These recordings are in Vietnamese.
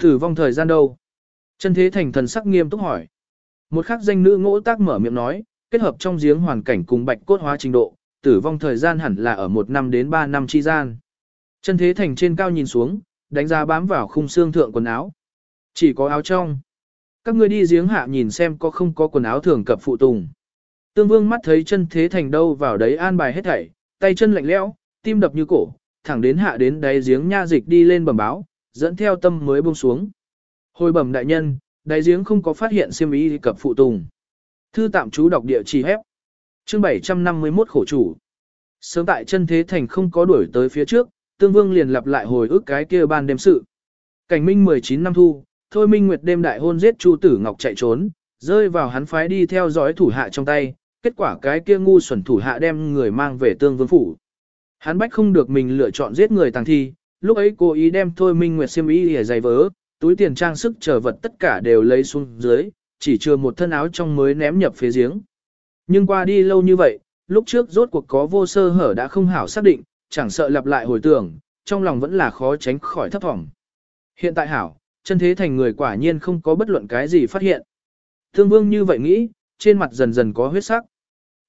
Tử vong thời gian đâu? Chân thế thành thần sắc nghiêm túc hỏi. Một khắc danh nữ ngỗ tác mở miệng nói, kết hợp trong giếng hoàn cảnh cùng bạch cốt hóa trình độ, tử vong thời gian hẳn là ở một năm đến ba năm chi gian. Chân thế thành trên cao nhìn xuống, đánh giá bám vào khung xương thượng quần áo. Chỉ có áo trong. Các ngươi đi giếng hạ nhìn xem có không có quần áo thường cập phụ tùng. Tương vương mắt thấy chân thế thành đâu vào đấy an bài hết thảy, tay chân lạnh lẽo, tim đập như cổ, thẳng đến hạ đến đáy giếng nha dịch đi lên bẩm báo, dẫn theo tâm mới buông xuống. Hồi bẩm đại nhân, đáy giếng không có phát hiện siêm ý cập phụ tùng. Thư tạm chú đọc địa chỉ hép. Chương 751 khổ chủ. Sớm tại chân thế thành không có đuổi tới phía trước, tương vương liền lặp lại hồi ức cái kia ban đêm sự. Cảnh minh 19 năm thu, thôi minh nguyệt đêm đại hôn giết chu tử ngọc chạy trốn, rơi vào hắn phái đi theo dõi thủ hạ trong tay, kết quả cái kia ngu xuẩn thủ hạ đem người mang về tương vương phủ. Hắn bách không được mình lựa chọn giết người tàng thi, lúc ấy cô ý đem thôi minh nguyệt xiêm y để giày vớ, túi tiền trang sức chờ vật tất cả đều lấy xuống dưới, chỉ chưa một thân áo trong mới ném nhập phía giếng. Nhưng qua đi lâu như vậy, lúc trước rốt cuộc có vô sơ hở đã không hảo xác định, chẳng sợ lặp lại hồi tưởng, trong lòng vẫn là khó tránh khỏi thấp vọng. Hiện tại hảo, chân thế thành người quả nhiên không có bất luận cái gì phát hiện. Thương vương như vậy nghĩ, trên mặt dần dần có huyết sắc.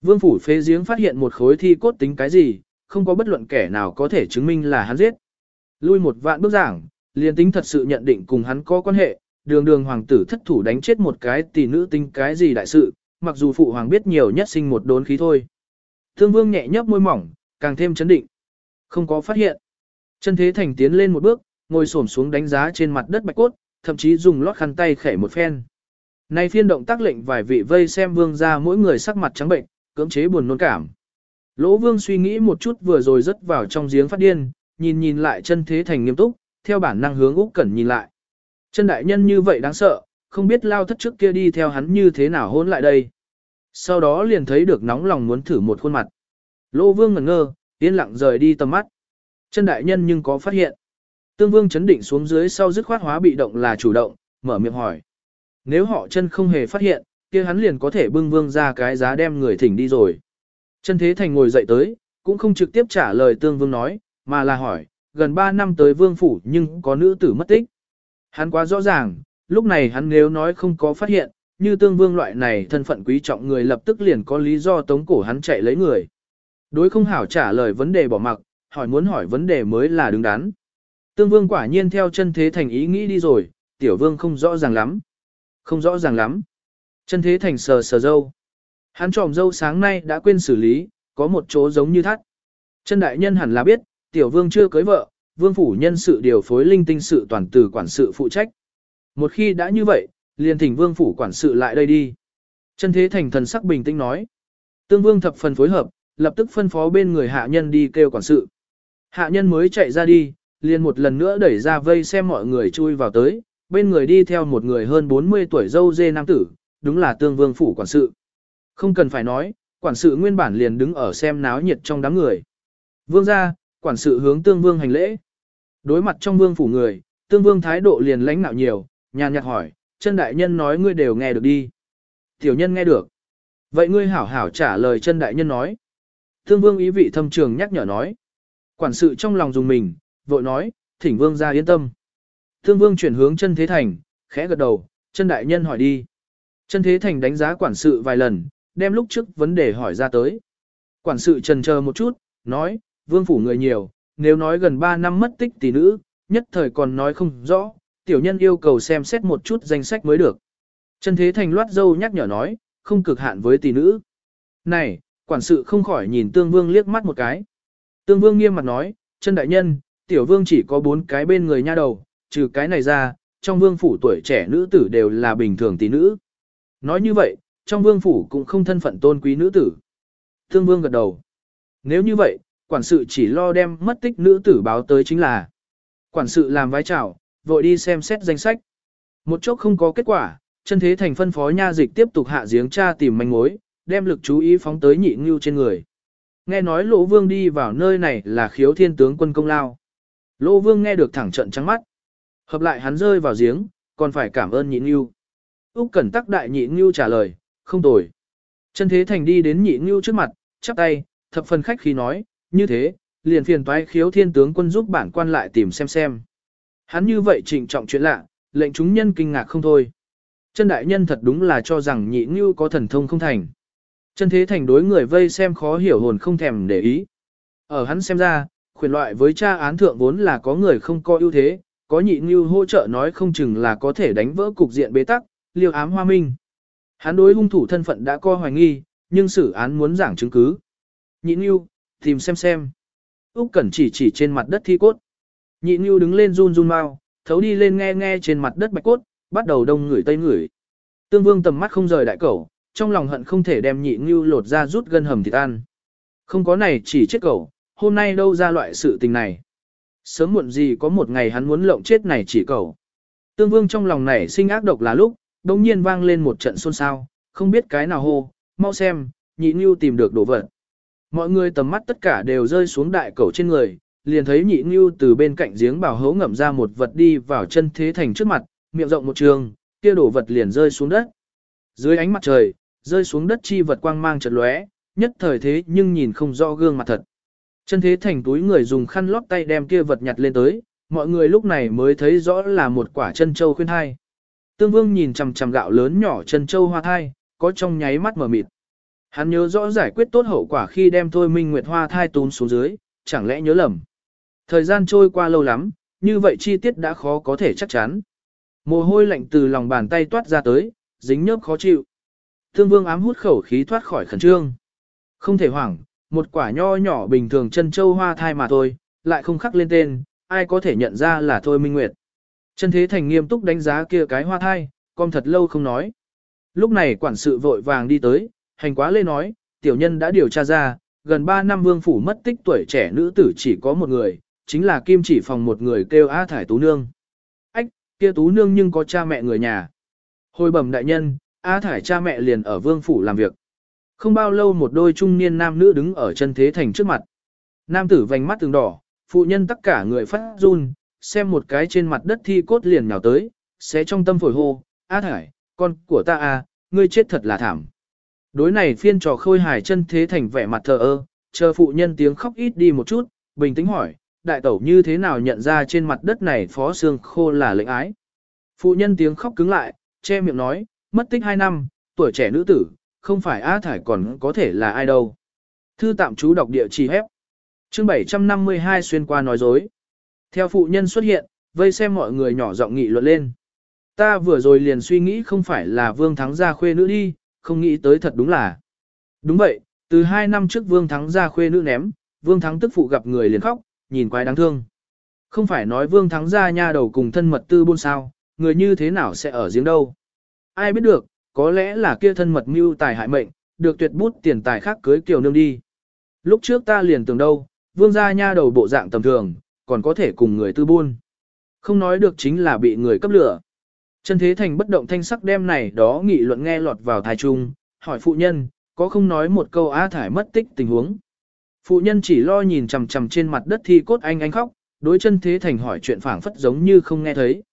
Vương phủ phế giếng phát hiện một khối thi cốt tính cái gì, không có bất luận kẻ nào có thể chứng minh là hắn giết. Lui một vạn bước giảng, liền tính thật sự nhận định cùng hắn có quan hệ, đường đường hoàng tử thất thủ đánh chết một cái tỷ nữ tinh cái gì đại sự, mặc dù phụ hoàng biết nhiều nhất sinh một đốn khí thôi. Thương vương nhẹ nhấp môi mỏng, càng thêm chấn định. Không có phát hiện. Chân thế thành tiến lên một bước, ngồi xổm xuống đánh giá trên mặt đất bạch cốt, thậm chí dùng lót khăn tay khẻ một phen. Này phiên động tác lệnh vài vị vây xem vương ra mỗi người sắc mặt trắng bệnh, cưỡng chế buồn nôn cảm. Lỗ vương suy nghĩ một chút vừa rồi rớt vào trong giếng phát điên, nhìn nhìn lại chân thế thành nghiêm túc, theo bản năng hướng Úc Cẩn nhìn lại. Chân đại nhân như vậy đáng sợ, không biết lao thất trước kia đi theo hắn như thế nào hôn lại đây. Sau đó liền thấy được nóng lòng muốn thử một khuôn mặt. lô vương ngẩn ngơ, yên lặng rời đi tầm mắt. Chân đại nhân nhưng có phát hiện. Tương vương chấn định xuống dưới sau dứt khoát hóa bị động là chủ động, mở miệng hỏi. Nếu họ chân không hề phát hiện, kia hắn liền có thể bưng vương ra cái giá đem người thỉnh đi rồi. Chân thế thành ngồi dậy tới, cũng không trực tiếp trả lời tương vương nói, mà là hỏi, gần 3 năm tới vương phủ nhưng có nữ tử mất tích. Hắn quá rõ ràng, lúc này hắn nếu nói không có phát hiện, như tương vương loại này thân phận quý trọng người lập tức liền có lý do tống cổ hắn chạy lấy người. Đối không hảo trả lời vấn đề bỏ mặc, hỏi muốn hỏi vấn đề mới là đứng đắn. Tương vương quả nhiên theo chân thế thành ý nghĩ đi rồi, tiểu vương không rõ ràng lắm. Không rõ ràng lắm. Chân thế thành sờ sờ dâu. Hắn tròm dâu sáng nay đã quên xử lý, có một chỗ giống như thắt. Chân đại nhân hẳn là biết, tiểu vương chưa cưới vợ, vương phủ nhân sự điều phối linh tinh sự toàn từ quản sự phụ trách. Một khi đã như vậy, liền thỉnh vương phủ quản sự lại đây đi. Chân thế thành thần sắc bình tĩnh nói. Tương vương thập phần phối hợp, lập tức phân phó bên người hạ nhân đi kêu quản sự. Hạ nhân mới chạy ra đi, liền một lần nữa đẩy ra vây xem mọi người chui vào tới, bên người đi theo một người hơn 40 tuổi dâu dê nam tử, đúng là tương vương phủ quản sự. Không cần phải nói, quản sự nguyên bản liền đứng ở xem náo nhiệt trong đám người. Vương ra, quản sự hướng tương vương hành lễ. Đối mặt trong vương phủ người, tương vương thái độ liền lãnh nạo nhiều, nhàn nhạt hỏi, chân đại nhân nói ngươi đều nghe được đi. Tiểu nhân nghe được. Vậy ngươi hảo hảo trả lời chân đại nhân nói. Tương vương ý vị thâm trường nhắc nhở nói. Quản sự trong lòng dùng mình, vội nói, thỉnh vương ra yên tâm. Tương vương chuyển hướng chân thế thành, khẽ gật đầu, chân đại nhân hỏi đi. Chân thế thành đánh giá quản sự vài lần, đem lúc trước vấn đề hỏi ra tới. Quản sự trần chờ một chút, nói, vương phủ người nhiều, nếu nói gần 3 năm mất tích tỷ nữ, nhất thời còn nói không rõ, tiểu nhân yêu cầu xem xét một chút danh sách mới được. Chân thế thành loát dâu nhắc nhở nói, không cực hạn với tỷ nữ. Này, quản sự không khỏi nhìn tương vương liếc mắt một cái. Tương vương nghiêm mặt nói, chân đại nhân, tiểu vương chỉ có bốn cái bên người nha đầu, trừ cái này ra, trong vương phủ tuổi trẻ nữ tử đều là bình thường tỷ nữ. Nói như vậy, trong vương phủ cũng không thân phận tôn quý nữ tử. Tương vương gật đầu. Nếu như vậy, quản sự chỉ lo đem mất tích nữ tử báo tới chính là. Quản sự làm vai chào, vội đi xem xét danh sách. Một chốc không có kết quả, chân thế thành phân phó nha dịch tiếp tục hạ giếng tra tìm manh mối, đem lực chú ý phóng tới nhị ngưu trên người. Nghe nói lỗ vương đi vào nơi này là khiếu thiên tướng quân công lao. Lỗ vương nghe được thẳng trận trắng mắt. Hợp lại hắn rơi vào giếng, còn phải cảm ơn nhị ngưu. Úc Cẩn Tắc đại nhị ngưu trả lời, không tồi. Chân thế thành đi đến nhị ngưu trước mặt, chắp tay, thập phần khách khí nói, như thế, liền phiền toái khiếu thiên tướng quân giúp bản quan lại tìm xem xem. Hắn như vậy trịnh trọng chuyện lạ, lệnh chúng nhân kinh ngạc không thôi. Chân đại nhân thật đúng là cho rằng nhị ngưu có thần thông không thành. Chân thế thành đối người vây xem khó hiểu hồn không thèm để ý. Ở hắn xem ra, khuyển loại với cha án thượng vốn là có người không có ưu thế, có nhị ngưu hỗ trợ nói không chừng là có thể đánh vỡ cục diện bế tắc, liêu ám hoa minh. Hắn đối hung thủ thân phận đã coi hoài nghi, nhưng xử án muốn giảng chứng cứ. Nhị ngưu, tìm xem xem. Úc Cẩn chỉ chỉ trên mặt đất thi cốt. Nhị ngưu đứng lên run run mau, thấu đi lên nghe nghe trên mặt đất bạch cốt, bắt đầu đông người tây người Tương Vương tầm mắt không rời đại cẩu, trong lòng hận không thể đem nhị ngưu lột ra rút gân hầm thịt ăn. Không có này chỉ chết cẩu, hôm nay đâu ra loại sự tình này. Sớm muộn gì có một ngày hắn muốn lộng chết này chỉ cẩu. Tương Vương trong lòng này sinh ác độc là lúc, đột nhiên vang lên một trận xôn xao, không biết cái nào hô, mau xem, nhị ngưu tìm được đồ vật. Mọi người tầm mắt tất cả đều rơi xuống đại cẩu trên người, liền thấy nhị ngưu từ bên cạnh giếng bảo hấu ngậm ra một vật đi vào chân thế thành trước mặt, miệng rộng một trường, kia đổ vật liền rơi xuống đất. Dưới ánh mặt trời, rơi xuống đất chi vật quang mang chật lóe, nhất thời thế nhưng nhìn không rõ gương mặt thật. Chân thế thành túi người dùng khăn lót tay đem kia vật nhặt lên tới, mọi người lúc này mới thấy rõ là một quả chân châu khuyên thai. Tương Vương nhìn chằm chằm gạo lớn nhỏ chân châu hoa thai, có trong nháy mắt mở mịt. Hắn nhớ rõ giải quyết tốt hậu quả khi đem Thôi Minh Nguyệt hoa thai tún xuống dưới, chẳng lẽ nhớ lầm. Thời gian trôi qua lâu lắm, như vậy chi tiết đã khó có thể chắc chắn. Mồ hôi lạnh từ lòng bàn tay toát ra tới, dính nhớp khó chịu. Thương vương ám hút khẩu khí thoát khỏi khẩn trương. Không thể hoảng, một quả nho nhỏ bình thường chân châu hoa thai mà thôi, lại không khắc lên tên, ai có thể nhận ra là Thôi Minh Nguyệt. Chân thế thành nghiêm túc đánh giá kia cái hoa thai, con thật lâu không nói. Lúc này quản sự vội vàng đi tới, hành quá lê nói, tiểu nhân đã điều tra ra, gần 3 năm vương phủ mất tích tuổi trẻ nữ tử chỉ có một người, chính là kim chỉ phòng một người kêu A Thải Tú Nương. Ách, kia Tú Nương nhưng có cha mẹ người nhà. Hồi bẩm đại nhân, A Thải cha mẹ liền ở vương phủ làm việc. Không bao lâu một đôi trung niên nam nữ đứng ở chân thế thành trước mặt. Nam tử vành mắt từng đỏ, phụ nhân tất cả người phát run, xem một cái trên mặt đất thi cốt liền nhào tới, sẽ trong tâm phổi hô, A Thải, con của ta a, ngươi chết thật là thảm. Đối này phiên trò khôi hài chân thế thành vẻ mặt thờ ơ, chờ phụ nhân tiếng khóc ít đi một chút, bình tĩnh hỏi, đại tẩu như thế nào nhận ra trên mặt đất này phó xương khô là lệnh ái. Phụ nhân tiếng khóc cứng lại, che miệng nói, mất tích 2 năm, tuổi trẻ nữ tử, không phải A Thải còn có thể là ai đâu. Thư tạm chú đọc địa chỉ hép. Chương 752 xuyên qua nói dối. Theo phụ nhân xuất hiện, vây xem mọi người nhỏ giọng nghị luận lên. Ta vừa rồi liền suy nghĩ không phải là Vương Thắng gia khuê nữ đi, không nghĩ tới thật đúng là. Đúng vậy, từ hai năm trước Vương Thắng gia khuê nữ ném, Vương Thắng tức phụ gặp người liền khóc, nhìn quái đáng thương. Không phải nói Vương Thắng gia nha đầu cùng thân mật tư buôn sao, người như thế nào sẽ ở giếng đâu. Ai biết được, có lẽ là kia thân mật mưu tài hại mệnh, được tuyệt bút tiền tài khác cưới kiều nương đi. Lúc trước ta liền tưởng đâu, Vương gia nha đầu bộ dạng tầm thường, còn có thể cùng người tư buôn. Không nói được chính là bị người cấp lửa. Chân thế thành bất động thanh sắc đem này đó nghị luận nghe lọt vào thái trung, hỏi phụ nhân, có không nói một câu á thải mất tích tình huống. Phụ nhân chỉ lo nhìn chằm chằm trên mặt đất thi cốt anh anh khóc, đối chân thế thành hỏi chuyện phảng phất giống như không nghe thấy.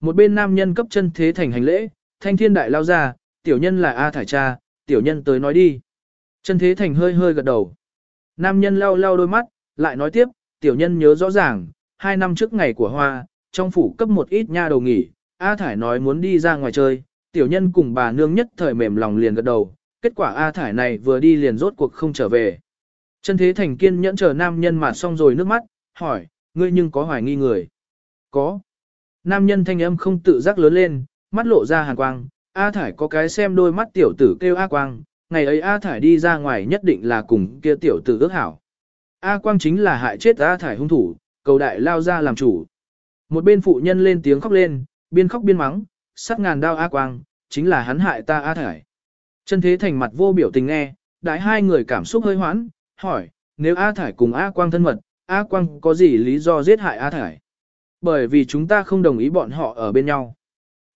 Một bên nam nhân cấp chân thế thành hành lễ, thanh thiên đại lao ra, tiểu nhân là A thải cha, tiểu nhân tới nói đi. Chân thế thành hơi hơi gật đầu. Nam nhân lau lau đôi mắt, lại nói tiếp, tiểu nhân nhớ rõ ràng, hai năm trước ngày của hoa, trong phủ cấp một ít nha đầu nghỉ, A Thải nói muốn đi ra ngoài chơi, tiểu nhân cùng bà nương nhất thời mềm lòng liền gật đầu, kết quả A Thải này vừa đi liền rốt cuộc không trở về. Chân thế thành kiên nhẫn chờ nam nhân mà xong rồi nước mắt, hỏi, ngươi nhưng có hoài nghi người? Có. Nam nhân thanh âm không tự giác lớn lên, mắt lộ ra hàn quang, A Thải có cái xem đôi mắt tiểu tử kêu A Quang, ngày ấy A Thải đi ra ngoài nhất định là cùng kia tiểu tử ước hảo. A Quang chính là hại chết A Thải hung thủ, cầu đại lao ra làm chủ. Một bên phụ nhân lên tiếng khóc lên, biên khóc biên mắng, sát ngàn đao A Quang, chính là hắn hại ta A Thải. Chân thế thành mặt vô biểu tình nghe, đại hai người cảm xúc hơi hoãn, hỏi, nếu A Thải cùng A Quang thân mật, A Quang có gì lý do giết hại A Thải? Bởi vì chúng ta không đồng ý bọn họ ở bên nhau.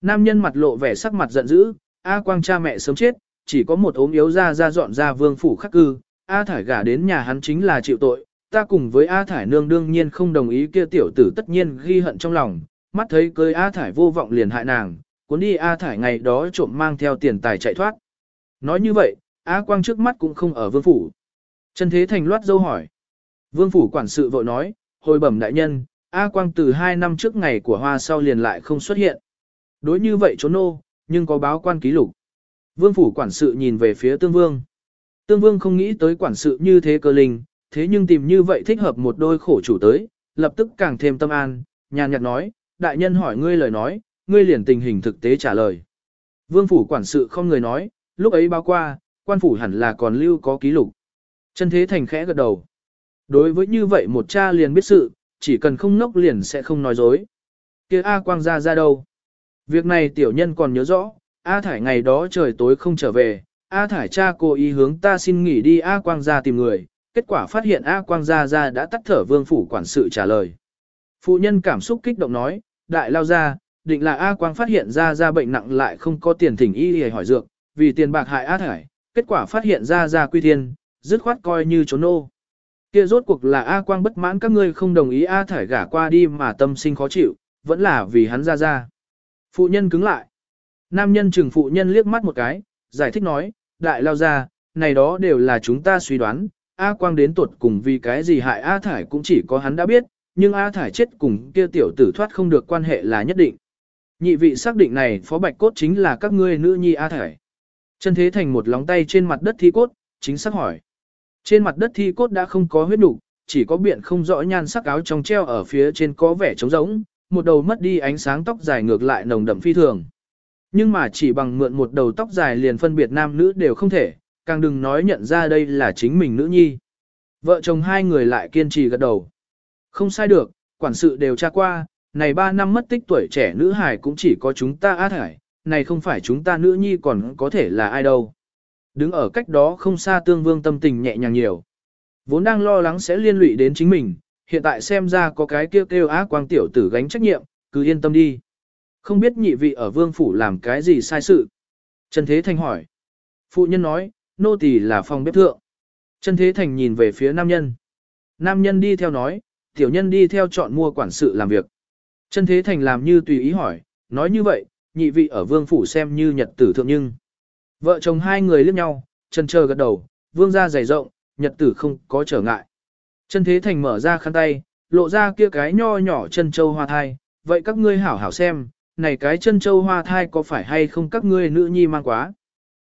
Nam nhân mặt lộ vẻ sắc mặt giận dữ, A Quang cha mẹ sớm chết, chỉ có một ốm yếu ra ra dọn ra vương phủ khắc cư, A Thải gả đến nhà hắn chính là chịu tội, ta cùng với A Thải nương đương nhiên không đồng ý kia tiểu tử tất nhiên ghi hận trong lòng, mắt thấy cưới A Thải vô vọng liền hại nàng, cuốn đi A Thải ngày đó trộm mang theo tiền tài chạy thoát. Nói như vậy, A Quang trước mắt cũng không ở vương phủ. Trần Thế Thành loát dâu hỏi. Vương phủ quản sự vội nói, hồi bẩm đại nhân, A Quang từ hai năm trước ngày của hoa sau liền lại không xuất hiện. Đối như vậy trốn nô, nhưng có báo quan ký lục. Vương phủ quản sự nhìn về phía tương vương. Tương vương không nghĩ tới quản sự như thế cơ linh, thế nhưng tìm như vậy thích hợp một đôi khổ chủ tới, lập tức càng thêm tâm an, nhàn nhạt nói, đại nhân hỏi ngươi lời nói, ngươi liền tình hình thực tế trả lời. Vương phủ quản sự không người nói, lúc ấy báo qua, quan phủ hẳn là còn lưu có ký lục. Chân thế thành khẽ gật đầu. Đối với như vậy một cha liền biết sự, chỉ cần không nốc liền sẽ không nói dối. kia A quang ra ra đâu? Việc này tiểu nhân còn nhớ rõ, A thải ngày đó trời tối không trở về, A thải cha cô ý hướng ta xin nghỉ đi A quang ra tìm người, kết quả phát hiện A quang ra ra đã tắt thở vương phủ quản sự trả lời. Phụ nhân cảm xúc kích động nói, đại lao ra, định là A quang phát hiện ra ra bệnh nặng lại không có tiền thỉnh y để hỏi dược, vì tiền bạc hại A thải, kết quả phát hiện ra ra quy thiên, dứt khoát coi như trốn nô. Kia rốt cuộc là A quang bất mãn các ngươi không đồng ý A thải gả qua đi mà tâm sinh khó chịu, vẫn là vì hắn ra ra. Phụ nhân cứng lại. Nam nhân chừng phụ nhân liếc mắt một cái, giải thích nói, đại lao ra, này đó đều là chúng ta suy đoán, A Quang đến tuột cùng vì cái gì hại A Thải cũng chỉ có hắn đã biết, nhưng A Thải chết cùng kia tiểu tử thoát không được quan hệ là nhất định. Nhị vị xác định này phó bạch cốt chính là các ngươi nữ nhi A Thải. Chân thế thành một lóng tay trên mặt đất thi cốt, chính xác hỏi. Trên mặt đất thi cốt đã không có huyết đủ, chỉ có biện không rõ nhan sắc áo trong treo ở phía trên có vẻ trống rỗng, một đầu mất đi ánh sáng tóc dài ngược lại nồng đậm phi thường. Nhưng mà chỉ bằng mượn một đầu tóc dài liền phân biệt nam nữ đều không thể, càng đừng nói nhận ra đây là chính mình nữ nhi. Vợ chồng hai người lại kiên trì gật đầu. Không sai được, quản sự đều tra qua, này ba năm mất tích tuổi trẻ nữ hài cũng chỉ có chúng ta át hải, này không phải chúng ta nữ nhi còn có thể là ai đâu. Đứng ở cách đó không xa tương vương tâm tình nhẹ nhàng nhiều. Vốn đang lo lắng sẽ liên lụy đến chính mình, hiện tại xem ra có cái kêu kêu á quang tiểu tử gánh trách nhiệm, cứ yên tâm đi. Không biết nhị vị ở vương phủ làm cái gì sai sự. Trần Thế Thành hỏi. Phụ nhân nói, nô tỳ là phòng bếp thượng. Trần Thế Thành nhìn về phía nam nhân. Nam nhân đi theo nói, tiểu nhân đi theo chọn mua quản sự làm việc. Trần Thế Thành làm như tùy ý hỏi, nói như vậy, nhị vị ở vương phủ xem như nhật tử thượng nhưng. Vợ chồng hai người liếc nhau, chân chờ gật đầu, vương ra dày rộng, nhật tử không có trở ngại. Trần Thế Thành mở ra khăn tay, lộ ra kia cái nho nhỏ chân châu hoa thai, vậy các ngươi hảo hảo xem, này cái chân châu hoa thai có phải hay không các ngươi nữ nhi mang quá.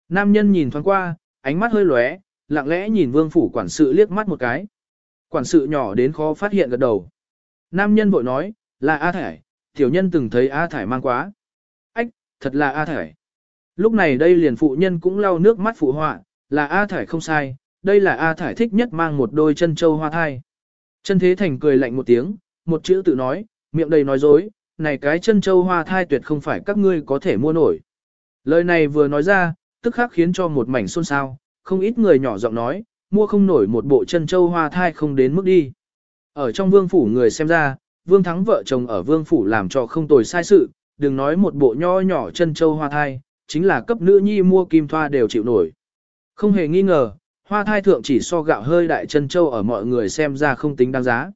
Nam nhân nhìn thoáng qua, ánh mắt hơi lóe, lặng lẽ nhìn vương phủ quản sự liếc mắt một cái. Quản sự nhỏ đến khó phát hiện gật đầu. Nam nhân vội nói, là A Thải, tiểu nhân từng thấy A Thải mang quá. Ách, thật là A Thải. Lúc này đây liền phụ nhân cũng lau nước mắt phụ họa, là A Thải không sai, đây là A Thải thích nhất mang một đôi chân châu hoa thai. Chân Thế Thành cười lạnh một tiếng, một chữ tự nói, miệng đầy nói dối, này cái chân châu hoa thai tuyệt không phải các ngươi có thể mua nổi. Lời này vừa nói ra, tức khắc khiến cho một mảnh xôn xao, không ít người nhỏ giọng nói, mua không nổi một bộ chân châu hoa thai không đến mức đi. Ở trong vương phủ người xem ra, vương thắng vợ chồng ở vương phủ làm cho không tồi sai sự, đừng nói một bộ nho nhỏ chân châu hoa thai, chính là cấp nữ nhi mua kim thoa đều chịu nổi. Không hề nghi ngờ, hoa thai thượng chỉ so gạo hơi đại chân châu ở mọi người xem ra không tính đáng giá.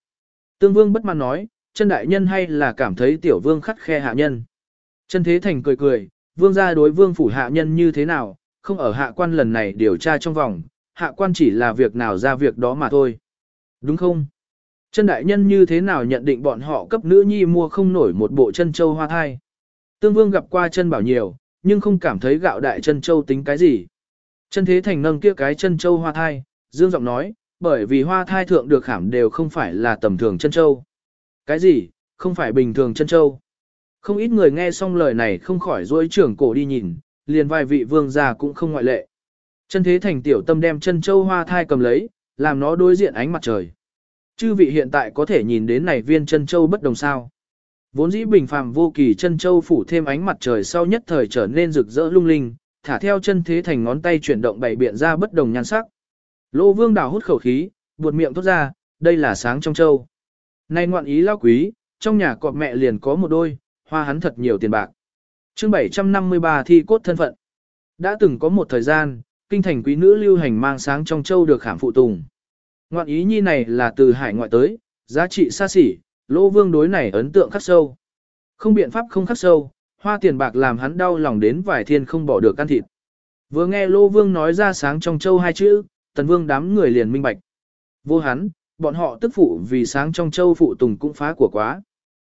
Tương vương bất mãn nói, chân đại nhân hay là cảm thấy tiểu vương khắt khe hạ nhân. Chân thế thành cười cười, vương gia đối vương phủ hạ nhân như thế nào, không ở hạ quan lần này điều tra trong vòng, hạ quan chỉ là việc nào ra việc đó mà thôi. Đúng không? Chân đại nhân như thế nào nhận định bọn họ cấp nữ nhi mua không nổi một bộ chân châu hoa thai. Tương vương gặp qua chân bảo nhiều, nhưng không cảm thấy gạo đại chân châu tính cái gì. Chân thế thành nâng kia cái chân châu hoa thai, dương giọng nói, bởi vì hoa thai thượng được khảm đều không phải là tầm thường chân châu. Cái gì, không phải bình thường chân châu. Không ít người nghe xong lời này không khỏi dối trưởng cổ đi nhìn, liền vài vị vương gia cũng không ngoại lệ. Chân thế thành tiểu tâm đem chân châu hoa thai cầm lấy, làm nó đối diện ánh mặt trời. Chư vị hiện tại có thể nhìn đến này viên chân châu bất đồng sao. Vốn dĩ bình phàm vô kỳ chân châu phủ thêm ánh mặt trời sau nhất thời trở nên rực rỡ lung linh, thả theo chân thế thành ngón tay chuyển động bảy biện ra bất đồng nhan sắc. Lô vương đào hút khẩu khí, buột miệng thốt ra, đây là sáng trong châu. nay ngoạn ý lao quý, trong nhà cọp mẹ liền có một đôi, hoa hắn thật nhiều tiền bạc. chương 753 thi cốt thân phận. Đã từng có một thời gian, kinh thành quý nữ lưu hành mang sáng trong châu được khảm phụ tùng. Ngoạn ý nhi này là từ hải ngoại tới, giá trị xa xỉ, lỗ vương đối này ấn tượng khắc sâu. Không biện pháp không khắc sâu, hoa tiền bạc làm hắn đau lòng đến vài thiên không bỏ được ăn thịt. Vừa nghe lỗ vương nói ra sáng trong châu hai chữ, tần vương đám người liền minh bạch. Vô hắn, bọn họ tức phụ vì sáng trong châu phụ tùng cũng phá của quá.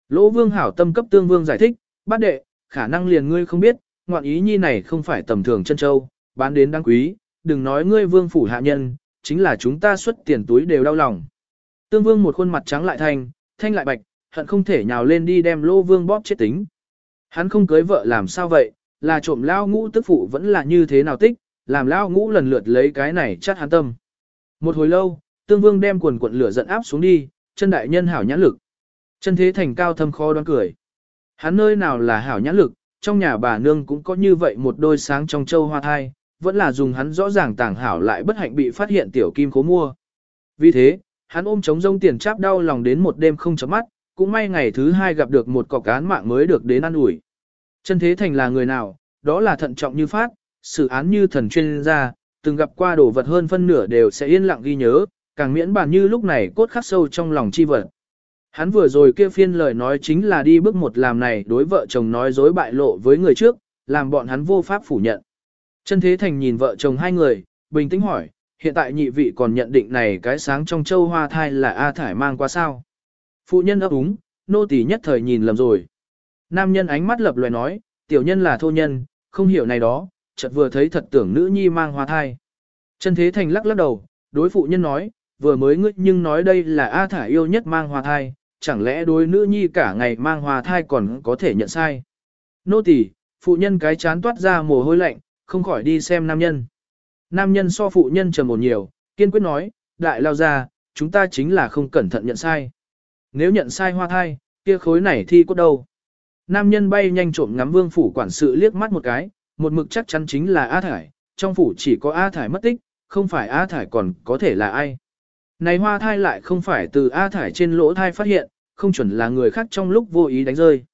Lỗ vương hảo tâm cấp tương vương giải thích, bát đệ, khả năng liền ngươi không biết, ngoạn ý nhi này không phải tầm thường chân châu, bán đến đáng quý, đừng nói ngươi vương phủ hạ nhân, chính là chúng ta xuất tiền túi đều đau lòng. Tương vương một khuôn mặt trắng lại thanh, thanh lại bạch, hận không thể nhào lên đi đem lô vương bóp chết tính. Hắn không cưới vợ làm sao vậy, là trộm lao ngũ tức phụ vẫn là như thế nào tích, làm lao ngũ lần lượt lấy cái này chắc hắn tâm. Một hồi lâu, tương vương đem quần quận lửa giận áp xuống đi, chân đại nhân hảo nhãn lực. Chân thế thành cao thâm khó đoán cười. Hắn nơi nào là hảo nhãn lực, trong nhà bà nương cũng có như vậy một đôi sáng trong châu hoa thai, vẫn là dùng hắn rõ ràng tàng hảo lại bất hạnh bị phát hiện tiểu kim cố mua. Vì thế, hắn ôm chống rông tiền cháp đau lòng đến một đêm không chấm mắt, cũng may ngày thứ hai gặp được một cọc án mạng mới được đến ăn ủi. Chân thế thành là người nào, đó là thận trọng như phát, xử án như thần chuyên gia, từng gặp qua đồ vật hơn phân nửa đều sẽ yên lặng ghi nhớ, càng miễn bàn như lúc này cốt khắc sâu trong lòng chi vật. Hắn vừa rồi kia phiên lời nói chính là đi bước một làm này đối vợ chồng nói dối bại lộ với người trước, làm bọn hắn vô pháp phủ nhận. Chân Thế Thành nhìn vợ chồng hai người, bình tĩnh hỏi, hiện tại nhị vị còn nhận định này cái sáng trong châu hoa thai là A Thải mang qua sao? Phụ nhân ấp úng, nô tỳ nhất thời nhìn lầm rồi. Nam nhân ánh mắt lập loè nói, tiểu nhân là thô nhân, không hiểu này đó, chợt vừa thấy thật tưởng nữ nhi mang hoa thai. Chân Thế Thành lắc lắc đầu, đối phụ nhân nói, vừa mới ngươi nhưng nói đây là A Thải yêu nhất mang hoa thai, chẳng lẽ đối nữ nhi cả ngày mang hoa thai còn có thể nhận sai. Nô tỳ, phụ nhân cái chán toát ra mồ hôi lạnh, không khỏi đi xem nam nhân. Nam nhân so phụ nhân trầm một nhiều, kiên quyết nói, đại lao ra, chúng ta chính là không cẩn thận nhận sai. Nếu nhận sai hoa thai, kia khối này thi cốt đâu. Nam nhân bay nhanh trộm ngắm vương phủ quản sự liếc mắt một cái, một mực chắc chắn chính là A Thải, trong phủ chỉ có A Thải mất tích, không phải A Thải còn có thể là ai. Này hoa thai lại không phải từ A Thải trên lỗ thai phát hiện, không chuẩn là người khác trong lúc vô ý đánh rơi.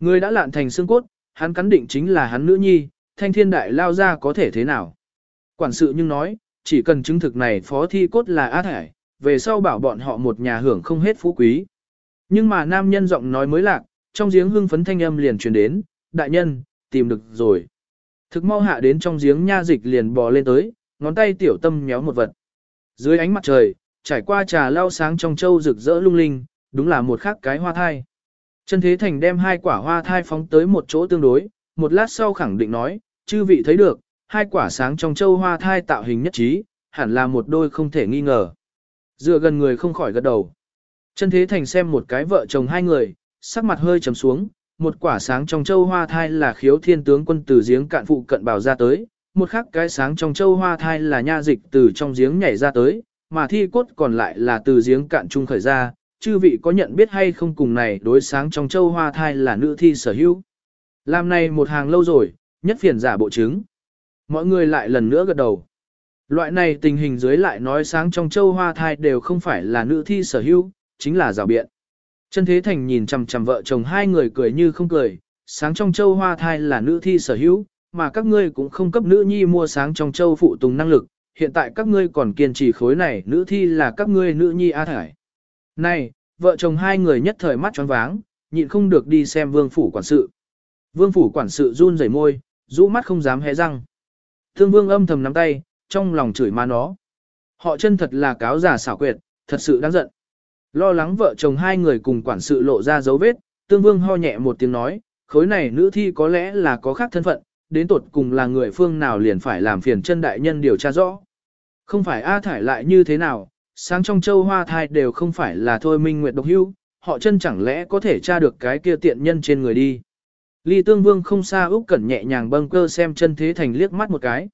Người đã lạn thành xương cốt, hắn cắn định chính là hắn nữ nhi, thanh thiên đại lao ra có thể thế nào. Quản sự nhưng nói, chỉ cần chứng thực này phó thi cốt là á Thải, về sau bảo bọn họ một nhà hưởng không hết phú quý. Nhưng mà nam nhân giọng nói mới lạc, trong giếng hưng phấn thanh âm liền truyền đến, đại nhân, tìm được rồi. Thực mau hạ đến trong giếng nha dịch liền bò lên tới, ngón tay tiểu tâm nhéo một vật. Dưới ánh mặt trời, trải qua trà lao sáng trong châu rực rỡ lung linh, đúng là một khác cái hoa thai. Chân Thế Thành đem hai quả hoa thai phóng tới một chỗ tương đối, một lát sau khẳng định nói, chư vị thấy được, hai quả sáng trong châu hoa thai tạo hình nhất trí, hẳn là một đôi không thể nghi ngờ. Dựa gần người không khỏi gật đầu. Chân Thế Thành xem một cái vợ chồng hai người, sắc mặt hơi trầm xuống, một quả sáng trong châu hoa thai là khiếu thiên tướng quân từ giếng cạn phụ cận bảo ra tới, một khác cái sáng trong châu hoa thai là nha dịch từ trong giếng nhảy ra tới, mà thi cốt còn lại là từ giếng cạn trung khởi ra, chư vị có nhận biết hay không cùng này đối sáng trong châu hoa thai là nữ thi sở hữu. Làm này một hàng lâu rồi, nhất phiền giả bộ chứng. Mọi người lại lần nữa gật đầu. Loại này tình hình dưới lại nói sáng trong châu hoa thai đều không phải là nữ thi sở hữu, chính là rào biện. Chân Thế Thành nhìn chằm chằm vợ chồng hai người cười như không cười, sáng trong châu hoa thai là nữ thi sở hữu, mà các ngươi cũng không cấp nữ nhi mua sáng trong châu phụ tùng năng lực, hiện tại các ngươi còn kiên trì khối này nữ thi là các ngươi nữ nhi A Thải. Này, vợ chồng hai người nhất thời mắt tròn váng, nhịn không được đi xem vương phủ quản sự. Vương phủ quản sự run rẩy môi, rũ mắt không dám hé răng. Thương vương âm thầm nắm tay, trong lòng chửi ma nó. Họ chân thật là cáo giả xảo quyệt, thật sự đáng giận. Lo lắng vợ chồng hai người cùng quản sự lộ ra dấu vết, tương vương ho nhẹ một tiếng nói, khối này nữ thi có lẽ là có khác thân phận, đến tột cùng là người phương nào liền phải làm phiền chân đại nhân điều tra rõ. Không phải A thải lại như thế nào, sáng trong châu hoa thai đều không phải là thôi minh nguyệt độc hưu, họ chân chẳng lẽ có thể tra được cái kia tiện nhân trên người đi. Ly tương vương không xa Úc Cẩn nhẹ nhàng bâng cơ xem chân thế thành liếc mắt một cái.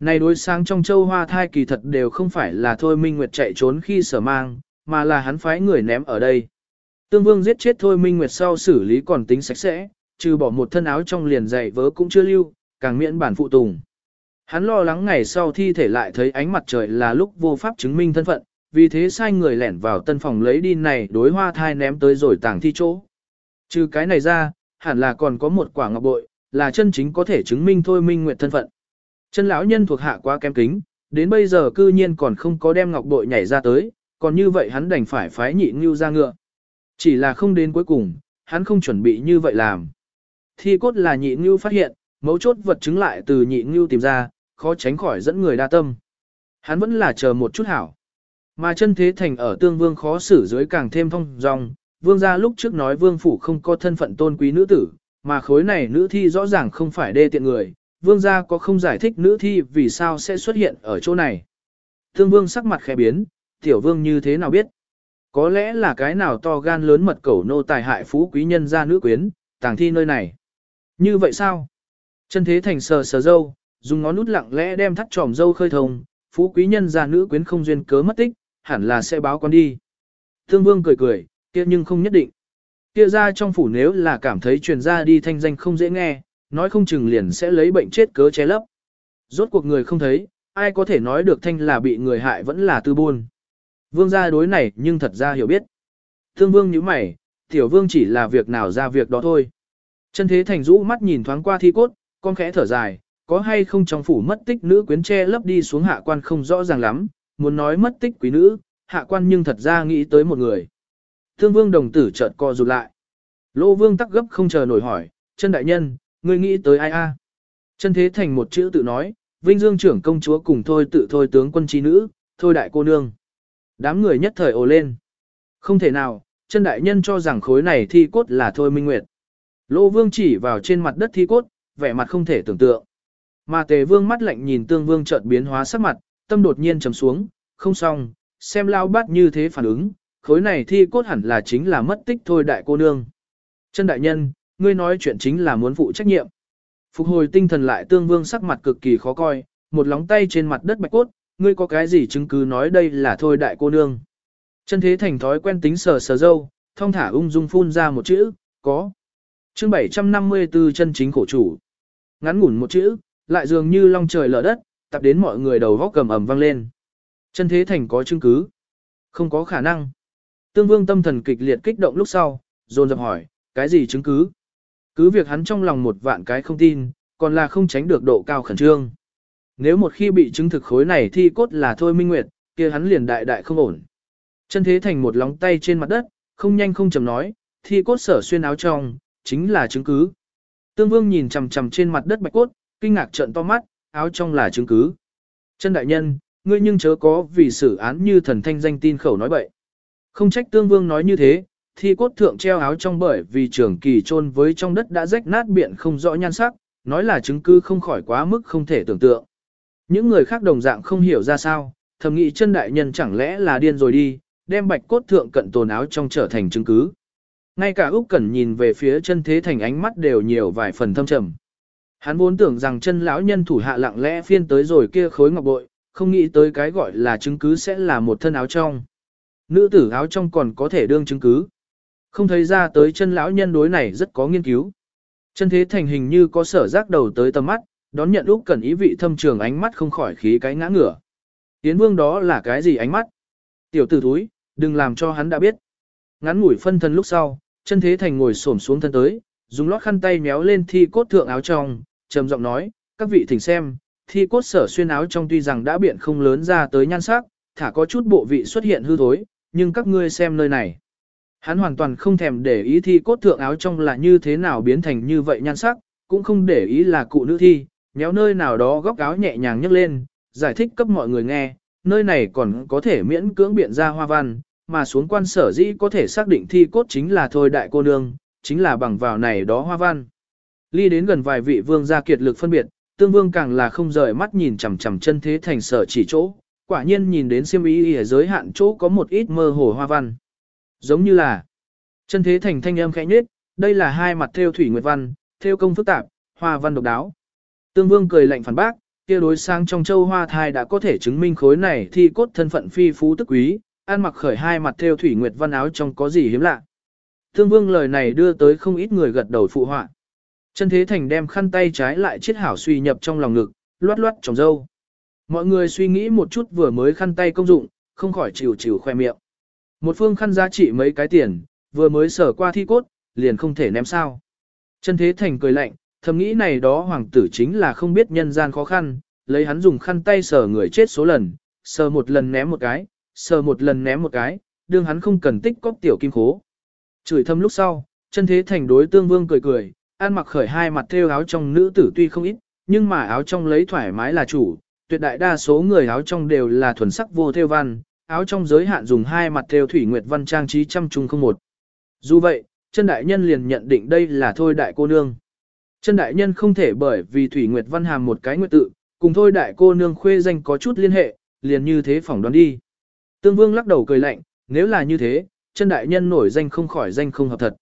Này đối sáng trong châu hoa thai kỳ thật đều không phải là thôi minh nguyệt chạy trốn khi sở mang, mà là hắn phái người ném ở đây. Tương vương giết chết thôi minh nguyệt sau xử lý còn tính sạch sẽ, trừ bỏ một thân áo trong liền dày vớ cũng chưa lưu, càng miễn bản phụ tùng. Hắn lo lắng ngày sau thi thể lại thấy ánh mặt trời là lúc vô pháp chứng minh thân phận, vì thế sai người lẻn vào tân phòng lấy đi này đối hoa thai ném tới rồi tàng thi chỗ. Trừ cái này ra, hẳn là còn có một quả ngọc bội, là chân chính có thể chứng minh thôi minh Nguyệt thân phận. Chân lão nhân thuộc hạ quá kém kính, đến bây giờ cư nhiên còn không có đem ngọc bội nhảy ra tới, còn như vậy hắn đành phải phái nhị ngưu ra ngựa. Chỉ là không đến cuối cùng, hắn không chuẩn bị như vậy làm. Thi cốt là nhị ngưu phát hiện, mấu chốt vật chứng lại từ nhị ngưu tìm ra, khó tránh khỏi dẫn người đa tâm. Hắn vẫn là chờ một chút hảo. Mà chân thế thành ở tương vương khó xử dưới càng thêm thông dòng vương gia lúc trước nói vương phủ không có thân phận tôn quý nữ tử, mà khối này nữ thi rõ ràng không phải đê tiện người, vương gia có không giải thích nữ thi vì sao sẽ xuất hiện ở chỗ này. Thương vương sắc mặt khẽ biến, tiểu vương như thế nào biết? Có lẽ là cái nào to gan lớn mật cẩu nô tài hại phú quý nhân gia nữ quyến, tàng thi nơi này. Như vậy sao? Chân thế thành sờ sờ dâu, dùng ngón nút lặng lẽ đem thắt tròm dâu khơi thông, phú quý nhân gia nữ quyến không duyên cớ mất tích, hẳn là sẽ báo con đi. Thương vương cười cười, kia nhưng không nhất định. Kia ra trong phủ nếu là cảm thấy truyền ra đi thanh danh không dễ nghe, nói không chừng liền sẽ lấy bệnh chết cớ che lấp. Rốt cuộc người không thấy, ai có thể nói được thanh là bị người hại vẫn là tư buôn. Vương gia đối này nhưng thật ra hiểu biết. Thương vương như mày, tiểu vương chỉ là việc nào ra việc đó thôi. Chân thế thành rũ mắt nhìn thoáng qua thi cốt, con khẽ thở dài, có hay không trong phủ mất tích nữ quyến che lấp đi xuống hạ quan không rõ ràng lắm, muốn nói mất tích quý nữ, hạ quan nhưng thật ra nghĩ tới một người. Thương vương đồng tử chợt co rụt lại. Lô vương tắc gấp không chờ nổi hỏi, chân đại nhân, ngươi nghĩ tới ai a? Chân thế thành một chữ tự nói, vinh dương trưởng công chúa cùng thôi tự thôi tướng quân trí nữ, thôi đại cô nương. Đám người nhất thời ồ lên. Không thể nào, chân đại nhân cho rằng khối này thi cốt là thôi minh nguyệt. Lô vương chỉ vào trên mặt đất thi cốt, vẻ mặt không thể tưởng tượng. Mà tề vương mắt lạnh nhìn tương vương chợt biến hóa sắc mặt, tâm đột nhiên trầm xuống, không xong, xem lao bát như thế phản ứng, khối này thi cốt hẳn là chính là mất tích thôi đại cô nương. Chân đại nhân, ngươi nói chuyện chính là muốn phụ trách nhiệm. Phục hồi tinh thần lại tương vương sắc mặt cực kỳ khó coi, một lóng tay trên mặt đất bạch cốt, ngươi có cái gì chứng cứ nói đây là thôi đại cô nương. Chân thế thành thói quen tính sờ sờ dâu, thong thả ung dung phun ra một chữ, có. chương 754 chân chính khổ chủ. Ngắn ngủn một chữ, lại dường như long trời lở đất, tập đến mọi người đầu góc cầm ầm vang lên. Chân thế thành có chứng cứ. Không có khả năng. Tương vương tâm thần kịch liệt kích động lúc sau, dồn dập hỏi, cái gì chứng cứ? Cứ việc hắn trong lòng một vạn cái không tin, còn là không tránh được độ cao khẩn trương. Nếu một khi bị chứng thực khối này thi cốt là thôi minh nguyệt, kia hắn liền đại đại không ổn. Chân thế thành một lóng tay trên mặt đất, không nhanh không chậm nói, thi cốt sở xuyên áo trong, chính là chứng cứ. Tương vương nhìn chằm chằm trên mặt đất bạch cốt, kinh ngạc trợn to mắt, áo trong là chứng cứ. Chân đại nhân, ngươi nhưng chớ có vì xử án như thần thanh danh tin khẩu nói bậy. Không trách tương vương nói như thế, thi cốt thượng treo áo trong bởi vì trường kỳ chôn với trong đất đã rách nát biện không rõ nhan sắc, nói là chứng cứ không khỏi quá mức không thể tưởng tượng. Những người khác đồng dạng không hiểu ra sao, thầm nghĩ chân đại nhân chẳng lẽ là điên rồi đi, đem bạch cốt thượng cận tồn áo trong trở thành chứng cứ. Ngay cả Úc Cẩn nhìn về phía chân thế thành ánh mắt đều nhiều vài phần thâm trầm. Hắn vốn tưởng rằng chân lão nhân thủ hạ lặng lẽ phiên tới rồi kia khối ngọc bội, không nghĩ tới cái gọi là chứng cứ sẽ là một thân áo trong. Nữ tử áo trong còn có thể đương chứng cứ. Không thấy ra tới chân lão nhân đối này rất có nghiên cứu. Chân thế thành hình như có sở giác đầu tới tầm mắt, đón nhận Úc Cẩn ý vị thâm trường ánh mắt không khỏi khí cái ngã ngửa. Tiến vương đó là cái gì ánh mắt? Tiểu tử thúi, đừng làm cho hắn đã biết. Ngắn ngủi phân thân lúc sau, chân thế thành ngồi xổm xuống thân tới, dùng lót khăn tay méo lên thi cốt thượng áo trong, trầm giọng nói, các vị thỉnh xem, thi cốt sở xuyên áo trong tuy rằng đã biện không lớn ra tới nhan sắc, thả có chút bộ vị xuất hiện hư thối, nhưng các ngươi xem nơi này. Hắn hoàn toàn không thèm để ý thi cốt thượng áo trong là như thế nào biến thành như vậy nhan sắc, cũng không để ý là cụ nữ thi, nhéo nơi nào đó góc áo nhẹ nhàng nhấc lên, giải thích cấp mọi người nghe, nơi này còn có thể miễn cưỡng biện ra hoa văn, mà xuống quan sở dĩ có thể xác định thi cốt chính là thôi đại cô nương, chính là bằng vào này đó hoa văn. Ly đến gần vài vị vương gia kiệt lực phân biệt, tương vương càng là không rời mắt nhìn chằm chằm chân thế thành sở chỉ chỗ, quả nhiên nhìn đến siêm ý ở giới hạn chỗ có một ít mơ hồ hoa văn. Giống như là chân thế thành thanh âm khẽ nhết, đây là hai mặt theo thủy nguyệt văn, theo công phức tạp, hoa văn độc đáo. Tương vương cười lạnh phản bác, kia đối sang trong châu hoa thai đã có thể chứng minh khối này thi cốt thân phận phi phú tức quý, ăn mặc khởi hai mặt theo thủy nguyệt văn áo trong có gì hiếm lạ. Tương vương lời này đưa tới không ít người gật đầu phụ họa. Chân thế thành đem khăn tay trái lại chiết hảo suy nhập trong lòng ngực, loát loát trong dâu. Mọi người suy nghĩ một chút vừa mới khăn tay công dụng, không khỏi chịu chịu khoe miệng. Một phương khăn giá trị mấy cái tiền, vừa mới sở qua thi cốt, liền không thể ném sao. Chân thế thành cười lạnh, thầm nghĩ này đó hoàng tử chính là không biết nhân gian khó khăn, lấy hắn dùng khăn tay sờ người chết số lần, sờ một lần ném một cái, sờ một lần ném một cái, đương hắn không cần tích cóp tiểu kim khố. Chửi thâm lúc sau, chân thế thành đối tương vương cười cười, an mặc khởi hai mặt theo áo trong nữ tử tuy không ít, nhưng mà áo trong lấy thoải mái là chủ, tuyệt đại đa số người áo trong đều là thuần sắc vô thêu văn, áo trong giới hạn dùng hai mặt thêu thủy nguyệt văn trang trí trăm trung không một. Dù vậy, chân đại nhân liền nhận định đây là thôi đại cô nương. Chân đại nhân không thể bởi vì Thủy Nguyệt Văn Hàm một cái nguyệt tự, cùng thôi đại cô nương khuê danh có chút liên hệ, liền như thế phỏng đoán đi. Tương Vương lắc đầu cười lạnh, nếu là như thế, chân đại nhân nổi danh không khỏi danh không hợp thật.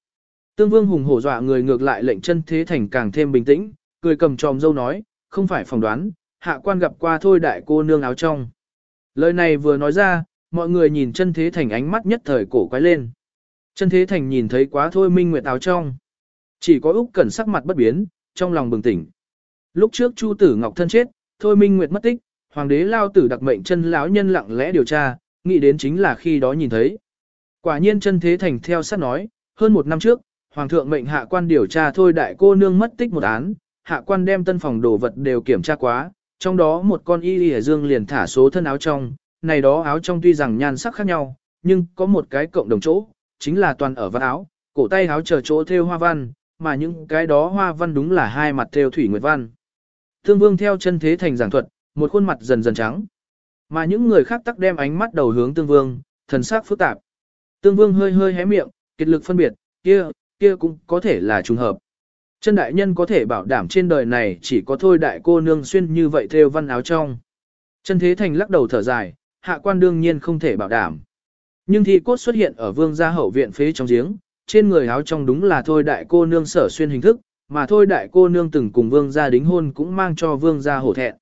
Tương Vương hùng hổ dọa người ngược lại lệnh chân thế thành càng thêm bình tĩnh, cười cầm tròm dâu nói, không phải phỏng đoán, hạ quan gặp qua thôi đại cô nương áo trong. Lời này vừa nói ra, mọi người nhìn chân thế thành ánh mắt nhất thời cổ quái lên. Chân thế thành nhìn thấy quá thôi minh nguyệt áo trong. Chỉ có Úc Cẩn sắc mặt bất biến, trong lòng bừng tỉnh. Lúc trước Chu Tử Ngọc thân chết, thôi minh nguyệt mất tích, hoàng đế lao tử đặc mệnh chân lão nhân lặng lẽ điều tra, nghĩ đến chính là khi đó nhìn thấy. Quả nhiên chân thế thành theo sát nói, hơn một năm trước, hoàng thượng mệnh hạ quan điều tra thôi đại cô nương mất tích một án, hạ quan đem tân phòng đồ vật đều kiểm tra quá, trong đó một con y lìa dương liền thả số thân áo trong, này đó áo trong tuy rằng nhan sắc khác nhau, nhưng có một cái cộng đồng chỗ, chính là toàn ở vạt áo, cổ tay áo chờ chỗ theo hoa văn, mà những cái đó hoa văn đúng là hai mặt theo thủy nguyệt văn. Thương vương theo chân thế thành giảng thuật, một khuôn mặt dần dần trắng. Mà những người khác tắc đem ánh mắt đầu hướng tương vương, thần sắc phức tạp. Tương vương hơi hơi hé miệng, kết lực phân biệt, kia, kia cũng có thể là trùng hợp. Chân đại nhân có thể bảo đảm trên đời này chỉ có thôi đại cô nương xuyên như vậy theo văn áo trong. Chân thế thành lắc đầu thở dài, hạ quan đương nhiên không thể bảo đảm. Nhưng thi cốt xuất hiện ở vương gia hậu viện phế trong giếng, trên người áo trong đúng là thôi đại cô nương sở xuyên hình thức, mà thôi đại cô nương từng cùng vương gia đính hôn cũng mang cho vương gia hổ thẹn.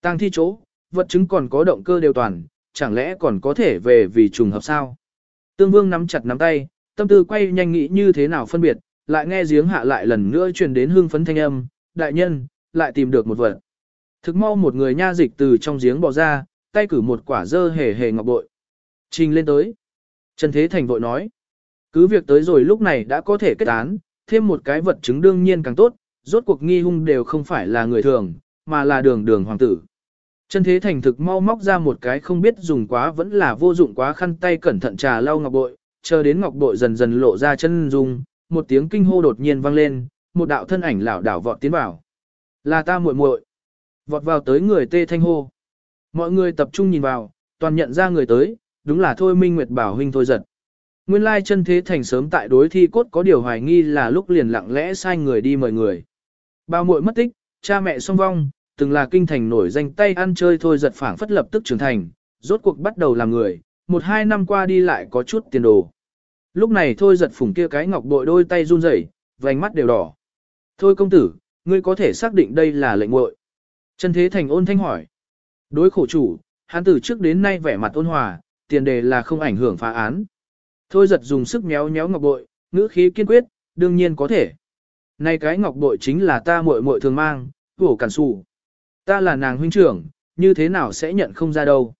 Tăng thi chỗ, vật chứng còn có động cơ đều toàn, chẳng lẽ còn có thể về vì trùng hợp sao? Tương vương nắm chặt nắm tay, tâm tư quay nhanh nghĩ như thế nào phân biệt, lại nghe giếng hạ lại lần nữa truyền đến hương phấn thanh âm, đại nhân, lại tìm được một vật. Thực mau một người nha dịch từ trong giếng bò ra, tay cử một quả dơ hề hề ngọc bội. Trình lên tới. Trần Thế Thành vội nói. Cứ việc tới rồi lúc này đã có thể kết án, thêm một cái vật chứng đương nhiên càng tốt, rốt cuộc nghi hung đều không phải là người thường, mà là đường đường hoàng tử. Trần Thế Thành thực mau móc ra một cái không biết dùng quá vẫn là vô dụng quá khăn tay cẩn thận trà lau ngọc bội, chờ đến ngọc bội dần dần lộ ra chân dung, một tiếng kinh hô đột nhiên vang lên, một đạo thân ảnh lảo đảo vọt tiến vào. Là ta muội muội. Vọt vào tới người tê thanh hô. Mọi người tập trung nhìn vào, toàn nhận ra người tới, đúng là Thôi Minh Nguyệt bảo huynh thôi giật. Nguyên lai chân thế thành sớm tại đối thi cốt có điều hoài nghi là lúc liền lặng lẽ sai người đi mời người. Bao muội mất tích, cha mẹ song vong, từng là kinh thành nổi danh tay ăn chơi thôi giật phảng phất lập tức trưởng thành, rốt cuộc bắt đầu làm người, một hai năm qua đi lại có chút tiền đồ. Lúc này thôi giật phủng kia cái ngọc bội đôi tay run rẩy, vành mắt đều đỏ. Thôi công tử, ngươi có thể xác định đây là lệnh muội. Chân thế thành ôn thanh hỏi. Đối khổ chủ, hắn từ trước đến nay vẻ mặt ôn hòa, tiền đề là không ảnh hưởng phá án. Thôi giật dùng sức méo méo ngọc bội, ngữ khí kiên quyết, đương nhiên có thể. Này cái ngọc bội chính là ta muội muội thường mang, cổ cản sủ. Ta là nàng huynh trưởng, như thế nào sẽ nhận không ra đâu.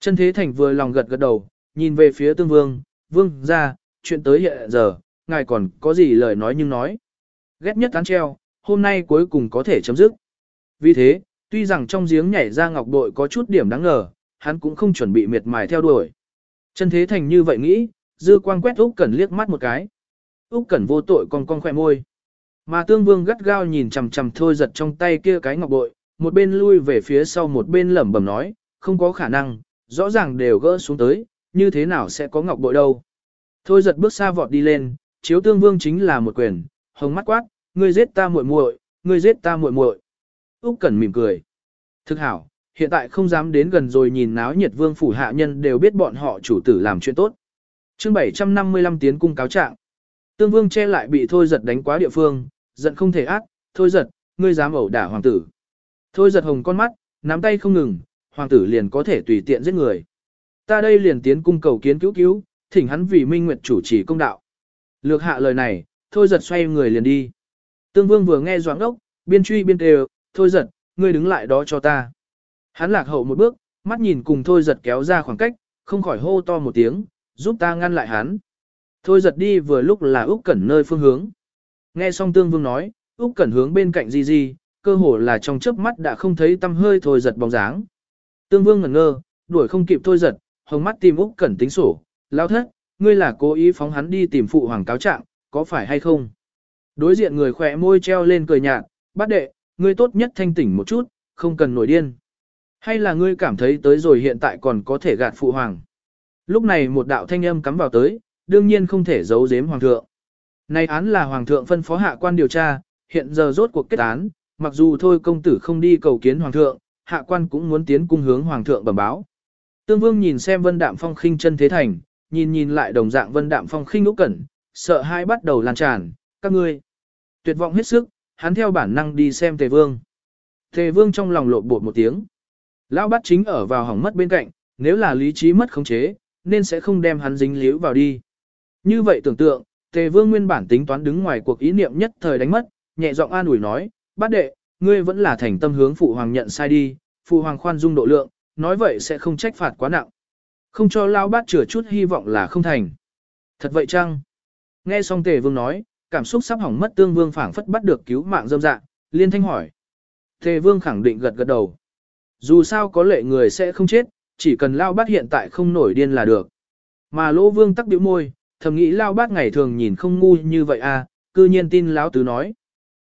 Chân thế thành vừa lòng gật gật đầu, nhìn về phía tương vương, vương ra, chuyện tới hiện giờ, ngài còn có gì lời nói nhưng nói. Ghét nhất tán treo, hôm nay cuối cùng có thể chấm dứt. Vì thế, tuy rằng trong giếng nhảy ra ngọc bội có chút điểm đáng ngờ, hắn cũng không chuẩn bị miệt mài theo đuổi. Chân thế thành như vậy nghĩ, dư quang quét Úc Cẩn liếc mắt một cái. Úc Cẩn vô tội còn cong khóe môi. Mà tương vương gắt gao nhìn chằm chằm thôi giật trong tay kia cái ngọc bội, một bên lui về phía sau một bên lẩm bẩm nói, không có khả năng, rõ ràng đều gỡ xuống tới, như thế nào sẽ có ngọc bội đâu. Thôi giật bước xa vọt đi lên, chiếu tương vương chính là một quyền, hồng mắt quát, ngươi giết ta muội muội, ngươi giết ta muội muội. Úc Cẩn mỉm cười. Thực hảo, hiện tại không dám đến gần rồi nhìn náo nhiệt vương phủ hạ nhân đều biết bọn họ chủ tử làm chuyện tốt. Chương 755 tiến cung cáo trạng. Tương Vương che lại bị thôi giật đánh quá địa phương, giận không thể ác, thôi giật, ngươi dám ẩu đả hoàng tử. Thôi giật hồng con mắt, nắm tay không ngừng, hoàng tử liền có thể tùy tiện giết người. Ta đây liền tiến cung cầu kiến cứu cứu, thỉnh hắn vì minh nguyệt chủ trì công đạo. Lược hạ lời này, thôi giật xoay người liền đi. Tương Vương vừa nghe doãn ốc, biên truy biên đều, thôi giật, ngươi đứng lại đó cho ta. Hắn lạc hậu một bước, mắt nhìn cùng thôi giật kéo ra khoảng cách, không khỏi hô to một tiếng, giúp ta ngăn lại hắn. Thôi giật đi vừa lúc là Úc Cẩn nơi phương hướng. Nghe xong Tương Vương nói, Úc Cẩn hướng bên cạnh Di Di, cơ hồ là trong chớp mắt đã không thấy tâm hơi thôi giật bóng dáng. Tương Vương ngẩn ngơ, đuổi không kịp thôi giật, hồng mắt tìm Úc Cẩn tính sổ, lão thất, ngươi là cố ý phóng hắn đi tìm phụ hoàng cáo trạng, có phải hay không? Đối diện người khỏe môi treo lên cười nhạt, bát đệ, ngươi tốt nhất thanh tỉnh một chút, không cần nổi điên. Hay là ngươi cảm thấy tới rồi hiện tại còn có thể gạt phụ hoàng? Lúc này một đạo thanh âm cắm vào tới, đương nhiên không thể giấu giếm hoàng thượng. Này án là hoàng thượng phân phó hạ quan điều tra, hiện giờ rốt cuộc kết án, mặc dù thôi công tử không đi cầu kiến hoàng thượng, hạ quan cũng muốn tiến cung hướng hoàng thượng bẩm báo. Tương Vương nhìn xem Vân Đạm Phong khinh chân thế thành, nhìn nhìn lại đồng dạng Vân Đạm Phong khinh úc cẩn, sợ hai bắt đầu lan tràn, các ngươi. Tuyệt vọng hết sức, hắn theo bản năng đi xem Tề Vương. Tề Vương trong lòng lộn bột một tiếng. Lão bắt chính ở vào hỏng mất bên cạnh, nếu là lý trí mất khống chế, nên sẽ không đem hắn dính líu vào đi. Như vậy tưởng tượng, Tề Vương nguyên bản tính toán đứng ngoài cuộc ý niệm nhất thời đánh mất, nhẹ giọng an ủi nói, bát đệ, ngươi vẫn là thành tâm hướng phụ hoàng nhận sai đi, phụ hoàng khoan dung độ lượng, nói vậy sẽ không trách phạt quá nặng. Không cho lao bát chừa chút hy vọng là không thành. Thật vậy chăng? Nghe xong Tề Vương nói, cảm xúc sắp hỏng mất tương vương phảng phất bắt được cứu mạng dâm dạ, liên thanh hỏi. Tề Vương khẳng định gật gật đầu. Dù sao có lệ người sẽ không chết, chỉ cần lao bát hiện tại không nổi điên là được. Mà lỗ vương tắc biểu môi, thầm nghĩ lao bát ngày thường nhìn không ngu như vậy à, cư nhiên tin lão tứ nói.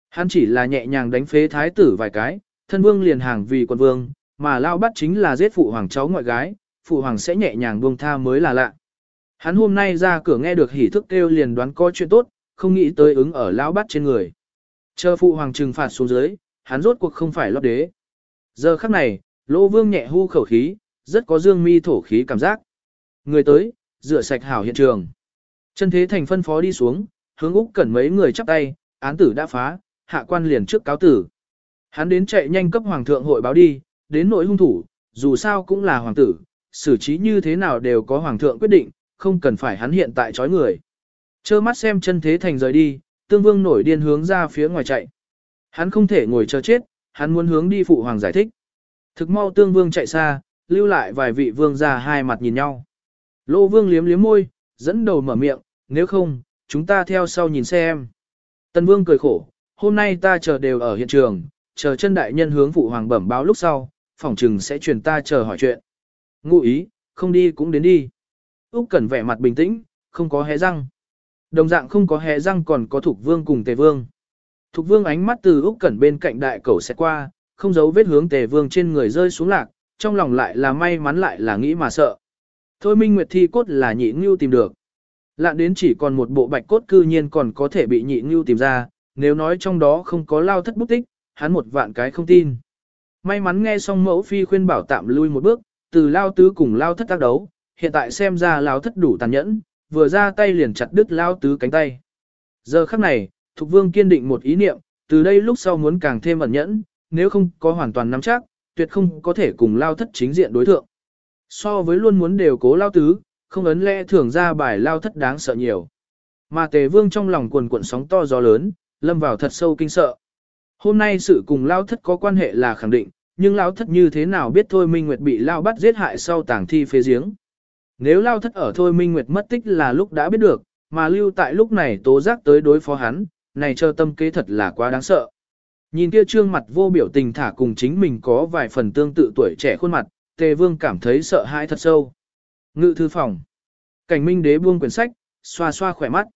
Hắn chỉ là nhẹ nhàng đánh phế thái tử vài cái, thân vương liền hàng vì quân vương, mà lao bát chính là giết phụ hoàng cháu ngoại gái, phụ hoàng sẽ nhẹ nhàng buông tha mới là lạ. Hắn hôm nay ra cửa nghe được hỉ thức kêu liền đoán có chuyện tốt, không nghĩ tới ứng ở lão bát trên người. Chờ phụ hoàng trừng phạt xuống dưới, hắn rốt cuộc không phải lót đế. Giờ khắc này, lỗ vương nhẹ hưu khẩu khí, rất có dương mi thổ khí cảm giác. Người tới, rửa sạch hảo hiện trường. Chân thế thành phân phó đi xuống, hướng Úc Cẩn mấy người chắp tay, án tử đã phá, hạ quan liền trước cáo tử. Hắn đến chạy nhanh cấp hoàng thượng hội báo đi, đến nội hung thủ, dù sao cũng là hoàng tử, xử trí như thế nào đều có hoàng thượng quyết định, không cần phải hắn hiện tại chói người. Chơ mắt xem chân thế thành rời đi, tương vương nổi điên hướng ra phía ngoài chạy. Hắn không thể ngồi chờ chết, hắn muốn hướng đi phụ hoàng giải thích. Thực mau tương vương chạy xa, lưu lại vài vị vương ra hai mặt nhìn nhau. Lô vương liếm liếm môi, dẫn đầu mở miệng, nếu không, chúng ta theo sau nhìn xem. Tần vương cười khổ, hôm nay ta chờ đều ở hiện trường, chờ chân đại nhân hướng phụ hoàng bẩm báo lúc sau, phỏng trừng sẽ truyền ta chờ hỏi chuyện. Ngụ ý, không đi cũng đến đi. Úc Cẩn vẻ mặt bình tĩnh, không có hé răng. Đồng dạng không có hé răng còn có Thục Vương cùng Tề Vương. Thục Vương ánh mắt từ Úc Cẩn bên cạnh đại cẩu sẽ qua, không giấu vết hướng Tề Vương trên người rơi xuống lạc, trong lòng lại là may mắn lại là nghĩ mà sợ. Thôi Minh Nguyệt thi cốt là nhị ngưu tìm được. Lạn đến chỉ còn một bộ bạch cốt cư nhiên còn có thể bị nhị ngưu tìm ra, nếu nói trong đó không có lao thất bút tích, hắn một vạn cái không tin. May mắn nghe xong mẫu phi khuyên bảo tạm lui một bước, từ lao tứ cùng lao thất tác đấu, hiện tại xem ra lao thất đủ tàn nhẫn, vừa ra tay liền chặt đứt lao tứ cánh tay. Giờ khắc này, Thục Vương kiên định một ý niệm, từ đây lúc sau muốn càng thêm ẩn nhẫn, nếu không có hoàn toàn nắm chắc, tuyệt không có thể cùng lao thất chính diện đối thượng. So với luôn muốn đều cố lao tứ, không ấn lẽ thường ra bài lao thất đáng sợ nhiều. Mà tề vương trong lòng cuồn cuộn sóng to gió lớn, lâm vào thật sâu kinh sợ. Hôm nay sự cùng lao thất có quan hệ là khẳng định, nhưng lao thất như thế nào biết thôi Minh Nguyệt bị lao bắt giết hại sau tàng thi phế giếng. Nếu lao thất ở thôi Minh Nguyệt mất tích là lúc đã biết được, mà lưu tại lúc này tố giác tới đối phó hắn, này cho tâm kế thật là quá đáng sợ. Nhìn kia trương mặt vô biểu tình thả cùng chính mình có vài phần tương tự tuổi trẻ khuôn mặt, tề vương cảm thấy sợ hãi thật sâu. Ngự thư phòng. Cảnh minh đế buông quyển sách, xoa xoa khỏe mắt.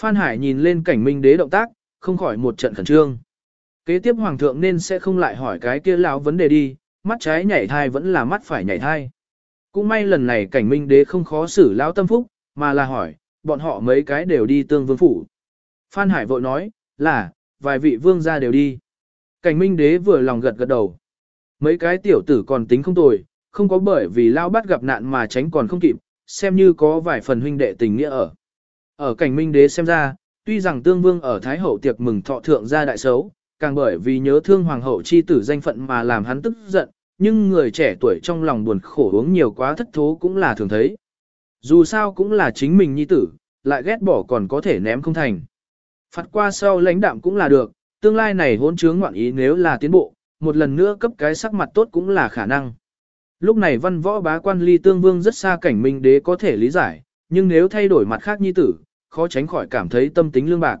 Phan Hải nhìn lên cảnh minh đế động tác, không khỏi một trận khẩn trương. Kế tiếp hoàng thượng nên sẽ không lại hỏi cái kia lão vấn đề đi, mắt trái nhảy thai vẫn là mắt phải nhảy thai. Cũng may lần này cảnh minh đế không khó xử lão tâm phúc, mà là hỏi, bọn họ mấy cái đều đi tương vương phủ. Phan Hải vội nói, là, vài vị vương gia đều đi. Cảnh minh đế vừa lòng gật gật đầu. Mấy cái tiểu tử còn tính không tồi, không có bởi vì lao bắt gặp nạn mà tránh còn không kịp, xem như có vài phần huynh đệ tình nghĩa ở. Ở cảnh minh đế xem ra, tuy rằng tương vương ở Thái Hậu tiệc mừng thọ thượng gia đại xấu, càng bởi vì nhớ thương hoàng hậu chi tử danh phận mà làm hắn tức giận, nhưng người trẻ tuổi trong lòng buồn khổ uống nhiều quá thất thố cũng là thường thấy. Dù sao cũng là chính mình nhi tử, lại ghét bỏ còn có thể ném không thành. Phạt qua sau lãnh đạm cũng là được, tương lai này hỗn chướng ngoạn ý nếu là tiến bộ, một lần nữa cấp cái sắc mặt tốt cũng là khả năng. Lúc này văn võ bá quan ly tương vương rất xa cảnh minh đế có thể lý giải, nhưng nếu thay đổi mặt khác nhi tử, khó tránh khỏi cảm thấy tâm tính lương bạc.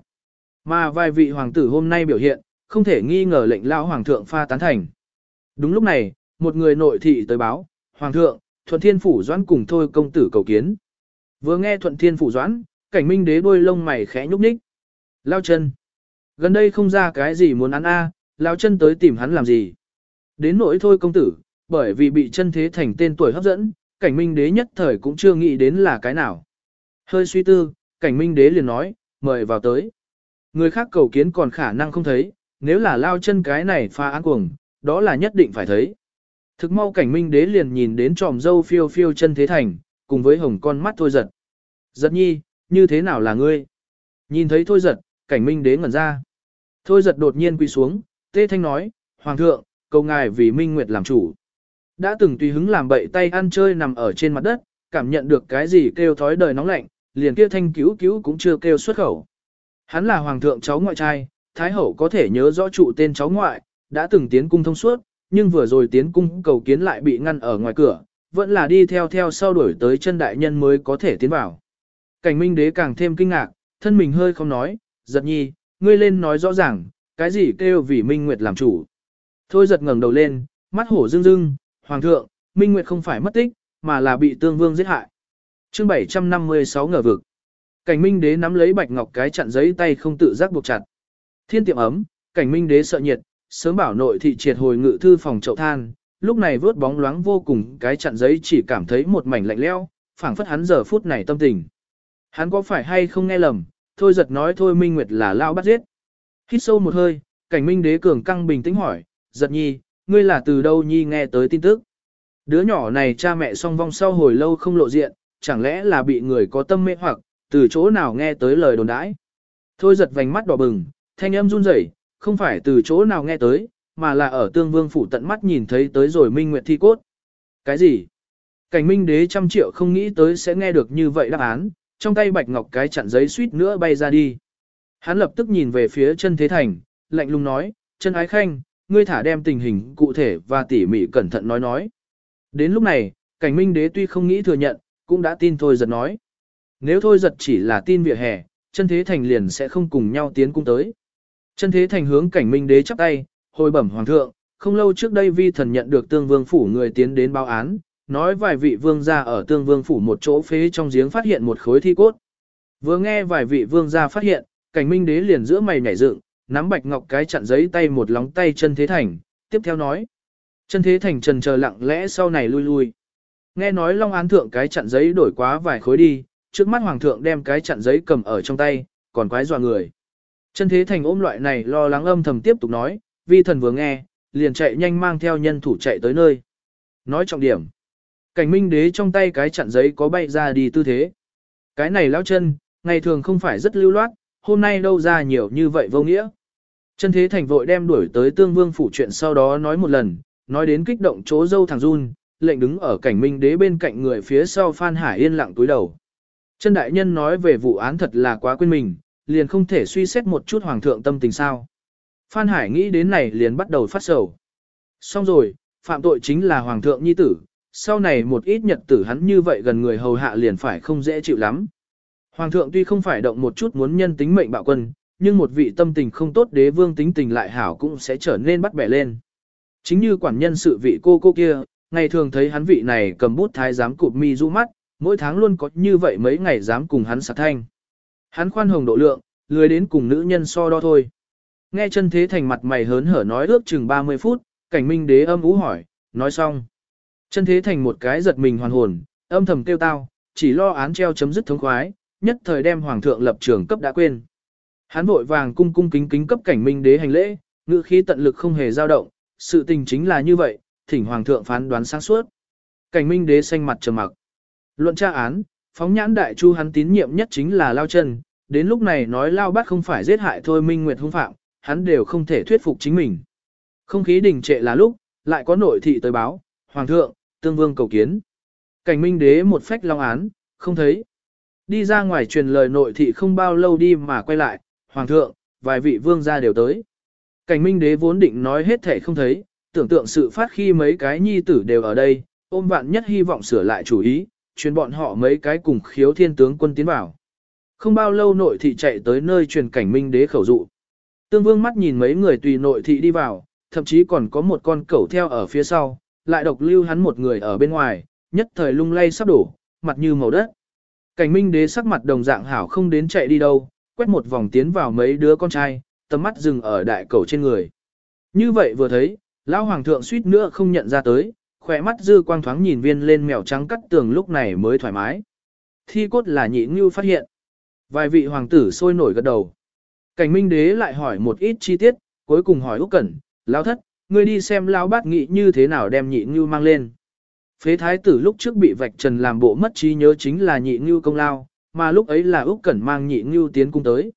Mà vài vị hoàng tử hôm nay biểu hiện, không thể nghi ngờ lệnh lao hoàng thượng pha tán thành. Đúng lúc này, một người nội thị tới báo, hoàng thượng, thuận thiên phủ doãn cùng thôi công tử cầu kiến. Vừa nghe thuận thiên phủ doãn, cảnh minh đế đôi lông mày khẽ nhúc nhích. Lao chân. Gần đây không ra cái gì muốn ăn a, à, lao chân tới tìm hắn làm gì. Đến nỗi thôi công tử, bởi vì bị chân thế thành tên tuổi hấp dẫn, cảnh minh đế nhất thời cũng chưa nghĩ đến là cái nào. Hơi suy tư, cảnh minh đế liền nói, mời vào tới. Người khác cầu kiến còn khả năng không thấy, nếu là lao chân cái này pha án cuồng, đó là nhất định phải thấy. Thực mau cảnh minh đế liền nhìn đến tròm dâu phiêu phiêu chân thế thành, cùng với hồng con mắt thôi giật. Giật nhi, như thế nào là ngươi? Nhìn thấy thôi giật, cảnh minh đế ngẩn ra. Thôi giật đột nhiên quỳ xuống, tê thanh nói, Hoàng thượng, cầu ngài vì minh nguyệt làm chủ. Đã từng tùy hứng làm bậy tay ăn chơi nằm ở trên mặt đất, cảm nhận được cái gì kêu thói đời nóng lạnh, liền kia thanh cứu cứu cũng chưa kêu xuất khẩu. Hắn là hoàng thượng cháu ngoại trai, thái hậu có thể nhớ rõ trụ tên cháu ngoại, đã từng tiến cung thông suốt, nhưng vừa rồi tiến cung cầu kiến lại bị ngăn ở ngoài cửa, vẫn là đi theo theo sau đuổi tới chân đại nhân mới có thể tiến vào. Cảnh minh đế càng thêm kinh ngạc, thân mình hơi không nói, giật nhi, ngươi lên nói rõ ràng, cái gì kêu vì minh nguyệt làm chủ. Thôi giật ngẩng đầu lên, mắt hổ rưng rưng, hoàng thượng, minh nguyệt không phải mất tích, mà là bị tương vương giết hại. chương 756 ngờ vực. Cảnh minh đế nắm lấy bạch ngọc cái chặn giấy tay không tự giác buộc chặt. Thiên tiệm ấm, cảnh minh đế sợ nhiệt, sớm bảo nội thị triệt hồi ngự thư phòng chậu than, lúc này vớt bóng loáng vô cùng cái chặn giấy chỉ cảm thấy một mảnh lạnh leo, phảng phất hắn giờ phút này tâm tình. Hắn có phải hay không nghe lầm, thôi giật nói thôi Minh Nguyệt là lao bắt giết. Hít sâu một hơi, cảnh minh đế cường căng bình tĩnh hỏi, giật nhi, ngươi là từ đâu nhi nghe tới tin tức. Đứa nhỏ này cha mẹ song vong sau hồi lâu không lộ diện, chẳng lẽ là bị người có tâm mê hoặc, từ chỗ nào nghe tới lời đồn đãi. Thôi giật vành mắt đỏ bừng, thanh âm run rẩy, không phải từ chỗ nào nghe tới, mà là ở tương vương phủ tận mắt nhìn thấy tới rồi minh nguyệt thi cốt. Cái gì? Cảnh minh đế trăm triệu không nghĩ tới sẽ nghe được như vậy đáp án, trong tay bạch ngọc cái chặn giấy suýt nữa bay ra đi. Hắn lập tức nhìn về phía chân thế thành, lạnh lùng nói, chân ái khanh, ngươi thả đem tình hình cụ thể và tỉ mỉ cẩn thận nói nói. Đến lúc này, cảnh minh đế tuy không nghĩ thừa nhận, cũng đã tin thôi giật nói. Nếu thôi giật chỉ là tin vỉa hè, chân thế thành liền sẽ không cùng nhau tiến cung tới. Chân thế thành hướng cảnh minh đế chắp tay, hồi bẩm hoàng thượng, không lâu trước đây vi thần nhận được tương vương phủ người tiến đến báo án, nói vài vị vương gia ở tương vương phủ một chỗ phế trong giếng phát hiện một khối thi cốt. Vừa nghe vài vị vương gia phát hiện, cảnh minh đế liền giữa mày nhảy dựng, nắm bạch ngọc cái chặn giấy tay một lóng tay chân thế thành, tiếp theo nói. Chân thế thành trần chờ lặng lẽ sau này lui lui. Nghe nói long án thượng cái chặn giấy đổi quá vài khối đi, trước mắt hoàng thượng đem cái chặn giấy cầm ở trong tay, còn quái dọa người. Chân thế thành ôm loại này lo lắng âm thầm tiếp tục nói, vi thần vừa nghe, liền chạy nhanh mang theo nhân thủ chạy tới nơi. Nói trọng điểm. Cảnh minh đế trong tay cái chặn giấy có bay ra đi tư thế. Cái này lão chân, ngày thường không phải rất lưu loát, hôm nay đâu ra nhiều như vậy vô nghĩa. Chân thế thành vội đem đuổi tới tương vương phủ chuyện sau đó nói một lần, nói đến kích động chỗ dâu thằng run, lệnh đứng ở cảnh minh đế bên cạnh người phía sau Phan Hải yên lặng túi đầu. Chân đại nhân nói về vụ án thật là quá quên mình, liền không thể suy xét một chút hoàng thượng tâm tình sao. Phan Hải nghĩ đến này liền bắt đầu phát sầu. Xong rồi, phạm tội chính là hoàng thượng nhi tử, sau này một ít nhật tử hắn như vậy gần người hầu hạ liền phải không dễ chịu lắm. Hoàng thượng tuy không phải động một chút muốn nhân tính mệnh bạo quân, nhưng một vị tâm tình không tốt đế vương tính tình lại hảo cũng sẽ trở nên bắt bẻ lên. Chính như quản nhân sự vị cô cô kia, ngày thường thấy hắn vị này cầm bút thái giám cụp mi rũ mắt, mỗi tháng luôn có như vậy mấy ngày dám cùng hắn sạc thanh. Hắn khoan hồng độ lượng, lười đến cùng nữ nhân so đo thôi. Nghe chân thế thành mặt mày hớn hở nói ước chừng 30 phút, cảnh minh đế âm ú hỏi, nói xong. Chân thế thành một cái giật mình hoàn hồn, âm thầm kêu tao, chỉ lo án treo chấm dứt thống khoái, nhất thời đem hoàng thượng lập trường cấp đã quên. Hắn vội vàng cung cung kính kính cấp cảnh minh đế hành lễ, ngữ khí tận lực không hề dao động, sự tình chính là như vậy, thỉnh hoàng thượng phán đoán sáng suốt. Cảnh minh đế xanh mặt trầm mặc. Luận tra án, phóng nhãn đại chu hắn tín nhiệm nhất chính là Lao Chân, đến lúc này nói Lao Bát không phải giết hại thôi Minh Nguyệt hung phạm, hắn đều không thể thuyết phục chính mình. Không khí đình trệ là lúc, lại có nội thị tới báo, Hoàng thượng, tương vương cầu kiến. Cảnh minh đế một phách long án, không thấy. Đi ra ngoài truyền lời nội thị không bao lâu đi mà quay lại, Hoàng thượng, vài vị vương gia đều tới. Cảnh minh đế vốn định nói hết thể không thấy, tưởng tượng sự phát khi mấy cái nhi tử đều ở đây, ôm vạn nhất hy vọng sửa lại chủ ý, truyền bọn họ mấy cái cùng khiếu thiên tướng quân tiến vào. Không bao lâu nội thị chạy tới nơi truyền cảnh minh đế khẩu dụ. Tương vương mắt nhìn mấy người tùy nội thị đi vào, thậm chí còn có một con cẩu theo ở phía sau, lại độc lưu hắn một người ở bên ngoài, nhất thời lung lay sắp đổ, mặt như màu đất. Cảnh minh đế sắc mặt đồng dạng hảo không đến chạy đi đâu, quét một vòng tiến vào mấy đứa con trai, tầm mắt dừng ở đại cẩu trên người. Như vậy vừa thấy, lão hoàng thượng suýt nữa không nhận ra tới, khỏe mắt dư quang thoáng nhìn viên lên mèo trắng cắt tường lúc này mới thoải mái. Thi cốt là nhị ngưu phát hiện. Vài vị hoàng tử sôi nổi gật đầu. Cảnh minh đế lại hỏi một ít chi tiết, cuối cùng hỏi Úc Cẩn, lão thất, ngươi đi xem lão bát nghị như thế nào đem nhị ngưu mang lên. Phế thái tử lúc trước bị vạch trần làm bộ mất trí nhớ chính là nhị ngưu công lao, mà lúc ấy là Úc Cẩn mang nhị ngưu tiến cung tới.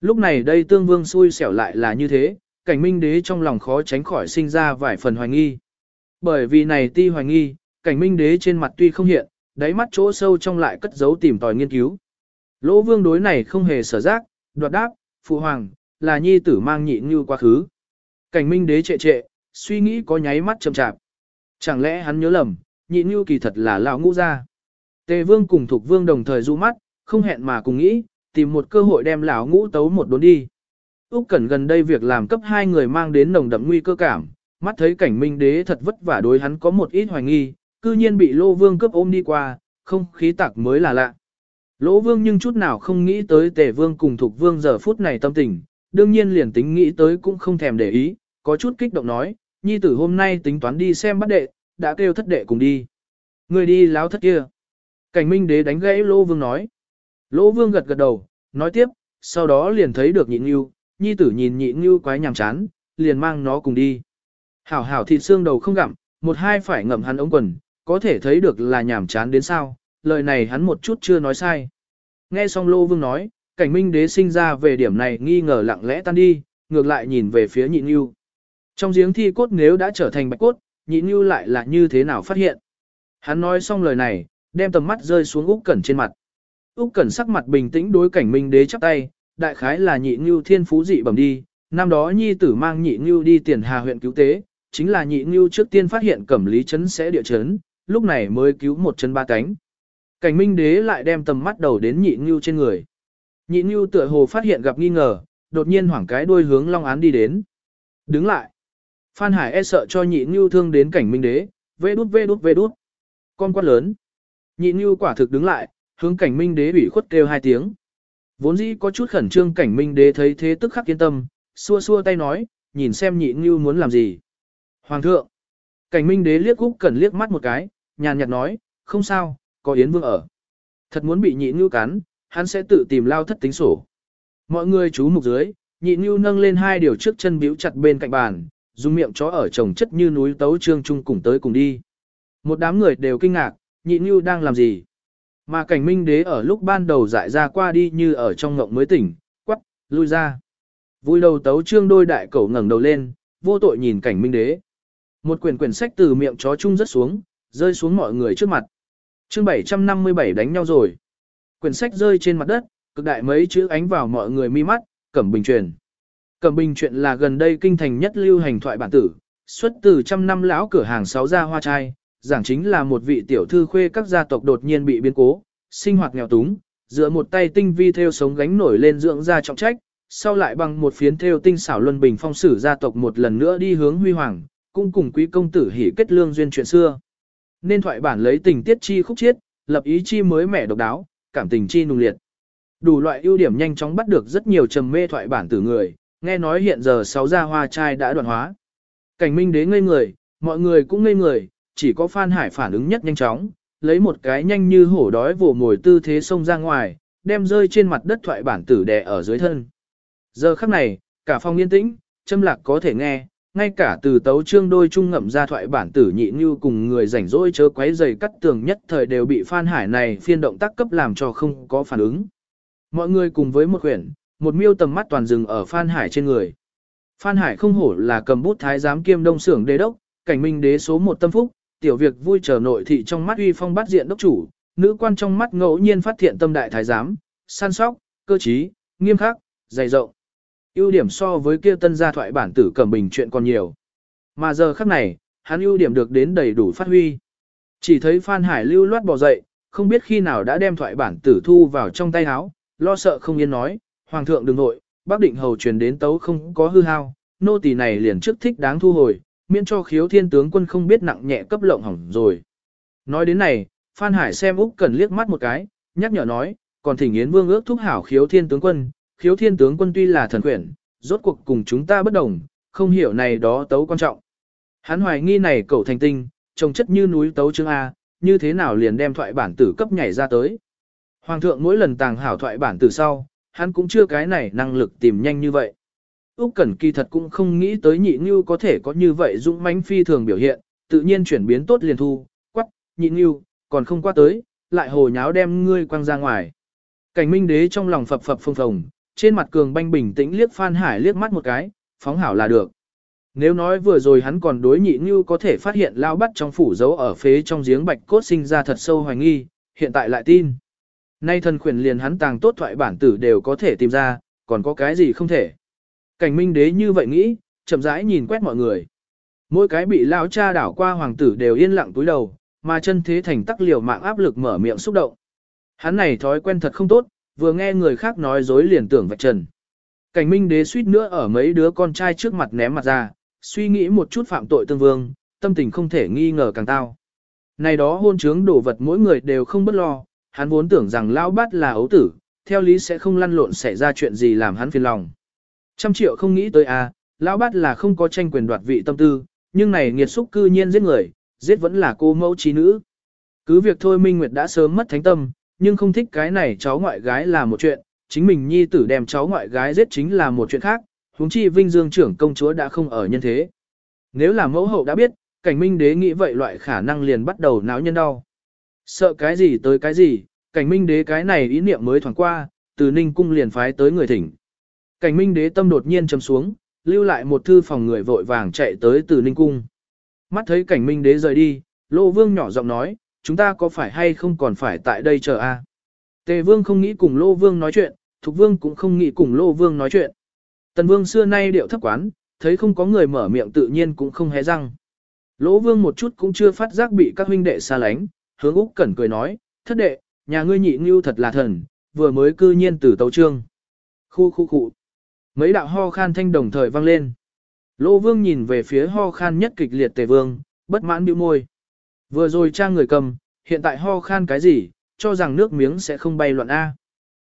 Lúc này đây tương vương xui xẻo lại là như thế, cảnh minh đế trong lòng khó tránh khỏi sinh ra vài phần hoài nghi. Bởi vì này ti hoài nghi, cảnh minh đế trên mặt tuy không hiện, đáy mắt chỗ sâu trong lại cất giấu tìm tòi nghiên cứu. Lỗ vương đối này không hề sở giác, đoạt đáp, phụ hoàng, là nhi tử mang nhị như quá khứ. Cảnh minh đế trệ trệ, suy nghĩ có nháy mắt chậm chạp. Chẳng lẽ hắn nhớ lầm, nhị như kỳ thật là lão ngũ gia. Tề vương cùng thuộc vương đồng thời du mắt, không hẹn mà cùng nghĩ, tìm một cơ hội đem lão ngũ tấu một đốn đi. Úc Cẩn gần đây việc làm cấp hai người mang đến nồng đậm nguy cơ cảm, mắt thấy cảnh minh đế thật vất vả đối hắn có một ít hoài nghi, cư nhiên bị Lô Vương cướp ôm đi qua, không khí tạc mới là lạ. Lỗ Vương nhưng chút nào không nghĩ tới Tề Vương cùng Thục Vương giờ phút này tâm tình, đương nhiên liền tính nghĩ tới cũng không thèm để ý, có chút kích động nói, nhi tử hôm nay tính toán đi xem bắt đệ, đã kêu thất đệ cùng đi. Người đi láo thất kia. Cảnh minh đế đánh gãy Lỗ Vương nói. Lỗ Vương gật gật đầu, nói tiếp, sau đó liền thấy được nhịn nhưu, nhi tử nhìn nhịn nhưu quái nhàm chán, liền mang nó cùng đi. Hảo hảo thịt xương đầu không gặm, một hai phải ngậm hắn ống quần, có thể thấy được là nhảm chán đến sao, lời này hắn một chút chưa nói sai. Nghe xong Lô Vương nói, cảnh minh đế sinh ra về điểm này nghi ngờ lặng lẽ tan đi, ngược lại nhìn về phía nhịn nhưu. Trong giếng thi cốt nếu đã trở thành bạch cốt, nhịn nhưu lại là như thế nào phát hiện. Hắn nói xong lời này, đem tầm mắt rơi xuống Úc Cẩn trên mặt. Úc Cẩn sắc mặt bình tĩnh đối cảnh minh đế chắp tay, đại khái là nhị nhưu thiên phú dị bẩm đi, năm đó nhi tử mang nhị nhưu đi tiền hà huyện cứu tế, chính là nhị ngưu trước tiên phát hiện cẩm lý chấn sẽ địa chấn, lúc này mới cứu một chân ba cánh. Cảnh minh đế lại đem tầm mắt đầu đến nhị ngưu trên người. Nhị ngưu tựa hồ phát hiện gặp nghi ngờ, đột nhiên hoảng cái đuôi hướng long án đi đến. Đứng lại. Phan Hải e sợ cho nhị ngưu thương đến cảnh minh đế, vê đút vê đút vê đút. Con quát lớn. Nhị ngưu quả thực đứng lại, hướng cảnh minh đế ủy khuất kêu hai tiếng. Vốn dĩ có chút khẩn trương cảnh minh đế thấy thế tức khắc yên tâm, xua xua tay nói, nhìn xem nhị ngưu muốn làm gì. Hoàng thượng. Cảnh minh đế liếc Úc Cẩn liếc mắt một cái, nhàn nhạt nói, không sao, có Yến Vương ở. Thật muốn bị nhị ngưu cắn, hắn sẽ tự tìm lao thất tính sổ. Mọi người chú mục dưới, nhị ngưu nâng lên hai điều trước chân biếu chặt bên cạnh bàn, dùng miệng chó ở trồng chất như núi tấu trương chung cùng tới cùng đi. Một đám người đều kinh ngạc, nhị ngưu đang làm gì? Mà cảnh minh đế ở lúc ban đầu dại ra qua đi như ở trong ngộng mới tỉnh, quắc, lui ra. Vui đầu tấu trương đôi đại cẩu ngẩng đầu lên, vô tội nhìn cảnh minh đế. Một quyển quyển sách từ miệng chó chung rất xuống, rơi xuống mọi người trước mặt. Chương 757 đánh nhau rồi. Quyển sách rơi trên mặt đất, cực đại mấy chữ ánh vào mọi người mi mắt, Cẩm Bình truyền. Cẩm Bình truyện là gần đây kinh thành nhất lưu hành thoại bản tử, xuất từ trăm năm lão cửa hàng sáu gia hoa trai, giảng chính là một vị tiểu thư khuê các gia tộc đột nhiên bị biến cố, sinh hoạt nghèo túng, dựa một tay tinh vi theo sống gánh nổi lên dưỡng gia trọng trách, sau lại bằng một phiến theo tinh xảo luân bình phong sử gia tộc một lần nữa đi hướng huy hoàng, cũng cùng quý công tử hỉ kết lương duyên chuyện xưa. Nên thoại bản lấy tình tiết chi khúc chiết, lập ý chi mới mẻ độc đáo, cảm tình chi nung liệt. Đủ loại ưu điểm nhanh chóng bắt được rất nhiều trầm mê thoại bản từ người, nghe nói hiện giờ sáu gia hoa trai đã đoạn hóa. Cảnh minh đế ngây người, mọi người cũng ngây người, chỉ có Phan Hải phản ứng nhất nhanh chóng, lấy một cái nhanh như hổ đói vồ mồi tư thế xông ra ngoài, đem rơi trên mặt đất thoại bản tử đè ở dưới thân. Giờ khắc này, cả phòng yên tĩnh, châm lạc có thể nghe, ngay cả từ tấu trương đôi trung ngậm ra thoại bản tử nhị như cùng người rảnh rỗi chớ quấy giày cắt tường nhất thời đều bị Phan Hải này phiên động tác cấp làm cho không có phản ứng. Mọi người cùng với một quyển, một miêu tầm mắt toàn dừng ở Phan Hải trên người. Phan Hải không hổ là cầm bút thái giám kiêm đông xưởng đế đốc, cảnh minh đế số một tâm phúc, tiểu việc vui chờ nội thị trong mắt uy phong bắt diện đốc chủ, nữ quan trong mắt ngẫu nhiên phát hiện tâm đại thái giám, săn sóc, cơ trí, nghiêm khắc, dày rộng ưu điểm so với kia tân gia thoại bản tử cẩm bình chuyện còn nhiều. Mà giờ khắc này, hắn ưu điểm được đến đầy đủ phát huy. Chỉ thấy Phan Hải lưu loát bò dậy, không biết khi nào đã đem thoại bản tử thu vào trong tay áo, lo sợ không yên nói, Hoàng thượng đừng nội, bác định hầu truyền đến tấu không có hư hao, nô tỳ này liền trước thích đáng thu hồi, miễn cho khiếu thiên tướng quân không biết nặng nhẹ cấp lộng hỏng rồi. Nói đến này, Phan Hải xem Úc Cần liếc mắt một cái, nhắc nhở nói, còn thỉnh Yến Vương ước thúc hảo khiếu thiên tướng quân, khiếu thiên tướng quân tuy là thần quyển, rốt cuộc cùng chúng ta bất đồng, không hiểu này đó tấu quan trọng. Hắn hoài nghi này cậu thành tinh, trông chất như núi tấu chương A, như thế nào liền đem thoại bản tử cấp nhảy ra tới. Hoàng thượng mỗi lần tàng hảo thoại bản tử sau, hắn cũng chưa cái này năng lực tìm nhanh như vậy. Úc Cẩn kỳ thật cũng không nghĩ tới nhị như có thể có như vậy dũng mãnh phi thường biểu hiện, tự nhiên chuyển biến tốt liền thu, quắc, nhị như, còn không qua tới, lại hồ nháo đem ngươi quăng ra ngoài. Cảnh minh đế trong lòng phập phập phồng phồng, trên mặt cường banh bình tĩnh liếc Phan Hải liếc mắt một cái, phóng hảo là được. Nếu nói vừa rồi hắn còn đối nhị như có thể phát hiện lao bắt trong phủ dấu ở phế trong giếng bạch cốt sinh ra thật sâu hoài nghi, hiện tại lại tin. Nay thần khuyển liền hắn tàng tốt thoại bản tử đều có thể tìm ra, còn có cái gì không thể. Cảnh minh đế như vậy nghĩ, chậm rãi nhìn quét mọi người. Mỗi cái bị lao cha đảo qua hoàng tử đều yên lặng túi đầu, mà chân thế thành tắc liều mạng áp lực mở miệng xúc động. Hắn này thói quen thật không tốt, vừa nghe người khác nói dối liền tưởng vạch trần. Cảnh minh đế suýt nữa ở mấy đứa con trai trước mặt ném mặt ra, suy nghĩ một chút phạm tội tương vương, tâm tình không thể nghi ngờ càng tao. Này đó hôn trướng đổ vật mỗi người đều không bất lo, hắn vốn tưởng rằng lão bát là ấu tử, theo lý sẽ không lăn lộn xảy ra chuyện gì làm hắn phiền lòng. Trăm triệu không nghĩ tới à, lão bát là không có tranh quyền đoạt vị tâm tư, nhưng này nghiệt xúc cư nhiên giết người, giết vẫn là cô mẫu trí nữ. Cứ việc thôi Minh Nguyệt đã sớm mất thánh tâm, nhưng không thích cái này cháu ngoại gái là một chuyện, chính mình nhi tử đem cháu ngoại gái giết chính là một chuyện khác, huống chi vinh dương trưởng công chúa đã không ở nhân thế. Nếu là mẫu hậu đã biết, cảnh minh đế nghĩ vậy loại khả năng liền bắt đầu náo nhân đau. Sợ cái gì tới cái gì, cảnh minh đế cái này ý niệm mới thoảng qua, từ ninh cung liền phái tới người thỉnh. Cảnh minh đế tâm đột nhiên chấm xuống, lưu lại một thư phòng người vội vàng chạy tới từ ninh cung. Mắt thấy cảnh minh đế rời đi, lô vương nhỏ giọng nói, chúng ta có phải hay không còn phải tại đây chờ a? Tề vương không nghĩ cùng lô vương nói chuyện, thục vương cũng không nghĩ cùng lô vương nói chuyện. Tần vương xưa nay điệu thấp quán, thấy không có người mở miệng tự nhiên cũng không hé răng. Lỗ vương một chút cũng chưa phát giác bị các huynh đệ xa lánh, hướng Úc Cẩn cười nói, thất đệ, nhà ngươi nhị Nưu thật là thần, vừa mới cư nhiên từ tấu trương. Khu khu khụ. Mấy đạo ho khan thanh đồng thời vang lên. Lỗ vương nhìn về phía ho khan nhất kịch liệt tề vương, bất mãn bĩu môi. Vừa rồi trang người cầm, hiện tại ho khan cái gì, cho rằng nước miếng sẽ không bay loạn A.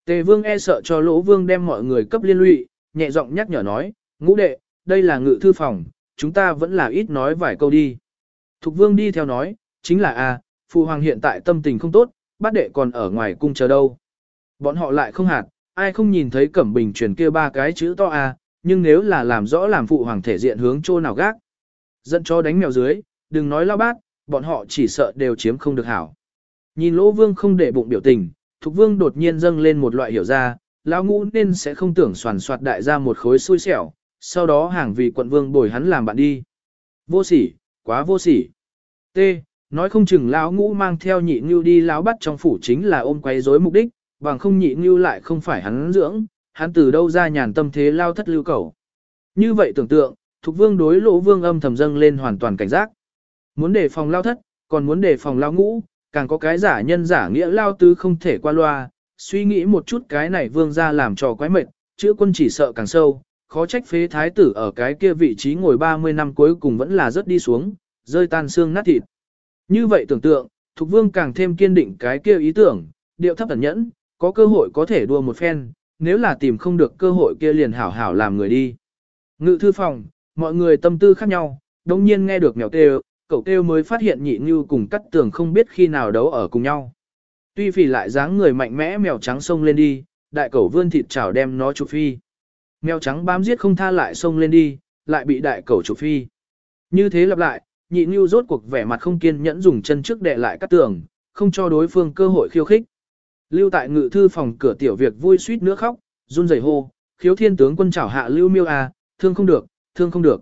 Tề vương e sợ cho lỗ vương đem mọi người cấp liên lụy, nhẹ giọng nhắc nhở nói, ngũ đệ, đây là ngự thư phòng, chúng ta vẫn là ít nói vài câu đi. Thục vương đi theo nói, chính là A, phụ hoàng hiện tại tâm tình không tốt, bát đệ còn ở ngoài cung chờ đâu. Bọn họ lại không hạt, ai không nhìn thấy cẩm bình truyền kia ba cái chữ to A, nhưng nếu là làm rõ làm phụ hoàng thể diện hướng chỗ nào gác. Dẫn cho đánh mèo dưới, đừng nói lao bát, bọn họ chỉ sợ đều chiếm không được hảo. Nhìn lỗ vương không để bụng biểu tình, thục vương đột nhiên dâng lên một loại hiểu ra, lão ngũ nên sẽ không tưởng soàn soạt đại ra một khối xui xẻo, sau đó hàng vì quận vương bồi hắn làm bạn đi. Vô sỉ, quá vô sỉ. T. Nói không chừng lão ngũ mang theo nhị ngưu đi lão bắt trong phủ chính là ôm quấy rối mục đích, bằng không nhị ngưu lại không phải hắn dưỡng, hắn từ đâu ra nhàn tâm thế lao thất lưu cầu. Như vậy tưởng tượng, Thục Vương đối Lỗ Vương âm thầm dâng lên hoàn toàn cảnh giác. Muốn đề phòng lao thất, còn muốn đề phòng lao ngũ, càng có cái giả nhân giả nghĩa lao tứ không thể qua loa, suy nghĩ một chút cái này vương ra làm trò quái mệt, chữ quân chỉ sợ càng sâu, khó trách phế thái tử ở cái kia vị trí ngồi 30 năm cuối cùng vẫn là rất đi xuống, rơi tan xương nát thịt. Như vậy tưởng tượng, Thục Vương càng thêm kiên định cái kia ý tưởng, điệu thấp ẩn nhẫn, có cơ hội có thể đua một phen, nếu là tìm không được cơ hội kia liền hảo hảo làm người đi. Ngự thư phòng, mọi người tâm tư khác nhau, đồng nhiên nghe được mèo kêu, cậu kêu mới phát hiện nhị như cùng cắt tường không biết khi nào đấu ở cùng nhau. Tuy phỉ lại dáng người mạnh mẽ mèo trắng xông lên đi, đại cẩu vươn thịt chảo đem nó chụp phi. Mèo trắng bám giết không tha lại xông lên đi, lại bị đại cẩu chụp phi. Như thế lặp lại, nhị như rốt cuộc vẻ mặt không kiên nhẫn dùng chân trước đè lại cắt tường, không cho đối phương cơ hội khiêu khích. Lưu tại ngự thư phòng cửa tiểu việc vui suýt nữa khóc, run rẩy hô, khiếu thiên tướng quân chảo hạ lưu miêu à, thương không được, thương không được.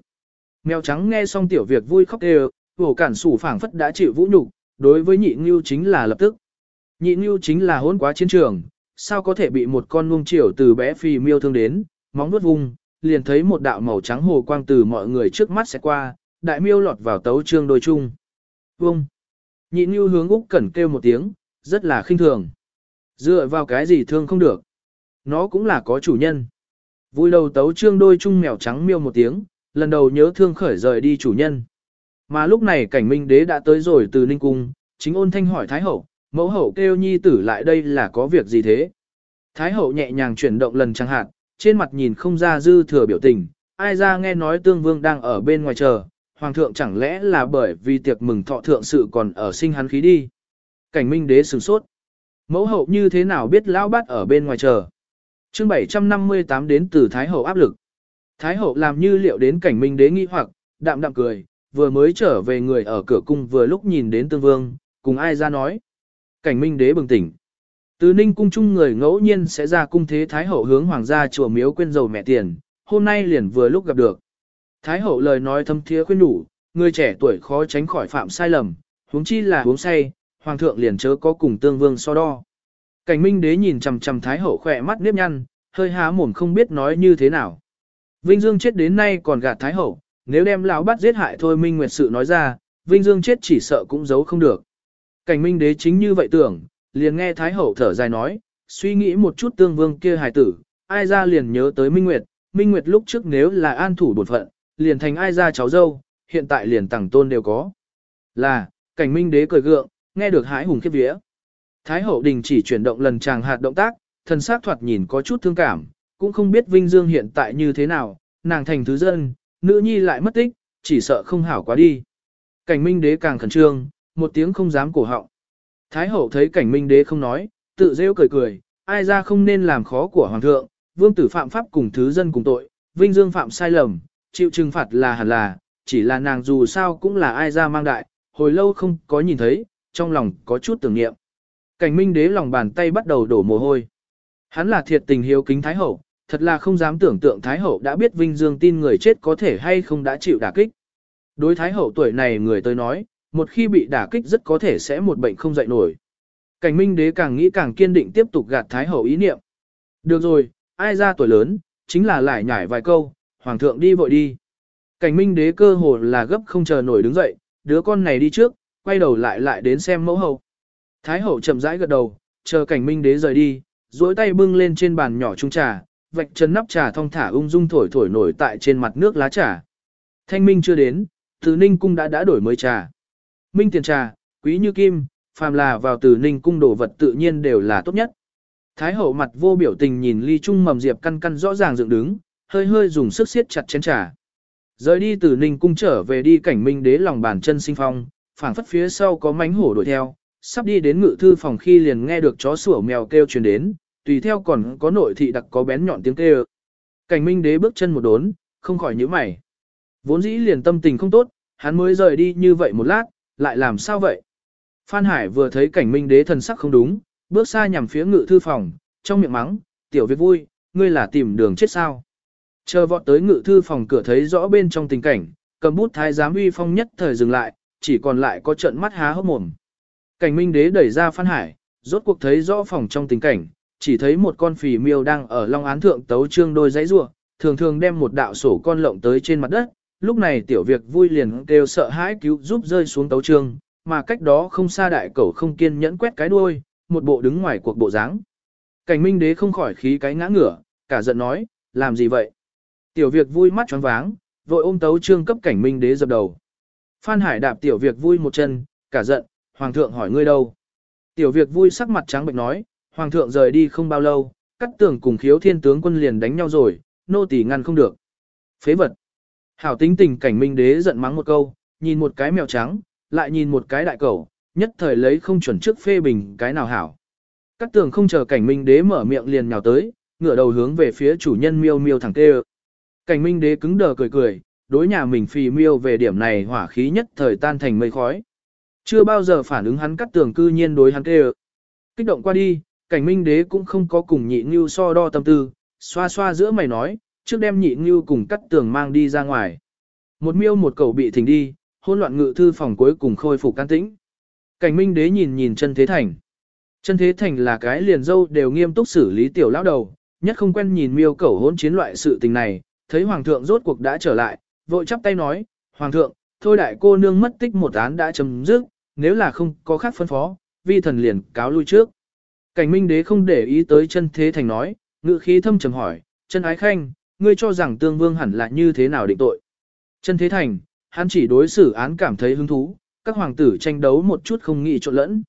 Mèo trắng nghe xong tiểu việc vui khóc đều, vổ cản sủ phảng phất đã chịu vũ nhục, đối với nhị ngưu chính là lập tức. Nhị ngưu chính là hôn quá chiến trường, sao có thể bị một con nuông chiều từ bé phì miêu thương đến, móng vuốt vung, liền thấy một đạo màu trắng hồ quang từ mọi người trước mắt sẽ qua, đại miêu lọt vào tấu trương đôi chung. Vung. Nhị ngưu hướng Úc Cẩn kêu một tiếng, rất là khinh thường. Dựa vào cái gì thương không được. Nó cũng là có chủ nhân. Vui đầu tấu trương đôi chung mèo trắng miêu một tiếng, lần đầu nhớ thương khởi rời đi chủ nhân. Mà lúc này cảnh minh đế đã tới rồi từ Ninh Cung, chính ôn thanh hỏi Thái Hậu, mẫu hậu kêu nhi tử lại đây là có việc gì thế? Thái Hậu nhẹ nhàng chuyển động lần chẳng hạn, trên mặt nhìn không ra dư thừa biểu tình, ai ra nghe nói tương vương đang ở bên ngoài chờ, hoàng thượng chẳng lẽ là bởi vì tiệc mừng thọ thượng sự còn ở sinh hắn khí đi. Cảnh minh đế sửng sốt. Mẫu hậu như thế nào biết lão bát ở bên ngoài chờ. chương 758 đến từ Thái hậu áp lực. Thái hậu làm như liệu đến cảnh minh đế nghi hoặc, đạm đạm cười, vừa mới trở về người ở cửa cung vừa lúc nhìn đến tương vương, cùng ai ra nói. Cảnh minh đế bừng tỉnh. Từ ninh cung chung người ngẫu nhiên sẽ ra cung thế Thái hậu hướng hoàng gia chùa miếu quên dầu mẹ tiền, hôm nay liền vừa lúc gặp được. Thái hậu lời nói thâm thiế khuyên đủ, người trẻ tuổi khó tránh khỏi phạm sai lầm, huống chi là uống say, hoàng thượng liền chớ có cùng tương vương so đo. Cảnh minh đế nhìn chằm chằm thái hậu khỏe mắt nếp nhăn, hơi há mồm không biết nói như thế nào. Vinh Dương chết đến nay còn gạt thái hậu, nếu đem lão bắt giết hại thôi minh nguyệt sự nói ra, Vinh Dương chết chỉ sợ cũng giấu không được. Cảnh minh đế chính như vậy tưởng, liền nghe thái hậu thở dài nói, suy nghĩ một chút tương vương kia hài tử, ai ra liền nhớ tới minh nguyệt, minh nguyệt lúc trước nếu là an thủ bột phận, liền thành ai ra cháu dâu, hiện tại liền tẳng tôn đều có. Là, cảnh minh đế cười gượng, nghe được hái hùng khiếp vía. Thái hậu đình chỉ chuyển động lần chàng hạt động tác, thần sắc thoạt nhìn có chút thương cảm, cũng không biết Vinh Dương hiện tại như thế nào, nàng thành thứ dân, nữ nhi lại mất tích, chỉ sợ không hảo quá đi. Cảnh minh đế càng khẩn trương, một tiếng không dám cổ họng. Thái hậu thấy cảnh minh đế không nói, tự rêu cười cười, ai ra không nên làm khó của hoàng thượng, vương tử phạm pháp cùng thứ dân cùng tội, Vinh Dương phạm sai lầm, chịu trừng phạt là hẳn là, chỉ là nàng dù sao cũng là ai ra mang đại, hồi lâu không có nhìn thấy, trong lòng có chút tưởng niệm. Cảnh minh đế lòng bàn tay bắt đầu đổ mồ hôi. Hắn là thiệt tình hiếu kính Thái Hậu, thật là không dám tưởng tượng Thái Hậu đã biết Vinh Dương tin người chết có thể hay không đã chịu đả kích. Đối Thái Hậu tuổi này người tới nói, một khi bị đả kích rất có thể sẽ một bệnh không dậy nổi. Cảnh minh đế càng nghĩ càng kiên định tiếp tục gạt Thái Hậu ý niệm. Được rồi, ai ra tuổi lớn, chính là lại nhảy vài câu, Hoàng thượng đi vội đi. Cảnh minh đế cơ hồ là gấp không chờ nổi đứng dậy, đứa con này đi trước, quay đầu lại lại đến xem mẫu hậu. Thái hậu chậm rãi gật đầu, chờ cảnh minh đế rời đi, duỗi tay bưng lên trên bàn nhỏ chung trà, vạch chân nắp trà thong thả ung dung thổi thổi nổi tại trên mặt nước lá trà. Thanh minh chưa đến, từ ninh cung đã đã đổi mới trà. Minh tiền trà, quý như kim, phàm là vào từ ninh cung đồ vật tự nhiên đều là tốt nhất. Thái hậu mặt vô biểu tình nhìn ly chung mầm diệp căn căn rõ ràng dựng đứng, hơi hơi dùng sức siết chặt chén trà. Rời đi từ ninh cung trở về đi cảnh minh đế lòng bàn chân sinh phong, phảng phất phía sau có mánh hổ đuổi theo, sắp đi đến ngự thư phòng khi liền nghe được chó sủa mèo kêu truyền đến, tùy theo còn có nội thị đặc có bén nhọn tiếng kêu. Cảnh minh đế bước chân một đốn, không khỏi nhíu mày. Vốn dĩ liền tâm tình không tốt, hắn mới rời đi như vậy một lát, lại làm sao vậy? Phan Hải vừa thấy cảnh minh đế thần sắc không đúng, bước xa nhằm phía ngự thư phòng, trong miệng mắng, tiểu việc vui, ngươi là tìm đường chết sao? Chờ vọt tới ngự thư phòng cửa thấy rõ bên trong tình cảnh, cầm bút thái giám uy phong nhất thời dừng lại, chỉ còn lại có trận mắt há hốc mồm. Cảnh minh đế đẩy ra Phan Hải, rốt cuộc thấy rõ phòng trong tình cảnh, chỉ thấy một con phì miêu đang ở long án thượng tấu trương đôi giấy rua, thường thường đem một đạo sổ con lộng tới trên mặt đất, lúc này tiểu việc vui liền kêu sợ hãi cứu giúp rơi xuống tấu trương, mà cách đó không xa đại cẩu không kiên nhẫn quét cái đuôi, một bộ đứng ngoài cuộc bộ dáng. Cảnh minh đế không khỏi khí cái ngã ngửa, cả giận nói, làm gì vậy? Tiểu việc vui mắt choáng váng, vội ôm tấu trương cấp cảnh minh đế dập đầu. Phan Hải đạp tiểu việc vui một chân, cả giận, hoàng thượng hỏi ngươi đâu. Tiểu việc vui sắc mặt trắng bệnh nói, hoàng thượng rời đi không bao lâu, cắt tường cùng khiếu thiên tướng quân liền đánh nhau rồi, nô tỳ ngăn không được. Phế vật. Hảo tính tình cảnh minh đế giận mắng một câu, nhìn một cái mèo trắng, lại nhìn một cái đại cẩu, nhất thời lấy không chuẩn trước phê bình cái nào hảo. Cắt tường không chờ cảnh minh đế mở miệng liền nhào tới, ngửa đầu hướng về phía chủ nhân miêu miêu thẳng tê Cảnh minh đế cứng đờ cười cười, đối nhà mình phì miêu về điểm này hỏa khí nhất thời tan thành mây khói. Chưa bao giờ phản ứng hắn cắt tường cư nhiên đối hắn tê. Kích động qua đi, cảnh minh đế cũng không có cùng nhị ngưu so đo tâm tư, xoa xoa giữa mày nói, trước đem nhị ngưu cùng cắt tường mang đi ra ngoài. Một miêu một cầu bị thỉnh đi, hỗn loạn ngự thư phòng cuối cùng khôi phục can tĩnh. Cảnh minh đế nhìn nhìn chân thế thành. Chân thế thành là cái liền dâu đều nghiêm túc xử lý tiểu lão đầu, nhất không quen nhìn miêu cầu hỗn chiến loại sự tình này, thấy hoàng thượng rốt cuộc đã trở lại, vội chắp tay nói, Hoàng thượng, thôi đại cô nương mất tích một án đã chấm dứt, nếu là không có khác phân phó, vi thần liền cáo lui trước. Cảnh minh đế không để ý tới chân thế thành nói, ngự khí thâm trầm hỏi, chân ái khanh, ngươi cho rằng tương vương hẳn là như thế nào định tội. Chân thế thành, hắn chỉ đối xử án cảm thấy hứng thú, các hoàng tử tranh đấu một chút không nghĩ trộn lẫn.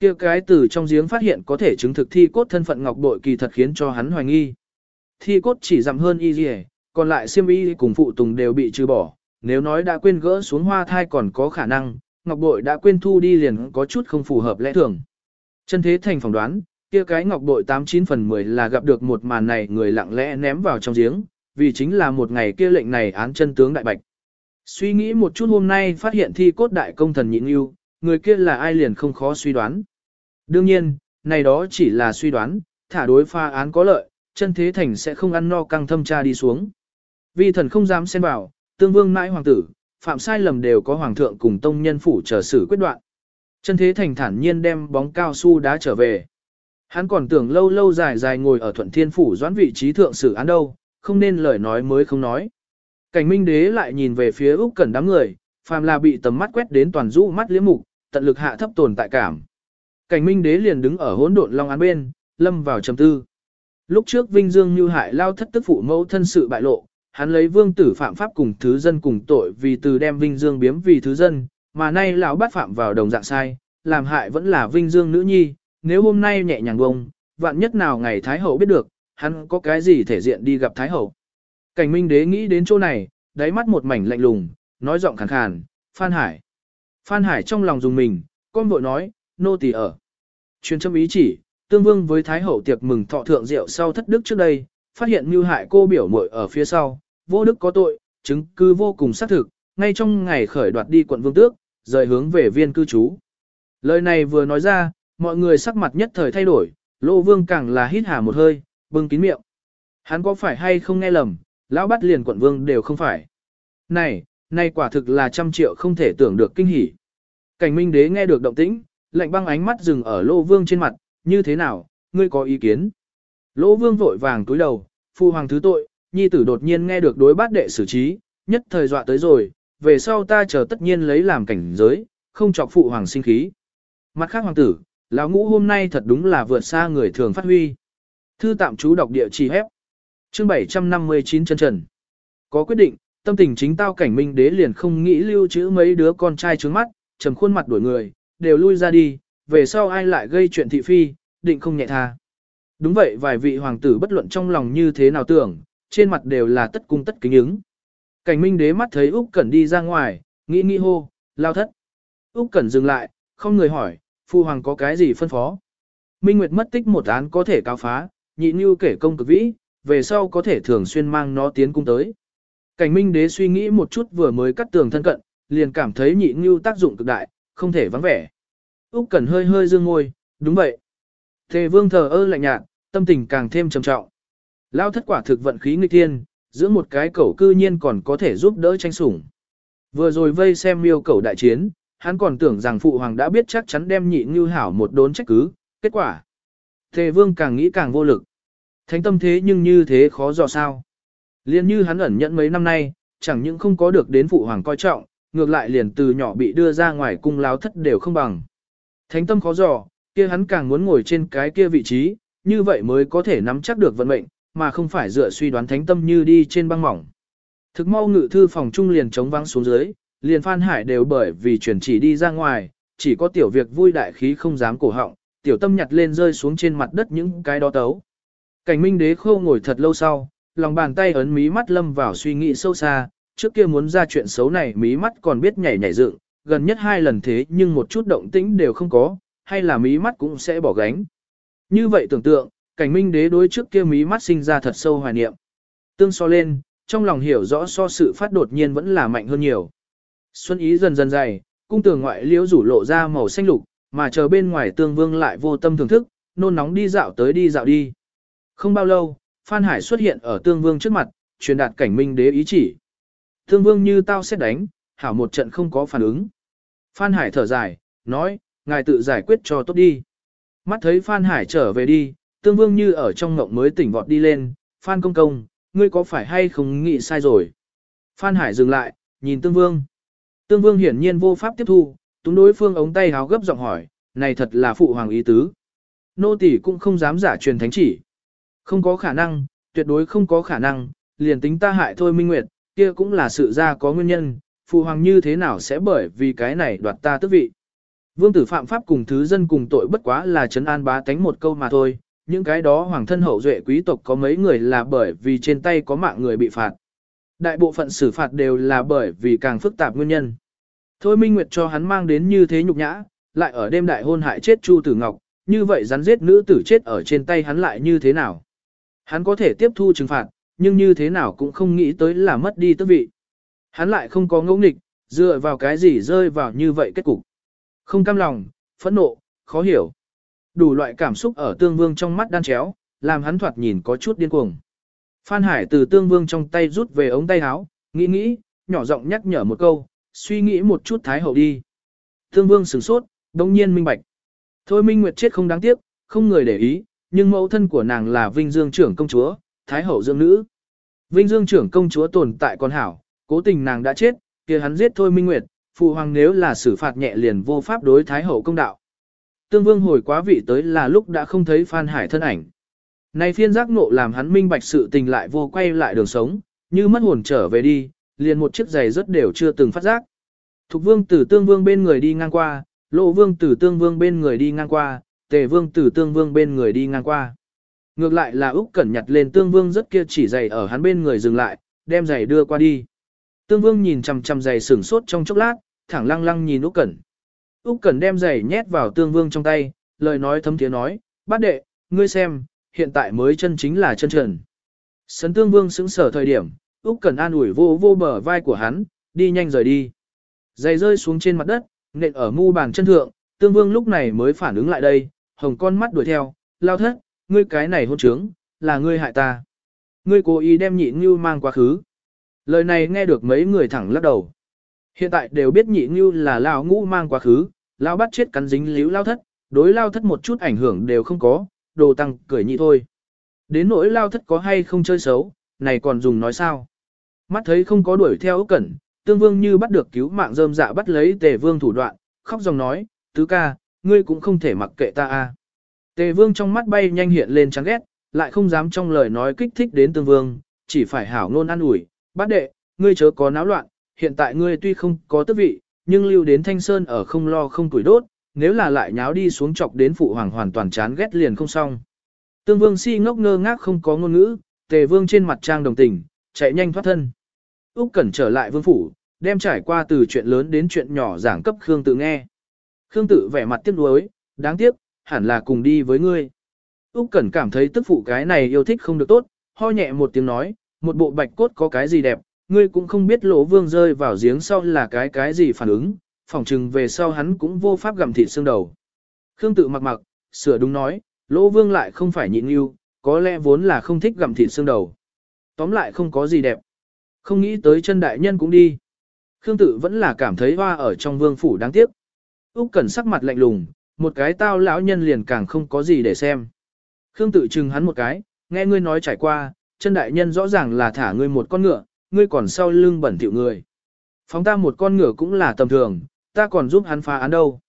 kia cái từ trong giếng phát hiện có thể chứng thực thi cốt thân phận ngọc bội kỳ thật khiến cho hắn hoài nghi. Thi cốt chỉ giảm hơn y dì còn lại siêm y cùng phụ tùng đều bị trừ bỏ, nếu nói đã quên gỡ xuống hoa thai còn có khả năng, ngọc bội đã quên thu đi liền có chút không phù hợp lẽ thường. Chân thế thành phỏng đoán, kia cái ngọc bội 89 phần 10 là gặp được một màn này người lặng lẽ ném vào trong giếng, vì chính là một ngày kia lệnh này án chân tướng đại bạch. Suy nghĩ một chút hôm nay phát hiện thi cốt đại công thần nhịn yêu, người kia là ai liền không khó suy đoán. Đương nhiên, này đó chỉ là suy đoán, thả đối pha án có lợi, chân thế thành sẽ không ăn no căng thâm tra đi xuống. Vì thần không dám xen vào, tương vương mãi hoàng tử, phạm sai lầm đều có hoàng thượng cùng tông nhân phủ chờ xử quyết đoạn. Chân thế thành thản nhiên đem bóng cao su đá trở về. Hắn còn tưởng lâu lâu dài dài ngồi ở thuận thiên phủ doãn vị trí thượng xử án đâu, không nên lời nói mới không nói. Cảnh minh đế lại nhìn về phía Úc Cẩn đám người, phàm là bị tầm mắt quét đến toàn rũ mắt liễm mục, tận lực hạ thấp tồn tại cảm. Cảnh minh đế liền đứng ở hỗn độn long án bên, lâm vào trầm tư. Lúc trước Vinh Dương như hại lao thất tức phụ mẫu thân sự bại lộ, hắn lấy vương tử phạm pháp cùng thứ dân cùng tội vì từ đem Vinh Dương biếm vì thứ dân, mà nay lão bắt phạm vào đồng dạng sai, làm hại vẫn là Vinh Dương nữ nhi, nếu hôm nay nhẹ nhàng bông, vạn nhất nào ngày Thái Hậu biết được, hắn có cái gì thể diện đi gặp Thái Hậu. Cảnh Minh Đế nghĩ đến chỗ này, đáy mắt một mảnh lạnh lùng, nói giọng khàn khàn, Phan Hải. Phan Hải trong lòng dùng mình, con vội nói, nô tỳ ở. Truyền châm ý chỉ, tương vương với Thái Hậu tiệc mừng thọ thượng rượu sau thất đức trước đây, phát hiện mưu hại cô biểu muội ở phía sau, vô đức có tội, chứng cứ vô cùng xác thực, ngay trong ngày khởi đoạt đi quận vương tước, rời hướng về viên cư trú. Lời này vừa nói ra, mọi người sắc mặt nhất thời thay đổi, lô vương càng là hít hà một hơi, bưng kín miệng. Hắn có phải hay không nghe lầm, lão bắt liền quận vương đều không phải. Này, này quả thực là trăm triệu không thể tưởng được kinh hỉ. Cảnh minh đế nghe được động tĩnh, lạnh băng ánh mắt dừng ở lô vương trên mặt, như thế nào, ngươi có ý kiến? Lô vương vội vàng túi đầu, phu hoàng thứ tội, nhi tử đột nhiên nghe được đối bát đệ xử trí, nhất thời dọa tới rồi, về sau ta chờ tất nhiên lấy làm cảnh giới, không chọc phụ hoàng sinh khí. Mặt khác hoàng tử, lão ngũ hôm nay thật đúng là vượt xa người thường phát huy. Thư tạm chú đọc địa chỉ hép. Chương 759 chân trần. Có quyết định, tâm tình chính tao cảnh minh đế liền không nghĩ lưu trữ mấy đứa con trai trướng mắt, trầm khuôn mặt đuổi người, đều lui ra đi, về sau ai lại gây chuyện thị phi, định không nhẹ tha. Đúng vậy vài vị hoàng tử bất luận trong lòng như thế nào tưởng, trên mặt đều là tất cung tất kính ứng. Cảnh minh đế mắt thấy Úc Cẩn đi ra ngoài, nghĩ nghĩ hô, lao thất. Úc Cẩn dừng lại, không người hỏi, phu hoàng có cái gì phân phó. Minh Nguyệt mất tích một án có thể cáo phá, nhị như kể công cực vĩ, về sau có thể thường xuyên mang nó tiến cung tới. Cảnh Minh đế suy nghĩ một chút vừa mới cắt tường thân cận, liền cảm thấy nhị như tác dụng cực đại, không thể vắng vẻ. Úc Cẩn hơi hơi dương ngôi, đúng vậy. Thề vương thờ ơ lạnh nhạt, tâm tình càng thêm trầm trọng. Lao thất quả thực vận khí nghịch thiên, giữa một cái cẩu cư nhiên còn có thể giúp đỡ tranh sủng. Vừa rồi vây xem miêu cẩu đại chiến, hắn còn tưởng rằng phụ hoàng đã biết chắc chắn đem nhị như hảo một đốn trách cứ, kết quả. Thề vương càng nghĩ càng vô lực. Thánh tâm thế nhưng như thế khó dò sao. Liên như hắn ẩn nhận mấy năm nay, chẳng những không có được đến phụ hoàng coi trọng, ngược lại liền từ nhỏ bị đưa ra ngoài cung láo thất đều không bằng. Thánh tâm khó dò, kia hắn càng muốn ngồi trên cái kia vị trí, như vậy mới có thể nắm chắc được vận mệnh, mà không phải dựa suy đoán thánh tâm như đi trên băng mỏng. Thực mau ngự thư phòng trung liền chống vắng xuống dưới, liền Phan Hải đều bởi vì chuyển chỉ đi ra ngoài, chỉ có tiểu việc vui đại khí không dám cổ họng, tiểu tâm nhặt lên rơi xuống trên mặt đất những cái đó tấu. Cảnh minh đế khô ngồi thật lâu sau, lòng bàn tay ấn mí mắt lâm vào suy nghĩ sâu xa, trước kia muốn ra chuyện xấu này mí mắt còn biết nhảy nhảy dựng, gần nhất hai lần thế nhưng một chút động tĩnh đều không có, hay là mí mắt cũng sẽ bỏ gánh. Như vậy tưởng tượng, cảnh minh đế đối trước kia mí mắt sinh ra thật sâu hoài niệm. Tương so lên, trong lòng hiểu rõ so sự phát đột nhiên vẫn là mạnh hơn nhiều. Xuân ý dần dần dày, cung tường ngoại liễu rủ lộ ra màu xanh lục, mà chờ bên ngoài tương vương lại vô tâm thưởng thức, nôn nóng đi dạo tới đi dạo đi. Không bao lâu, Phan Hải xuất hiện ở tương vương trước mặt, truyền đạt cảnh minh đế ý chỉ. Tương vương như tao xét đánh, hảo một trận không có phản ứng. Phan Hải thở dài, nói, ngài tự giải quyết cho tốt đi. Mắt thấy Phan Hải trở về đi, tương vương như ở trong ngộng mới tỉnh vọt đi lên, Phan công công, ngươi có phải hay không nghĩ sai rồi. Phan Hải dừng lại, nhìn tương vương. Tương vương hiển nhiên vô pháp tiếp thu, túng đối phương ống tay háo gấp giọng hỏi, này thật là phụ hoàng ý tứ. Nô tỷ cũng không dám giả truyền thánh chỉ. Không có khả năng, tuyệt đối không có khả năng, liền tính ta hại thôi Minh Nguyệt, kia cũng là sự ra có nguyên nhân, phụ hoàng như thế nào sẽ bởi vì cái này đoạt ta tước vị. Vương tử phạm pháp cùng thứ dân cùng tội bất quá là chấn an bá tánh một câu mà thôi, những cái đó hoàng thân hậu duệ quý tộc có mấy người là bởi vì trên tay có mạng người bị phạt. Đại bộ phận xử phạt đều là bởi vì càng phức tạp nguyên nhân. Thôi Minh Nguyệt cho hắn mang đến như thế nhục nhã, lại ở đêm đại hôn hại chết Chu Tử Ngọc, như vậy rắn giết nữ tử chết ở trên tay hắn lại như thế nào. Hắn có thể tiếp thu trừng phạt, nhưng như thế nào cũng không nghĩ tới là mất đi tước vị. Hắn lại không có ngẫu nghịch, dựa vào cái gì rơi vào như vậy kết cục. Không cam lòng, phẫn nộ, khó hiểu. Đủ loại cảm xúc ở tương vương trong mắt đan chéo, làm hắn thoạt nhìn có chút điên cuồng. Phan Hải từ tương vương trong tay rút về ống tay áo, nghĩ nghĩ, nhỏ giọng nhắc nhở một câu, suy nghĩ một chút thái hậu đi. Tương vương sửng sốt, đồng nhiên minh bạch. Thôi Minh Nguyệt chết không đáng tiếc, không người để ý, nhưng mẫu thân của nàng là Vinh Dương trưởng công chúa, Thái hậu dương nữ. Vinh Dương trưởng công chúa tồn tại con hảo, cố tình nàng đã chết, kia hắn giết thôi Minh Nguyệt, phụ hoàng nếu là xử phạt nhẹ liền vô pháp đối Thái hậu công đạo. Tương Vương hồi quá vị tới là lúc đã không thấy Phan Hải thân ảnh. Này phiên giác ngộ làm hắn minh bạch sự tình lại vô quay lại đường sống, như mất hồn trở về đi, liền một chiếc giày rất đều chưa từng phát giác. Thục Vương tử Tương Vương bên người đi ngang qua, Lộ Vương tử Tương Vương bên người đi ngang qua, Tề Vương tử Tương Vương bên người đi ngang qua. Ngược lại là Úc Cẩn nhặt lên Tương Vương rất kia chỉ giày ở hắn bên người dừng lại, đem giày đưa qua đi. Tương Vương nhìn chằm chằm giày sửng sốt trong chốc lát, thẳng lăng lăng nhìn Úc Cẩn. Úc Cẩn đem giày nhét vào Tương Vương trong tay, lời nói thấm thiế nói, "Bát đệ, ngươi xem, hiện tại mới chân chính là chân trần." Sấn Tương Vương sững sờ thời điểm, Úc Cẩn an ủi vô vô bờ vai của hắn, đi nhanh rời đi. Giày rơi xuống trên mặt đất, nện ở mu bàn chân thượng, Tương Vương lúc này mới phản ứng lại đây, hồng con mắt đuổi theo, lao thất, ngươi cái này hôn trướng, là ngươi hại ta. Ngươi cố ý đem nhị ngưu mang quá khứ. Lời này nghe được mấy người thẳng lắc đầu. Hiện tại đều biết nhị ngưu là lao ngũ mang quá khứ, lao bắt chết cắn dính liễu lao thất, đối lao thất một chút ảnh hưởng đều không có, đồ tăng cười nhị thôi. Đến nỗi lao thất có hay không chơi xấu, này còn dùng nói sao. Mắt thấy không có đuổi theo Úc Cẩn, Tương Vương như bắt được cứu mạng rơm dạ bắt lấy Tề Vương thủ đoạn, khóc dòng nói, tứ ca, ngươi cũng không thể mặc kệ ta a. Tề Vương trong mắt bay nhanh hiện lên chán ghét, lại không dám trong lời nói kích thích đến Tương Vương, chỉ phải hảo ngôn an ủi, bát đệ, ngươi chớ có náo loạn, hiện tại ngươi tuy không có tước vị, nhưng lưu đến Thanh Sơn ở không lo không tuổi đốt, nếu là lại nháo đi xuống chọc đến phụ hoàng hoàn toàn chán ghét liền không xong. Tương Vương si ngốc ngơ ngác không có ngôn ngữ, Tề Vương trên mặt trang đồng tình, chạy nhanh thoát thân. Úc Cẩn trở lại vương phủ, đem trải qua từ chuyện lớn đến chuyện nhỏ giảng cấp Khương Tự nghe. Khương Tự vẻ mặt tiếc nuối, đáng tiếc, hẳn là cùng đi với ngươi. Úc Cẩn cảm thấy tức phụ cái này yêu thích không được tốt, ho nhẹ một tiếng nói, một bộ bạch cốt có cái gì đẹp, ngươi cũng không biết lỗ vương rơi vào giếng sau là cái cái gì phản ứng, phỏng chừng về sau hắn cũng vô pháp gặm thịt xương đầu. Khương tự mặc mặc, sửa đúng nói, lỗ vương lại không phải nhịn yêu, có lẽ vốn là không thích gặm thịt xương đầu. Tóm lại không có gì đẹp. Không nghĩ tới chân đại nhân cũng đi. Khương tự vẫn là cảm thấy hoa ở trong vương phủ đáng tiếc. Úc Cẩn sắc mặt lạnh lùng, một cái tao lão nhân liền càng không có gì để xem. Khương tự chừng hắn một cái, nghe ngươi nói trải qua, chân đại nhân rõ ràng là thả ngươi một con ngựa, ngươi còn sau lưng bẩn thỉu người. Phóng ta một con ngựa cũng là tầm thường, ta còn giúp hắn phá án đâu.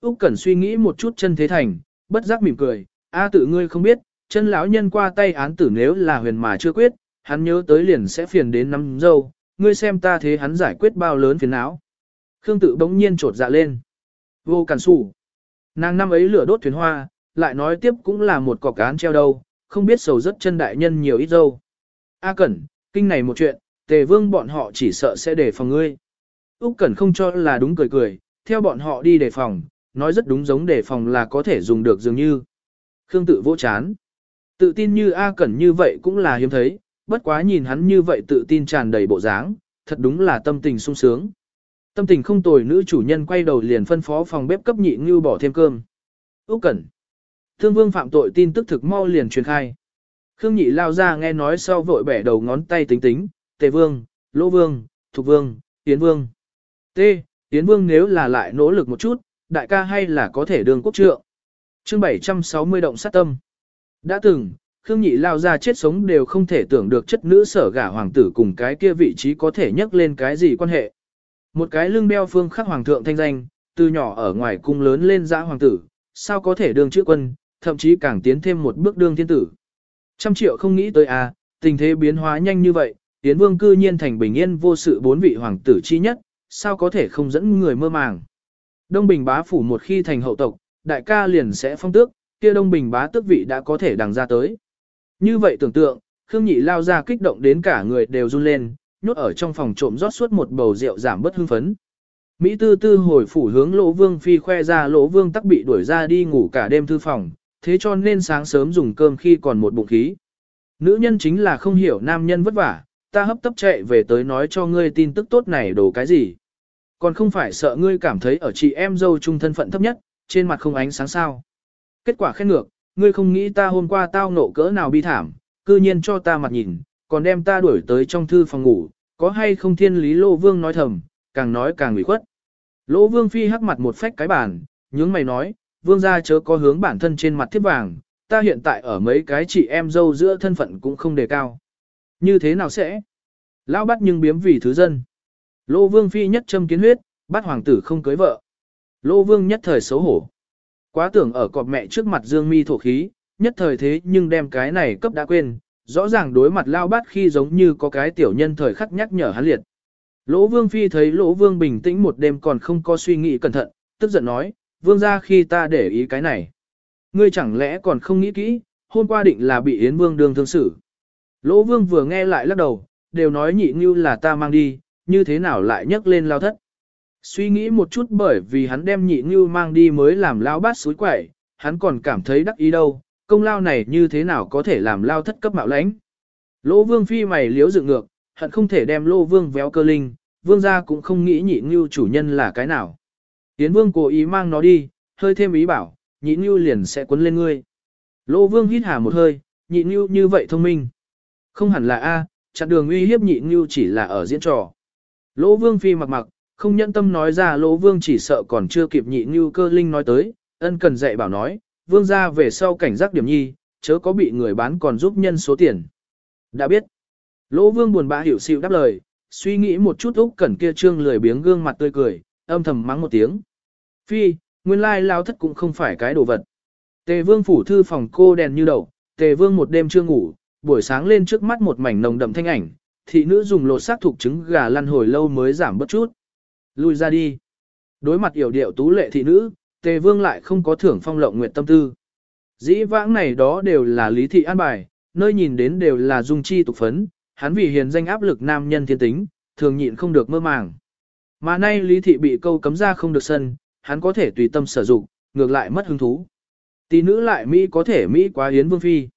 Úc Cẩn suy nghĩ một chút chân thế thành, bất giác mỉm cười, a tự ngươi không biết, chân lão nhân qua tay án tử nếu là huyền mà chưa quyết, hắn nhớ tới liền sẽ phiền đến năm dâu, ngươi xem ta thế hắn giải quyết bao lớn phiền não. Khương tự bỗng nhiên trột dạ lên. Vô cản sủ. Nàng năm ấy lửa đốt thuyền hoa, lại nói tiếp cũng là một cọc án treo đâu, không biết sầu rất chân đại nhân nhiều ít dâu. A Cẩn, kinh này một chuyện, tề vương bọn họ chỉ sợ sẽ đề phòng ngươi. Úc Cẩn không cho là đúng cười cười, theo bọn họ đi đề phòng, nói rất đúng giống đề phòng là có thể dùng được dường như. Khương tự vỗ chán. Tự tin như A Cẩn như vậy cũng là hiếm thấy, bất quá nhìn hắn như vậy tự tin tràn đầy bộ dáng, thật đúng là tâm tình sung sướng. Tâm tình không tồi nữ chủ nhân quay đầu liền phân phó phòng bếp cấp nhị như bỏ thêm cơm. Úc Cẩn. Thương Vương phạm tội tin tức thực mau liền truyền khai. Khương Nhị lao ra nghe nói sau vội bẻ đầu ngón tay tính tính, Tề Vương, Lỗ Vương, Thục Vương, Tiến Vương. T, Tiến Vương nếu là lại nỗ lực một chút, đại ca hay là có thể đường quốc trượng. Chương 760 động sát tâm. Đã từng, Khương Nhị lao ra chết sống đều không thể tưởng được chất nữ sở gả hoàng tử cùng cái kia vị trí có thể nhắc lên cái gì quan hệ. Một cái lưng đeo phương khắc hoàng thượng thanh danh, từ nhỏ ở ngoài cung lớn lên dã hoàng tử, sao có thể đương chữ quân, thậm chí càng tiến thêm một bước đương thiên tử. Trăm triệu không nghĩ tới à, tình thế biến hóa nhanh như vậy, Tiến Vương cư nhiên thành bình yên vô sự bốn vị hoàng tử chi nhất, sao có thể không dẫn người mơ màng. Đông Bình bá phủ một khi thành hậu tộc, đại ca liền sẽ phong tước, kia Đông Bình bá tước vị đã có thể đằng ra tới. Như vậy tưởng tượng, Khương Nhị lao ra kích động đến cả người đều run lên, nhốt ở trong phòng trộm rót suốt một bầu rượu giảm bất hưng phấn. Mỹ tư tư hồi phủ hướng lỗ vương phi khoe ra lỗ vương tắc bị đuổi ra đi ngủ cả đêm thư phòng, thế cho nên sáng sớm dùng cơm khi còn một bụng khí. Nữ nhân chính là không hiểu nam nhân vất vả, ta hấp tấp chạy về tới nói cho ngươi tin tức tốt này đồ cái gì. Còn không phải sợ ngươi cảm thấy ở chị em dâu chung thân phận thấp nhất, trên mặt không ánh sáng sao. Kết quả khen ngược, ngươi không nghĩ ta hôm qua tao nộ cỡ nào bi thảm, cư nhiên cho ta mặt nhìn, còn đem ta đuổi tới trong thư phòng ngủ, có hay không thiên lý lô vương nói thầm, càng nói càng ủy khuất. Lỗ vương phi hắc mặt một phách cái bàn, nhướng mày nói, vương gia chớ có hướng bản thân trên mặt thiếp vàng, ta hiện tại ở mấy cái chị em dâu giữa thân phận cũng không đề cao. Như thế nào sẽ? Lão bắt nhưng biếm vì thứ dân. Lô vương phi nhất châm kiến huyết, bắt hoàng tử không cưới vợ. Lô vương nhất thời xấu hổ. Quá tưởng ở cọp mẹ trước mặt dương mi thổ khí, nhất thời thế nhưng đem cái này cấp đã quên, rõ ràng đối mặt lao bát khi giống như có cái tiểu nhân thời khắc nhắc nhở hắn liệt. Lỗ vương phi thấy lỗ vương bình tĩnh một đêm còn không có suy nghĩ cẩn thận, tức giận nói, vương ra khi ta để ý cái này. Ngươi chẳng lẽ còn không nghĩ kỹ, hôm qua định là bị Yến Vương đương thương xử. Lỗ Vương vừa nghe lại lắc đầu, đều nói nhị ngưu là ta mang đi, như thế nào lại nhấc lên lao thất. Suy nghĩ một chút bởi vì hắn đem nhị ngưu mang đi mới làm lao bát suối quẩy, hắn còn cảm thấy đắc ý đâu, công lao này như thế nào có thể làm lao thất cấp mạo lãnh. Lỗ Vương phi mày liếu dựng ngược, hận không thể đem Lỗ Vương véo cơ linh, Vương gia cũng không nghĩ nhị ngưu chủ nhân là cái nào. Tiến Vương cố ý mang nó đi, hơi thêm ý bảo, nhị ngưu liền sẽ quấn lên ngươi. Lỗ vương hít hà một hơi, nhị ngưu như vậy thông minh. Không hẳn là A, chặn đường uy hiếp nhị như chỉ là ở diễn trò. Lỗ vương phi mặc mặc, không nhẫn tâm nói ra lỗ vương chỉ sợ còn chưa kịp nhị như cơ linh nói tới, ân cần dạy bảo nói, vương ra về sau cảnh giác điểm nhi, chớ có bị người bán còn giúp nhân số tiền. Đã biết. Lỗ vương buồn bã hiểu xịu đáp lời, suy nghĩ một chút úc cẩn kia trương lười biếng gương mặt tươi cười, âm thầm mắng một tiếng. Phi, nguyên lai lao thất cũng không phải cái đồ vật. Tề vương phủ thư phòng cô đèn như đầu, tề vương một đêm chưa ngủ, buổi sáng lên trước mắt một mảnh nồng đậm thanh ảnh, thị nữ dùng lột xác thuộc trứng gà lăn hồi lâu mới giảm bớt chút. Lui ra đi. Đối mặt yểu điệu tú lệ thị nữ, tề vương lại không có thưởng phong lộng nguyện tâm tư. Dĩ vãng này đó đều là lý thị an bài, nơi nhìn đến đều là dung chi tục phấn, hắn vì hiền danh áp lực nam nhân thiên tính, thường nhịn không được mơ màng. Mà nay lý thị bị câu cấm ra không được sân, hắn có thể tùy tâm sử dụng, ngược lại mất hứng thú. Tỷ nữ lại Mỹ có thể Mỹ quá hiến vương phi.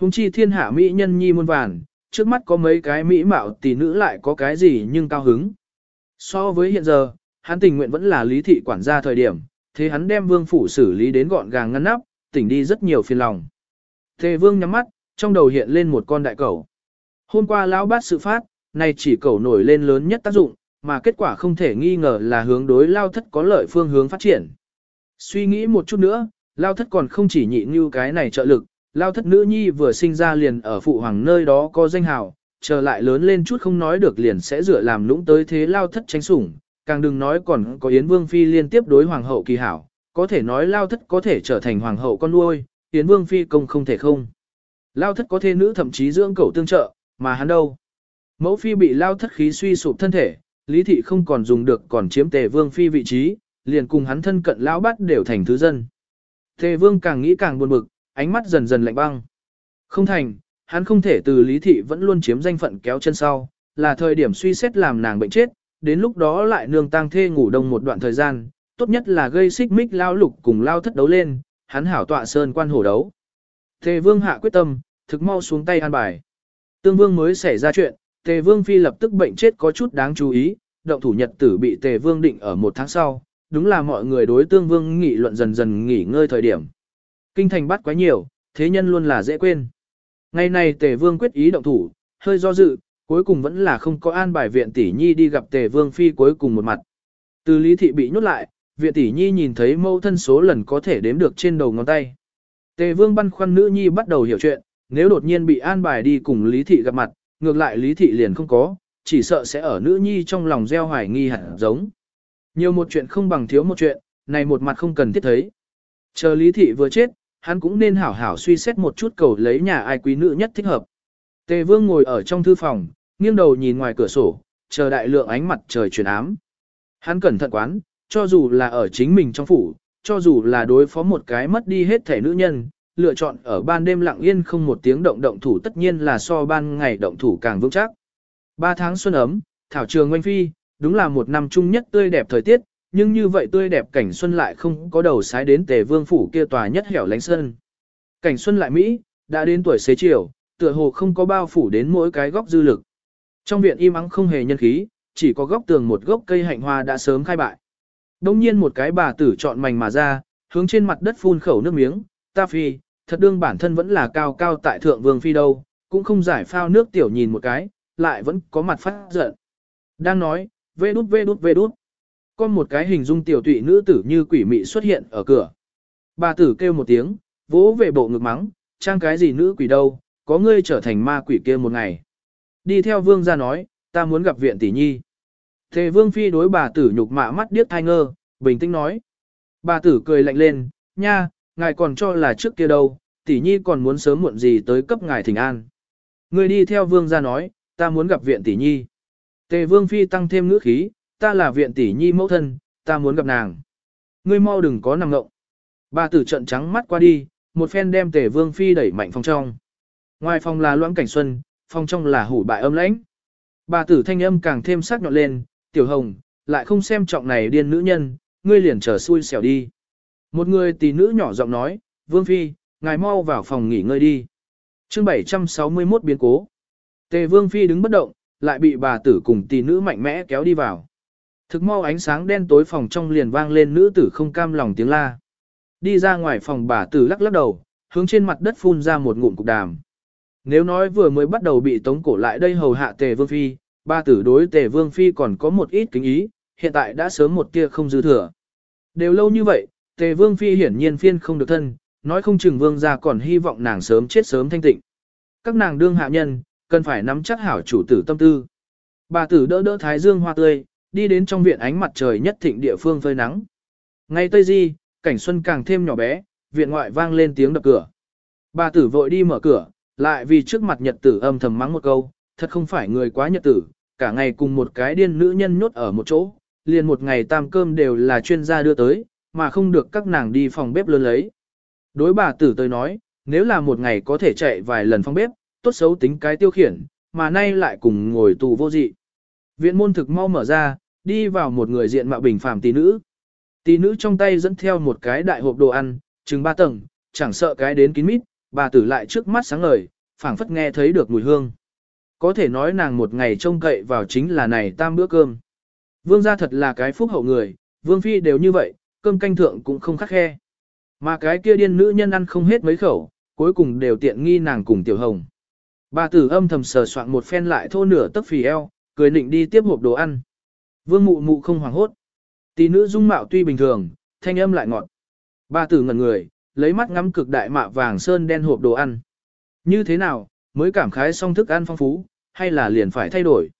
Hùng chi thiên hạ Mỹ nhân nhi muôn vàn, trước mắt có mấy cái Mỹ mạo tỷ nữ lại có cái gì nhưng cao hứng. So với hiện giờ, hắn tình nguyện vẫn là lý thị quản gia thời điểm, thế hắn đem vương phủ xử lý đến gọn gàng ngăn nắp, tỉnh đi rất nhiều phiền lòng. thế vương nhắm mắt, trong đầu hiện lên một con đại cẩu. Hôm qua lão bát sự phát, nay chỉ cẩu nổi lên lớn nhất tác dụng, mà kết quả không thể nghi ngờ là hướng đối lao thất có lợi phương hướng phát triển. Suy nghĩ một chút nữa, lao thất còn không chỉ nhị như cái này trợ lực, lao thất nữ nhi vừa sinh ra liền ở phụ hoàng nơi đó có danh hào, chờ lại lớn lên chút không nói được liền sẽ dựa làm lũng tới thế lao thất tránh sủng, càng đừng nói còn có Yến Vương Phi liên tiếp đối hoàng hậu kỳ hảo, có thể nói lao thất có thể trở thành hoàng hậu con nuôi, Yến Vương Phi công không thể không. Lao thất có thê nữ thậm chí dưỡng cầu tương trợ, mà hắn đâu. Mẫu Phi bị lao thất khí suy sụp thân thể, Lý Thị không còn dùng được còn chiếm tề vương phi vị trí, liền cùng hắn thân cận lão bắt đều thành thứ dân. Tề vương càng nghĩ càng buồn bực, ánh mắt dần dần lạnh băng. Không thành, hắn không thể từ Lý Thị vẫn luôn chiếm danh phận kéo chân sau, là thời điểm suy xét làm nàng bệnh chết, đến lúc đó lại nương tang thê ngủ đông một đoạn thời gian, tốt nhất là gây xích mích lao lục cùng lao thất đấu lên, hắn hảo tọa sơn quan hổ đấu. Tề vương hạ quyết tâm, thực mau xuống tay an bài. Tương vương mới xảy ra chuyện, Tề Vương Phi lập tức bệnh chết có chút đáng chú ý, động thủ nhật tử bị Tề Vương định ở một tháng sau, đúng là mọi người đối tương vương nghị luận dần dần nghỉ ngơi thời điểm. Kinh thành bắt quá nhiều, thế nhân luôn là dễ quên. Ngày này Tề Vương quyết ý động thủ, hơi do dự, cuối cùng vẫn là không có an bài viện tỷ nhi đi gặp Tề Vương Phi cuối cùng một mặt. Từ Lý Thị bị nhốt lại, viện tỷ nhi nhìn thấy mâu thân số lần có thể đếm được trên đầu ngón tay. Tề Vương băn khoăn nữ nhi bắt đầu hiểu chuyện, nếu đột nhiên bị an bài đi cùng Lý Thị gặp mặt, ngược lại lý thị liền không có, chỉ sợ sẽ ở nữ nhi trong lòng gieo hoài nghi hẳn giống. Nhiều một chuyện không bằng thiếu một chuyện, này một mặt không cần thiết thấy. Chờ lý thị vừa chết, hắn cũng nên hảo hảo suy xét một chút cầu lấy nhà ai quý nữ nhất thích hợp. Tề vương ngồi ở trong thư phòng, nghiêng đầu nhìn ngoài cửa sổ, chờ đại lượng ánh mặt trời chuyển ám. Hắn cẩn thận quán, cho dù là ở chính mình trong phủ, cho dù là đối phó một cái mất đi hết thể nữ nhân, lựa chọn ở ban đêm lặng yên không một tiếng động động thủ tất nhiên là so ban ngày động thủ càng vững chắc. Ba tháng xuân ấm, thảo trường ngoanh phi, đúng là một năm chung nhất tươi đẹp thời tiết, nhưng như vậy tươi đẹp cảnh xuân lại không có đầu sái đến tề vương phủ kia tòa nhất hẻo lánh sân. Cảnh xuân lại Mỹ, đã đến tuổi xế chiều, tựa hồ không có bao phủ đến mỗi cái góc dư lực. Trong viện im ắng không hề nhân khí, chỉ có góc tường một gốc cây hạnh hoa đã sớm khai bại. Đông nhiên một cái bà tử chọn mảnh mà ra, hướng trên mặt đất phun khẩu nước miếng, ta phi, thật đương bản thân vẫn là cao cao tại thượng vương phi đâu, cũng không giải phao nước tiểu nhìn một cái, lại vẫn có mặt phát giận. Đang nói, vê đút vê đút vê đút. Có một cái hình dung tiểu tụy nữ tử như quỷ mị xuất hiện ở cửa. Bà tử kêu một tiếng, vỗ về bộ ngực mắng, trang cái gì nữ quỷ đâu, có ngươi trở thành ma quỷ kia một ngày. Đi theo vương ra nói, ta muốn gặp viện tỷ nhi. Thề vương phi đối bà tử nhục mạ mắt điếc thai ngơ, bình tĩnh nói. Bà tử cười lạnh lên, nha, ngài còn cho là trước kia đâu, tỷ nhi còn muốn sớm muộn gì tới cấp ngài thỉnh an. Người đi theo vương ra nói, ta muốn gặp viện tỷ nhi. Tề vương phi tăng thêm ngữ khí, ta là viện tỷ nhi mẫu thân, ta muốn gặp nàng. Ngươi mau đừng có nằm ngộng. Bà tử trận trắng mắt qua đi, một phen đem tề vương phi đẩy mạnh phòng trong. Ngoài phòng là loãng cảnh xuân, phòng trong là hủ bại âm lãnh. Bà tử thanh âm càng thêm sắc nhọn lên, tiểu hồng, lại không xem trọng này điên nữ nhân, ngươi liền trở xui xẻo đi. Một người tỷ nữ nhỏ giọng nói, vương phi, ngài mau vào phòng nghỉ ngơi đi. chương 761 biến cố. Tề vương phi đứng bất động, lại bị bà tử cùng tỷ nữ mạnh mẽ kéo đi vào. Thực mau ánh sáng đen tối phòng trong liền vang lên nữ tử không cam lòng tiếng la. Đi ra ngoài phòng bà tử lắc lắc đầu, hướng trên mặt đất phun ra một ngụm cục đàm. Nếu nói vừa mới bắt đầu bị tống cổ lại đây hầu hạ tề vương phi, ba tử đối tề vương phi còn có một ít kính ý, hiện tại đã sớm một tia không dư thừa. Đều lâu như vậy, tề vương phi hiển nhiên phiên không được thân, nói không chừng vương gia còn hy vọng nàng sớm chết sớm thanh tịnh. Các nàng đương hạ nhân, cần phải nắm chắc hảo chủ tử tâm tư. Bà tử đỡ đỡ thái dương hoa tươi, đi đến trong viện ánh mặt trời nhất thịnh địa phương phơi nắng. Ngay Tây Di, cảnh xuân càng thêm nhỏ bé, viện ngoại vang lên tiếng đập cửa. Bà tử vội đi mở cửa, lại vì trước mặt nhật tử âm thầm mắng một câu, thật không phải người quá nhật tử, cả ngày cùng một cái điên nữ nhân nhốt ở một chỗ, liền một ngày tam cơm đều là chuyên gia đưa tới, mà không được các nàng đi phòng bếp lớn lấy. Đối bà tử tôi nói, nếu là một ngày có thể chạy vài lần phòng bếp, tốt xấu tính cái tiêu khiển, mà nay lại cùng ngồi tù vô dị. Viện môn thực mau mở ra, đi vào một người diện mạo bình phàm tỷ nữ. Tỷ nữ trong tay dẫn theo một cái đại hộp đồ ăn, chừng ba tầng, chẳng sợ cái đến kín mít, bà tử lại trước mắt sáng ngời, phảng phất nghe thấy được mùi hương. Có thể nói nàng một ngày trông cậy vào chính là này tam bữa cơm. Vương gia thật là cái phúc hậu người, vương phi đều như vậy, cơm canh thượng cũng không khắc khe. Mà cái kia điên nữ nhân ăn không hết mấy khẩu, cuối cùng đều tiện nghi nàng cùng tiểu hồng. Bà tử âm thầm sờ soạn một phen lại thô nửa tấc phì eo, cười định đi tiếp hộp đồ ăn. Vương mụ mụ không hoảng hốt. Tỷ nữ dung mạo tuy bình thường, thanh âm lại ngọt. Bà tử ngẩn người, lấy mắt ngắm cực đại mạ vàng sơn đen hộp đồ ăn. Như thế nào, mới cảm khái xong thức ăn phong phú, hay là liền phải thay đổi.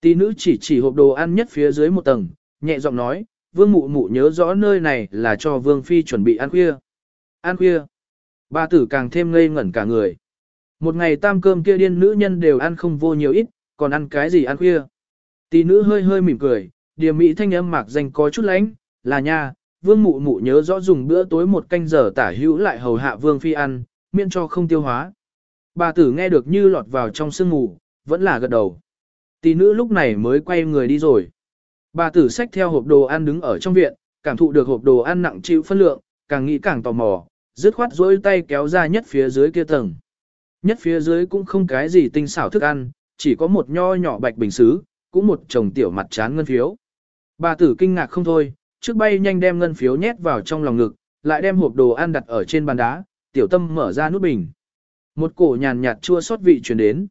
Tỷ nữ chỉ chỉ hộp đồ ăn nhất phía dưới một tầng, nhẹ giọng nói, vương mụ mụ nhớ rõ nơi này là cho vương phi chuẩn bị ăn khuya. Ăn khuya. Bà tử càng thêm ngây ngẩn cả người. Một ngày tam cơm kia điên nữ nhân đều ăn không vô nhiều ít, còn ăn cái gì ăn khuya. Tỷ nữ hơi hơi mỉm cười, điềm mỹ thanh âm mạc danh có chút lánh, là nha, vương mụ mụ nhớ rõ dùng bữa tối một canh giờ tả hữu lại hầu hạ vương phi ăn, miễn cho không tiêu hóa. Bà tử nghe được như lọt vào trong sương mù, vẫn là gật đầu. Tỷ nữ lúc này mới quay người đi rồi. Bà tử xách theo hộp đồ ăn đứng ở trong viện, cảm thụ được hộp đồ ăn nặng chịu phân lượng, càng nghĩ càng tò mò, dứt khoát dối tay kéo ra nhất phía dưới kia tầng. Nhất phía dưới cũng không cái gì tinh xảo thức ăn, chỉ có một nho nhỏ bạch bình xứ, cũng một chồng tiểu mặt chán ngân phiếu. Bà tử kinh ngạc không thôi, trước bay nhanh đem ngân phiếu nhét vào trong lòng ngực, lại đem hộp đồ ăn đặt ở trên bàn đá, tiểu tâm mở ra nút bình. Một cổ nhàn nhạt chua xót vị truyền đến.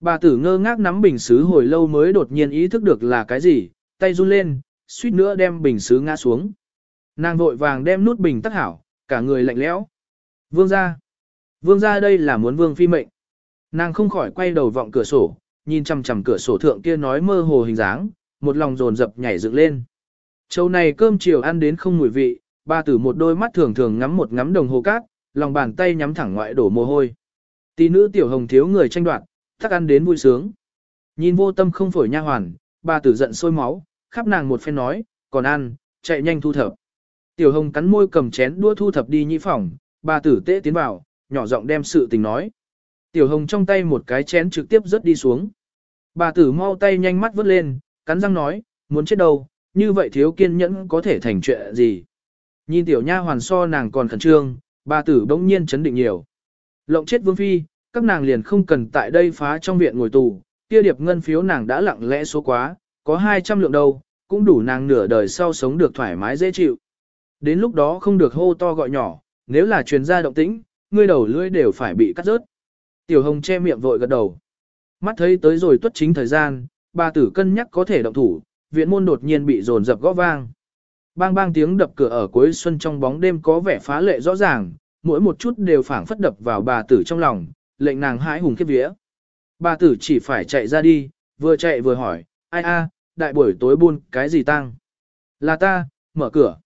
Bà tử ngơ ngác nắm bình xứ hồi lâu mới đột nhiên ý thức được là cái gì, tay run lên, suýt nữa đem bình xứ ngã xuống. Nàng vội vàng đem nút bình tắt hảo, cả người lạnh lẽo. Vương ra. Vương ra đây là muốn vương phi mệnh. Nàng không khỏi quay đầu vọng cửa sổ, nhìn chằm chằm cửa sổ thượng kia nói mơ hồ hình dáng, một lòng dồn dập nhảy dựng lên. Châu này cơm chiều ăn đến không mùi vị, ba tử một đôi mắt thường thường ngắm một ngắm đồng hồ cát, lòng bàn tay nhắm thẳng ngoại đổ mồ hôi. Tỷ nữ tiểu hồng thiếu người tranh đoạt, thắc ăn đến vui sướng. Nhìn vô tâm không phổi nha hoàn, ba tử giận sôi máu, khắp nàng một phen nói, còn ăn, chạy nhanh thu thập. Tiểu hồng cắn môi cầm chén đua thu thập đi nhị phòng, ba tử tế tiến vào, nhỏ giọng đem sự tình nói. Tiểu hồng trong tay một cái chén trực tiếp rớt đi xuống. Bà tử mau tay nhanh mắt vớt lên, cắn răng nói, muốn chết đâu, như vậy thiếu kiên nhẫn có thể thành chuyện gì. Nhìn tiểu nha hoàn so nàng còn khẩn trương, bà tử bỗng nhiên chấn định nhiều. Lộng chết vương phi, các nàng liền không cần tại đây phá trong viện ngồi tù, kia điệp ngân phiếu nàng đã lặng lẽ số quá, có 200 lượng đâu, cũng đủ nàng nửa đời sau sống được thoải mái dễ chịu. Đến lúc đó không được hô to gọi nhỏ, nếu là truyền ra động tĩnh, ngươi đầu lưỡi đều phải bị cắt rớt. Tiểu Hồng che miệng vội gật đầu. Mắt thấy tới rồi tuất chính thời gian, bà tử cân nhắc có thể động thủ, viện môn đột nhiên bị dồn dập gõ vang. Bang bang tiếng đập cửa ở cuối xuân trong bóng đêm có vẻ phá lệ rõ ràng, mỗi một chút đều phảng phất đập vào bà tử trong lòng, lệnh nàng hãi hùng khiếp vía. Bà tử chỉ phải chạy ra đi, vừa chạy vừa hỏi, ai a, đại buổi tối buôn cái gì tăng? Là ta, mở cửa.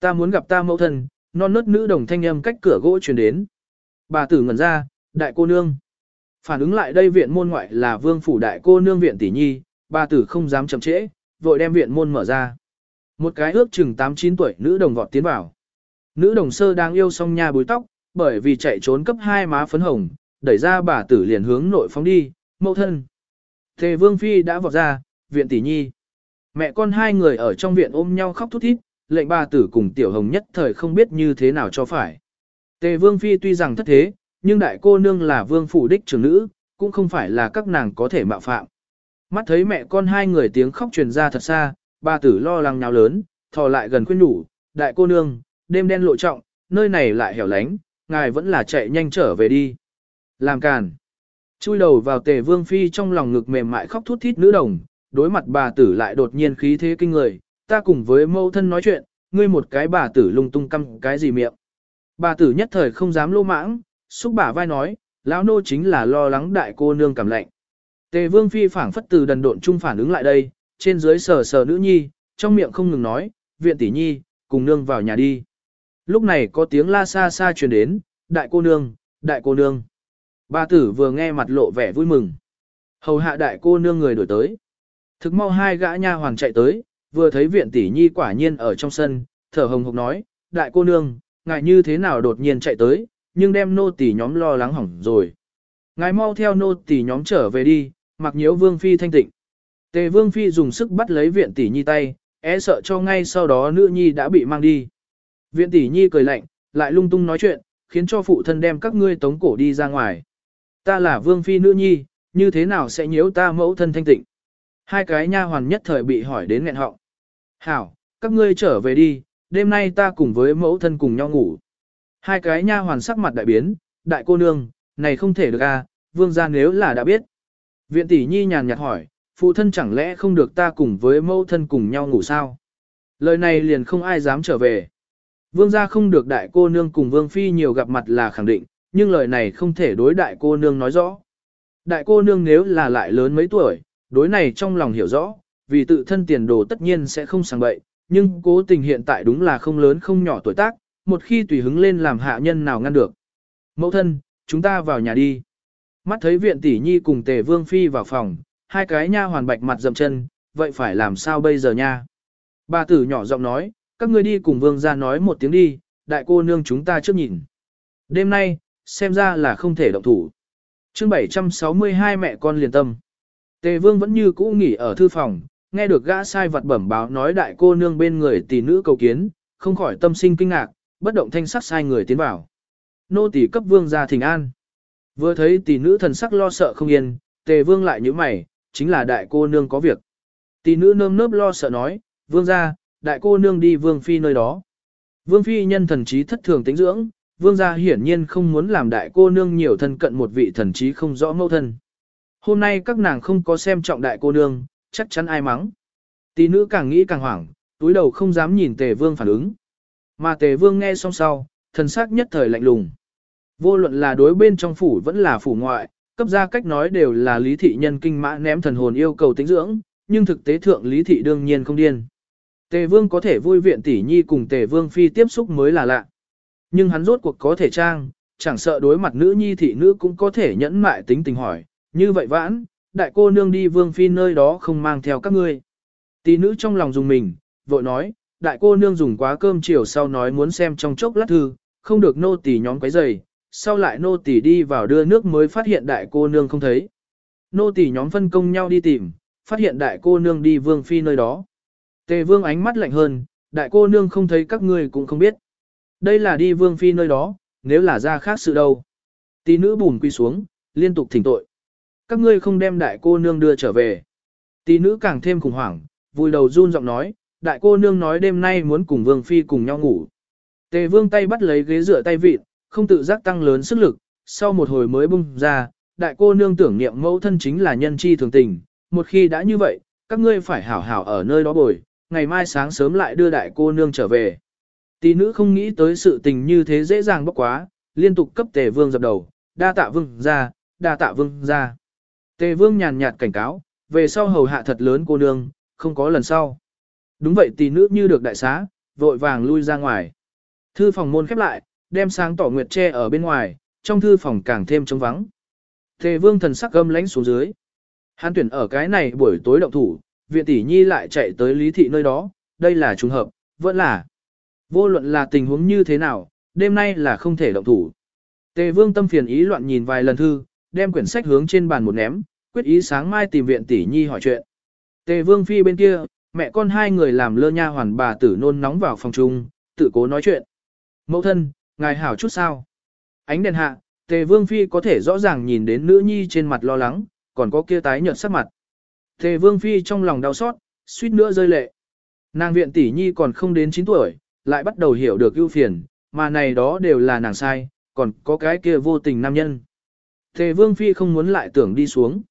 Ta muốn gặp ta mẫu thân, non nớt nữ đồng thanh âm cách cửa gỗ truyền đến. Bà tử ngẩn ra, đại cô nương. Phản ứng lại đây viện môn ngoại là vương phủ đại cô nương viện tỷ nhi, bà tử không dám chậm trễ, vội đem viện môn mở ra. Một cái ước chừng 8-9 tuổi nữ đồng vọt tiến vào. Nữ đồng sơ đang yêu song nha búi tóc, bởi vì chạy trốn cấp hai má phấn hồng, đẩy ra bà tử liền hướng nội phóng đi, mẫu thân. Thề vương phi đã vọt ra, viện tỷ nhi. Mẹ con hai người ở trong viện ôm nhau khóc thút thít, lệnh bà tử cùng tiểu hồng nhất thời không biết như thế nào cho phải. Tề vương phi tuy rằng thất thế, nhưng đại cô nương là vương phủ đích trưởng nữ, cũng không phải là các nàng có thể mạo phạm. Mắt thấy mẹ con hai người tiếng khóc truyền ra thật xa, bà tử lo lắng nhào lớn, thò lại gần khuyên nhủ, đại cô nương, đêm đen lộ trọng, nơi này lại hẻo lánh, ngài vẫn là chạy nhanh trở về đi. Làm càn. Chui đầu vào tề vương phi trong lòng ngực mềm mại khóc thút thít nữ đồng, đối mặt bà tử lại đột nhiên khí thế kinh người, ta cùng với mâu thân nói chuyện, ngươi một cái bà tử lung tung căm cái gì miệng. Bà tử nhất thời không dám lô mãng, xúc bả vai nói, lão nô chính là lo lắng đại cô nương cảm lạnh. Tề vương phi phảng phất từ đần độn trung phản ứng lại đây, trên dưới sờ sờ nữ nhi, trong miệng không ngừng nói, viện tỷ nhi, cùng nương vào nhà đi. Lúc này có tiếng la xa xa truyền đến, đại cô nương, đại cô nương. Bà tử vừa nghe mặt lộ vẻ vui mừng. Hầu hạ đại cô nương người đổi tới. Thực mau hai gã nha hoàng chạy tới, vừa thấy viện tỷ nhi quả nhiên ở trong sân, thở hồng hộc nói, đại cô nương, ngài như thế nào đột nhiên chạy tới, nhưng đem nô tỷ nhóm lo lắng hỏng rồi. Ngài mau theo nô tỷ nhóm trở về đi, mặc nhiễu vương phi thanh tịnh. Tề vương phi dùng sức bắt lấy viện tỷ nhi tay, é sợ cho ngay sau đó nữ nhi đã bị mang đi. Viện tỷ nhi cười lạnh, lại lung tung nói chuyện, khiến cho phụ thân đem các ngươi tống cổ đi ra ngoài. Ta là vương phi nữ nhi, như thế nào sẽ nhiễu ta mẫu thân thanh tịnh? Hai cái nha hoàn nhất thời bị hỏi đến nghẹn họng. Hảo, các ngươi trở về đi, đêm nay ta cùng với mẫu thân cùng nhau ngủ. Hai cái nha hoàn sắc mặt đại biến, đại cô nương, này không thể được à, vương gia nếu là đã biết. Viện tỷ nhi nhàn nhạt hỏi, phụ thân chẳng lẽ không được ta cùng với mẫu thân cùng nhau ngủ sao? Lời này liền không ai dám trở về. Vương gia không được đại cô nương cùng vương phi nhiều gặp mặt là khẳng định, nhưng lời này không thể đối đại cô nương nói rõ. Đại cô nương nếu là lại lớn mấy tuổi, đối này trong lòng hiểu rõ, vì tự thân tiền đồ tất nhiên sẽ không sang bậy, nhưng cố tình hiện tại đúng là không lớn không nhỏ tuổi tác, một khi tùy hứng lên làm hạ nhân nào ngăn được. Mẫu thân, chúng ta vào nhà đi. Mắt thấy viện tỷ nhi cùng tề vương phi vào phòng, hai cái nha hoàn bạch mặt dầm chân, vậy phải làm sao bây giờ nha? Bà tử nhỏ giọng nói, các ngươi đi cùng vương ra nói một tiếng đi, đại cô nương chúng ta trước nhìn. Đêm nay, xem ra là không thể động thủ. chương 762 mẹ con liền tâm. Tề vương vẫn như cũ nghỉ ở thư phòng, nghe được gã sai vật bẩm báo nói đại cô nương bên người tỷ nữ cầu kiến, không khỏi tâm sinh kinh ngạc, bất động thanh sắc sai người tiến vào. Nô tỳ cấp vương gia thỉnh an. Vừa thấy tỷ nữ thần sắc lo sợ không yên, tề vương lại như mày, chính là đại cô nương có việc. Tỷ nữ nơm nớp lo sợ nói, vương gia đại cô nương đi vương phi nơi đó. Vương phi nhân thần trí thất thường tính dưỡng, vương gia hiển nhiên không muốn làm đại cô nương nhiều thân cận một vị thần trí không rõ mâu thân. Hôm nay các nàng không có xem trọng đại cô nương, chắc chắn ai mắng. Tỷ nữ càng nghĩ càng hoảng, túi đầu không dám nhìn tề vương phản ứng. Mà tề vương nghe xong sau, thần sắc nhất thời lạnh lùng. Vô luận là đối bên trong phủ vẫn là phủ ngoại, cấp ra cách nói đều là lý thị nhân kinh mã ném thần hồn yêu cầu tính dưỡng, nhưng thực tế thượng lý thị đương nhiên không điên. Tề vương có thể vui viện tỷ nhi cùng tề vương phi tiếp xúc mới là lạ. Nhưng hắn rốt cuộc có thể trang, chẳng sợ đối mặt nữ nhi thị nữ cũng có thể nhẫn mại tính tình hỏi, như vậy vãn, đại cô nương đi vương phi nơi đó không mang theo các ngươi. Tỷ nữ trong lòng dùng mình, vội nói, đại cô nương dùng quá cơm chiều sau nói muốn xem trong chốc lát thư, không được nô tỳ nhóm quấy giày, sau lại nô tỳ đi vào đưa nước mới phát hiện đại cô nương không thấy. Nô tỳ nhóm phân công nhau đi tìm, phát hiện đại cô nương đi vương phi nơi đó. Tề vương ánh mắt lạnh hơn, đại cô nương không thấy các ngươi cũng không biết. Đây là đi vương phi nơi đó, nếu là ra khác sự đâu. Tỷ nữ bùn quy xuống, liên tục thỉnh tội. Các ngươi không đem đại cô nương đưa trở về. Tỷ nữ càng thêm khủng hoảng, vùi đầu run giọng nói, đại cô nương nói đêm nay muốn cùng vương phi cùng nhau ngủ. Tề vương tay bắt lấy ghế dựa tay vịt, không tự giác tăng lớn sức lực, sau một hồi mới bung ra, đại cô nương tưởng niệm mẫu thân chính là nhân chi thường tình, một khi đã như vậy, các ngươi phải hảo hảo ở nơi đó bồi, ngày mai sáng sớm lại đưa đại cô nương trở về. Tỷ nữ không nghĩ tới sự tình như thế dễ dàng bốc quá, liên tục cấp tề vương dập đầu, đa tạ vương ra, đa tạ vương ra. Tề vương nhàn nhạt cảnh cáo, về sau hầu hạ thật lớn cô nương, không có lần sau. Đúng vậy tỷ nữ như được đại xá, vội vàng lui ra ngoài. Thư phòng môn khép lại, đem sáng tỏ nguyệt che ở bên ngoài, trong thư phòng càng thêm trống vắng. Tề vương thần sắc gâm lánh xuống dưới. Hán tuyển ở cái này buổi tối động thủ, viện tỷ nhi lại chạy tới lý thị nơi đó, đây là trùng hợp, vẫn là. Vô luận là tình huống như thế nào, đêm nay là không thể động thủ. Tề vương tâm phiền ý loạn nhìn vài lần thư, đem quyển sách hướng trên bàn một ném, quyết ý sáng mai tìm viện tỷ nhi hỏi chuyện. Tề vương phi bên kia, mẹ con hai người làm lơ nha hoàn bà tử nôn nóng vào phòng chung, tự cố nói chuyện. Mẫu thân, ngài hảo chút sao? Ánh đèn hạ, tề vương phi có thể rõ ràng nhìn đến nữ nhi trên mặt lo lắng, còn có kia tái nhợt sắc mặt. Tề vương phi trong lòng đau xót, suýt nữa rơi lệ. Nàng viện tỷ nhi còn không đến 9 tuổi, lại bắt đầu hiểu được ưu phiền, mà này đó đều là nàng sai, còn có cái kia vô tình nam nhân. Tề vương phi không muốn lại tưởng đi xuống.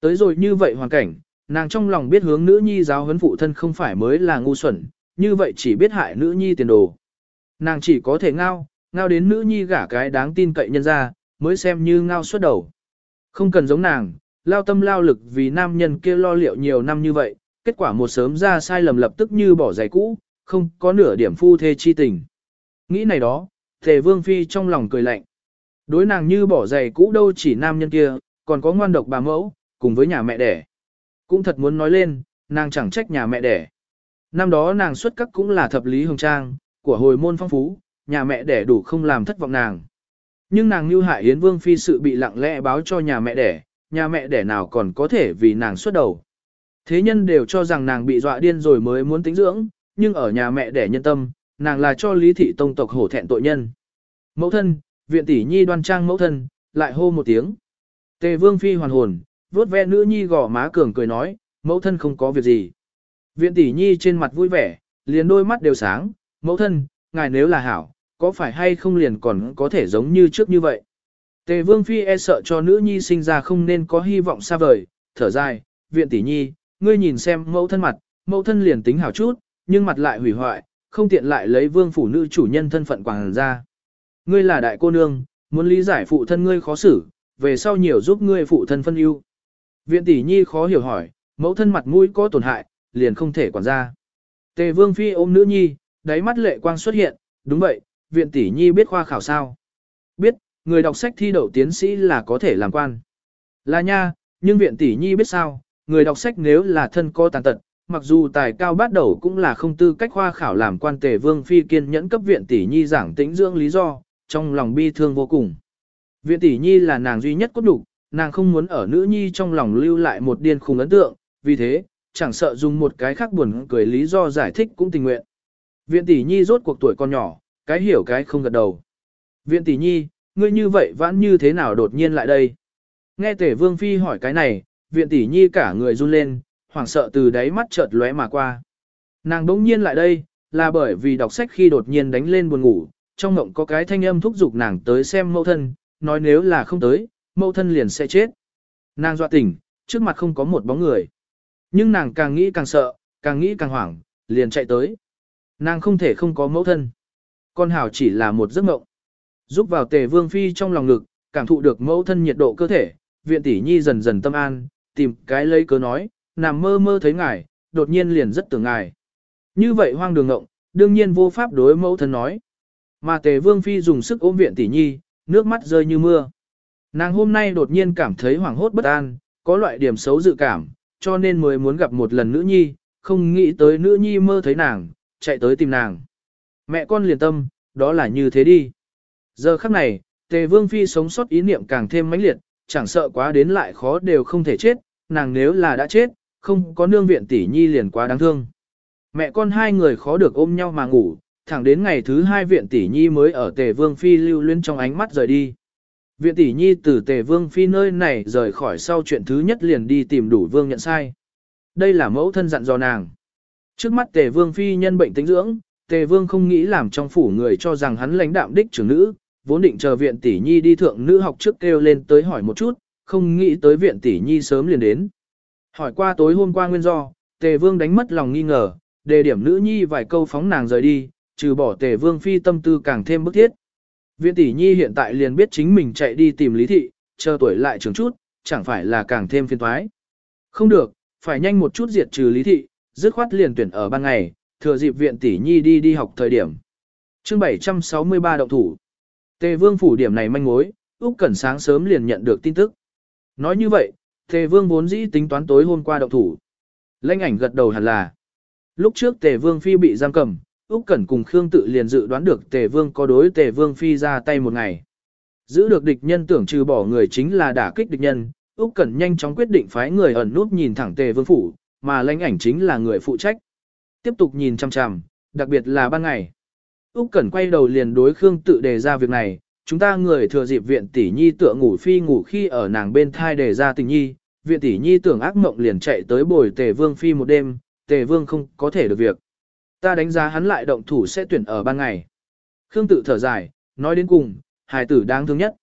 Tới rồi như vậy hoàn cảnh, nàng trong lòng biết hướng nữ nhi giáo huấn phụ thân không phải mới là ngu xuẩn, như vậy chỉ biết hại nữ nhi tiền đồ. Nàng chỉ có thể ngao, ngao đến nữ nhi gả cái đáng tin cậy nhân ra, mới xem như ngao xuất đầu. Không cần giống nàng, lao tâm lao lực vì nam nhân kia lo liệu nhiều năm như vậy, kết quả một sớm ra sai lầm lập tức như bỏ giày cũ, không có nửa điểm phu thê chi tình. Nghĩ này đó, Tề Vương Phi trong lòng cười lạnh. Đối nàng như bỏ giày cũ đâu chỉ nam nhân kia, còn có ngoan độc bà mẫu, cùng với nhà mẹ đẻ. Cũng thật muốn nói lên, nàng chẳng trách nhà mẹ đẻ. Năm đó nàng xuất các cũng là thập lý hồng trang, của hồi môn phong phú, nhà mẹ đẻ đủ không làm thất vọng nàng. Nhưng nàng như hại Yến Vương Phi sự bị lặng lẽ báo cho nhà mẹ đẻ, nhà mẹ đẻ nào còn có thể vì nàng xuất đầu. Thế nhân đều cho rằng nàng bị dọa điên rồi mới muốn tính dưỡng, nhưng ở nhà mẹ đẻ nhân tâm, nàng là cho lý thị tông tộc hổ thẹn tội nhân. Mẫu thân, viện tỷ nhi đoan trang mẫu thân, lại hô một tiếng. Tề vương phi hoàn hồn, vuốt ve nữ nhi gò má cường cười nói, mẫu thân không có việc gì. Viện tỷ nhi trên mặt vui vẻ, liền đôi mắt đều sáng, mẫu thân, ngài nếu là hảo, có phải hay không liền còn có thể giống như trước như vậy. Tề vương phi e sợ cho nữ nhi sinh ra không nên có hy vọng xa vời, thở dài, viện tỷ nhi, ngươi nhìn xem mẫu thân mặt, mẫu thân liền tính hảo chút, nhưng mặt lại hủy hoại, không tiện lại lấy vương phủ nữ chủ nhân thân phận quảng ra. Ngươi là đại cô nương, muốn lý giải phụ thân ngươi khó xử, về sau nhiều giúp ngươi phụ thân phân ưu. Viện tỷ nhi khó hiểu hỏi, mẫu thân mặt mũi có tổn hại, liền không thể quản ra. Tề vương phi ôm nữ nhi, đáy mắt lệ quang xuất hiện, đúng vậy, viện tỷ nhi biết khoa khảo sao. Biết, người đọc sách thi đậu tiến sĩ là có thể làm quan. Là nha, nhưng viện tỷ nhi biết sao, người đọc sách nếu là thân có tàn tật, mặc dù tài cao bắt đầu cũng là không tư cách khoa khảo làm quan tề vương phi kiên nhẫn cấp viện tỷ nhi giảng tĩnh dưỡng lý do, trong lòng bi thương vô cùng. Viện tỷ nhi là nàng duy nhất cốt đủ, nàng không muốn ở nữ nhi trong lòng lưu lại một điên khùng ấn tượng, vì thế, chẳng sợ dùng một cái khác buồn cười lý do giải thích cũng tình nguyện. Viện tỷ nhi rốt cuộc tuổi con nhỏ, cái hiểu cái không gật đầu. Viện tỷ nhi, ngươi như vậy vãn như thế nào đột nhiên lại đây? Nghe tể vương phi hỏi cái này, viện tỷ nhi cả người run lên, hoảng sợ từ đáy mắt chợt lóe mà qua. Nàng đống nhiên lại đây, là bởi vì đọc sách khi đột nhiên đánh lên buồn ngủ, trong mộng có cái thanh âm thúc giục nàng tới xem mẫu thân, nói nếu là không tới, mẫu thân liền sẽ chết. Nàng dọa tỉnh, trước mặt không có một bóng người. Nhưng nàng càng nghĩ càng sợ, càng nghĩ càng hoảng, liền chạy tới. Nàng không thể không có mẫu thân. Con hảo chỉ là một giấc mộng. Giúp vào tề vương phi trong lòng ngực, cảm thụ được mẫu thân nhiệt độ cơ thể, viện tỷ nhi dần dần tâm an, tìm cái lấy cớ nói, nằm mơ mơ thấy ngài, đột nhiên liền rất tưởng ngài. Như vậy hoang đường ngộng, đương nhiên vô pháp đối mẫu thân nói. Mà tề vương phi dùng sức ôm viện tỷ nhi, nước mắt rơi như mưa. Nàng hôm nay đột nhiên cảm thấy hoảng hốt bất an, có loại điểm xấu dự cảm, cho nên mới muốn gặp một lần nữ nhi, không nghĩ tới nữ nhi mơ thấy nàng, chạy tới tìm nàng. Mẹ con liền tâm, đó là như thế đi. Giờ khắc này, tề vương phi sống sót ý niệm càng thêm mãnh liệt, chẳng sợ quá đến lại khó đều không thể chết, nàng nếu là đã chết, không có nương viện tỷ nhi liền quá đáng thương. Mẹ con hai người khó được ôm nhau mà ngủ, thẳng đến ngày thứ hai viện tỷ nhi mới ở tề vương phi lưu luyến trong ánh mắt rời đi. Viện tỷ nhi từ tề vương phi nơi này rời khỏi sau chuyện thứ nhất liền đi tìm đủ vương nhận sai. Đây là mẫu thân dặn dò nàng. Trước mắt tề vương phi nhân bệnh tính dưỡng, tề vương không nghĩ làm trong phủ người cho rằng hắn lãnh đạm đích trưởng nữ, vốn định chờ viện tỷ nhi đi thượng nữ học trước kêu lên tới hỏi một chút, không nghĩ tới viện tỷ nhi sớm liền đến. Hỏi qua tối hôm qua nguyên do, tề vương đánh mất lòng nghi ngờ, đề điểm nữ nhi vài câu phóng nàng rời đi, trừ bỏ tề vương phi tâm tư càng thêm bức thiết. Viện tỷ nhi hiện tại liền biết chính mình chạy đi tìm lý thị, chờ tuổi lại trưởng chút, chẳng phải là càng thêm phiền thoái. Không được, phải nhanh một chút diệt trừ lý thị, dứt khoát liền tuyển ở ban ngày, thừa dịp viện tỷ nhi đi đi học thời điểm. chương 763 động thủ. Tề vương phủ điểm này manh mối, Úc Cẩn sáng sớm liền nhận được tin tức. Nói như vậy, Tề vương vốn dĩ tính toán tối hôm qua động thủ. Lãnh ảnh gật đầu hẳn là. Lúc trước Tề vương phi bị giam cầm, Úc Cẩn cùng Khương Tự liền dự đoán được Tề Vương có đối Tề Vương phi ra tay một ngày. Giữ được địch nhân tưởng trừ bỏ người chính là đả kích địch nhân, Úc Cẩn nhanh chóng quyết định phái người ẩn nút nhìn thẳng Tề Vương phủ, mà lãnh ảnh chính là người phụ trách. Tiếp tục nhìn chằm chằm, đặc biệt là ban ngày. Úc Cẩn quay đầu liền đối Khương Tự đề ra việc này, chúng ta người thừa dịp viện tỷ nhi tựa ngủ phi ngủ khi ở nàng bên thai đề ra tình nhi, viện tỷ nhi tưởng ác mộng liền chạy tới bồi Tề Vương phi một đêm, Tề Vương không có thể được việc. Ta đánh giá hắn lại động thủ sẽ tuyển ở ban ngày. Khương tự thở dài, nói đến cùng, hài tử đáng thương nhất.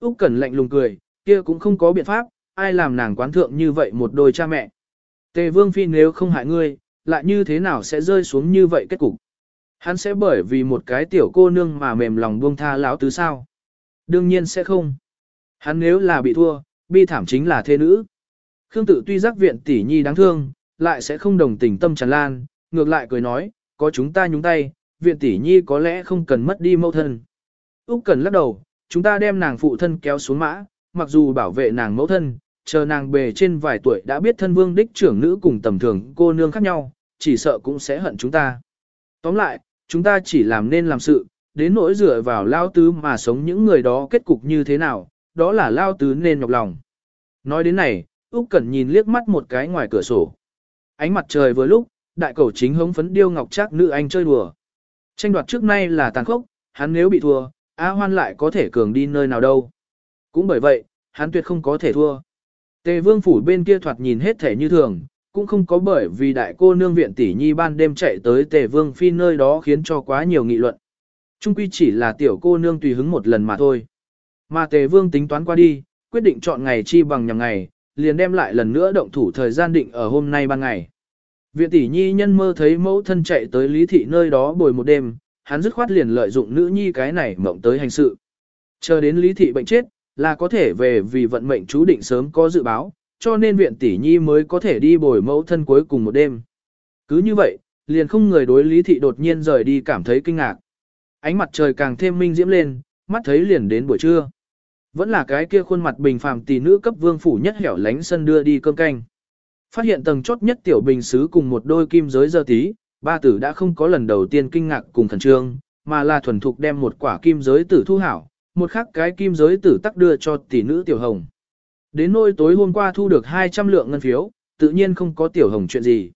Úc Cẩn lạnh lùng cười, kia cũng không có biện pháp, ai làm nàng quán thượng như vậy một đôi cha mẹ. Tề Vương Phi nếu không hại ngươi, lại như thế nào sẽ rơi xuống như vậy kết cục. Hắn sẽ bởi vì một cái tiểu cô nương mà mềm lòng buông tha lão tứ sao. Đương nhiên sẽ không. Hắn nếu là bị thua, bi thảm chính là thế nữ. Khương tự tuy giác viện tỷ nhi đáng thương, lại sẽ không đồng tình tâm tràn lan, ngược lại cười nói, có chúng ta nhúng tay, viện tỷ nhi có lẽ không cần mất đi mẫu thân. Úc cần lắc đầu, chúng ta đem nàng phụ thân kéo xuống mã, mặc dù bảo vệ nàng mẫu thân, chờ nàng bề trên vài tuổi đã biết thân vương đích trưởng nữ cùng tầm thường cô nương khác nhau, chỉ sợ cũng sẽ hận chúng ta. Tóm lại, chúng ta chỉ làm nên làm sự, đến nỗi dựa vào lao tứ mà sống những người đó kết cục như thế nào, đó là lao tứ nên nhọc lòng. Nói đến này, Úc Cẩn nhìn liếc mắt một cái ngoài cửa sổ. Ánh mặt trời vừa lúc, đại cầu chính hống phấn điêu ngọc trác nữ anh chơi đùa. Tranh đoạt trước nay là tàn khốc, hắn nếu bị thua, A Hoan lại có thể cường đi nơi nào đâu. Cũng bởi vậy, hắn tuyệt không có thể thua. Tề vương phủ bên kia thoạt nhìn hết thể như thường, cũng không có bởi vì đại cô nương viện tỷ nhi ban đêm chạy tới tề vương phi nơi đó khiến cho quá nhiều nghị luận. Trung quy chỉ là tiểu cô nương tùy hứng một lần mà thôi. Mà tề vương tính toán qua đi, quyết định chọn ngày chi bằng nhằm ngày, liền đem lại lần nữa động thủ thời gian định ở hôm nay ban ngày. Viện tỷ nhi nhân mơ thấy mẫu thân chạy tới lý thị nơi đó bồi một đêm, hắn dứt khoát liền lợi dụng nữ nhi cái này mộng tới hành sự. Chờ đến lý thị bệnh chết, là có thể về vì vận mệnh chú định sớm có dự báo, cho nên viện tỷ nhi mới có thể đi bồi mẫu thân cuối cùng một đêm. Cứ như vậy, liền không người đối lý thị đột nhiên rời đi cảm thấy kinh ngạc. Ánh mặt trời càng thêm minh diễm lên, mắt thấy liền đến buổi trưa. Vẫn là cái kia khuôn mặt bình phàm tỷ nữ cấp vương phủ nhất hẻo lánh sân đưa đi cơm canh. Phát hiện tầng chốt nhất tiểu bình xứ cùng một đôi kim giới giờ tí, ba tử đã không có lần đầu tiên kinh ngạc cùng khẩn trương, mà là thuần thục đem một quả kim giới tử thu hảo, một khắc cái kim giới tử tắc đưa cho tỷ nữ tiểu hồng. Đến nôi tối hôm qua thu được 200 lượng ngân phiếu, tự nhiên không có tiểu hồng chuyện gì.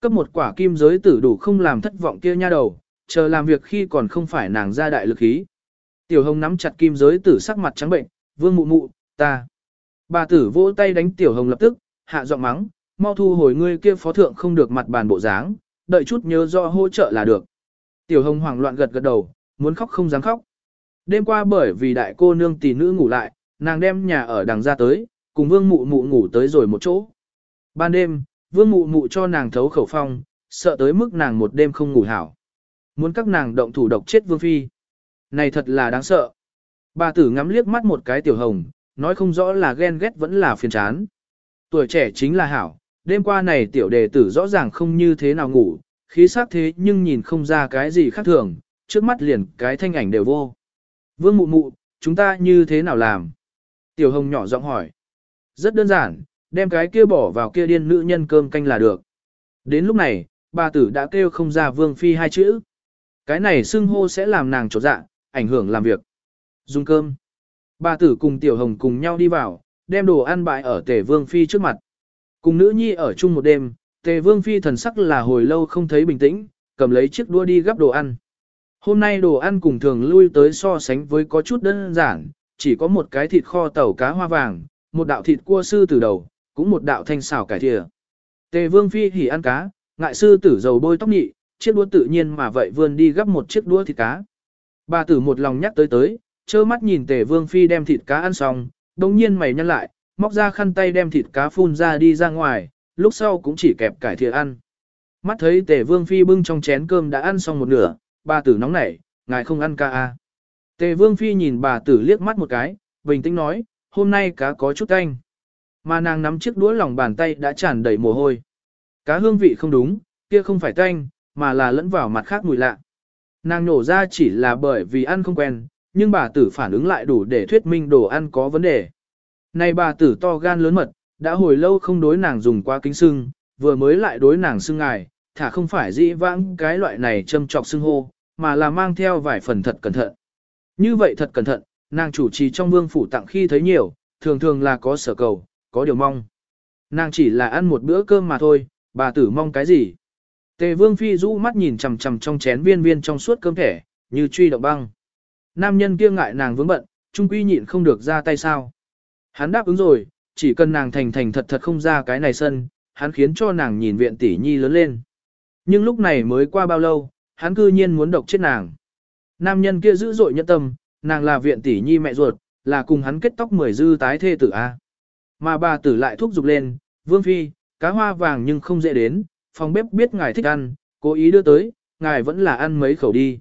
Cấp một quả kim giới tử đủ không làm thất vọng kia nha đầu, chờ làm việc khi còn không phải nàng ra đại lực khí. Tiểu hồng nắm chặt kim giới tử sắc mặt trắng bệnh, vương mụ mụ, ta. Bà tử vỗ tay đánh tiểu hồng lập tức, hạ giọng mắng, mau thu hồi ngươi kia phó thượng không được mặt bàn bộ dáng, đợi chút nhớ do hỗ trợ là được. Tiểu hồng hoảng loạn gật gật đầu, muốn khóc không dám khóc. Đêm qua bởi vì đại cô nương tỷ nữ ngủ lại, nàng đem nhà ở đằng ra tới, cùng vương mụ mụ ngủ tới rồi một chỗ. Ban đêm, vương mụ mụ cho nàng thấu khẩu phong, sợ tới mức nàng một đêm không ngủ hảo. Muốn các nàng động thủ độc chết vương phi. Này thật là đáng sợ. Bà tử ngắm liếc mắt một cái tiểu hồng, nói không rõ là ghen ghét vẫn là phiền chán. Tuổi trẻ chính là hảo, đêm qua này tiểu đề tử rõ ràng không như thế nào ngủ, khí sắc thế nhưng nhìn không ra cái gì khác thường, trước mắt liền cái thanh ảnh đều vô. Vương mụ mụ, chúng ta như thế nào làm? Tiểu hồng nhỏ giọng hỏi. Rất đơn giản, đem cái kia bỏ vào kia điên nữ nhân cơm canh là được. Đến lúc này, bà tử đã kêu không ra vương phi hai chữ. Cái này xưng hô sẽ làm nàng trột dạ, ảnh hưởng làm việc. Dùng cơm. Bà tử cùng tiểu hồng cùng nhau đi vào, đem đồ ăn bại ở tể vương phi trước mặt. Cùng nữ nhi ở chung một đêm, Tề Vương Phi thần sắc là hồi lâu không thấy bình tĩnh, cầm lấy chiếc đũa đi gắp đồ ăn. Hôm nay đồ ăn cùng thường lui tới so sánh với có chút đơn giản, chỉ có một cái thịt kho tàu cá hoa vàng, một đạo thịt cua sư tử đầu, cũng một đạo thanh xào cải thìa. Tề Vương Phi hỉ ăn cá, ngại sư tử dầu bôi tóc nhị, chiếc đũa tự nhiên mà vậy vươn đi gắp một chiếc đũa thịt cá. Bà tử một lòng nhắc tới tới, trơ mắt nhìn Tề Vương Phi đem thịt cá ăn xong, đồng nhiên mày nhăn lại, móc ra khăn tay đem thịt cá phun ra đi ra ngoài, lúc sau cũng chỉ kẹp cải thìa ăn. Mắt thấy Tề Vương Phi bưng trong chén cơm đã ăn xong một nửa, bà tử nóng nảy, ngài không ăn ca à. Tề Vương Phi nhìn bà tử liếc mắt một cái, bình tĩnh nói, hôm nay cá có chút canh. Mà nàng nắm chiếc đũa lòng bàn tay đã tràn đầy mồ hôi. Cá hương vị không đúng, kia không phải canh, mà là lẫn vào mặt khác mùi lạ. Nàng nổ ra chỉ là bởi vì ăn không quen, nhưng bà tử phản ứng lại đủ để thuyết minh đồ ăn có vấn đề. Này bà tử to gan lớn mật, đã hồi lâu không đối nàng dùng qua kính sưng, vừa mới lại đối nàng sưng ngài, thả không phải dĩ vãng cái loại này châm trọc sưng hô, mà là mang theo vài phần thật cẩn thận. Như vậy thật cẩn thận, nàng chủ trì trong vương phủ tặng khi thấy nhiều, thường thường là có sở cầu, có điều mong. Nàng chỉ là ăn một bữa cơm mà thôi, bà tử mong cái gì? Tề vương phi rũ mắt nhìn chằm chằm trong chén viên viên trong suốt cơm thẻ, như truy động băng. Nam nhân kia ngại nàng vướng bận, trung quy nhịn không được ra tay sao. Hắn đáp ứng rồi, chỉ cần nàng thành thành thật thật không ra cái này sân, hắn khiến cho nàng nhìn viện tỷ nhi lớn lên. Nhưng lúc này mới qua bao lâu, hắn cư nhiên muốn độc chết nàng. Nam nhân kia dữ dội nhẫn tâm, nàng là viện tỷ nhi mẹ ruột, là cùng hắn kết tóc mười dư tái thê tử A. Mà bà tử lại thúc giục lên, vương phi, cá hoa vàng nhưng không dễ đến, phòng bếp biết ngài thích ăn, cố ý đưa tới, ngài vẫn là ăn mấy khẩu đi.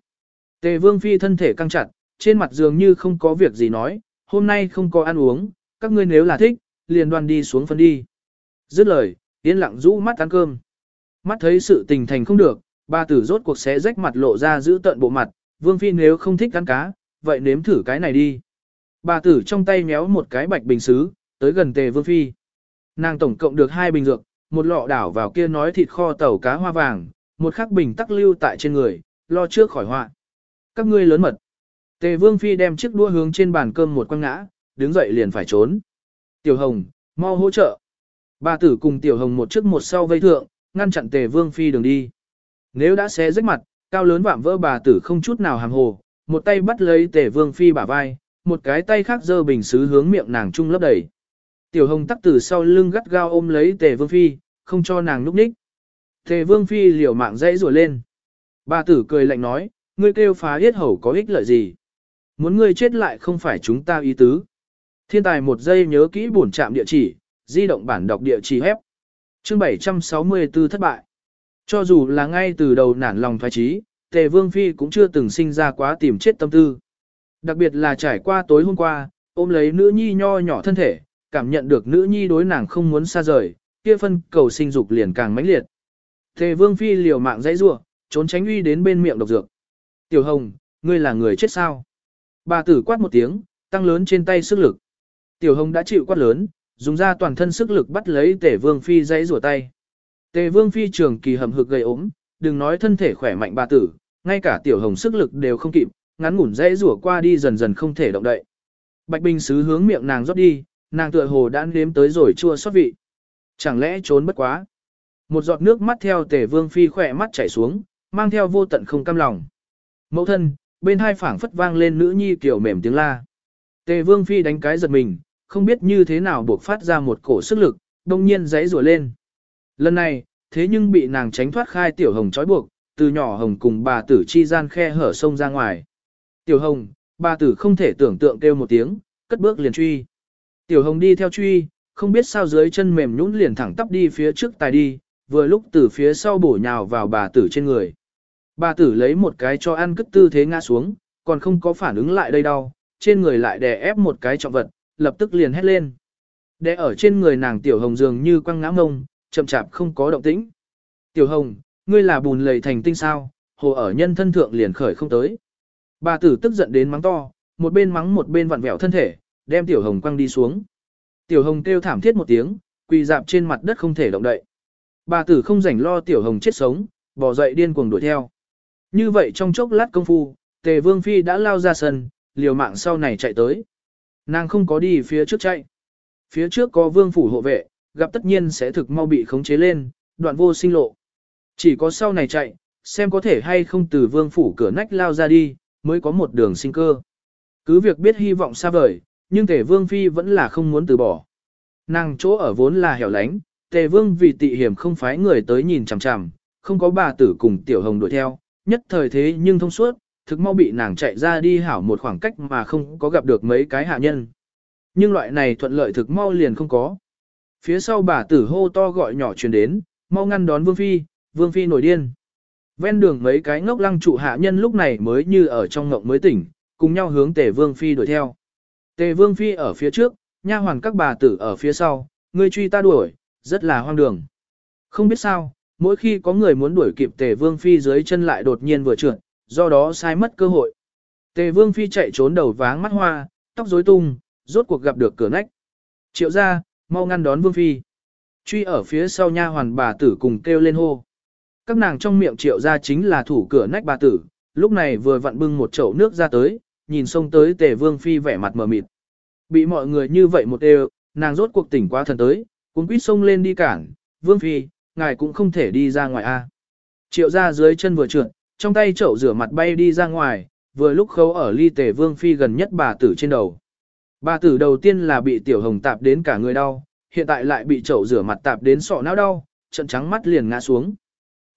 Tề vương phi thân thể căng chặt, trên mặt dường như không có việc gì nói, hôm nay không có ăn uống, các ngươi nếu là thích, liền đoan đi xuống phân đi. Dứt lời, yên lặng rũ mắt ăn cơm. Mắt thấy sự tình thành không được, ba tử rốt cuộc xé rách mặt lộ ra giữ tận bộ mặt, vương phi nếu không thích ăn cá, vậy nếm thử cái này đi. Bà tử trong tay méo một cái bạch bình xứ, tới gần tề vương phi. Nàng tổng cộng được hai bình dược, một lọ đảo vào kia nói thịt kho tàu cá hoa vàng, một khắc bình tắc lưu tại trên người, lo trước khỏi họa. Các ngươi lớn mật. Tề vương phi đem chiếc đũa hướng trên bàn cơm một quăng ngã, đứng dậy liền phải trốn. Tiểu hồng, mau hỗ trợ. Bà tử cùng tiểu hồng một trước một sau vây thượng, ngăn chặn tề vương phi đường đi. Nếu đã xé rách mặt, cao lớn vạm vỡ bà tử không chút nào hàm hồ, một tay bắt lấy tề vương phi bả vai, một cái tay khác giơ bình xứ hướng miệng nàng trung lấp đầy. Tiểu hồng tắc từ sau lưng gắt gao ôm lấy tề vương phi, không cho nàng núp ních. Tề vương phi liều mạng dãy rủa lên. Bà tử cười lạnh nói, ngươi kêu phá yết hầu có ích lợi gì. Muốn ngươi chết lại không phải chúng ta ý tứ. Thiên tài một giây nhớ kỹ bổn trạm địa chỉ, di động bản đọc địa chỉ hép. Chương 764 thất bại. Cho dù là ngay từ đầu nản lòng thoái trí, Tề Vương Phi cũng chưa từng sinh ra quá tìm chết tâm tư. Đặc biệt là trải qua tối hôm qua, ôm lấy nữ nhi nho nhỏ thân thể, cảm nhận được nữ nhi đối nàng không muốn xa rời, kia phân cầu sinh dục liền càng mãnh liệt. Tề Vương Phi liều mạng dãy rủa, trốn tránh uy đến bên miệng độc dược. Tiểu Hồng, ngươi là người chết sao? Bà tử quát một tiếng, tăng lớn trên tay sức lực. Tiểu Hồng đã chịu quát lớn, dùng ra toàn thân sức lực bắt lấy Tề Vương Phi dãy rủa tay. Tề Vương Phi trường kỳ hầm hực gây ốm, đừng nói thân thể khỏe mạnh bà tử, ngay cả Tiểu Hồng sức lực đều không kịp, ngắn ngủn dãy rủa qua đi dần dần không thể động đậy. Bạch Bình Sứ hướng miệng nàng rót đi, nàng tựa hồ đã nếm tới rồi chua xót vị. Chẳng lẽ trốn bất quá? Một giọt nước mắt theo Tề Vương Phi khỏe mắt chảy xuống, mang theo vô tận không cam lòng. Mẫu thân, bên hai phảng phất vang lên nữ nhi kiểu mềm tiếng la. Tề Vương Phi đánh cái giật mình, không biết như thế nào buộc phát ra một cổ sức lực, đông nhiên giấy rủa lên. Lần này, thế nhưng bị nàng tránh thoát khai tiểu hồng trói buộc, từ nhỏ hồng cùng bà tử chi gian khe hở sông ra ngoài. Tiểu hồng, bà tử không thể tưởng tượng kêu một tiếng, cất bước liền truy. Tiểu hồng đi theo truy, không biết sao dưới chân mềm nhũn liền thẳng tắp đi phía trước tài đi, vừa lúc từ phía sau bổ nhào vào bà tử trên người. Bà tử lấy một cái cho ăn cất tư thế ngã xuống, còn không có phản ứng lại đây đâu, trên người lại đè ép một cái trọng vật, lập tức liền hét lên. Đè ở trên người nàng tiểu hồng dường như quăng ngã ngông, chậm chạp không có động tĩnh. Tiểu hồng, ngươi là bùn lầy thành tinh sao, hồ ở nhân thân thượng liền khởi không tới. Bà tử tức giận đến mắng to, một bên mắng một bên vặn vẹo thân thể, đem tiểu hồng quăng đi xuống. Tiểu hồng kêu thảm thiết một tiếng, quỳ dạp trên mặt đất không thể động đậy. Bà tử không rảnh lo tiểu hồng chết sống, bỏ dậy điên cuồng đuổi theo. Như vậy trong chốc lát công phu, tề vương phi đã lao ra sân, liều mạng sau này chạy tới. Nàng không có đi phía trước chạy. Phía trước có vương phủ hộ vệ, gặp tất nhiên sẽ thực mau bị khống chế lên, đoạn vô sinh lộ. Chỉ có sau này chạy, xem có thể hay không từ vương phủ cửa nách lao ra đi, mới có một đường sinh cơ. Cứ việc biết hy vọng xa vời, nhưng tề vương phi vẫn là không muốn từ bỏ. Nàng chỗ ở vốn là hẻo lánh, tề vương vì tị hiểm không phái người tới nhìn chằm chằm, không có bà tử cùng tiểu hồng đuổi theo, nhất thời thế nhưng thông suốt, thực mau bị nàng chạy ra đi hảo một khoảng cách mà không có gặp được mấy cái hạ nhân. Nhưng loại này thuận lợi thực mau liền không có. Phía sau bà tử hô to gọi nhỏ truyền đến, mau ngăn đón Vương Phi, Vương Phi nổi điên. Ven đường mấy cái ngốc lăng trụ hạ nhân lúc này mới như ở trong ngộng mới tỉnh, cùng nhau hướng Tề Vương Phi đuổi theo. Tề Vương Phi ở phía trước, nha hoàn các bà tử ở phía sau, người truy ta đuổi, rất là hoang đường. Không biết sao, mỗi khi có người muốn đuổi kịp Tề Vương Phi dưới chân lại đột nhiên vừa trượt, do đó sai mất cơ hội. Tề Vương Phi chạy trốn đầu váng mắt hoa, tóc rối tung, rốt cuộc gặp được cửa nách. Triệu ra, mau ngăn đón Vương Phi. Truy ở phía sau nha hoàn bà tử cùng kêu lên hô. Các nàng trong miệng triệu ra chính là thủ cửa nách bà tử, lúc này vừa vặn bưng một chậu nước ra tới, nhìn xông tới Tề Vương Phi vẻ mặt mờ mịt. Bị mọi người như vậy một đều, nàng rốt cuộc tỉnh quá thần tới, cũng quýt xông lên đi cản, Vương Phi, ngài cũng không thể đi ra ngoài a. Triệu ra dưới chân vừa trượt, trong tay chậu rửa mặt bay đi ra ngoài, vừa lúc khấu ở ly tề vương phi gần nhất bà tử trên đầu. Bà tử đầu tiên là bị tiểu hồng tạp đến cả người đau, hiện tại lại bị chậu rửa mặt tạp đến sọ não đau, trận trắng mắt liền ngã xuống.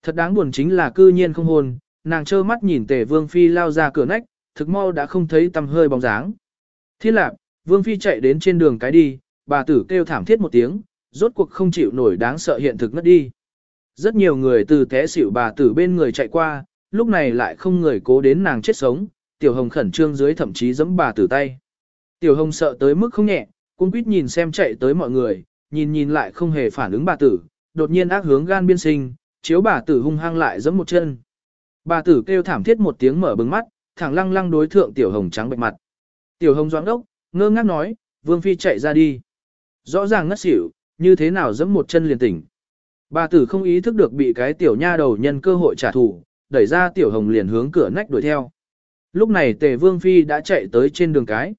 Thật đáng buồn chính là cư nhiên không hồn, nàng trơ mắt nhìn tề vương phi lao ra cửa nách, thực mau đã không thấy tầm hơi bóng dáng. Thiên lạc, vương phi chạy đến trên đường cái đi, bà tử kêu thảm thiết một tiếng, rốt cuộc không chịu nổi đáng sợ hiện thực ngất đi. Rất nhiều người từ té xỉu bà tử bên người chạy qua, lúc này lại không người cố đến nàng chết sống, tiểu hồng khẩn trương dưới thậm chí giẫm bà tử tay. Tiểu hồng sợ tới mức không nhẹ, cũng quýt nhìn xem chạy tới mọi người, nhìn nhìn lại không hề phản ứng bà tử, đột nhiên ác hướng gan biên sinh, chiếu bà tử hung hăng lại giẫm một chân. Bà tử kêu thảm thiết một tiếng mở bừng mắt, thẳng lăng lăng đối thượng tiểu hồng trắng bệch mặt. Tiểu hồng doãn đốc, ngơ ngác nói, vương phi chạy ra đi. Rõ ràng ngất xỉu, như thế nào giẫm một chân liền tỉnh. Bà tử không ý thức được bị cái tiểu nha đầu nhân cơ hội trả thù, đẩy ra tiểu hồng liền hướng cửa nách đuổi theo. Lúc này tề vương phi đã chạy tới trên đường cái.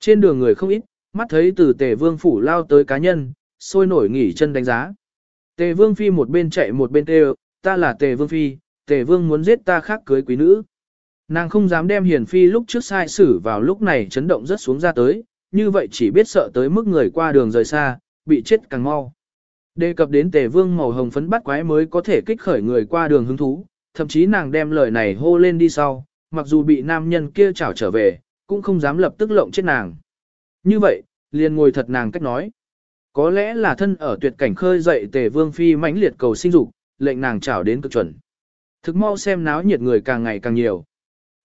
Trên đường người không ít, mắt thấy từ tề vương phủ lao tới cá nhân, sôi nổi nghỉ chân đánh giá. Tề vương phi một bên chạy một bên kêu, ta là tề vương phi, tề vương muốn giết ta khác cưới quý nữ. Nàng không dám đem hiền phi lúc trước sai xử vào lúc này chấn động rất xuống ra tới, như vậy chỉ biết sợ tới mức người qua đường rời xa, bị chết càng mau. Đề cập đến tề vương màu hồng phấn bắt quái mới có thể kích khởi người qua đường hứng thú, thậm chí nàng đem lời này hô lên đi sau, mặc dù bị nam nhân kia chảo trở về, cũng không dám lập tức lộng chết nàng. Như vậy, liền ngồi thật nàng cách nói. Có lẽ là thân ở tuyệt cảnh khơi dậy tề vương phi mãnh liệt cầu sinh dục, lệnh nàng chảo đến cực chuẩn. Thực mau xem náo nhiệt người càng ngày càng nhiều.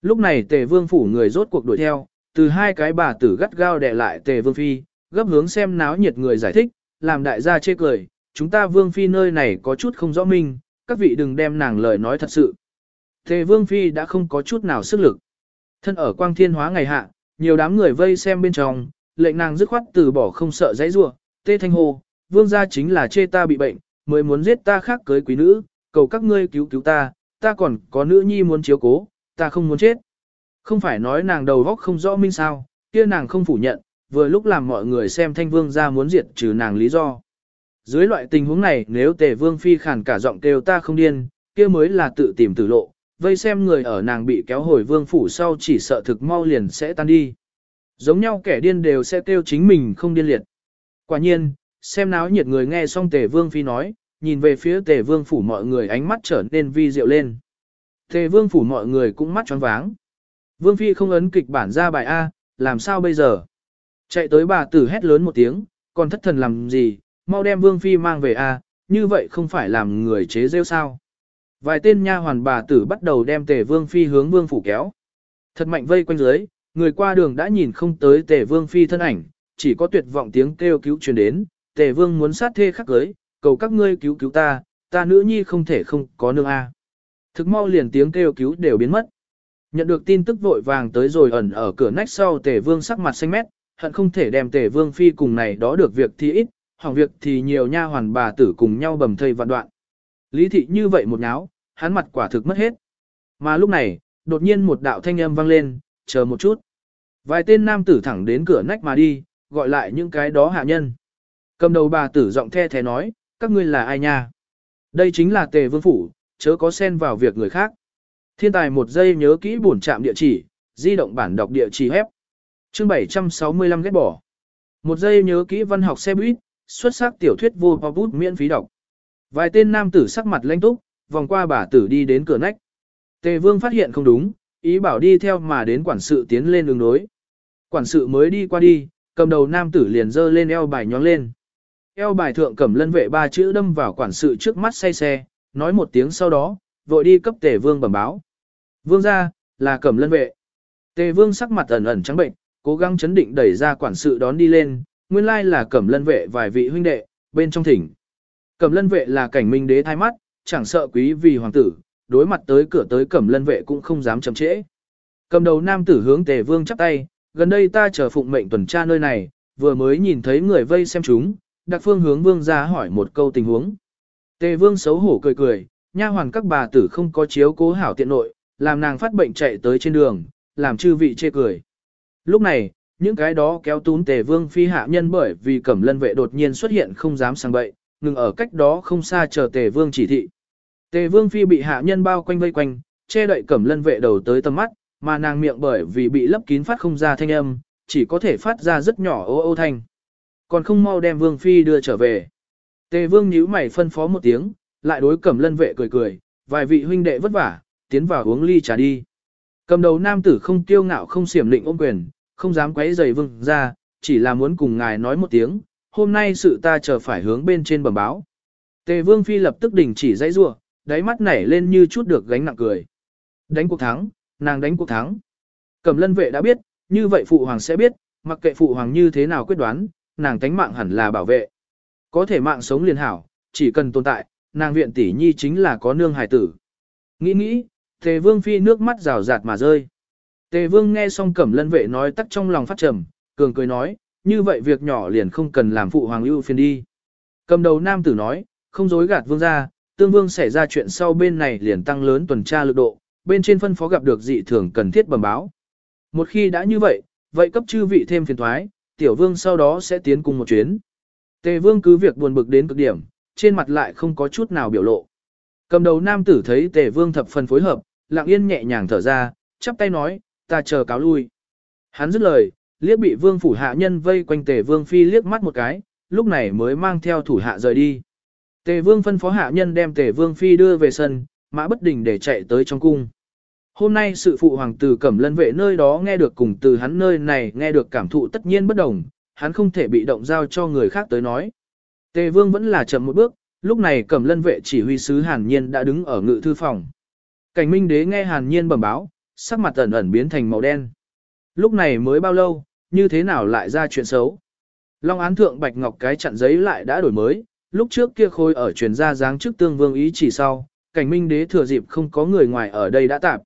Lúc này tề vương phủ người rốt cuộc đuổi theo, từ hai cái bà tử gắt gao đè lại tề vương phi, gấp hướng xem náo nhiệt người giải thích, làm đại gia chê cười, chúng ta vương phi nơi này có chút không rõ minh, các vị đừng đem nàng lời nói thật sự. Tề vương phi đã không có chút nào sức lực. Thân ở quang thiên hóa ngày hạ, nhiều đám người vây xem bên trong, lệnh nàng dứt khoát từ bỏ không sợ dãy rua, tê thanh hồ, vương gia chính là chê ta bị bệnh, mới muốn giết ta khác cưới quý nữ, cầu các ngươi cứu cứu ta, ta còn có nữ nhi muốn chiếu cố, ta không muốn chết. Không phải nói nàng đầu góc không rõ minh sao, kia nàng không phủ nhận, vừa lúc làm mọi người xem thanh vương gia muốn diệt trừ nàng lý do. Dưới loại tình huống này nếu tề vương phi khản cả giọng kêu ta không điên, kia mới là tự tìm tử lộ, vây xem người ở nàng bị kéo hồi vương phủ sau chỉ sợ thực mau liền sẽ tan đi. Giống nhau kẻ điên đều sẽ kêu chính mình không điên liệt. Quả nhiên, xem náo nhiệt người nghe xong tề vương phi nói, nhìn về phía tề vương phủ mọi người ánh mắt trở nên vi diệu lên. Tề vương phủ mọi người cũng mắt tròn váng. Vương phi không ấn kịch bản ra bài A, làm sao bây giờ? Chạy tới bà tử hét lớn một tiếng, còn thất thần làm gì, mau đem Vương Phi mang về a, như vậy không phải làm người chế rêu sao. Vài tên nha hoàn bà tử bắt đầu đem tề Vương Phi hướng Vương Phủ kéo. Thật mạnh vây quanh dưới, người qua đường đã nhìn không tới tề Vương Phi thân ảnh, chỉ có tuyệt vọng tiếng kêu cứu truyền đến, tề Vương muốn sát thê khắc cưới, cầu các ngươi cứu cứu ta, ta nữ nhi không thể không có nương a. Thực mau liền tiếng kêu cứu đều biến mất. Nhận được tin tức vội vàng tới rồi ẩn ở cửa nách sau tề vương sắc mặt xanh mét, hận không thể đem tề vương phi cùng này đó được việc thì ít, hỏng việc thì nhiều nha hoàn bà tử cùng nhau bầm thây vạn đoạn. Lý thị như vậy một nháo hắn mặt quả thực mất hết. Mà lúc này, đột nhiên một đạo thanh âm vang lên, chờ một chút. Vài tên nam tử thẳng đến cửa nách mà đi, gọi lại những cái đó hạ nhân. Cầm đầu bà tử giọng the thế nói, các ngươi là ai nha? Đây chính là tề vương phủ, chớ có xen vào việc người khác. Thiên tài một giây nhớ kỹ bổn trạm địa chỉ, di động bản đọc địa chỉ hép. Chương 765 ghét bỏ. Một giây nhớ kỹ văn học xe buýt, xuất sắc tiểu thuyết vô bọc bút miễn phí đọc. Vài tên nam tử sắc mặt lãnh túc, vòng qua bà tử đi đến cửa nách. Tề vương phát hiện không đúng, ý bảo đi theo mà đến quản sự tiến lên đường đối. Quản sự mới đi qua đi, cầm đầu nam tử liền dơ lên eo bài nhóng lên. Eo bài thượng cầm lân vệ ba chữ đâm vào quản sự trước mắt say xe, nói một tiếng sau đó, vội đi cấp tề vương bẩm báo. Vương ra, là cầm lân vệ. Tề vương sắc mặt ẩn ẩn trắng bệnh, cố gắng chấn định đẩy ra quản sự đón đi lên, nguyên lai là cẩm lân vệ vài vị huynh đệ, bên trong thỉnh. Cẩm lân vệ là cảnh minh đế thay mắt, chẳng sợ quý vì hoàng tử, đối mặt tới cửa tới cẩm lân vệ cũng không dám chậm trễ. Cầm đầu nam tử hướng tề vương chắp tay, gần đây ta chờ phụng mệnh tuần tra nơi này, vừa mới nhìn thấy người vây xem chúng, đặc phương hướng vương ra hỏi một câu tình huống. Tề vương xấu hổ cười cười, nha hoàn các bà tử không có chiếu cố hảo tiện nội, làm nàng phát bệnh chạy tới trên đường, làm chư vị chê cười. Lúc này, những cái đó kéo tún tề vương phi hạ nhân bởi vì cẩm lân vệ đột nhiên xuất hiện không dám sang bậy, ngừng ở cách đó không xa chờ tề vương chỉ thị. Tề vương phi bị hạ nhân bao quanh vây quanh, che đậy cẩm lân vệ đầu tới tầm mắt, mà nàng miệng bởi vì bị lấp kín phát không ra thanh âm, chỉ có thể phát ra rất nhỏ ô ô thanh. Còn không mau đem vương phi đưa trở về. Tề vương nhíu mày phân phó một tiếng, lại đối cẩm lân vệ cười cười, vài vị huynh đệ vất vả, tiến vào uống ly trà đi. Cầm đầu nam tử không kiêu ngạo không xiểm lịnh ôm quyền, không dám quấy rầy vương ra, chỉ là muốn cùng ngài nói một tiếng, hôm nay sự ta chờ phải hướng bên trên bẩm báo. Tề vương phi lập tức đình chỉ dãy rua, đáy mắt nảy lên như chút được gánh nặng cười. Đánh cuộc thắng, nàng đánh cuộc thắng. Cẩm lân vệ đã biết, như vậy phụ hoàng sẽ biết, mặc kệ phụ hoàng như thế nào quyết đoán, nàng tánh mạng hẳn là bảo vệ. Có thể mạng sống liền hảo, chỉ cần tồn tại, nàng viện tỷ nhi chính là có nương hài tử. Nghĩ nghĩ, Tề Vương phi nước mắt rào rạt mà rơi. Tề Vương nghe xong Cẩm Lân vệ nói tắt trong lòng phát trầm, cường cười nói, như vậy việc nhỏ liền không cần làm phụ hoàng ưu phiền đi. Cầm đầu nam tử nói, không dối gạt vương ra, tương vương xảy ra chuyện sau bên này liền tăng lớn tuần tra lực độ, bên trên phân phó gặp được dị thường cần thiết bẩm báo. Một khi đã như vậy, vậy cấp chư vị thêm phiền thoái, tiểu vương sau đó sẽ tiến cùng một chuyến. Tề vương cứ việc buồn bực đến cực điểm, trên mặt lại không có chút nào biểu lộ. Cầm đầu nam tử thấy tề vương thập phần phối hợp, lặng yên nhẹ nhàng thở ra, chắp tay nói, ta chờ cáo lui. Hắn dứt lời, liếc bị vương phủ hạ nhân vây quanh tề vương phi liếc mắt một cái, lúc này mới mang theo thủ hạ rời đi. Tề vương phân phó hạ nhân đem tề vương phi đưa về sân, mã bất đình để chạy tới trong cung. Hôm nay sự phụ hoàng tử cẩm lân vệ nơi đó nghe được cùng từ hắn nơi này nghe được cảm thụ tất nhiên bất đồng, hắn không thể bị động giao cho người khác tới nói. Tề vương vẫn là chậm một bước, lúc này cẩm lân vệ chỉ huy sứ hàn nhiên đã đứng ở ngự thư phòng. Cảnh minh đế nghe hàn nhiên bẩm báo, sắc mặt ẩn ẩn biến thành màu đen. Lúc này mới bao lâu, như thế nào lại ra chuyện xấu. Long án thượng bạch ngọc cái chặn giấy lại đã đổi mới, lúc trước kia khôi ở truyền ra dáng trước tương vương ý chỉ sau, cảnh minh đế thừa dịp không có người ngoài ở đây đã tạp.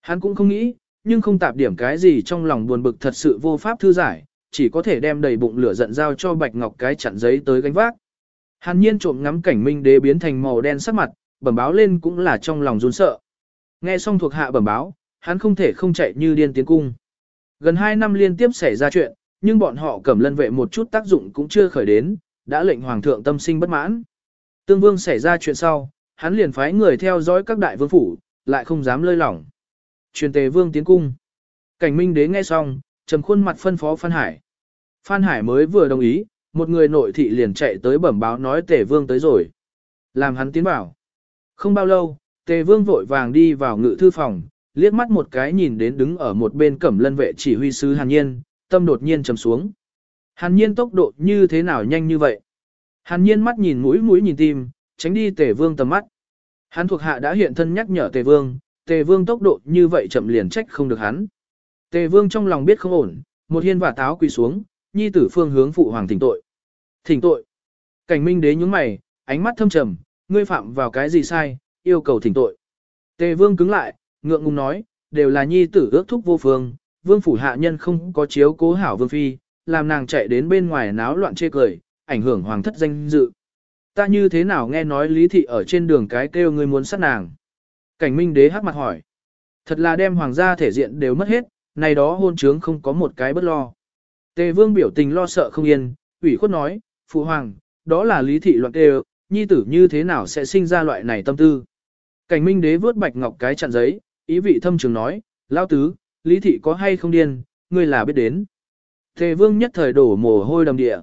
Hắn cũng không nghĩ, nhưng không tạp điểm cái gì trong lòng buồn bực thật sự vô pháp thư giải, chỉ có thể đem đầy bụng lửa giận giao cho bạch ngọc cái chặn giấy tới gánh vác. Hàn nhiên trộm ngắm cảnh minh đế biến thành màu đen sắc mặt, bẩm báo lên cũng là trong lòng run sợ. Nghe xong thuộc hạ bẩm báo, hắn không thể không chạy như điên tiến cung. Gần 2 năm liên tiếp xảy ra chuyện, nhưng bọn họ cẩm lân vệ một chút tác dụng cũng chưa khởi đến, đã lệnh hoàng thượng tâm sinh bất mãn. Tương vương xảy ra chuyện sau, hắn liền phái người theo dõi các đại vương phủ, lại không dám lơi lỏng. Truyền tề vương tiến cung. Cảnh minh đế nghe xong, trầm khuôn mặt phân phó Phan Hải. Phan Hải mới vừa đồng ý, một người nội thị liền chạy tới bẩm báo nói tề vương tới rồi. Làm hắn tiến bảo. Không bao lâu, tề vương vội vàng đi vào ngự thư phòng, liếc mắt một cái nhìn đến đứng ở một bên cẩm lân vệ chỉ huy sứ Hàn Nhiên, tâm đột nhiên trầm xuống. Hàn Nhiên tốc độ như thế nào nhanh như vậy? Hàn Nhiên mắt nhìn mũi mũi nhìn tim, tránh đi tề vương tầm mắt. Hắn thuộc hạ đã hiện thân nhắc nhở tề vương, tề vương tốc độ như vậy chậm liền trách không được hắn. Tề vương trong lòng biết không ổn, một hiên và táo quỳ xuống, nhi tử phương hướng phụ hoàng thỉnh tội. Thỉnh tội. Cảnh minh đế nhướng mày, ánh mắt thâm trầm, ngươi phạm vào cái gì sai, yêu cầu thỉnh tội. Tề vương cứng lại, ngượng ngùng nói, đều là nhi tử ước thúc vô phương, vương phủ hạ nhân không có chiếu cố hảo vương phi, làm nàng chạy đến bên ngoài náo loạn chê cười, ảnh hưởng hoàng thất danh dự. Ta như thế nào nghe nói lý thị ở trên đường cái kêu ngươi muốn sát nàng. Cảnh minh đế hắc mặt hỏi. Thật là đem hoàng gia thể diện đều mất hết, này đó hôn trướng không có một cái bất lo. Tề vương biểu tình lo sợ không yên, ủy khuất nói, phụ hoàng, đó là lý thị loạn kêu, nhi tử như thế nào sẽ sinh ra loại này tâm tư. Cảnh minh đế vớt bạch ngọc cái chặn giấy, ý vị thâm trường nói, lao tứ, lý thị có hay không điên, ngươi là biết đến. Tề vương nhất thời đổ mồ hôi đầm địa.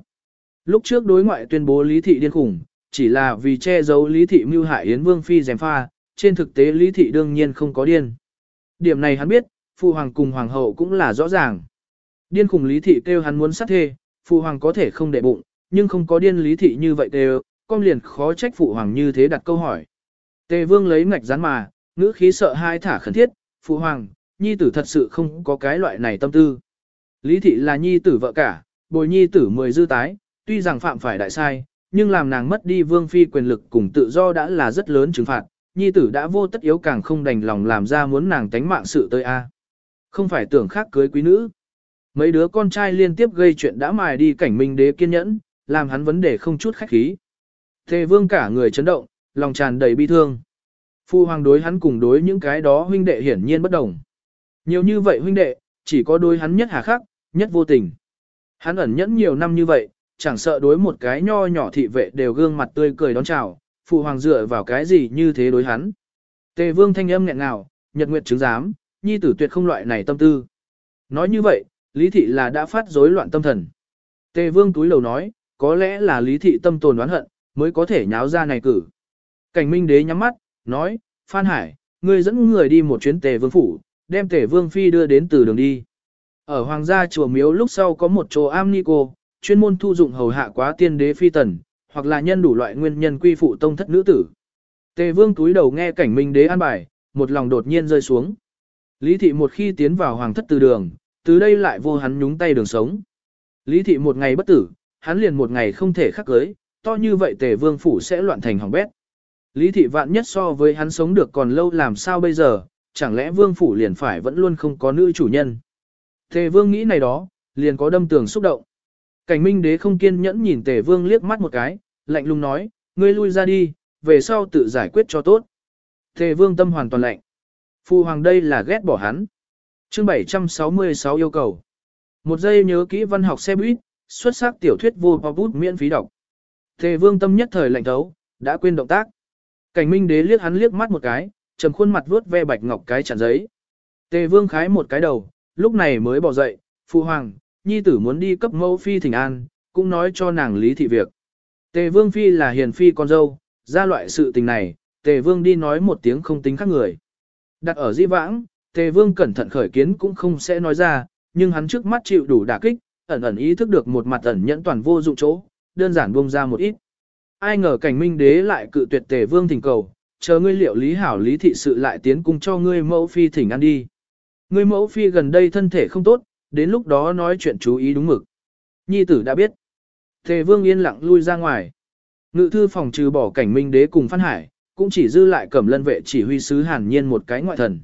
Lúc trước đối ngoại tuyên bố lý thị điên khủng, chỉ là vì che giấu lý thị mưu hại yến vương phi dèm pha, trên thực tế lý thị đương nhiên không có điên. Điểm này hắn biết, phụ hoàng cùng hoàng hậu cũng là rõ ràng. Điên khủng lý thị kêu hắn muốn sát thê, phụ hoàng có thể không để bụng, nhưng không có điên lý thị như vậy đều, con liền khó trách phụ hoàng như thế đặt câu hỏi. Tề vương lấy ngạch rán mà, ngữ khí sợ hai thả khẩn thiết, phụ hoàng, nhi tử thật sự không có cái loại này tâm tư. Lý thị là nhi tử vợ cả, bồi nhi tử mười dư tái, tuy rằng phạm phải đại sai, nhưng làm nàng mất đi vương phi quyền lực cùng tự do đã là rất lớn trừng phạt, nhi tử đã vô tất yếu càng không đành lòng làm ra muốn nàng tánh mạng sự tới a. Không phải tưởng khác cưới quý nữ. Mấy đứa con trai liên tiếp gây chuyện đã mài đi cảnh minh đế kiên nhẫn, làm hắn vấn đề không chút khách khí. Tề vương cả người chấn động, lòng tràn đầy bi thương. Phu hoàng đối hắn cùng đối những cái đó huynh đệ hiển nhiên bất đồng. Nhiều như vậy huynh đệ, chỉ có đối hắn nhất hà khắc, nhất vô tình. Hắn ẩn nhẫn nhiều năm như vậy, chẳng sợ đối một cái nho nhỏ thị vệ đều gương mặt tươi cười đón chào, phụ hoàng dựa vào cái gì như thế đối hắn. Tề vương thanh âm nghẹn ngào, nhật nguyệt chứng giám, nhi tử tuyệt không loại này tâm tư. Nói như vậy, lý thị là đã phát rối loạn tâm thần. Tề vương túi lầu nói, có lẽ là lý thị tâm tồn đoán hận, mới có thể nháo ra này cử. Cảnh minh đế nhắm mắt, nói, Phan Hải, ngươi dẫn người đi một chuyến tề vương phủ, đem tề vương phi đưa đến từ đường đi. Ở hoàng gia chùa miếu lúc sau có một chỗ am ni cô, chuyên môn thu dụng hầu hạ quá tiên đế phi tần, hoặc là nhân đủ loại nguyên nhân quy phụ tông thất nữ tử. Tề vương túi đầu nghe cảnh minh đế an bài, một lòng đột nhiên rơi xuống. Lý thị một khi tiến vào hoàng thất từ đường, từ đây lại vô hắn nhúng tay đường sống. Lý thị một ngày bất tử, hắn liền một ngày không thể khắc cưới, to như vậy tề vương phủ sẽ loạn thành hỏng bét. Lý thị vạn nhất so với hắn sống được còn lâu làm sao bây giờ, chẳng lẽ vương phủ liền phải vẫn luôn không có nữ chủ nhân. Tề vương nghĩ này đó, liền có đâm tường xúc động. Cảnh minh đế không kiên nhẫn nhìn tề vương liếc mắt một cái, lạnh lùng nói, ngươi lui ra đi, về sau tự giải quyết cho tốt. Tề vương tâm hoàn toàn lạnh. Phu hoàng đây là ghét bỏ hắn. Chương 766 yêu cầu. Một giây nhớ kỹ văn học xe buýt, xuất sắc tiểu thuyết vô bút miễn phí đọc. Tề vương tâm nhất thời lạnh thấu, đã quên động tác. Cảnh minh đế liếc hắn liếc mắt một cái, trầm khuôn mặt vuốt ve bạch ngọc cái chặn giấy. Tề vương khái một cái đầu, lúc này mới bỏ dậy, Phu hoàng, nhi tử muốn đi cấp mẫu phi thỉnh an, cũng nói cho nàng lý thị việc. Tề vương phi là hiền phi con dâu, ra loại sự tình này, tề vương đi nói một tiếng không tính khác người. Đặt ở di vãng, tề vương cẩn thận khởi kiến cũng không sẽ nói ra, nhưng hắn trước mắt chịu đủ đả kích, ẩn ẩn ý thức được một mặt ẩn nhẫn toàn vô dụng chỗ, đơn giản buông ra một ít. Ai ngờ cảnh minh đế lại cự tuyệt tề vương thỉnh cầu, chờ ngươi liệu lý hảo lý thị sự lại tiến cung cho ngươi mẫu phi thỉnh ăn đi. Ngươi mẫu phi gần đây thân thể không tốt, đến lúc đó nói chuyện chú ý đúng mực. Nhi tử đã biết. Tề vương yên lặng lui ra ngoài. Ngự thư phòng trừ bỏ cảnh minh đế cùng Phan Hải, cũng chỉ dư lại cẩm lân vệ chỉ huy sứ hàn nhiên một cái ngoại thần.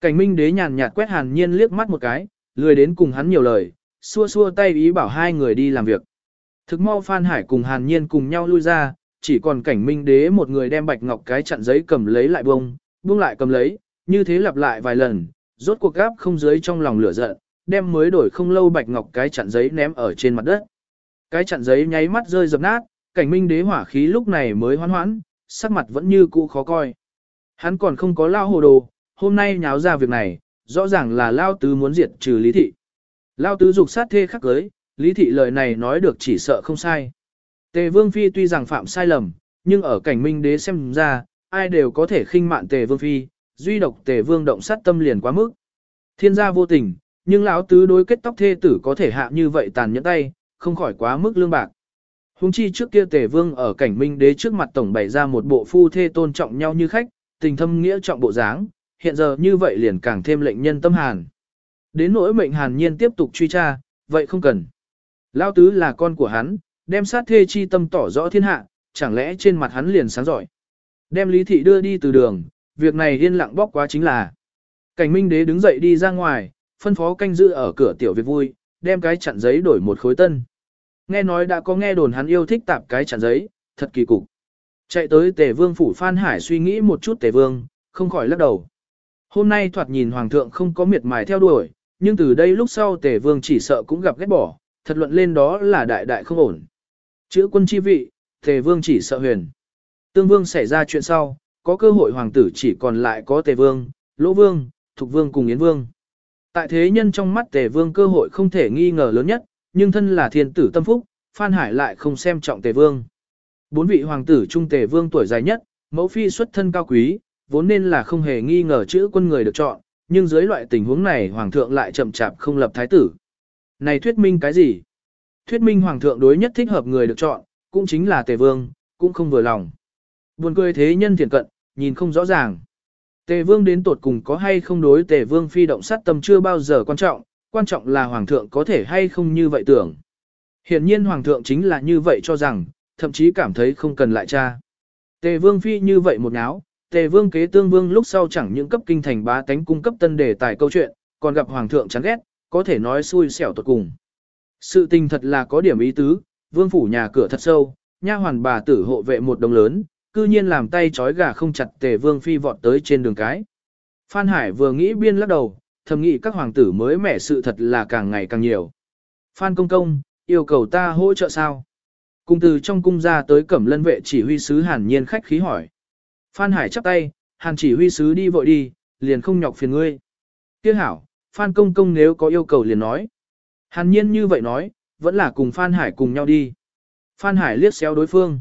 Cảnh minh đế nhàn nhạt quét hàn nhiên liếc mắt một cái, lười đến cùng hắn nhiều lời, xua xua tay ý bảo hai người đi làm việc. Thực mau Phan Hải cùng hàn nhiên cùng nhau lui ra, chỉ còn cảnh minh đế một người đem bạch ngọc cái chặn giấy cầm lấy lại bông, buông lại cầm lấy, như thế lặp lại vài lần, rốt cuộc gáp không dưới trong lòng lửa giận, đem mới đổi không lâu bạch ngọc cái chặn giấy ném ở trên mặt đất. Cái chặn giấy nháy mắt rơi dập nát, cảnh minh đế hỏa khí lúc này mới hoán hoãn, sắc mặt vẫn như cũ khó coi. Hắn còn không có lao hồ đồ, hôm nay nháo ra việc này, rõ ràng là lao tứ muốn diệt trừ lý thị. Lao tứ dục sát thê khắc cưới, lý thị lời này nói được chỉ sợ không sai. Tề vương phi tuy rằng phạm sai lầm, nhưng ở cảnh minh đế xem ra, ai đều có thể khinh mạn tề vương phi, duy độc tề vương động sát tâm liền quá mức. Thiên gia vô tình, nhưng lão tứ đối kết tóc thê tử có thể hạ như vậy tàn nhẫn tay, không khỏi quá mức lương bạc. Hùng chi trước kia tề vương ở cảnh minh đế trước mặt tổng bày ra một bộ phu thê tôn trọng nhau như khách, tình thâm nghĩa trọng bộ dáng, hiện giờ như vậy liền càng thêm lệnh nhân tâm hàn. Đến nỗi mệnh hàn nhiên tiếp tục truy tra, vậy không cần. Lão tứ là con của hắn, đem sát thê chi tâm tỏ rõ thiên hạ, chẳng lẽ trên mặt hắn liền sáng giỏi. Đem lý thị đưa đi từ đường, việc này yên lặng bóc quá chính là. Cảnh minh đế đứng dậy đi ra ngoài, phân phó canh giữ ở cửa tiểu việc vui, đem cái chặn giấy đổi một khối tân. Nghe nói đã có nghe đồn hắn yêu thích tạp cái chặn giấy, thật kỳ cục. Chạy tới tề vương phủ Phan Hải suy nghĩ một chút tề vương, không khỏi lắc đầu. Hôm nay thoạt nhìn hoàng thượng không có miệt mài theo đuổi, nhưng từ đây lúc sau tề vương chỉ sợ cũng gặp ghét bỏ, thật luận lên đó là đại đại không ổn. Chữ quân chi vị, tề vương chỉ sợ huyền. Tương vương xảy ra chuyện sau, có cơ hội hoàng tử chỉ còn lại có tề vương, lỗ vương, thục vương cùng yến vương. Tại thế nhân trong mắt tề vương cơ hội không thể nghi ngờ lớn nhất, nhưng thân là thiên tử tâm phúc, Phan Hải lại không xem trọng tề vương. Bốn vị hoàng tử trung tề vương tuổi dài nhất, mẫu phi xuất thân cao quý, vốn nên là không hề nghi ngờ chữ quân người được chọn, nhưng dưới loại tình huống này hoàng thượng lại chậm chạp không lập thái tử. Này thuyết minh cái gì? Thuyết minh hoàng thượng đối nhất thích hợp người được chọn, cũng chính là tề vương, cũng không vừa lòng. Buồn cười thế nhân thiện cận, nhìn không rõ ràng. Tề vương đến tột cùng có hay không đối tề vương phi động sát tâm chưa bao giờ quan trọng, quan trọng là hoàng thượng có thể hay không như vậy tưởng. Hiện nhiên hoàng thượng chính là như vậy cho rằng, thậm chí cảm thấy không cần lại cha. Tề vương phi như vậy một áo, tề vương kế tương vương lúc sau chẳng những cấp kinh thành bá tánh cung cấp tân đề tài câu chuyện, còn gặp hoàng thượng chán ghét, có thể nói xui xẻo tuột cùng. Sự tình thật là có điểm ý tứ, vương phủ nhà cửa thật sâu, nha hoàn bà tử hộ vệ một đồng lớn, cư nhiên làm tay trói gà không chặt tề vương phi vọt tới trên đường cái. Phan Hải vừa nghĩ biên lắc đầu, thầm nghĩ các hoàng tử mới mẻ sự thật là càng ngày càng nhiều. Phan công công, yêu cầu ta hỗ trợ sao? Cung từ trong cung ra tới cẩm lân vệ chỉ huy sứ hàn nhiên khách khí hỏi. Phan Hải chắp tay, hàn chỉ huy sứ đi vội đi, liền không nhọc phiền ngươi. Tiếc hảo, Phan công công nếu có yêu cầu liền nói. Hàn nhiên như vậy nói, vẫn là cùng Phan Hải cùng nhau đi. Phan Hải liếc xéo đối phương.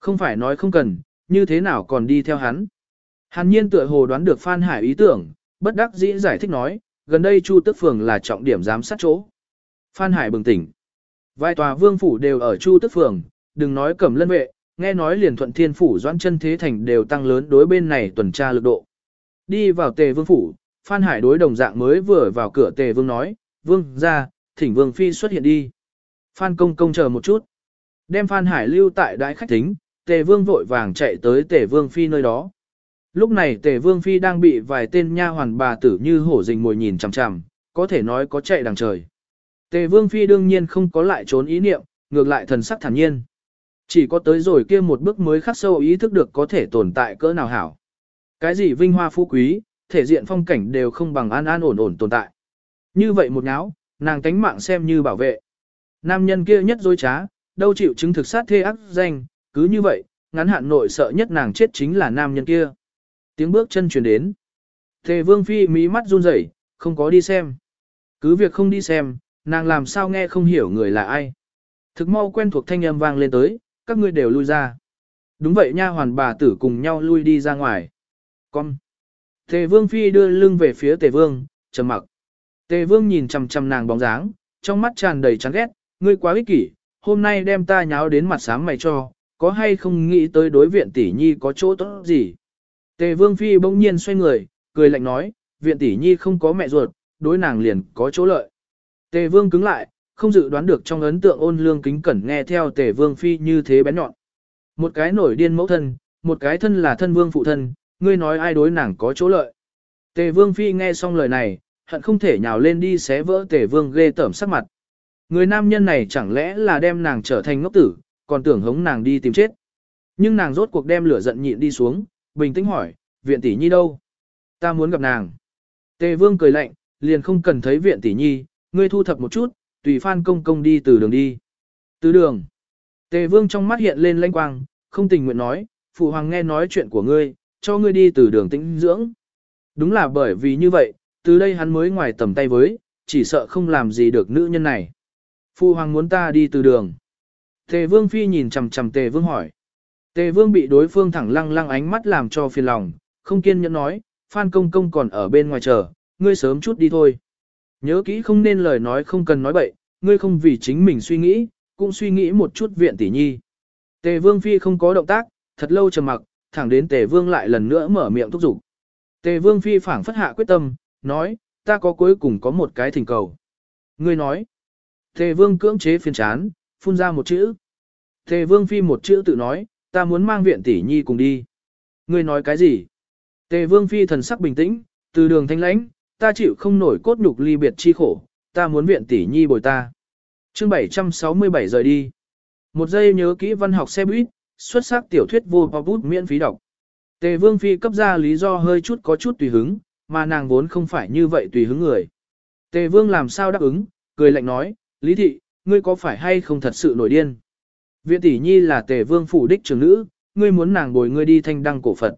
Không phải nói không cần, như thế nào còn đi theo hắn. Hàn nhiên tựa hồ đoán được Phan Hải ý tưởng, bất đắc dĩ giải thích nói, gần đây Chu Tức Phường là trọng điểm giám sát chỗ. Phan Hải bừng tỉnh. Vài tòa vương phủ đều ở Chu Tức Phường, đừng nói cẩm lân vệ, nghe nói liền thuận thiên phủ doãn chân thế thành đều tăng lớn đối bên này tuần tra lực độ. Đi vào tề vương phủ, Phan Hải đối đồng dạng mới vừa vào cửa tề vương nói, vương ra, thỉnh vương phi xuất hiện đi. Phan công công chờ một chút. Đem Phan Hải lưu tại đại khách thính, tề vương vội vàng chạy tới tề vương phi nơi đó. Lúc này tề vương phi đang bị vài tên nha hoàn bà tử như hổ rình mồi nhìn chằm chằm, có thể nói có chạy đằng trời. Tề vương phi đương nhiên không có lại trốn ý niệm, ngược lại thần sắc thản nhiên. Chỉ có tới rồi kia một bước mới khắc sâu ý thức được có thể tồn tại cỡ nào hảo. Cái gì vinh hoa phú quý, thể diện phong cảnh đều không bằng an an ổn ổn tồn tại. Như vậy một náo, nàng cánh mạng xem như bảo vệ. Nam nhân kia nhất dối trá, đâu chịu chứng thực sát thê ác danh, cứ như vậy, ngắn hạn nội sợ nhất nàng chết chính là nam nhân kia. Tiếng bước chân truyền đến. Tề vương phi mí mắt run rẩy, không có đi xem. Cứ việc không đi xem, nàng làm sao nghe không hiểu người là ai. Thực mau quen thuộc thanh âm vang lên tới, các ngươi đều lui ra. Đúng vậy nha hoàn bà tử cùng nhau lui đi ra ngoài. Con. Tề vương phi đưa lưng về phía tề vương, trầm mặc. Tề vương nhìn chằm chằm nàng bóng dáng, trong mắt tràn đầy chán ghét, ngươi quá ích kỷ, hôm nay đem ta nháo đến mặt sáng mày cho, có hay không nghĩ tới đối viện tỷ nhi có chỗ tốt gì. Tề vương phi bỗng nhiên xoay người, cười lạnh nói, viện tỷ nhi không có mẹ ruột, đối nàng liền có chỗ lợi. Tề vương cứng lại, không dự đoán được trong ấn tượng ôn lương kính cẩn nghe theo tề vương phi như thế bén nhọn. Một cái nổi điên mẫu thân, một cái thân là thân vương phụ thân, ngươi nói ai đối nàng có chỗ lợi. Tề vương phi nghe xong lời này, hận không thể nhào lên đi xé vỡ tề vương ghê tởm sắc mặt. Người nam nhân này chẳng lẽ là đem nàng trở thành ngốc tử, còn tưởng hống nàng đi tìm chết. Nhưng nàng rốt cuộc đem lửa giận nhịn đi xuống, bình tĩnh hỏi, viện tỷ nhi đâu? Ta muốn gặp nàng. Tề vương cười lạnh, liền không cần thấy viện tỷ nhi, ngươi thu thập một chút, tùy phan công công đi từ đường đi. Từ đường. Tề vương trong mắt hiện lên lanh quang, không tình nguyện nói, phụ hoàng nghe nói chuyện của ngươi, cho ngươi đi từ đường tĩnh dưỡng. Đúng là bởi vì như vậy, từ đây hắn mới ngoài tầm tay với, chỉ sợ không làm gì được nữ nhân này. Phụ hoàng muốn ta đi từ đường. Tề vương phi nhìn chằm chằm tề vương hỏi. Tề vương bị đối phương thẳng lăng lăng ánh mắt làm cho phiền lòng, không kiên nhẫn nói, Phan công công còn ở bên ngoài chờ, ngươi sớm chút đi thôi. Nhớ kỹ không nên lời nói không cần nói bậy, ngươi không vì chính mình suy nghĩ, cũng suy nghĩ một chút viện tỷ nhi. Tề vương phi không có động tác, thật lâu trầm mặc, thẳng đến tề vương lại lần nữa mở miệng thúc giục. Tề vương phi phảng phất hạ quyết tâm, nói, ta có cuối cùng có một cái thỉnh cầu. Ngươi nói, tề vương cưỡng chế phiền chán, phun ra một chữ. Tề vương phi một chữ tự nói, ta muốn mang viện tỷ nhi cùng đi. Ngươi nói cái gì? Tề vương phi thần sắc bình tĩnh, từ đường thanh lãnh, ta chịu không nổi cốt nhục ly biệt chi khổ, ta muốn viện tỷ nhi bồi ta. Chương 767 rời đi. Một giây nhớ kỹ văn học xe buýt, xuất sắc tiểu thuyết vô bọc bút miễn phí đọc. Tề Vương Phi cấp ra lý do hơi chút có chút tùy hứng, mà nàng vốn không phải như vậy tùy hứng người. Tề Vương làm sao đáp ứng, cười lạnh nói, Lý Thị, ngươi có phải hay không thật sự nổi điên? Viện tỷ nhi là Tề Vương phủ đích trưởng nữ, ngươi muốn nàng bồi ngươi đi thanh đăng cổ Phật.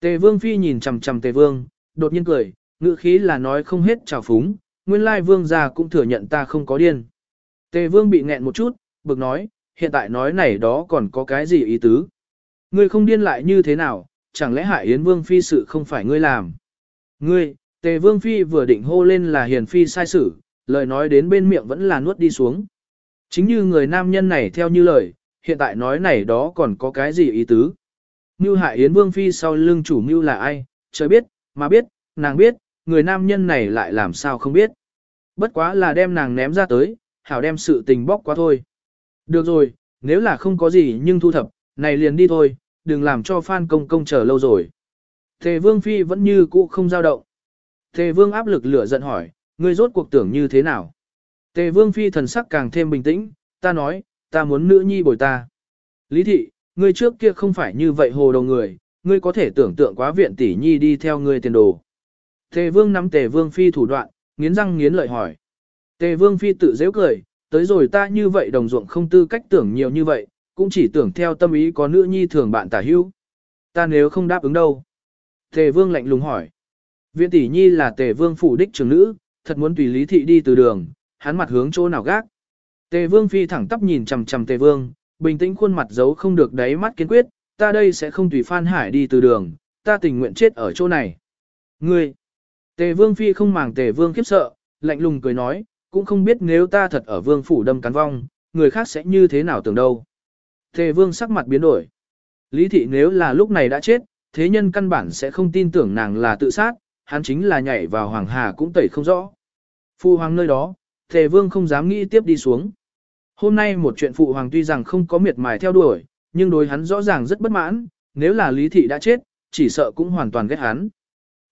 Tề Vương Phi nhìn chằm chằm Tề Vương, đột nhiên cười, ngữ khí là nói không hết trào phúng, nguyên lai Vương gia cũng thừa nhận ta không có điên. Tề Vương bị nghẹn một chút, bực nói, hiện tại nói này đó còn có cái gì ý tứ. Ngươi không điên lại như thế nào, chẳng lẽ hại Yến Vương Phi sự không phải ngươi làm. Ngươi, Tề Vương Phi vừa định hô lên là hiền Phi sai sự, lời nói đến bên miệng vẫn là nuốt đi xuống. Chính như người nam nhân này theo như lời, hiện tại nói này đó còn có cái gì ý tứ. Mưu hại Yến Vương Phi sau lưng chủ mưu là ai, trời biết, mà biết, nàng biết, người nam nhân này lại làm sao không biết. Bất quá là đem nàng ném ra tới, hảo đem sự tình bóc qua thôi. Được rồi, nếu là không có gì nhưng thu thập, này liền đi thôi, đừng làm cho Phan Công Công chờ lâu rồi. Thề Vương Phi vẫn như cũ không dao động. Thề Vương áp lực lửa giận hỏi, ngươi rốt cuộc tưởng như thế nào? Tề Vương Phi thần sắc càng thêm bình tĩnh, ta nói, ta muốn nữ nhi bồi ta. Lý thị, ngươi trước kia không phải như vậy hồ đầu người, ngươi có thể tưởng tượng quá viện tỷ nhi đi theo ngươi tiền đồ. Tề Vương nắm Tề Vương Phi thủ đoạn, nghiến răng nghiến lợi hỏi. Tề Vương Phi tự dễ cười, tới rồi ta như vậy đồng ruộng không tư cách tưởng nhiều như vậy, cũng chỉ tưởng theo tâm ý có nữ nhi thường bạn tả hữu. Ta nếu không đáp ứng đâu. Tề Vương lạnh lùng hỏi. Viện tỷ nhi là Tề Vương phủ đích trưởng nữ, thật muốn tùy Lý thị đi từ đường, hắn mặt hướng chỗ nào gác. Tề Vương phi thẳng tắp nhìn chằm chằm Tề Vương, bình tĩnh khuôn mặt giấu không được đáy mắt kiên quyết, ta đây sẽ không tùy Phan Hải đi từ đường, ta tình nguyện chết ở chỗ này. Ngươi! Tề Vương phi không màng Tề Vương khiếp sợ, lạnh lùng cười nói, cũng không biết nếu ta thật ở Vương phủ đâm cắn vong, người khác sẽ như thế nào tưởng đâu. Tề Vương sắc mặt biến đổi. Lý thị nếu là lúc này đã chết, thế nhân căn bản sẽ không tin tưởng nàng là tự sát, hắn chính là nhảy vào hoàng hà cũng tẩy không rõ. Phu hoàng nơi đó, Tề Vương không dám nghĩ tiếp đi xuống. Hôm nay một chuyện phụ hoàng tuy rằng không có miệt mài theo đuổi, nhưng đối hắn rõ ràng rất bất mãn, nếu là Lý Thị đã chết, chỉ sợ cũng hoàn toàn ghét hắn.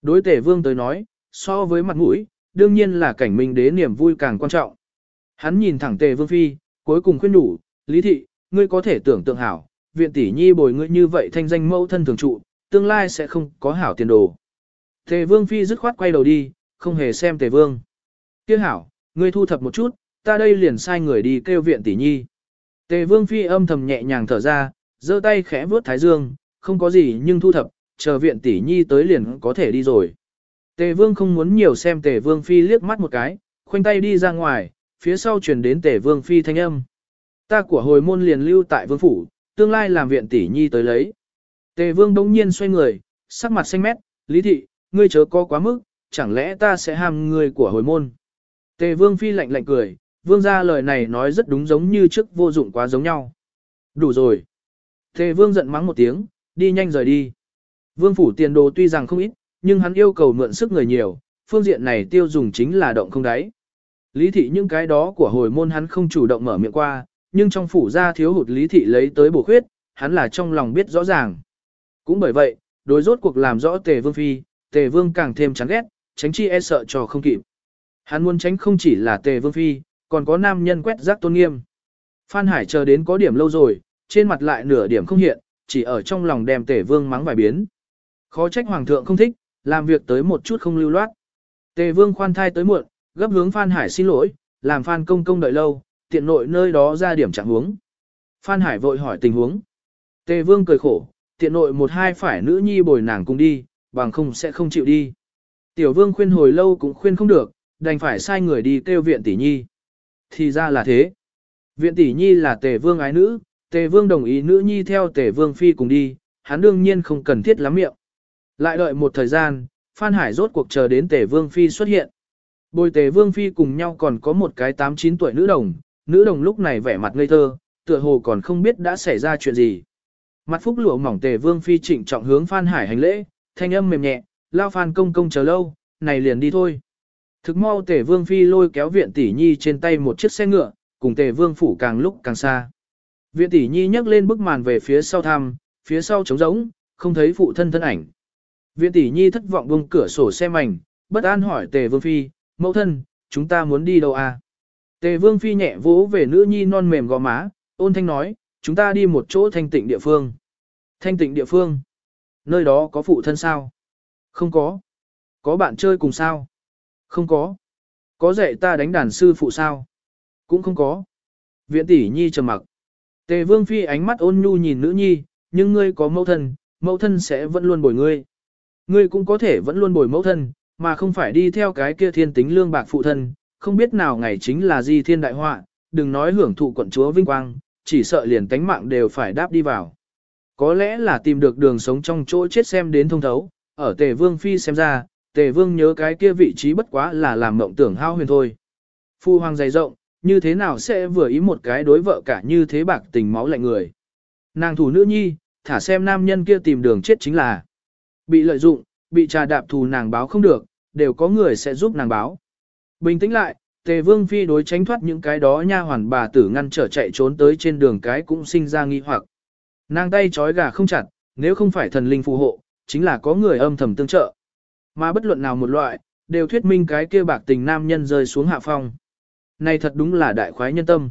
Đối Tề Vương tới nói, so với mặt mũi, đương nhiên là cảnh minh đế niềm vui càng quan trọng. Hắn nhìn thẳng Tề Vương Phi, cuối cùng khuyên đủ, Lý Thị, ngươi có thể tưởng tượng hảo, viện tỷ nhi bồi ngươi như vậy thanh danh mẫu thân thường trụ, tương lai sẽ không có hảo tiền đồ. Tề Vương Phi dứt khoát quay đầu đi, không hề xem Tề Vương. Tiếc hảo, ngươi thu thập một chút, ta đây liền sai người đi kêu viện tỷ nhi. Tề Vương Phi âm thầm nhẹ nhàng thở ra, giơ tay khẽ vuốt thái dương, không có gì nhưng thu thập, chờ viện tỷ nhi tới liền có thể đi rồi. Tề Vương không muốn nhiều xem Tề Vương Phi liếc mắt một cái, khoanh tay đi ra ngoài, phía sau truyền đến Tề Vương Phi thanh âm. Ta của hồi môn liền lưu tại Vương Phủ, tương lai làm viện tỷ nhi tới lấy. Tề Vương đống nhiên xoay người, sắc mặt xanh mét, Lý Thị, ngươi chớ có quá mức, chẳng lẽ ta sẽ ham người của hồi môn. Tề Vương Phi lạnh lạnh cười, Vương gia lời này nói rất đúng giống như trước vô dụng quá giống nhau. Đủ rồi. Tề Vương giận mắng một tiếng, đi nhanh rời đi. Vương phủ tiền đồ tuy rằng không ít, nhưng hắn yêu cầu mượn sức người nhiều, phương diện này tiêu dùng chính là động không đáy. Lý thị những cái đó của hồi môn hắn không chủ động mở miệng qua, nhưng trong phủ ra thiếu hụt lý thị lấy tới bổ khuyết, hắn là trong lòng biết rõ ràng. Cũng bởi vậy, đối rốt cuộc làm rõ tề vương phi, tề vương càng thêm chán ghét, tránh chi e sợ cho không kịp. Hắn muốn tránh không chỉ là tề vương phi, còn có nam nhân quét rác tôn nghiêm. Phan Hải chờ đến có điểm lâu rồi, trên mặt lại nửa điểm không hiện, chỉ ở trong lòng đem tề vương mắng vài biến. Khó trách hoàng thượng không thích, làm việc tới một chút không lưu loát. Tề vương khoan thai tới muộn, gấp hướng Phan Hải xin lỗi, làm Phan công công đợi lâu, tiện nội nơi đó ra điểm trạng huống. Phan Hải vội hỏi tình huống. Tề vương cười khổ, tiện nội một hai phải nữ nhi bồi nàng cùng đi, bằng không sẽ không chịu đi. Tiểu vương khuyên hồi lâu cũng khuyên không được, đành phải sai người đi kêu viện tỷ nhi. Thì ra là thế. Viện tỷ nhi là tề vương ái nữ, tề vương đồng ý nữ nhi theo tề vương phi cùng đi, hắn đương nhiên không cần thiết lắm miệng. Lại đợi một thời gian, Phan Hải rốt cuộc chờ đến tề vương phi xuất hiện. Bồi tề vương phi cùng nhau còn có một cái 8-9 tuổi nữ đồng, nữ đồng lúc này vẻ mặt ngây thơ, tựa hồ còn không biết đã xảy ra chuyện gì. Mặt phúc lụa mỏng tề vương phi trịnh trọng hướng Phan Hải hành lễ, thanh âm mềm nhẹ, lao Phan công công chờ lâu, này liền đi thôi. Thực mau tề vương phi lôi kéo viện tỷ nhi trên tay một chiếc xe ngựa, cùng tề vương phủ càng lúc càng xa. Viện tỷ nhi nhấc lên bức màn về phía sau thăm, phía sau trống rỗng, không thấy phụ thân thân ảnh. Viện tỷ nhi thất vọng buông cửa sổ xe mảnh, bất an hỏi tề vương phi, mẫu thân, chúng ta muốn đi đâu à? Tề vương phi nhẹ vỗ về nữ nhi non mềm gò má, ôn thanh nói, chúng ta đi một chỗ thanh tịnh địa phương. Thanh tịnh địa phương? Nơi đó có phụ thân sao? Không có. Có bạn chơi cùng sao? Không có. Có dạy ta đánh đàn sư phụ sao? Cũng không có. Viện tỷ nhi trầm mặc. Tề vương phi ánh mắt ôn nhu nhìn nữ nhi, nhưng ngươi có mẫu thân, mẫu thân sẽ vẫn luôn bồi ngươi. Ngươi cũng có thể vẫn luôn bồi mẫu thân, mà không phải đi theo cái kia thiên tính lương bạc phụ thân, không biết nào ngày chính là di thiên đại họa, đừng nói hưởng thụ quận chúa vinh quang, chỉ sợ liền tánh mạng đều phải đáp đi vào. Có lẽ là tìm được đường sống trong chỗ chết xem đến thông thấu, ở tề vương phi xem ra, tề vương nhớ cái kia vị trí bất quá là làm mộng tưởng hao huyền thôi. Phu hoàng dày rộng, như thế nào sẽ vừa ý một cái đối vợ cả như thế bạc tình máu lạnh người. Nàng thủ nữ nhi, thả xem nam nhân kia tìm đường chết chính là bị lợi dụng, bị trà đạp thù nàng báo không được, đều có người sẽ giúp nàng báo. Bình tĩnh lại, tề vương phi đối tránh thoát những cái đó nha hoàn bà tử ngăn trở chạy trốn tới trên đường cái cũng sinh ra nghi hoặc. Nàng tay trói gà không chặt, nếu không phải thần linh phù hộ, chính là có người âm thầm tương trợ. Mà bất luận nào một loại, đều thuyết minh cái kia bạc tình nam nhân rơi xuống hạ phong. Này thật đúng là đại khoái nhân tâm.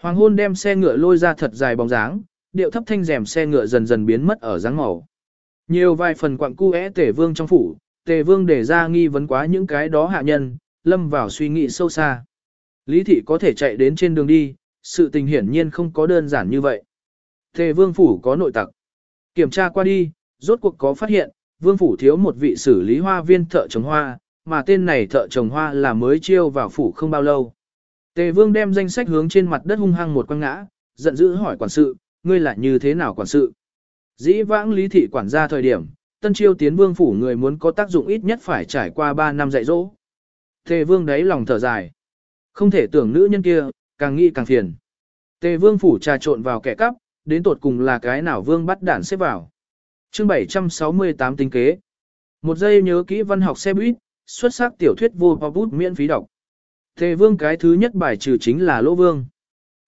Hoàng hôn đem xe ngựa lôi ra thật dài bóng dáng, điệu thấp thanh rèm xe ngựa dần dần biến mất ở dáng màu. Nhiều vài phần quặng cu é tể vương trong phủ, tề vương để ra nghi vấn quá những cái đó hạ nhân, lâm vào suy nghĩ sâu xa. Lý thị có thể chạy đến trên đường đi, sự tình hiển nhiên không có đơn giản như vậy. Tề vương phủ có nội tặc. Kiểm tra qua đi, rốt cuộc có phát hiện, vương phủ thiếu một vị xử lý hoa viên thợ trồng hoa, mà tên này thợ trồng hoa là mới chiêu vào phủ không bao lâu. Tề vương đem danh sách hướng trên mặt đất hung hăng một quăng ngã, giận dữ hỏi quản sự, ngươi là như thế nào quản sự? Dĩ vãng lý thị quản gia thời điểm, tân chiêu tiến vương phủ người muốn có tác dụng ít nhất phải trải qua 3 năm dạy dỗ. Tề vương đấy lòng thở dài. Không thể tưởng nữ nhân kia, càng nghĩ càng phiền. Tề vương phủ trà trộn vào kẻ cắp, đến tột cùng là cái nào vương bắt đản xếp vào. chương 768 tính kế. Một giây nhớ kỹ văn học xe buýt, xuất sắc tiểu thuyết vô bút miễn phí đọc. Tề vương cái thứ nhất bài trừ chính là lỗ vương.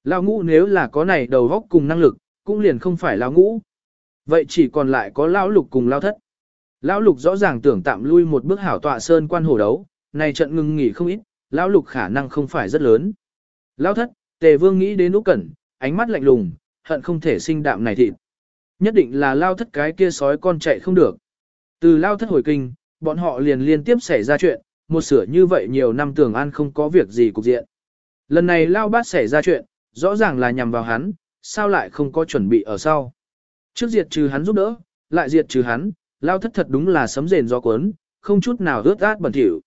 Lão ngũ nếu là có này đầu góc cùng năng lực, cũng liền không phải lão ngũ. Vậy chỉ còn lại có lão lục cùng lão thất. Lão lục rõ ràng tưởng tạm lui một bước hảo tọa sơn quan hổ đấu, này trận ngừng nghỉ không ít, lão lục khả năng không phải rất lớn. Lão thất, tề vương nghĩ đến úc cẩn, ánh mắt lạnh lùng, hận không thể sinh đạm này thịt. Nhất định là lao thất cái kia sói con chạy không được. Từ lao thất hồi kinh, bọn họ liền liên tiếp xảy ra chuyện, một sửa như vậy nhiều năm tưởng an không có việc gì cục diện. Lần này lao bát xảy ra chuyện, rõ ràng là nhằm vào hắn, sao lại không có chuẩn bị ở sau. Trước diệt trừ hắn giúp đỡ, lại diệt trừ hắn, lao thất thật đúng là sấm rền gió cuốn, không chút nào rớt át bẩn thỉu.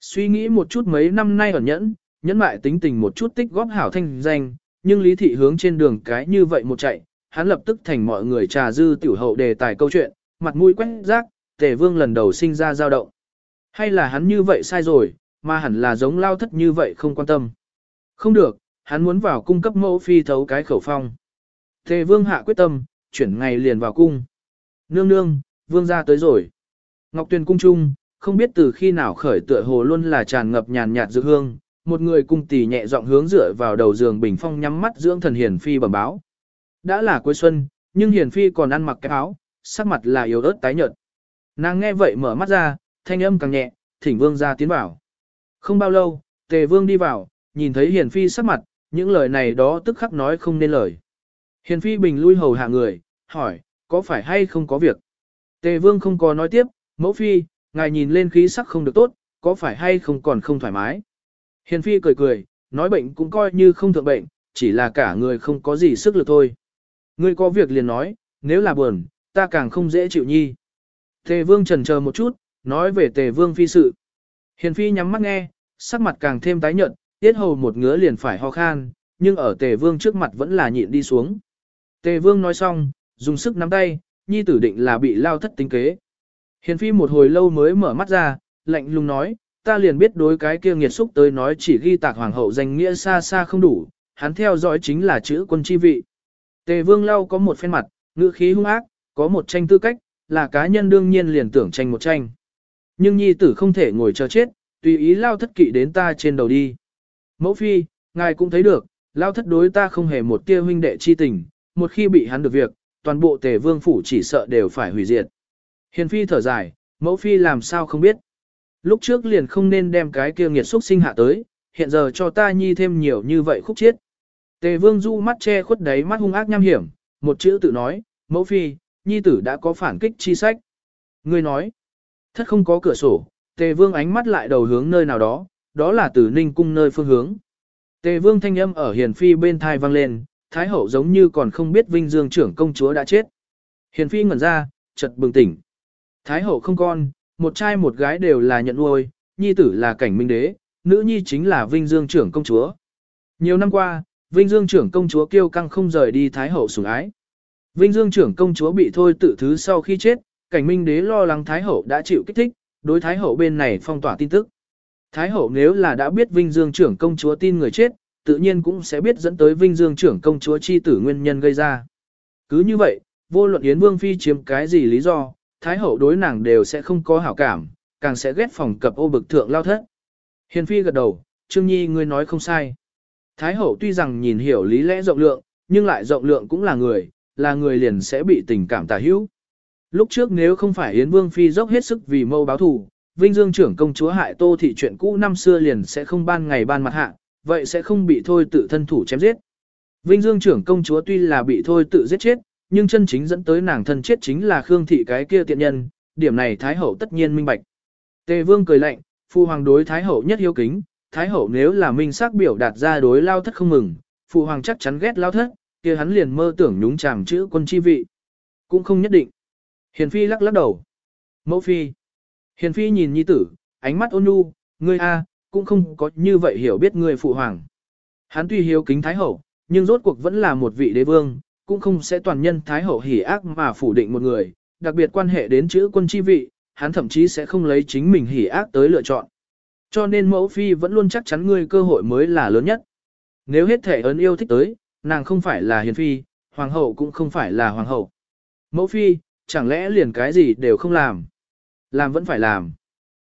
Suy nghĩ một chút mấy năm nay ẩn nhẫn, nhẫn mại tính tình một chút tích góp hảo thanh danh, nhưng lý thị hướng trên đường cái như vậy một chạy, hắn lập tức thành mọi người trà dư tiểu hậu đề tài câu chuyện, mặt mũi quét rác, tề vương lần đầu sinh ra dao động. Hay là hắn như vậy sai rồi, mà hẳn là giống lao thất như vậy không quan tâm. Không được, hắn muốn vào cung cấp mẫu phi thấu cái khẩu phong. Tề vương hạ quyết tâm, chuyển ngày liền vào cung. Nương nương, vương gia tới rồi. Ngọc Tuyền cung trung, không biết từ khi nào khởi tựa hồ luôn là tràn ngập nhàn nhạt dược hương, một người cung tỷ nhẹ giọng hướng dựa vào đầu giường bình phong nhắm mắt dưỡng thần hiền phi bẩm báo. Đã là cuối xuân, nhưng hiền phi còn ăn mặc cái áo, sắc mặt là yếu ớt tái nhợt. Nàng nghe vậy mở mắt ra, thanh âm càng nhẹ, thỉnh vương ra tiến vào. Không bao lâu, tề vương đi vào, nhìn thấy hiền phi sắc mặt, những lời này đó tức khắc nói không nên lời. Hiền phi bình lui hầu hạ người, hỏi, có phải hay không có việc? Tề vương không có nói tiếp, mẫu phi, ngài nhìn lên khí sắc không được tốt, có phải hay không còn không thoải mái? Hiền phi cười cười, nói bệnh cũng coi như không thượng bệnh, chỉ là cả người không có gì sức lực thôi. Ngươi có việc liền nói, nếu là buồn, ta càng không dễ chịu nhi. Tề vương trần chờ một chút, nói về tề vương phi sự. Hiền phi nhắm mắt nghe, sắc mặt càng thêm tái nhợt, tiết hầu một ngứa liền phải ho khan, nhưng ở tề vương trước mặt vẫn là nhịn đi xuống. Tề vương nói xong, dùng sức nắm tay, nhi tử định là bị lao thất tính kế. Hiền phi một hồi lâu mới mở mắt ra, lạnh lùng nói, ta liền biết đối cái kia nghiệt xúc tới nói chỉ ghi tạc hoàng hậu danh nghĩa xa xa không đủ, hắn theo dõi chính là chữ quân chi vị. Tề vương lau có một phen mặt, ngữ khí hung ác, có một tranh tư cách, là cá nhân đương nhiên liền tưởng tranh một tranh. Nhưng nhi tử không thể ngồi chờ chết, tùy ý lao thất kỵ đến ta trên đầu đi. Mẫu phi, ngài cũng thấy được, lao thất đối ta không hề một tia huynh đệ chi tình, một khi bị hắn được việc, toàn bộ tề vương phủ chỉ sợ đều phải hủy diệt. Hiền phi thở dài, mẫu phi làm sao không biết. Lúc trước liền không nên đem cái kia nghiệt xúc sinh hạ tới, hiện giờ cho ta nhi thêm nhiều như vậy khúc chết. Tề vương du mắt che khuất đáy mắt hung ác nham hiểm, một chữ tự nói, mẫu phi, nhi tử đã có phản kích chi sách. Ngươi nói, thất không có cửa sổ, tề vương ánh mắt lại đầu hướng nơi nào đó, đó là từ ninh cung nơi phương hướng. Tề vương thanh âm ở hiền phi bên thai vang lên, thái hậu giống như còn không biết vinh dương trưởng công chúa đã chết. Hiền phi ngẩn ra, chợt bừng tỉnh. Thái hậu không con, một trai một gái đều là nhận nuôi, nhi tử là cảnh minh đế, nữ nhi chính là vinh dương trưởng công chúa. Nhiều năm qua, vinh dương trưởng công chúa kiêu căng không rời đi thái hậu sủng ái. Vinh dương trưởng công chúa bị thôi tự thứ sau khi chết, cảnh minh đế lo lắng thái hậu đã chịu kích thích, đối thái hậu bên này phong tỏa tin tức. Thái hậu nếu là đã biết vinh dương trưởng công chúa tin người chết, tự nhiên cũng sẽ biết dẫn tới vinh dương trưởng công chúa chi tử nguyên nhân gây ra. Cứ như vậy, vô luận Yến Vương Phi chiếm cái gì lý do, Thái hậu đối nàng đều sẽ không có hảo cảm, càng sẽ ghét phòng cập ô bực thượng lao thất. Hiền Phi gật đầu, Trương Nhi ngươi nói không sai. Thái hậu tuy rằng nhìn hiểu lý lẽ rộng lượng, nhưng lại rộng lượng cũng là người, là người liền sẽ bị tình cảm tà hữu. Lúc trước nếu không phải Yến Vương Phi dốc hết sức vì mâu báo thù, Vinh Dương trưởng công chúa hại tô thị chuyện cũ năm xưa liền sẽ không ban ngày ban mặt hạ, vậy sẽ không bị thôi tự thân thủ chém giết. Vinh Dương trưởng công chúa tuy là bị thôi tự giết chết, nhưng chân chính dẫn tới nàng thân chết chính là Khương thị cái kia tiện nhân, điểm này Thái hậu tất nhiên minh bạch. Tề Vương cười lạnh, phụ hoàng đối Thái hậu nhất hiếu kính, Thái hậu nếu là minh xác biểu đạt ra đối lao thất không mừng, phụ hoàng chắc chắn ghét lao thất, kia hắn liền mơ tưởng nhúng chàm chữ quân chi vị. Cũng không nhất định. Hiền phi lắc lắc đầu. Mẫu phi. Hiền phi nhìn nhi tử, ánh mắt ôn nhu, ngươi a, cũng không có như vậy hiểu biết người phụ hoàng. Hắn tuy hiếu kính thái hậu, nhưng rốt cuộc vẫn là một vị đế vương, cũng không sẽ toàn nhân thái hậu hỉ ác mà phủ định một người, đặc biệt quan hệ đến chữ quân chi vị, hắn thậm chí sẽ không lấy chính mình hỉ ác tới lựa chọn. Cho nên mẫu phi vẫn luôn chắc chắn ngươi cơ hội mới là lớn nhất. Nếu hết thể ấn yêu thích tới, nàng không phải là hiền phi, hoàng hậu cũng không phải là hoàng hậu. Mẫu phi, chẳng lẽ liền cái gì đều không làm? Làm vẫn phải làm.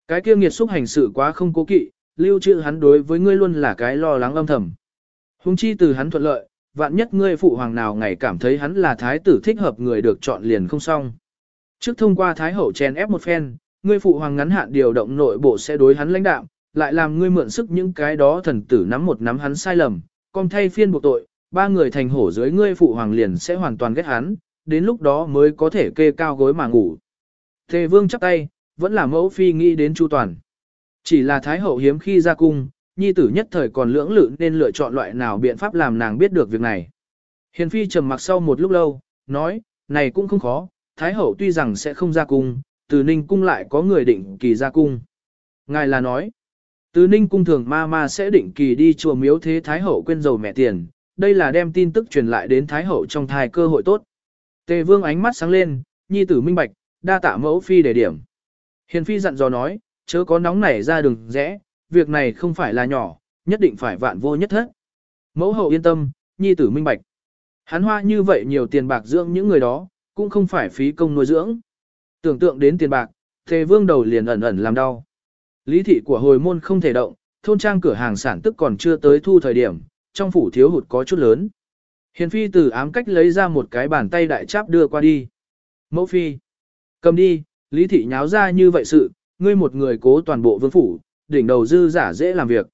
Cái kia nghiệt xúc hành sự quá không cố kỵ, lưu trữ hắn đối với ngươi luôn là cái lo lắng âm thầm. Hùng chi từ hắn thuận lợi, vạn nhất ngươi phụ hoàng nào ngày cảm thấy hắn là thái tử thích hợp người được chọn liền không xong. Trước thông qua thái hậu chen ép một phen, ngươi phụ hoàng ngắn hạn điều động nội bộ sẽ đối hắn lãnh đạo, lại làm ngươi mượn sức những cái đó thần tử nắm một nắm hắn sai lầm, con thay phiên buộc tội, ba người thành hổ dưới ngươi phụ hoàng liền sẽ hoàn toàn ghét hắn, đến lúc đó mới có thể kê cao gối mà ngủ. Thề vương chắp tay, vẫn là mẫu phi nghĩ đến chu toàn. Chỉ là thái hậu hiếm khi ra cung, nhi tử nhất thời còn lưỡng lự nên lựa chọn loại nào biện pháp làm nàng biết được việc này. Hiền phi trầm mặc sau một lúc lâu, nói, này cũng không khó, thái hậu tuy rằng sẽ không ra cung, từ ninh cung lại có người định kỳ ra cung. Ngài là nói, từ ninh cung thường ma ma sẽ định kỳ đi chùa miếu thế thái hậu quên dầu mẹ tiền, đây là đem tin tức truyền lại đến thái hậu trong thai cơ hội tốt. Tề vương ánh mắt sáng lên, nhi tử minh bạch, đa tạ mẫu phi để điểm. Hiền phi dặn dò nói, chớ có nóng nảy ra đường rẽ, việc này không phải là nhỏ, nhất định phải vạn vô nhất hết. Mẫu hậu yên tâm, nhi tử minh bạch. Hắn hoa như vậy nhiều tiền bạc dưỡng những người đó, cũng không phải phí công nuôi dưỡng. Tưởng tượng đến tiền bạc, thề vương đầu liền ẩn ẩn làm đau. Lý thị của hồi môn không thể động, thôn trang cửa hàng sản tức còn chưa tới thu thời điểm, trong phủ thiếu hụt có chút lớn. Hiền phi từ ám cách lấy ra một cái bàn tay đại cháp đưa qua đi. Mẫu phi, cầm đi, lý thị nháo ra như vậy sự, ngươi một người cố toàn bộ vương phủ, đỉnh đầu dư giả dễ làm việc.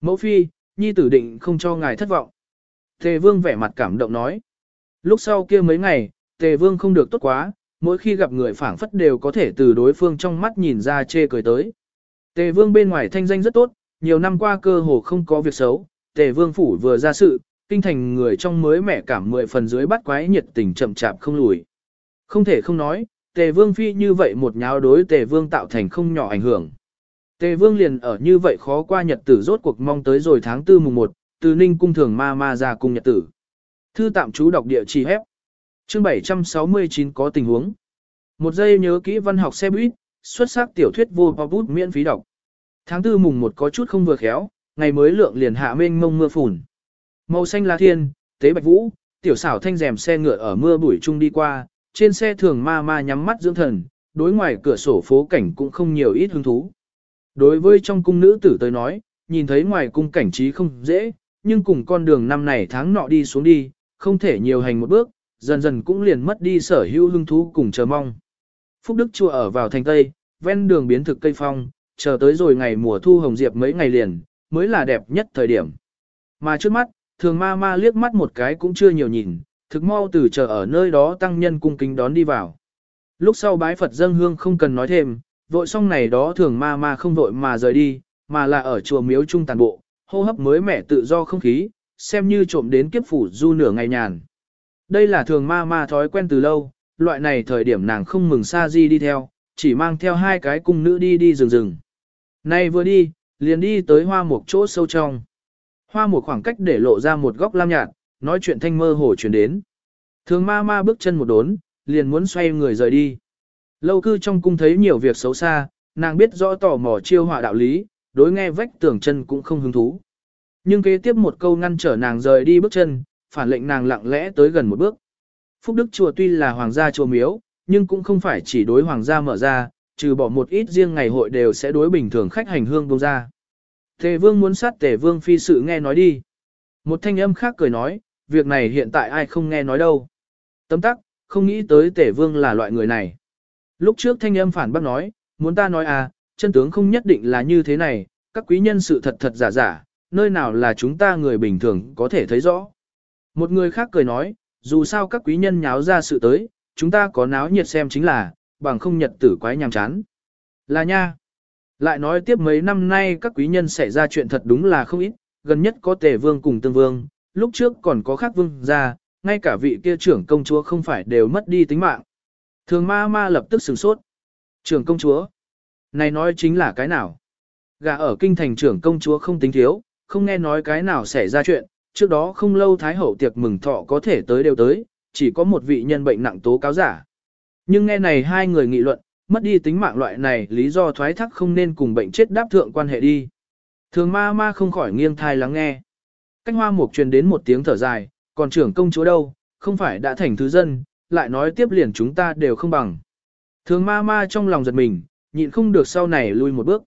Mẫu phi, nhi tử định không cho ngài thất vọng. Tề vương vẻ mặt cảm động nói. Lúc sau kia mấy ngày, tề vương không được tốt quá, mỗi khi gặp người phảng phất đều có thể từ đối phương trong mắt nhìn ra chê cười tới. Tề vương bên ngoài thanh danh rất tốt, nhiều năm qua cơ hồ không có việc xấu, tề vương phủ vừa ra sự, kinh thành người trong mới mẻ cảm mười phần dưới bắt quái nhiệt tình chậm chạp không lùi. Không thể không nói, tề vương phi như vậy một nháo đối tề vương tạo thành không nhỏ ảnh hưởng. Tề vương liền ở như vậy khó qua nhật tử rốt cuộc mong tới rồi tháng tư mùng 1, từ ninh cung thường ma ma ra cung nhật tử. Thư tạm chú đọc địa chỉ hép. Chương 769 có tình huống. Một giây nhớ kỹ văn học xe buýt, xuất sắc tiểu thuyết vô bao bút miễn phí đọc. Tháng tư mùng 1 có chút không vừa khéo, ngày mới lượng liền hạ mênh mông mưa phùn. Màu xanh lá thiên, tế bạch vũ, tiểu xảo thanh rèm xe ngựa ở mưa bụi chung đi qua, trên xe thường ma ma nhắm mắt dưỡng thần, đối ngoài cửa sổ phố cảnh cũng không nhiều ít hứng thú. Đối với trong cung nữ tử tới nói, nhìn thấy ngoài cung cảnh trí không dễ, nhưng cùng con đường năm này tháng nọ đi xuống đi, không thể nhiều hành một bước, dần dần cũng liền mất đi sở hữu hứng thú cùng chờ mong. Phúc Đức chùa ở vào thành Tây, ven đường biến thực cây phong, chờ tới rồi ngày mùa thu hồng diệp mấy ngày liền, mới là đẹp nhất thời điểm. Mà trước mắt, thường ma ma liếc mắt một cái cũng chưa nhiều nhìn, thực mau từ chờ ở nơi đó tăng nhân cung kính đón đi vào. Lúc sau bái Phật dâng hương không cần nói thêm, vội xong này đó thường ma ma không vội mà rời đi, mà là ở chùa miếu trung tàn bộ, hô hấp mới mẻ tự do không khí, xem như trộm đến kiếp phủ du nửa ngày nhàn. Đây là thường ma ma thói quen từ lâu, loại này thời điểm nàng không mừng sa di đi theo, chỉ mang theo hai cái cung nữ đi đi rừng rừng. Nay vừa đi, liền đi tới hoa một chỗ sâu trong. Hoa một khoảng cách để lộ ra một góc lam nhạt, nói chuyện thanh mơ hồ chuyển đến. Thường ma ma bước chân một đốn, liền muốn xoay người rời đi. Lâu cư trong cung thấy nhiều việc xấu xa, nàng biết rõ tỏ mò chiêu họa đạo lý, đối nghe vách tưởng chân cũng không hứng thú. Nhưng kế tiếp một câu ngăn trở nàng rời đi bước chân, phản lệnh nàng lặng lẽ tới gần một bước. Phúc Đức Chùa tuy là hoàng gia chùa miếu, nhưng cũng không phải chỉ đối hoàng gia mở ra, trừ bỏ một ít riêng ngày hội đều sẽ đối bình thường khách hành hương bông ra. Tề vương muốn sát tề vương phi sự nghe nói đi. Một thanh âm khác cười nói, việc này hiện tại ai không nghe nói đâu. Tấm tắc, không nghĩ tới Tể vương là loại người này. Lúc trước thanh âm phản bác nói, muốn ta nói à, chân tướng không nhất định là như thế này, các quý nhân sự thật thật giả giả, nơi nào là chúng ta người bình thường có thể thấy rõ. Một người khác cười nói, dù sao các quý nhân nháo ra sự tới, chúng ta có náo nhiệt xem chính là, bằng không nhật tử quái nhàm chán. Là nha. Lại nói tiếp mấy năm nay các quý nhân xảy ra chuyện thật đúng là không ít, gần nhất có tề vương cùng tương vương, lúc trước còn có khác vương gia, ngay cả vị kia trưởng công chúa không phải đều mất đi tính mạng. Thường ma ma lập tức sửng sốt. Trưởng công chúa. Này nói chính là cái nào? Gà ở kinh thành trưởng công chúa không tính thiếu, không nghe nói cái nào xảy ra chuyện, trước đó không lâu Thái Hậu tiệc mừng thọ có thể tới đều tới, chỉ có một vị nhân bệnh nặng tố cáo giả. Nhưng nghe này hai người nghị luận, mất đi tính mạng loại này lý do thoái thác không nên cùng bệnh chết đáp thượng quan hệ đi. Thường ma ma không khỏi nghiêng thai lắng nghe. Cách hoa mục truyền đến một tiếng thở dài, còn trưởng công chúa đâu, không phải đã thành thứ dân, lại nói tiếp liền chúng ta đều không bằng. Thường ma ma trong lòng giật mình, nhịn không được sau này lui một bước.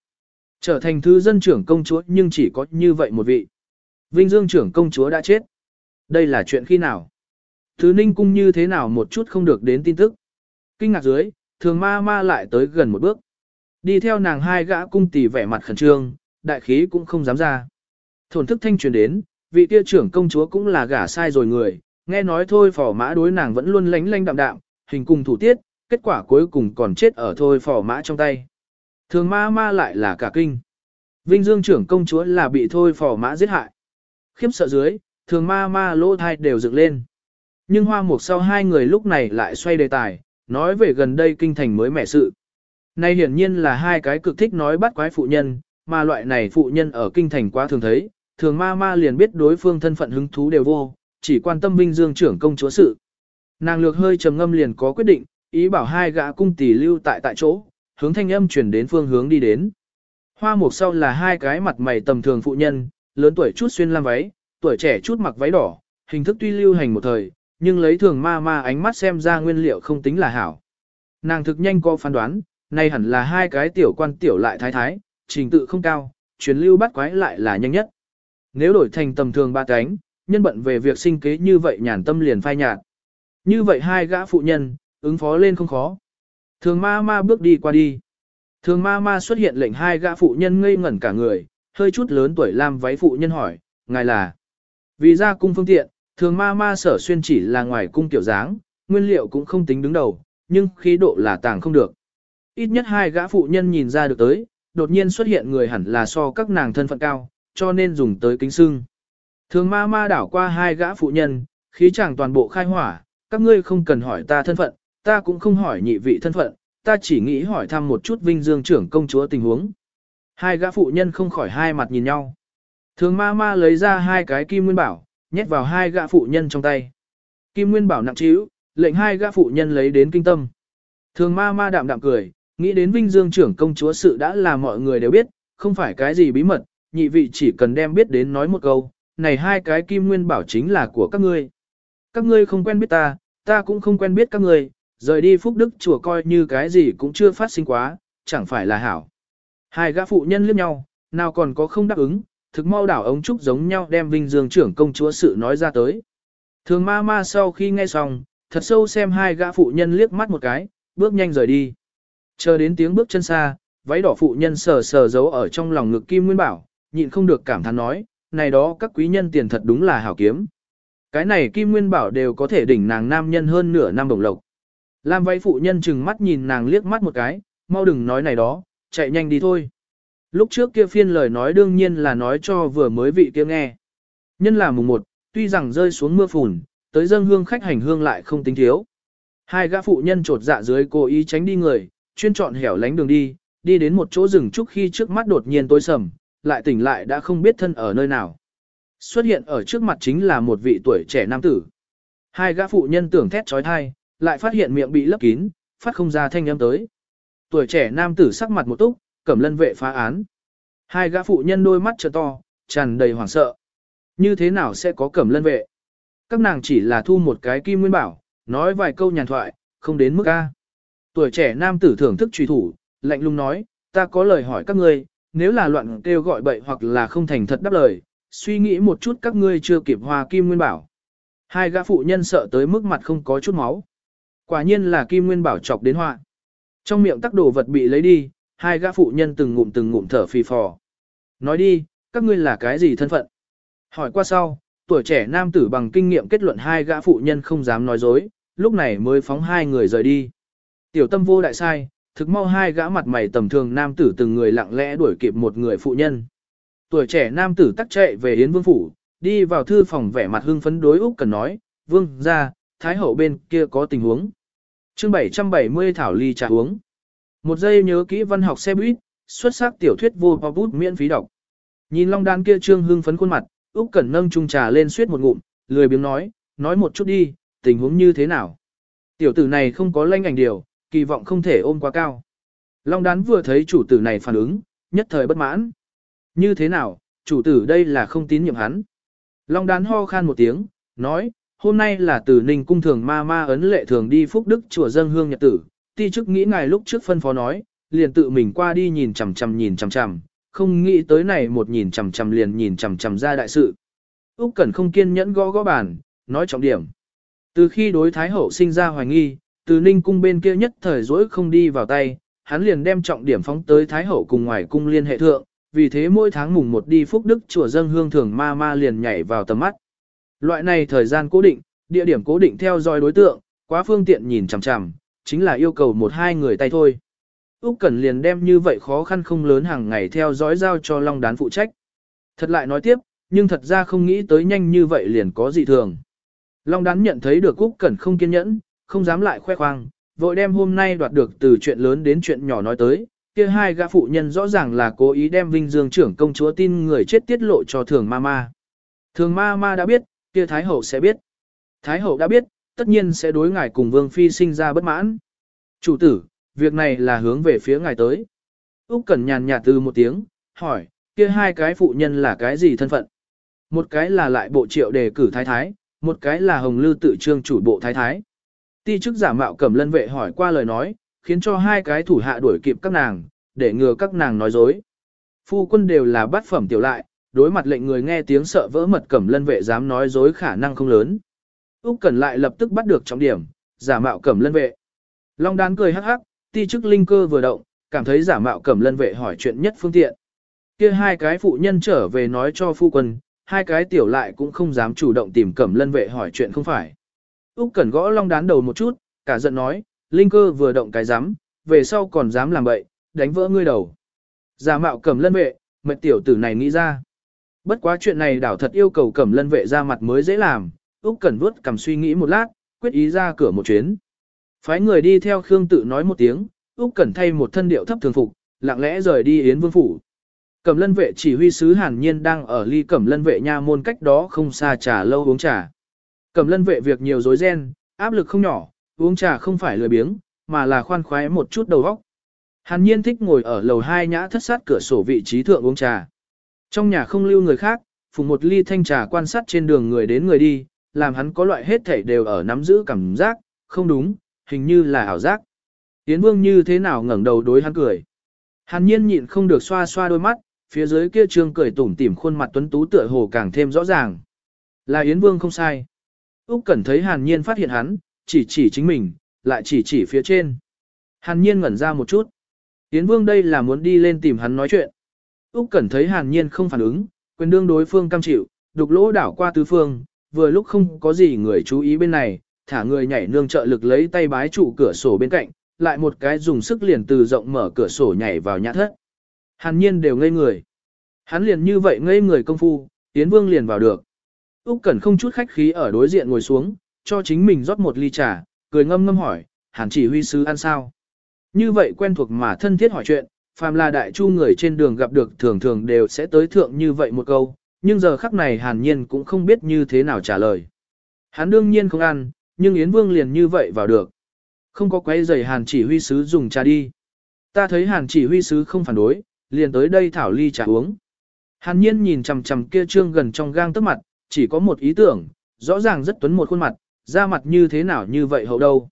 Trở thành thứ dân trưởng công chúa nhưng chỉ có như vậy một vị. Vinh Dương trưởng công chúa đã chết. Đây là chuyện khi nào? Thứ ninh cung như thế nào một chút không được đến tin tức. Kinh ngạc dưới, thường ma ma lại tới gần một bước. Đi theo nàng hai gã cung tỷ vẻ mặt khẩn trương, đại khí cũng không dám ra. Thổn thức thanh truyền đến, vị kia trưởng công chúa cũng là gả sai rồi người, nghe nói thôi phỏ mã đối nàng vẫn luôn lánh lánh đạm đạm, hình cùng thủ tiết, kết quả cuối cùng còn chết ở thôi phỏ mã trong tay. Thường ma ma lại là cả kinh. Vinh Dương trưởng công chúa là bị thôi phỏ mã giết hại. Khiếp sợ dưới, thường ma ma lỗ thai đều dựng lên. Nhưng hoa mục sau hai người lúc này lại xoay đề tài, nói về gần đây kinh thành mới mẻ sự. Này hiển nhiên là hai cái cực thích nói bắt quái phụ nhân, mà loại này phụ nhân ở kinh thành quá thường thấy, thường ma ma liền biết đối phương thân phận hứng thú đều vô, chỉ quan tâm Vinh Dương trưởng công chúa sự. Nàng lược hơi trầm ngâm liền có quyết định, ý bảo hai gã cung tỷ lưu tại tại chỗ, hướng thanh âm chuyển đến phương hướng đi đến. Hoa mục sau là hai cái mặt mày tầm thường phụ nhân, lớn tuổi chút xuyên lam váy, tuổi trẻ chút mặc váy đỏ, hình thức tuy lưu hành một thời, nhưng lấy thường ma ma ánh mắt xem ra nguyên liệu không tính là hảo. Nàng thực nhanh có phán đoán, này hẳn là hai cái tiểu quan tiểu lại thái thái, trình tự không cao, truyền lưu bắt quái lại là nhanh nhất. Nếu đổi thành tầm thường ba cánh, nhân bận về việc sinh kế như vậy nhàn tâm liền phai nhạt. Như vậy hai gã phụ nhân, ứng phó lên không khó. Thường ma ma bước đi qua đi. Thường ma ma xuất hiện lệnh hai gã phụ nhân ngây ngẩn cả người, hơi chút lớn tuổi làm váy phụ nhân hỏi, ngài là. Vì ra cung phương tiện, thường ma ma sở xuyên chỉ là ngoài cung tiểu dáng, nguyên liệu cũng không tính đứng đầu, nhưng khí độ là tàng không được. Ít nhất hai gã phụ nhân nhìn ra được tới, đột nhiên xuất hiện người hẳn là so các nàng thân phận cao, cho nên dùng tới kính sưng. Thường ma ma đảo qua hai gã phụ nhân, khí chàng toàn bộ khai hỏa, các ngươi không cần hỏi ta thân phận, ta cũng không hỏi nhị vị thân phận, ta chỉ nghĩ hỏi thăm một chút vinh dương trưởng công chúa tình huống. Hai gã phụ nhân không khỏi hai mặt nhìn nhau. Thường ma ma lấy ra hai cái kim nguyên bảo, nhét vào hai gã phụ nhân trong tay. Kim nguyên bảo nặng trĩu, lệnh hai gã phụ nhân lấy đến kinh tâm. Thường ma ma đạm đạm cười, nghĩ đến vinh dương trưởng công chúa sự đã là mọi người đều biết, không phải cái gì bí mật, nhị vị chỉ cần đem biết đến nói một câu, này hai cái kim nguyên bảo chính là của các ngươi. Các ngươi không quen biết ta, ta cũng không quen biết các ngươi, rời đi phúc đức chùa coi như cái gì cũng chưa phát sinh quá, chẳng phải là hảo. Hai gã phụ nhân liếc nhau, nào còn có không đáp ứng, thực mau đảo ống trúc giống nhau đem vinh dương trưởng công chúa sự nói ra tới. Thường ma ma sau khi nghe xong, thật sâu xem hai gã phụ nhân liếc mắt một cái, bước nhanh rời đi. Chờ đến tiếng bước chân xa, váy đỏ phụ nhân sờ sờ giấu ở trong lòng ngực kim nguyên bảo, nhịn không được cảm thán nói, này đó các quý nhân tiền thật đúng là hảo kiếm. Cái này kim nguyên bảo đều có thể đỉnh nàng nam nhân hơn nửa năm đồng lộc. Lam váy phụ nhân chừng mắt nhìn nàng liếc mắt một cái, mau đừng nói này đó, chạy nhanh đi thôi. Lúc trước kia phiên lời nói đương nhiên là nói cho vừa mới vị kia nghe. Nhân là mùng một, tuy rằng rơi xuống mưa phùn, tới dân hương khách hành hương lại không tính thiếu. Hai gã phụ nhân trột dạ dưới cố ý tránh đi người, chuyên chọn hẻo lánh đường đi, đi đến một chỗ rừng trúc khi trước mắt đột nhiên tối sầm, lại tỉnh lại đã không biết thân ở nơi nào. Xuất hiện ở trước mặt chính là một vị tuổi trẻ nam tử. Hai gã phụ nhân tưởng thét trói thai, lại phát hiện miệng bị lấp kín, phát không ra thanh âm tới. Tuổi trẻ nam tử sắc mặt một túc, cẩm lân vệ phá án. Hai gã phụ nhân đôi mắt trợ to, tràn đầy hoảng sợ. Như thế nào sẽ có cẩm lân vệ? Các nàng chỉ là thu một cái kim nguyên bảo, nói vài câu nhàn thoại, không đến mức A. Tuổi trẻ nam tử thưởng thức truy thủ, lạnh lùng nói, ta có lời hỏi các ngươi, nếu là loạn kêu gọi bậy hoặc là không thành thật đáp lời, suy nghĩ một chút các ngươi chưa kịp hòa kim nguyên bảo. Hai gã phụ nhân sợ tới mức mặt không có chút máu. Quả nhiên là kim nguyên bảo chọc đến họa. Trong miệng tắc đồ vật bị lấy đi, hai gã phụ nhân từng ngụm từng ngụm thở phì phò. Nói đi, các ngươi là cái gì thân phận? Hỏi qua sau, tuổi trẻ nam tử bằng kinh nghiệm kết luận hai gã phụ nhân không dám nói dối, lúc này mới phóng hai người rời đi. Tiểu tâm vô đại sai, thực mau hai gã mặt mày tầm thường nam tử từng người lặng lẽ đuổi kịp một người phụ nhân. Tuổi trẻ nam tử tắc chạy về Yến Vương Phủ, đi vào thư phòng vẻ mặt hưng phấn đối Úc Cần nói, Vương, ra, Thái Hậu bên kia có tình huống. chương 770 Thảo Ly trà uống. Một giây nhớ kỹ văn học xe buýt, xuất sắc tiểu thuyết vô bao bút miễn phí đọc. Nhìn Long Đan kia trương hưng phấn khuôn mặt, Úc Cẩn nâng chung trà lên suýt một ngụm, lười biếng nói, nói một chút đi, tình huống như thế nào. Tiểu tử này không có lanh ảnh điều, kỳ vọng không thể ôm quá cao. Long đán vừa thấy chủ tử này phản ứng, nhất thời bất mãn. Như thế nào, chủ tử đây là không tín nhiệm hắn. Long đán ho khan một tiếng, nói, hôm nay là từ ninh cung thường ma ma ấn lệ thường đi phúc đức chùa dân hương nhật tử, ti chức nghĩ ngài lúc trước phân phó nói, liền tự mình qua đi nhìn chằm chằm nhìn chằm chằm, không nghĩ tới này một nhìn chằm chằm liền nhìn chằm chằm ra đại sự. Úc Cẩn không kiên nhẫn gõ gõ bàn, nói trọng điểm. Từ khi đối thái hậu sinh ra hoài nghi, từ Ninh cung bên kia nhất thời rỗi không đi vào tay, hắn liền đem trọng điểm phóng tới thái hậu cùng ngoài cung liên hệ thượng, vì thế mỗi tháng mùng một đi phúc đức chùa dân hương thường ma ma liền nhảy vào tầm mắt. Loại này thời gian cố định, địa điểm cố định theo dõi đối tượng, quá phương tiện nhìn chằm chằm, chính là yêu cầu một hai người tay thôi. Úc Cẩn liền đem như vậy khó khăn không lớn hàng ngày theo dõi giao cho Long Đán phụ trách. Thật lại nói tiếp, nhưng thật ra không nghĩ tới nhanh như vậy liền có dị thường. Long Đán nhận thấy được Úc Cẩn không kiên nhẫn, không dám lại khoe khoang, vội đem hôm nay đoạt được từ chuyện lớn đến chuyện nhỏ nói tới. Kia hai gã phụ nhân rõ ràng là cố ý đem Vinh Dương trưởng công chúa tin người chết tiết lộ cho Thường Ma Ma. Thường Ma Ma đã biết, kia Thái hậu sẽ biết. Thái hậu đã biết, tất nhiên sẽ đối ngài cùng Vương phi sinh ra bất mãn. Chủ tử, việc này là hướng về phía ngài tới. Úc Cẩn nhàn nhạt từ một tiếng, hỏi, kia hai cái phụ nhân là cái gì thân phận? Một cái là lại bộ triệu đề cử thái thái, một cái là hồng lư tự trương chủ bộ thái thái. Ti chức giả mạo cẩm lân vệ hỏi qua lời nói, khiến cho hai cái thủ hạ đuổi kịp các nàng, để ngừa các nàng nói dối. Phu quân đều là bát phẩm tiểu lại, đối mặt lệnh người nghe tiếng sợ vỡ mật cẩm lân vệ dám nói dối khả năng không lớn. Úc Cẩn lại lập tức bắt được trọng điểm, giả mạo cẩm lân vệ. Long đán cười hắc hắc, ti chức linh cơ vừa động, cảm thấy giả mạo cẩm lân vệ hỏi chuyện nhất phương tiện. Kia hai cái phụ nhân trở về nói cho phu quân, hai cái tiểu lại cũng không dám chủ động tìm cẩm lân vệ hỏi chuyện không phải. Úc Cẩn gõ long đán đầu một chút, cả giận nói, linh cơ vừa động cái dám, về sau còn dám làm bậy, đánh vỡ ngươi đầu. Giả mạo cẩm lân vệ, mệt tiểu tử này nghĩ ra. Bất quá chuyện này đảo thật yêu cầu cẩm lân vệ ra mặt mới dễ làm, Úc Cẩn vuốt cầm suy nghĩ một lát, quyết ý ra cửa một chuyến. Phái người đi theo Khương tự nói một tiếng, Úc Cẩn thay một thân điệu thấp thường phục, lặng lẽ rời đi Yến Vương phủ. Cẩm Lân vệ chỉ huy sứ Hàn Nhiên đang ở ly Cẩm Lân vệ nha môn cách đó không xa trà lâu uống trà. Cẩm Lân vệ việc nhiều rối ren, áp lực không nhỏ, uống trà không phải lười biếng, mà là khoan khoái một chút đầu óc. Hàn Nhiên thích ngồi ở lầu hai nhã thất sát cửa sổ vị trí thượng uống trà. Trong nhà không lưu người khác, phùng một ly thanh trà quan sát trên đường người đến người đi, làm hắn có loại hết thảy đều ở nắm giữ cảm giác, không đúng, hình như là ảo giác. Yến Vương như thế nào ngẩng đầu đối hắn cười. Hàn nhiên nhịn không được xoa xoa đôi mắt, phía dưới kia trương cười tủm tỉm khuôn mặt tuấn tú tựa hồ càng thêm rõ ràng. Là Yến Vương không sai. Úc Cẩn thấy Hàn Nhiên phát hiện hắn, chỉ chỉ chính mình, lại chỉ chỉ phía trên. Hàn Nhiên ngẩn ra một chút. Yến Vương đây là muốn đi lên tìm hắn nói chuyện. Úc Cẩn thấy Hàn Nhiên không phản ứng, quyền đương đối phương cam chịu, đục lỗ đảo qua tứ phương, vừa lúc không có gì người chú ý bên này, thả người nhảy nương trợ lực lấy tay bái trụ cửa sổ bên cạnh, lại một cái dùng sức liền từ rộng mở cửa sổ nhảy vào nhà thất. Hàn nhiên đều ngây người. Hắn liền như vậy ngây người công phu, Yến Vương liền vào được. Úc Cẩn không chút khách khí ở đối diện ngồi xuống, cho chính mình rót một ly trà, cười ngâm ngâm hỏi, hàn chỉ huy sứ ăn sao? Như vậy quen thuộc mà thân thiết hỏi chuyện, phàm là đại chu người trên đường gặp được thường thường đều sẽ tới thượng như vậy một câu, nhưng giờ khắc này hàn nhiên cũng không biết như thế nào trả lời. Hắn đương nhiên không ăn, nhưng Yến Vương liền như vậy vào được. Không có quấy giày hàn chỉ huy sứ dùng trà đi. Ta thấy hàn chỉ huy sứ không phản đối, liền tới đây thảo ly trà uống. Hàn nhiên nhìn chằm chằm kia trương gần trong gang tấc mặt, chỉ có một ý tưởng, rõ ràng rất tuấn một khuôn mặt, da mặt như thế nào như vậy hậu đâu.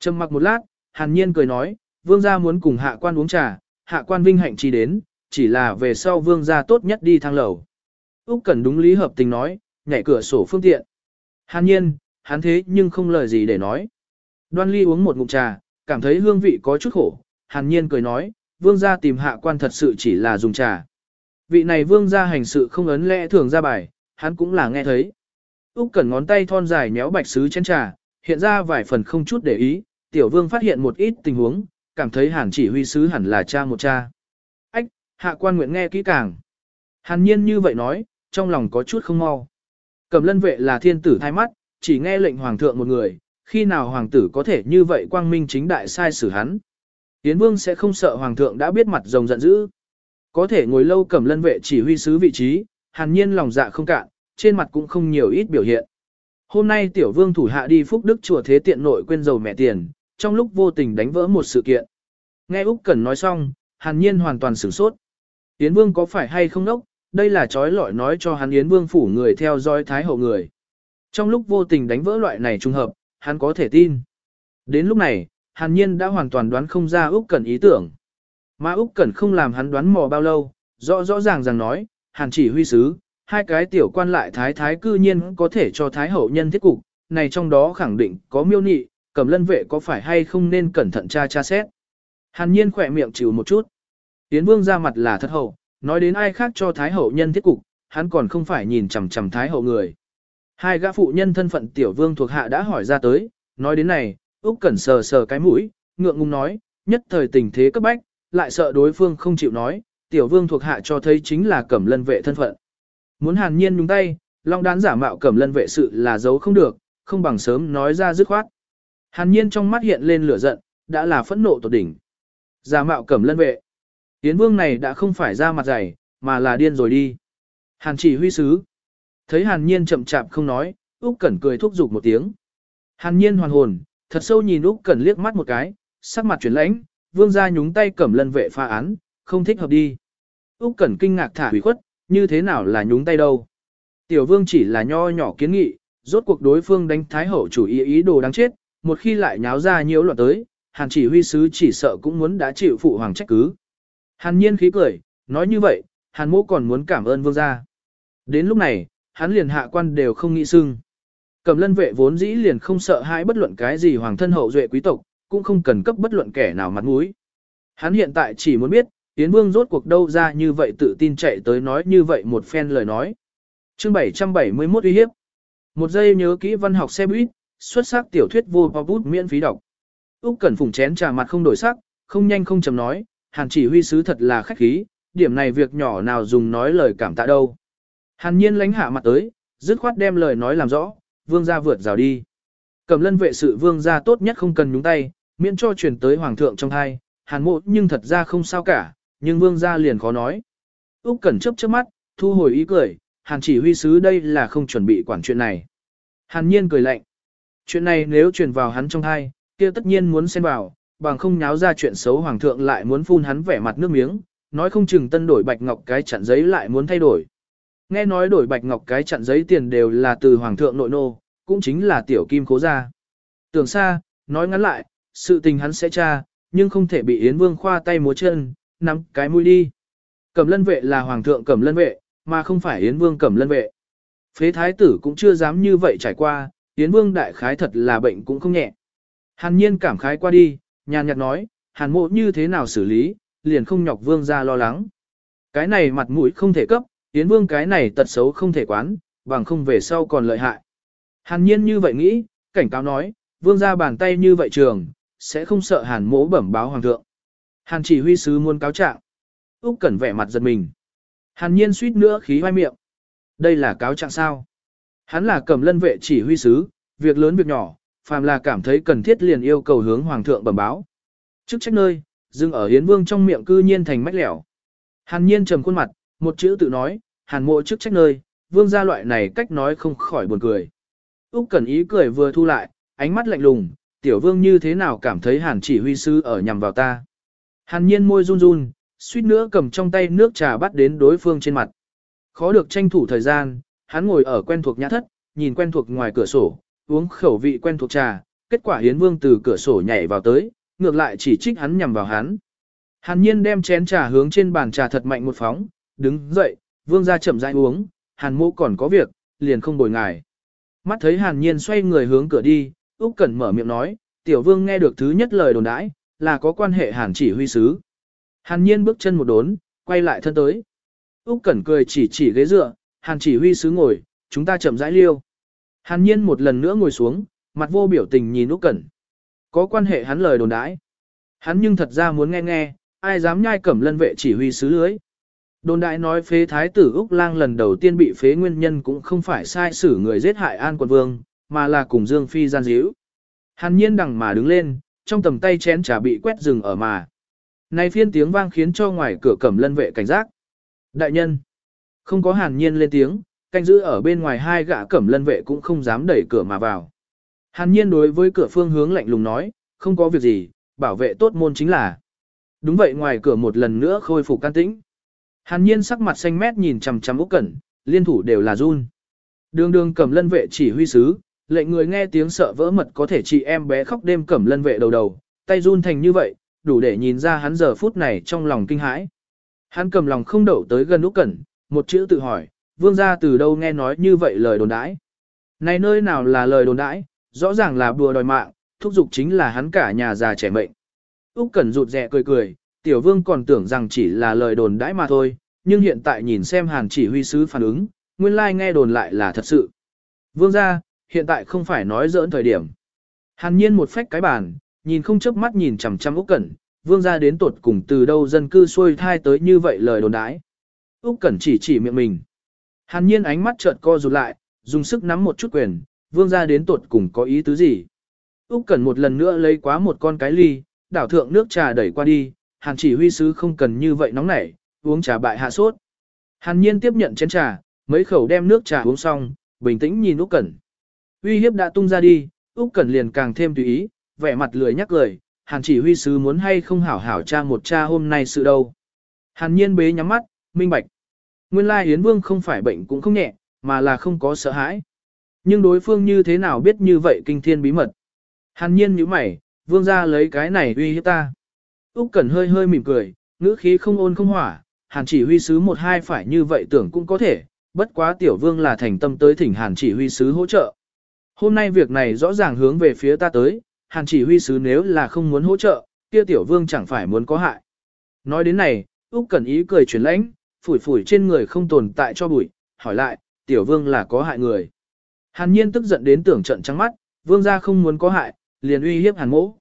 Trầm mặc một lát, hàn nhiên cười nói, vương gia muốn cùng hạ quan uống trà, hạ quan vinh hạnh chi đến, chỉ là về sau vương gia tốt nhất đi thang lầu. Úc Cẩn đúng lý hợp tình nói, nhảy cửa sổ phương tiện. Hàn nhiên, hắn thế nhưng không lời gì để nói. Đoan ly uống một ngụm trà, cảm thấy hương vị có chút khổ, hàn nhiên cười nói, vương gia tìm hạ quan thật sự chỉ là dùng trà. Vị này vương gia hành sự không ấn lẽ thường ra bài, hắn cũng là nghe thấy. Úc Cẩn ngón tay thon dài méo bạch sứ chén trà, hiện ra vài phần không chút để ý, tiểu vương phát hiện một ít tình huống, cảm thấy hàn chỉ huy sứ hẳn là cha một cha. Ách, hạ quan nguyện nghe kỹ càng. Hàn nhiên như vậy nói, trong lòng có chút không mau. Cầm lân vệ là thiên tử thay mắt, chỉ nghe lệnh hoàng thượng một người, khi nào hoàng tử có thể như vậy quang minh chính đại sai xử hắn. Yến vương sẽ không sợ hoàng thượng đã biết mặt rồng giận dữ. Có thể ngồi lâu cầm lân vệ chỉ huy sứ vị trí, hàn nhiên lòng dạ không cạn, trên mặt cũng không nhiều ít biểu hiện. Hôm nay tiểu vương thủ hạ đi phúc đức chùa thế tiện nội quên dầu mẹ tiền, trong lúc vô tình đánh vỡ một sự kiện. Nghe Úc Cẩn nói xong, hàn nhiên hoàn toàn sửng sốt. Yến vương có phải hay không nốc, đây là trói lọi nói cho hắn Yến vương phủ người theo dõi thái hậu người. Trong lúc vô tình đánh vỡ loại này trùng hợp, hắn có thể tin. Đến lúc này, hàn nhiên đã hoàn toàn đoán không ra Úc Cẩn ý tưởng. Mà Úc Cẩn không làm hắn đoán mò bao lâu, rõ rõ ràng ràng nói, hàn chỉ huy sứ, hai cái tiểu quan lại thái thái cư nhiên có thể cho thái hậu nhân thiết cục, này trong đó khẳng định có miêu nị, cầm lân vệ có phải hay không nên cẩn thận tra tra xét. Hàn nhiên khỏe miệng chịu một chút. Tiến vương ra mặt là thật hậu, nói đến ai khác cho thái hậu nhân thiết cục, hắn còn không phải nhìn chằm chằm thái hậu người. Hai gã phụ nhân thân phận tiểu vương thuộc hạ đã hỏi ra tới, nói đến này, Úc Cẩn sờ sờ cái mũi, ngượng ngùng nói, nhất thời tình thế cấp bách, lại sợ đối phương không chịu nói, tiểu vương thuộc hạ cho thấy chính là cẩm lân vệ thân phận. Muốn hàn nhiên nhúng tay, long đán giả mạo cẩm lân vệ sự là giấu không được, không bằng sớm nói ra dứt khoát. Hàn nhiên trong mắt hiện lên lửa giận, đã là phẫn nộ tột đỉnh. Giả mạo cẩm lân vệ. Tiến vương này đã không phải ra mặt dày, mà là điên rồi đi. Hàn chỉ huy sứ. Thấy hàn nhiên chậm chạp không nói, Úc Cẩn cười thúc giục một tiếng. Hàn nhiên hoàn hồn, thật sâu nhìn Úc Cẩn liếc mắt một cái, sắc mặt chuyển lãnh, vương gia nhúng tay cẩm lân vệ pha án, không thích hợp đi. Úc Cẩn kinh ngạc thả hủy khuất, như thế nào là nhúng tay đâu. Tiểu vương chỉ là nho nhỏ kiến nghị, rốt cuộc đối phương đánh thái hậu chủ ý ý đồ đáng chết, một khi lại nháo ra nhiễu loạn tới, hàn chỉ huy sứ chỉ sợ cũng muốn đã chịu phụ hoàng trách cứ. Hàn nhiên khí cười, nói như vậy, hàn mỗ còn muốn cảm ơn vương gia. Đến lúc này, hắn liền hạ quan đều không nghĩ xưng. Cầm lân vệ vốn dĩ liền không sợ hãi bất luận cái gì hoàng thân hậu duệ quý tộc, cũng không cần cấp bất luận kẻ nào mặt mũi. Hắn hiện tại chỉ muốn biết, Yến Vương rốt cuộc đâu ra như vậy tự tin chạy tới nói như vậy một phen lời nói. Chương 771 uy hiếp. Một giây nhớ kỹ văn học xe buýt, xuất sắc tiểu thuyết vô bao bút miễn phí đọc. Úc Cẩn phùng chén trà mặt không đổi sắc, không nhanh không chậm nói, Hàn chỉ huy sứ thật là khách khí, điểm này việc nhỏ nào dùng nói lời cảm tạ đâu. Hàn nhiên lánh hạ mặt tới, dứt khoát đem lời nói làm rõ, vương gia vượt rào đi. Cầm lân vệ sự vương gia tốt nhất không cần nhúng tay, miễn cho truyền tới hoàng thượng trong thai, hàn mộ nhưng thật ra không sao cả, nhưng vương gia liền khó nói. Úc Cẩn chớp chớp mắt, thu hồi ý cười, hàn chỉ huy sứ đây là không chuẩn bị quản chuyện này. Hàn nhiên cười lạnh. Chuyện này nếu truyền vào hắn trong tai, kia tất nhiên muốn xen vào, bằng không nháo ra chuyện xấu hoàng thượng lại muốn phun hắn vẻ mặt nước miếng, nói không chừng tân đổi bạch ngọc cái chặn giấy lại muốn thay đổi. Nghe nói đổi bạch ngọc cái chặn giấy tiền đều là từ hoàng thượng nội nô, cũng chính là tiểu kim cố gia. Tưởng xa, nói ngắn lại, sự tình hắn sẽ tra, nhưng không thể bị Yến Vương khoa tay múa chân, nắm cái mũi đi. Cẩm lân vệ là hoàng thượng cẩm lân vệ, mà không phải Yến Vương cẩm lân vệ. Phế thái tử cũng chưa dám như vậy trải qua, Yến Vương đại khái thật là bệnh cũng không nhẹ. Hàn nhiên cảm khái qua đi, nhàn nhạt nói, hàn mộ như thế nào xử lý, liền không nhọc vương ra lo lắng. Cái này mặt mũi không thể cấp, Yến Vương cái này tật xấu không thể quán, bằng không về sau còn lợi hại. Hàn nhiên như vậy nghĩ, cảnh cáo nói, vương ra bàn tay như vậy trường, sẽ không sợ hàn mỗ bẩm báo hoàng thượng. Hàn chỉ huy sứ muốn cáo trạng. Úc Cẩn vẻ mặt giật mình. Hàn nhiên suýt nữa khí hoai miệng. Đây là cáo trạng sao? Hắn là cầm lân vệ chỉ huy sứ, việc lớn việc nhỏ, phàm là cảm thấy cần thiết liền yêu cầu hướng hoàng thượng bẩm báo. Trước trách nơi, dừng ở Hiến Vương trong miệng cư nhiên thành mách lẻo. Hàn nhiên trầm khuôn mặt, một chữ tự nói, hàn mộ trước trách nơi, vương gia loại này cách nói không khỏi buồn cười. Úc Cẩn ý cười vừa thu lại, ánh mắt lạnh lùng, tiểu vương như thế nào cảm thấy hàn chỉ huy sứ ở nhằm vào ta. Hàn nhiên môi run run, suýt nữa cầm trong tay nước trà bắt đến đối phương trên mặt. Khó được tranh thủ thời gian, hắn ngồi ở quen thuộc nhã thất, nhìn quen thuộc ngoài cửa sổ, uống khẩu vị quen thuộc trà, kết quả hiến vương từ cửa sổ nhảy vào tới, ngược lại chỉ trích hắn nhằm vào hắn. Hàn nhiên đem chén trà hướng trên bàn trà thật mạnh một phóng, đứng dậy, vương ra chậm rãi uống, hàn mô còn có việc, liền không bồi ngài. Mắt thấy hàn nhiên xoay người hướng cửa đi, Úc Cẩn mở miệng nói, tiểu vương nghe được thứ nhất lời đồn đãi, là có quan hệ hàn chỉ huy sứ. Hàn nhiên bước chân một đốn, quay lại thân tới. Úc Cẩn cười chỉ chỉ ghế dựa, hàn chỉ huy sứ ngồi, chúng ta chậm rãi liêu. Hàn nhiên một lần nữa ngồi xuống, mặt vô biểu tình nhìn Úc Cẩn. Có quan hệ hắn lời đồn đãi. Hắn nhưng thật ra muốn nghe nghe, ai dám nhai cẩm lân vệ chỉ huy sứ lưới. Đồn đại nói phế thái tử Úc Lang lần đầu tiên bị phế nguyên nhân cũng không phải sai xử người giết hại An Quận Vương, mà là cùng Dương Phi gian díu. Hàn nhiên đằng mà đứng lên, trong tầm tay chén trà bị quét rừng ở mà. Này phiên tiếng vang khiến cho ngoài cửa cẩm lân vệ cảnh giác. Đại nhân, không có hàn nhiên lên tiếng, canh giữ ở bên ngoài hai gã cẩm lân vệ cũng không dám đẩy cửa mà vào. Hàn nhiên đối với cửa phương hướng lạnh lùng nói, không có việc gì, bảo vệ tốt môn chính là. Đúng vậy ngoài cửa một lần nữa khôi phục can tĩnh. Hàn nhiên sắc mặt xanh mét nhìn chằm chằm Úc Cẩn, liên thủ đều là run. Đường đường cẩm lân vệ chỉ huy sứ, lệnh người nghe tiếng sợ vỡ mật có thể chị em bé khóc đêm cẩm lân vệ đầu đầu, tay run thành như vậy, đủ để nhìn ra hắn giờ phút này trong lòng kinh hãi. Hắn cầm lòng không đậu tới gần Úc Cẩn, một chữ tự hỏi, vương gia từ đâu nghe nói như vậy lời đồn đãi. Này nơi nào là lời đồn đãi, rõ ràng là bùa đòi mạng, thúc giục chính là hắn cả nhà già trẻ mệnh. Úc Cẩn rụt rè cười cười, tiểu vương còn tưởng rằng chỉ là lời đồn đãi mà thôi, nhưng hiện tại nhìn xem hàn chỉ huy sứ phản ứng, nguyên lai like nghe đồn lại là thật sự. Vương gia, hiện tại không phải nói giỡn thời điểm. Hàn nhiên một phách cái bàn, nhìn không chớp mắt nhìn chằm chằm Úc Cẩn, vương gia đến tột cùng từ đâu dân cư xuôi thai tới như vậy lời đồn đãi. Úc Cẩn chỉ chỉ miệng mình. Hàn nhiên ánh mắt chợt co rụt lại, dùng sức nắm một chút quyền, vương gia đến tột cùng có ý tứ gì. Úc Cẩn một lần nữa lấy quá một con cái ly, đảo thượng nước trà đẩy qua đi, Hàn chỉ huy sứ không cần như vậy nóng nảy, uống trà bại hạ sốt. Hàn nhiên tiếp nhận chén trà, mấy khẩu đem nước trà uống xong, bình tĩnh nhìn Úc Cẩn. Uy hiếp đã tung ra đi, Úc Cẩn liền càng thêm tùy ý, vẻ mặt lười nhắc lời, Hàn chỉ huy sứ muốn hay không hảo hảo tra một tra hôm nay sự đâu. Hàn nhiên bế nhắm mắt, minh bạch. Nguyên lai Yến Vương không phải bệnh cũng không nhẹ, mà là không có sợ hãi. Nhưng đối phương như thế nào biết như vậy kinh thiên bí mật. Hàn nhiên nhíu mày, Vương gia lấy cái này uy hiếp ta. Úc Cẩn hơi hơi mỉm cười, ngữ khí không ôn không hỏa, Hàn chỉ huy sứ một hai phải như vậy tưởng cũng có thể, bất quá tiểu vương là thành tâm tới thỉnh Hàn chỉ huy sứ hỗ trợ. Hôm nay việc này rõ ràng hướng về phía ta tới, Hàn chỉ huy sứ nếu là không muốn hỗ trợ, kia tiểu vương chẳng phải muốn có hại. Nói đến này, Úc Cẩn ý cười chuyển lãnh, phủi phủi trên người không tồn tại cho bụi, hỏi lại, tiểu vương là có hại người. Hàn nhiên tức giận đến tưởng trận trắng mắt, vương gia không muốn có hại, liền uy hiếp hàn mỗ.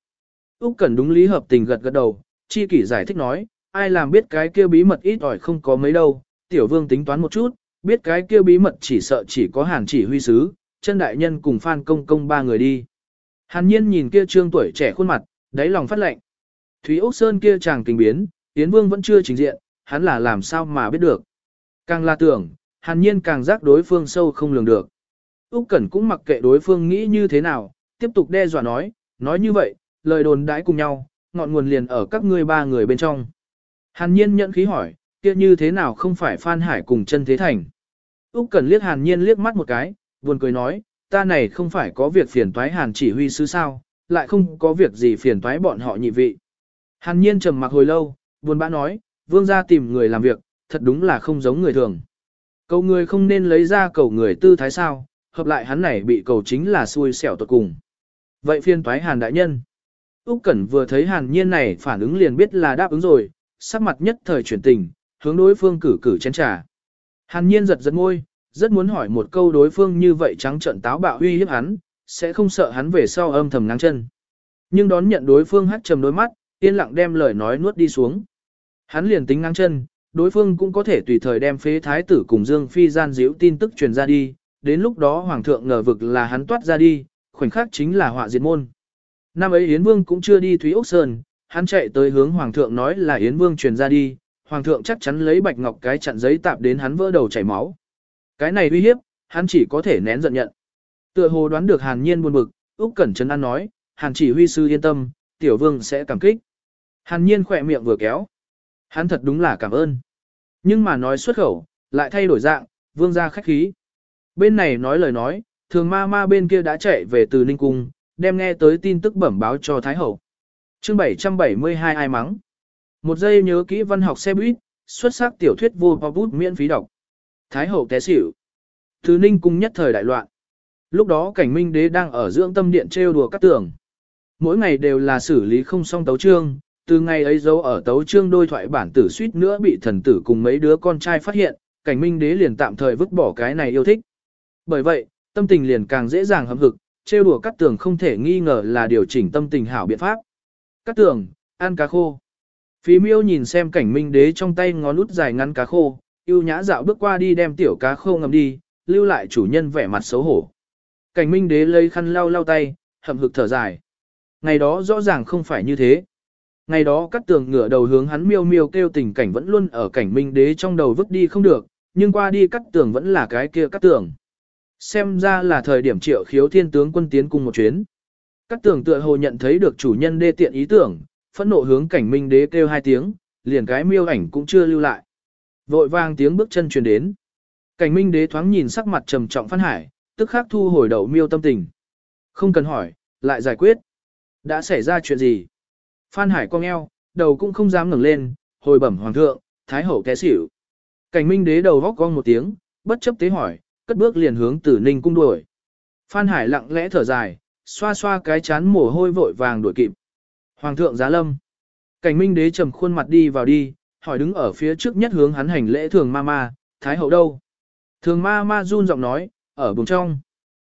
Úc Cẩn đúng lý hợp tình gật gật đầu, chi kỷ giải thích nói, ai làm biết cái kia bí mật ít ỏi không có mấy đâu, tiểu vương tính toán một chút, biết cái kia bí mật chỉ sợ chỉ có hàn chỉ huy sứ, chân đại nhân cùng phan công công ba người đi. Hàn nhiên nhìn kia trương tuổi trẻ khuôn mặt, đáy lòng phát lệnh. Thúy Úc Sơn kia chàng kinh biến, Yến Vương vẫn chưa trình diện, hắn là làm sao mà biết được. Càng là tưởng, hàn nhiên càng giác đối phương sâu không lường được. Úc Cẩn cũng mặc kệ đối phương nghĩ như thế nào, tiếp tục đe dọa nói, nói như vậy, lời đồn đãi cùng nhau, ngọn nguồn liền ở các ngươi ba người bên trong. Hàn nhiên nhận khí hỏi, kia như thế nào không phải Phan Hải cùng chân thế thành. Úc Cẩn liếc Hàn nhiên liếc mắt một cái, buồn cười nói, ta này không phải có việc phiền toái Hàn chỉ huy sứ sao, lại không có việc gì phiền toái bọn họ nhị vị. Hàn nhiên trầm mặc hồi lâu, buồn bã nói, vương gia tìm người làm việc, thật đúng là không giống người thường. Cầu người không nên lấy ra cầu người tư thái sao, hợp lại hắn này bị cầu chính là xui xẻo tuột cùng. Vậy phiên toái hàn đại nhân. Úc Cẩn vừa thấy hàn nhiên này phản ứng liền biết là đáp ứng rồi, sắc mặt nhất thời chuyển tình, hướng đối phương cử cử chén trà. Hàn nhiên giật giật môi, rất muốn hỏi một câu đối phương như vậy trắng trợn táo bạo uy hiếp hắn, sẽ không sợ hắn về sau âm thầm ngáng chân. Nhưng đón nhận đối phương hắt trầm đôi mắt, yên lặng đem lời nói nuốt đi xuống. Hắn liền tính ngang chân, đối phương cũng có thể tùy thời đem phế thái tử cùng Dương Phi gian díu tin tức truyền ra đi, đến lúc đó hoàng thượng ngờ vực là hắn toát ra đi, khoảnh khắc chính là họa diệt môn. Năm ấy Yến Vương cũng chưa đi Thúy Úc Sơn, hắn chạy tới hướng Hoàng thượng nói là Yến Vương truyền ra đi, Hoàng thượng chắc chắn lấy bạch ngọc cái chặn giấy tạp đến hắn vỡ đầu chảy máu. Cái này uy hiếp, hắn chỉ có thể nén giận nhận. Tựa hồ đoán được Hàn Nhiên buồn bực, Úc Cẩn Trấn An nói, Hàn chỉ huy sư yên tâm, tiểu vương sẽ cảm kích. Hàn Nhiên khỏe miệng vừa kéo. Hắn thật đúng là cảm ơn. Nhưng mà nói xuất khẩu, lại thay đổi dạng, vương gia khách khí. Bên này nói lời nói, thường ma ma bên kia đã chạy về từ Ninh Cung, đem nghe tới tin tức bẩm báo cho Thái Hậu. chương 772 ai mắng. Một giây nhớ kỹ văn học xe buýt, xuất sắc tiểu thuyết vô bao bút miễn phí đọc. Thái Hậu té xỉu. thứ Ninh Cung nhất thời đại loạn. Lúc đó cảnh minh đế đang ở dưỡng tâm điện trêu đùa các tường. Mỗi ngày đều là xử lý không xong tấu trương, từ ngày ấy dấu ở tấu trương đôi thoại bản tử suýt nữa bị thần tử cùng mấy đứa con trai phát hiện, cảnh minh đế liền tạm thời vứt bỏ cái này yêu thích. Bởi vậy, tâm tình liền càng dễ dàng hâm hực, trêu đùa các tường không thể nghi ngờ là điều chỉnh tâm tình hảo biện pháp. Các tường, ăn cá khô. Phí miêu nhìn xem cảnh minh đế trong tay ngón út dài ngắn cá khô, yêu nhã dạo bước qua đi đem tiểu cá khô ngầm đi, lưu lại chủ nhân vẻ mặt xấu hổ. Cảnh minh đế lấy khăn lau lau tay, hậm hực thở dài. Ngày đó rõ ràng không phải như thế. Ngày đó cắt tường ngửa đầu hướng hắn miêu miêu kêu tình cảnh vẫn luôn ở cảnh minh đế trong đầu vứt đi không được, nhưng qua đi cắt tường vẫn là cái kia cắt tường. Xem ra là thời điểm triệu khiếu thiên tướng quân tiến cùng một chuyến. Cắt tường tựa hồ nhận thấy được chủ nhân đê tiện ý tưởng, phẫn nộ hướng cảnh minh đế kêu hai tiếng, liền cái miêu ảnh cũng chưa lưu lại. Vội vang tiếng bước chân truyền đến. Cảnh minh đế thoáng nhìn sắc mặt trầm trọng Phan Hải, tức khắc thu hồi đầu miêu tâm tình. Không cần hỏi, lại giải quyết. Đã xảy ra chuyện gì? Phan Hải cong eo, đầu cũng không dám ngẩng lên, hồi bẩm hoàng thượng, thái hậu té xỉu. Cảnh minh đế đầu góc cong một tiếng, bất chấp tế hỏi, cất bước liền hướng tử ninh cung đuổi. Phan Hải lặng lẽ thở dài, xoa xoa cái chán mồ hôi vội vàng đuổi kịp. Hoàng thượng giá lâm. Cảnh minh đế trầm khuôn mặt đi vào đi, hỏi đứng ở phía trước nhất hướng hắn hành lễ thường ma ma, thái hậu đâu? Thường ma ma run giọng nói, ở bùng trong.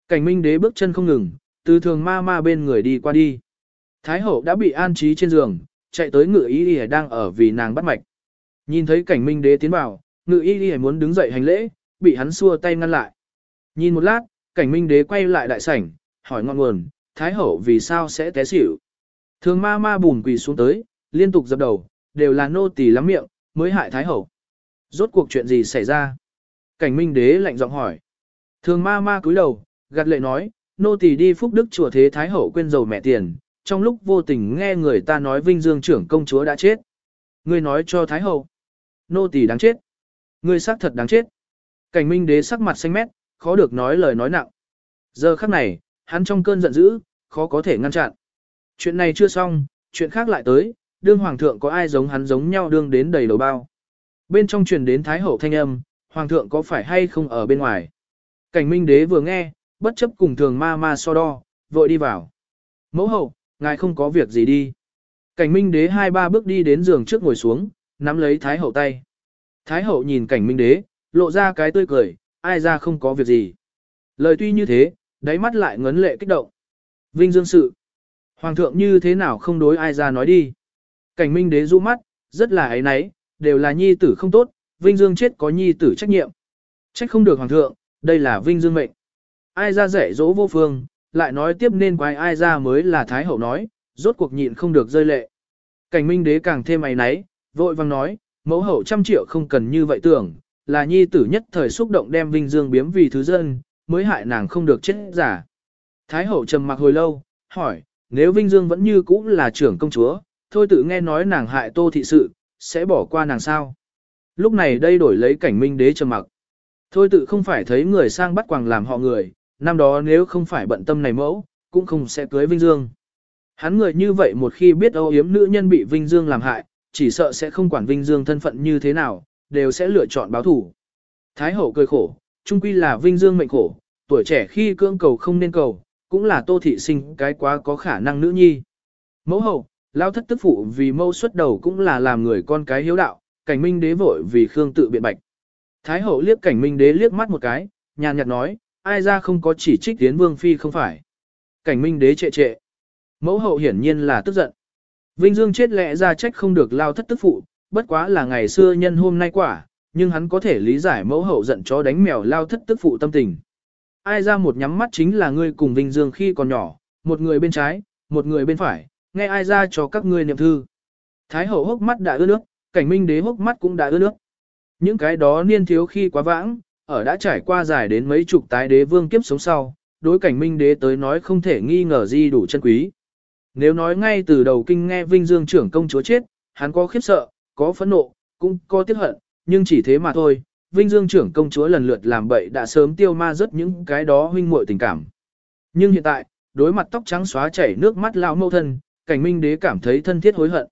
Cảnh minh đế bước chân không ngừng, từ thường ma ma bên người đi qua đi. Thái hậu đã bị an trí trên giường, chạy tới ngự y y đang ở vì nàng bắt mạch. Nhìn thấy cảnh minh đế tiến vào, ngự y y muốn đứng dậy hành lễ, bị hắn xua tay ngăn lại. Nhìn một lát, cảnh minh đế quay lại đại sảnh, hỏi ngọn nguồn, thái hậu vì sao sẽ té xỉu. Thường ma ma bùn quỳ xuống tới, liên tục dập đầu, đều là nô tỳ lắm miệng, mới hại thái hậu. Rốt cuộc chuyện gì xảy ra? Cảnh minh đế lạnh giọng hỏi. Thường ma ma cúi đầu, gật lệ nói, nô tỳ đi phúc đức chùa thế thái hậu quên dầu mẹ tiền, trong lúc vô tình nghe người ta nói vinh dương trưởng công chúa đã chết. Ngươi nói cho thái hậu, nô tỳ đáng chết. Ngươi xác thật đáng chết. Cảnh minh đế sắc mặt xanh mét, khó được nói lời nói nặng. Giờ khắc này, hắn trong cơn giận dữ, khó có thể ngăn chặn. Chuyện này chưa xong, chuyện khác lại tới, đương hoàng thượng có ai giống hắn giống nhau đương đến đầy đầu bao. Bên trong truyền đến thái hậu thanh âm, hoàng thượng có phải hay không ở bên ngoài. Cảnh minh đế vừa nghe, bất chấp cùng thường ma ma so đo, vội đi vào. Mẫu hậu, ngài không có việc gì đi. Cảnh minh đế hai ba bước đi đến giường trước ngồi xuống, nắm lấy thái hậu tay. Thái hậu nhìn cảnh minh đế, lộ ra cái tươi cười, ai ra không có việc gì. Lời tuy như thế, đáy mắt lại ngấn lệ kích động. Vinh dương sự. Hoàng thượng như thế nào không đối ai ra nói đi. Cảnh minh đế du mắt, rất là ấy nấy, đều là nhi tử không tốt, vinh dương chết có nhi tử trách nhiệm. Trách không được hoàng thượng, đây là vinh dương mệnh. Ai ra rẻ dỗ vô phương, lại nói tiếp nên quay ai ra mới là thái hậu nói, rốt cuộc nhịn không được rơi lệ. Cảnh minh đế càng thêm ấy nấy, vội vang nói, mẫu hậu trăm triệu không cần như vậy tưởng, là nhi tử nhất thời xúc động đem vinh dương biếm vì thứ dân, mới hại nàng không được chết giả. Thái hậu trầm mặc hồi lâu, hỏi, nếu vinh dương vẫn như cũ là trưởng công chúa, thôi tự nghe nói nàng hại tô thị sự, sẽ bỏ qua nàng sao. Lúc này đây đổi lấy cảnh minh đế trầm mặc. Thôi tự không phải thấy người sang bắt quàng làm họ người, năm đó nếu không phải bận tâm này mẫu, cũng không sẽ cưới Vinh Dương. Hắn người như vậy một khi biết âu yếm nữ nhân bị Vinh Dương làm hại, chỉ sợ sẽ không quản Vinh Dương thân phận như thế nào, đều sẽ lựa chọn báo thủ. Thái hậu cười khổ, trung quy là Vinh Dương mệnh khổ, tuổi trẻ khi cưỡng cầu không nên cầu, cũng là tô thị sinh cái quá có khả năng nữ nhi. Mẫu hậu, lao thất tức phụ vì mâu xuất đầu cũng là làm người con cái hiếu đạo, cảnh minh đế vội vì Khương tự biện bạch. Thái hậu liếc cảnh minh đế liếc mắt một cái, nhàn nhạt nói, ai ra không có chỉ trích tiến vương phi không phải. Cảnh minh đế trệ trệ. Mẫu hậu hiển nhiên là tức giận. Vinh Dương chết lẽ ra trách không được lao thất tức phụ, bất quá là ngày xưa nhân hôm nay quả, nhưng hắn có thể lý giải mẫu hậu giận chó đánh mèo lao thất tức phụ tâm tình. ai ra một nhắm mắt chính là ngươi cùng Vinh Dương khi còn nhỏ, một người bên trái, một người bên phải, nghe ai ra cho các ngươi niệm thư. Thái hậu hốc mắt đã ướt nước, cảnh minh đế hốc mắt cũng đã ướt nước. Những cái đó niên thiếu khi quá vãng, ở đã trải qua dài đến mấy chục tái đế vương kiếp sống sau, đối cảnh minh đế tới nói không thể nghi ngờ gì đủ chân quý. Nếu nói ngay từ đầu kinh nghe Vinh Dương trưởng công chúa chết, hắn có khiếp sợ, có phẫn nộ, cũng có tiếc hận, nhưng chỉ thế mà thôi. Vinh Dương trưởng công chúa lần lượt làm bậy đã sớm tiêu ma rất những cái đó huynh muội tình cảm. Nhưng hiện tại, đối mặt tóc trắng xóa chảy nước mắt lão mâu thân, cảnh minh đế cảm thấy thân thiết hối hận.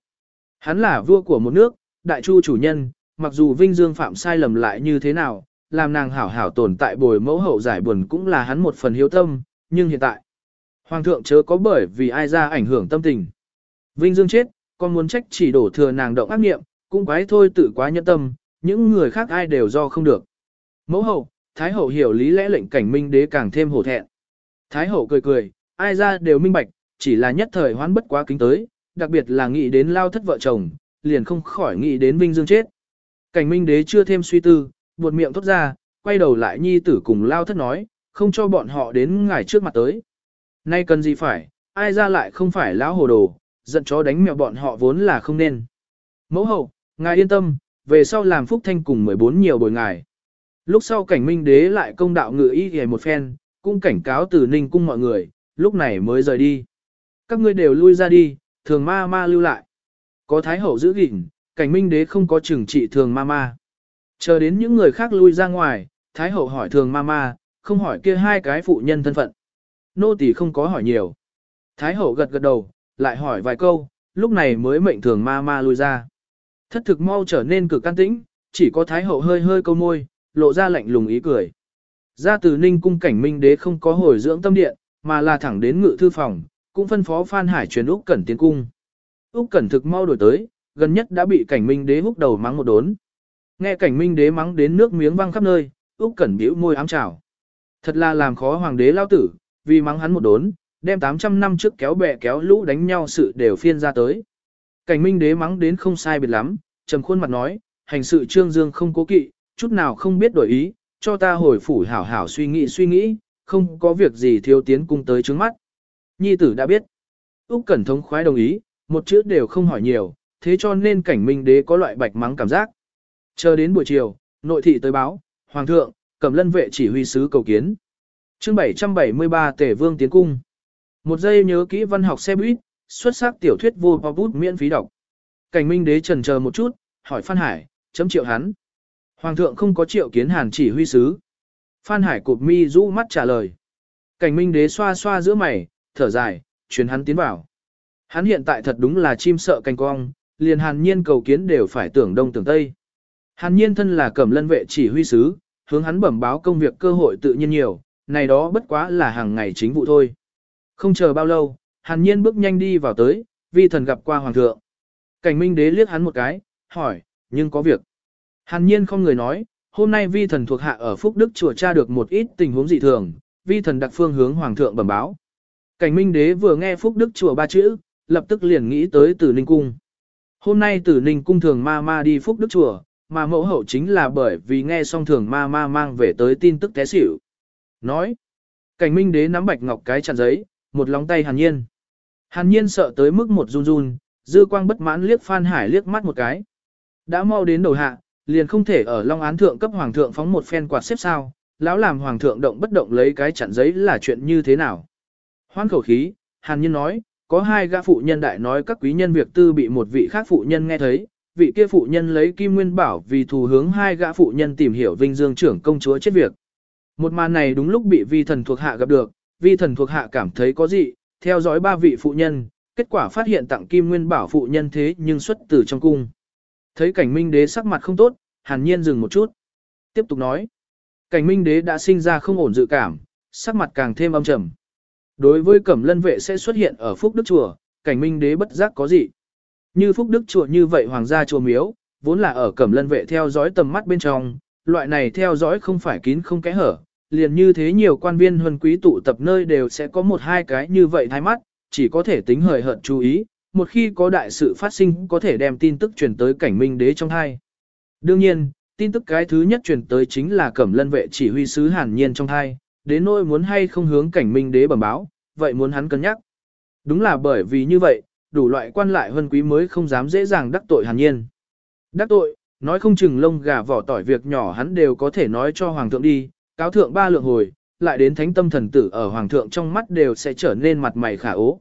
Hắn là vua của một nước, đại chu chủ nhân, mặc dù Vinh Dương phạm sai lầm lại như thế nào, làm nàng hảo hảo tồn tại bồi mẫu hậu giải buồn cũng là hắn một phần hiếu tâm, nhưng hiện tại, Hoàng thượng chớ có bởi vì ai ra ảnh hưởng tâm tình. Vinh Dương chết, con muốn trách chỉ đổ thừa nàng động ác nghiệm, cũng quái thôi tự quá nhẫn tâm, những người khác ai đều do không được. Mẫu hậu, Thái hậu hiểu lý lẽ lệnh cảnh minh đế càng thêm hổ thẹn. Thái hậu cười cười, ai ra đều minh bạch, chỉ là nhất thời hoán bất quá kính tới, đặc biệt là nghĩ đến lao thất vợ chồng, liền không khỏi nghĩ đến Vinh Dương chết. Cảnh minh đế chưa thêm suy tư, buột miệng thốt ra, quay đầu lại nhi tử cùng lao thất nói, không cho bọn họ đến ngài trước mặt tới. Nay cần gì phải, ai ra lại không phải lão hồ đồ, giận chó đánh mèo bọn họ vốn là không nên. Mẫu hậu, ngài yên tâm, về sau làm phúc thanh cùng 14 nhiều bồi ngài. Lúc sau cảnh minh đế lại công đạo ngự ý hề một phen, cũng cảnh cáo từ ninh cung mọi người, lúc này mới rời đi. Các ngươi đều lui ra đi, thường ma ma lưu lại. Có thái hậu giữ gìn, cảnh minh đế không có trừng trị thường ma ma. Chờ đến những người khác lui ra ngoài, thái hậu hỏi thường ma ma, không hỏi kia hai cái phụ nhân thân phận. Nô tỳ không có hỏi nhiều. Thái hậu gật gật đầu, lại hỏi vài câu, lúc này mới mệnh thường ma ma lui ra. Thất thực mau trở nên cực can tĩnh, chỉ có thái hậu hơi hơi câu môi, lộ ra lạnh lùng ý cười. Ra từ ninh cung cảnh minh đế không có hồi dưỡng tâm điện, mà là thẳng đến ngự thư phòng, cũng phân phó Phan Hải truyền Úc Cẩn tiến cung. Úc Cẩn thực mau đổi tới, gần nhất đã bị cảnh minh đế húc đầu mắng một đốn. Nghe cảnh minh đế mắng đến nước miếng văng khắp nơi, Úc Cẩn bĩu môi ám chào. Thật là làm khó hoàng đế lao tử, vì mắng hắn một đốn, đem 800 năm trước kéo bè kéo lũ đánh nhau sự đều phiên ra tới. Cảnh minh đế mắng đến không sai biệt lắm, trầm khuôn mặt nói, hành sự trương dương không cố kỵ, chút nào không biết đổi ý, cho ta hồi phủ hảo hảo suy nghĩ suy nghĩ, không có việc gì thiếu tiến cung tới trước mắt. Nhi tử đã biết. Úc Cẩn thống khoái đồng ý, một chữ đều không hỏi nhiều, thế cho nên cảnh minh đế có loại bạch mắng cảm giác. Chờ đến buổi chiều, nội thị tới báo, hoàng thượng, cầm lân vệ chỉ huy sứ cầu kiến. Chương 773 Tể Vương tiến cung. Một giây nhớ kỹ văn học xe buýt, xuất sắc tiểu thuyết vô bao bút miễn phí đọc. Cảnh Minh Đế trần chờ một chút, hỏi Phan Hải, chấm triệu hắn. Hoàng thượng không có triệu kiến Hàn chỉ huy sứ. Phan Hải cụp mi rũ mắt trả lời. Cảnh Minh Đế xoa xoa giữa mày, thở dài, truyền hắn tiến vào. Hắn hiện tại thật đúng là chim sợ canh cong, liền Hàn Nhiên cầu kiến đều phải tưởng đông tưởng tây. Hàn Nhiên thân là cẩm lân vệ chỉ huy sứ, hướng hắn bẩm báo công việc cơ hội tự nhiên nhiều, này đó bất quá là hàng ngày chính vụ thôi. Không chờ bao lâu, hàn nhiên bước nhanh đi vào tới, vi thần gặp qua hoàng thượng. Cảnh minh đế liếc hắn một cái, hỏi, nhưng có việc. Hàn nhiên không người nói, hôm nay vi thần thuộc hạ ở Phúc Đức chùa tra được một ít tình huống dị thường, vi thần đặc phương hướng hoàng thượng bẩm báo. Cảnh minh đế vừa nghe Phúc Đức chùa ba chữ, lập tức liền nghĩ tới Tử Ninh Cung. Hôm nay Tử Ninh Cung thường ma ma đi Phúc Đức chùa, mà mẫu hậu chính là bởi vì nghe xong thường ma ma mang về tới tin tức té xỉu. Nói, cảnh minh đế nắm bạch ngọc cái chặn giấy, một lòng tay hàn nhiên. Hàn nhiên sợ tới mức một run run, dư quang bất mãn liếc Phan Hải liếc mắt một cái. Đã mau đến đầu hạ, liền không thể ở Long án thượng cấp hoàng thượng phóng một phen quạt xếp sao, lão làm hoàng thượng động bất động lấy cái chặn giấy là chuyện như thế nào. Hoan khẩu khí, hàn Nhân nói, có hai gã phụ nhân đại nói các quý nhân việc tư bị một vị khác phụ nhân nghe thấy, vị kia phụ nhân lấy kim nguyên bảo vì thù hướng hai gã phụ nhân tìm hiểu vinh dương trưởng công chúa chết việc. Một màn này đúng lúc bị vi thần thuộc hạ gặp được, vi thần thuộc hạ cảm thấy có gì, theo dõi ba vị phụ nhân, kết quả phát hiện tặng kim nguyên bảo phụ nhân thế nhưng xuất từ trong cung. Thấy cảnh minh đế sắc mặt không tốt, hàn nhiên dừng một chút. Tiếp tục nói, cảnh minh đế đã sinh ra không ổn dự cảm, sắc mặt càng thêm âm trầm. Đối với cẩm lân vệ sẽ xuất hiện ở phúc đức chùa, cảnh minh đế bất giác có gì. Như phúc đức chùa như vậy hoàng gia chùa miếu, vốn là ở cẩm lân vệ theo dõi tầm mắt bên trong, loại này theo dõi không phải kín không kẽ hở, liền như thế nhiều quan viên huân quý tụ tập nơi đều sẽ có một hai cái như vậy thay mắt, chỉ có thể tính hời hợt chú ý, một khi có đại sự phát sinh có thể đem tin tức truyền tới cảnh minh đế trong hai. Đương nhiên, tin tức cái thứ nhất truyền tới chính là cẩm lân vệ chỉ huy sứ hàn nhiên trong hai, đến nỗi muốn hay không hướng cảnh minh đế bẩm báo, vậy muốn hắn cân nhắc. Đúng là bởi vì như vậy, đủ loại quan lại huân quý mới không dám dễ dàng đắc tội hàn nhiên. Đắc tội, nói không chừng lông gà vỏ tỏi việc nhỏ hắn đều có thể nói cho hoàng thượng đi, cáo thượng ba lượng hồi, lại đến thánh tâm thần tử ở hoàng thượng trong mắt đều sẽ trở nên mặt mày khả ố.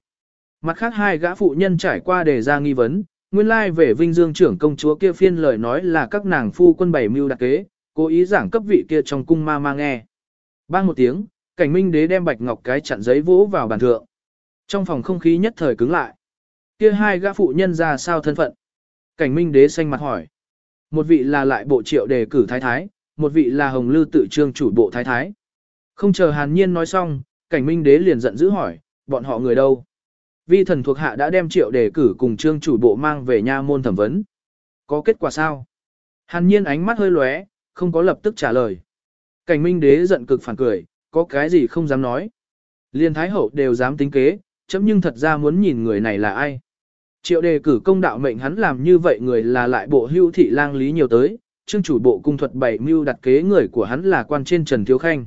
Mặt khác hai gã phụ nhân trải qua đề ra nghi vấn, nguyên lai về vinh dương trưởng công chúa kia phiên lời nói là các nàng phu quân bảy mưu đặc kế, cố ý giảng cấp vị kia trong cung ma ma nghe. Bang một tiếng, cảnh minh đế đem bạch ngọc cái chặn giấy vỗ vào bàn thượng. Trong phòng không khí nhất thời cứng lại. Kia hai gã phụ nhân ra sao thân phận? Cảnh minh đế xanh mặt hỏi. Một vị là lại bộ triệu đề cử thái thái, một vị là hồng lư tự trương chủ bộ thái thái. Không chờ hàn nhiên nói xong, cảnh minh đế liền giận dữ hỏi, bọn họ người đâu? Vi thần thuộc hạ đã đem triệu đề cử cùng trương chủ bộ mang về nha môn thẩm vấn. Có kết quả sao? Hàn nhiên ánh mắt hơi lóe, không có lập tức trả lời. Cảnh minh đế giận cực phản cười, có cái gì không dám nói. Liên thái hậu đều dám tính kế, chấm nhưng thật ra muốn nhìn người này là ai. Triệu đề cử công đạo mệnh hắn làm như vậy người là lại bộ hưu thị lang lý nhiều tới, trương chủ bộ cung thuật bảy mưu đặt kế người của hắn là quan trên Trần Thiếu Khanh.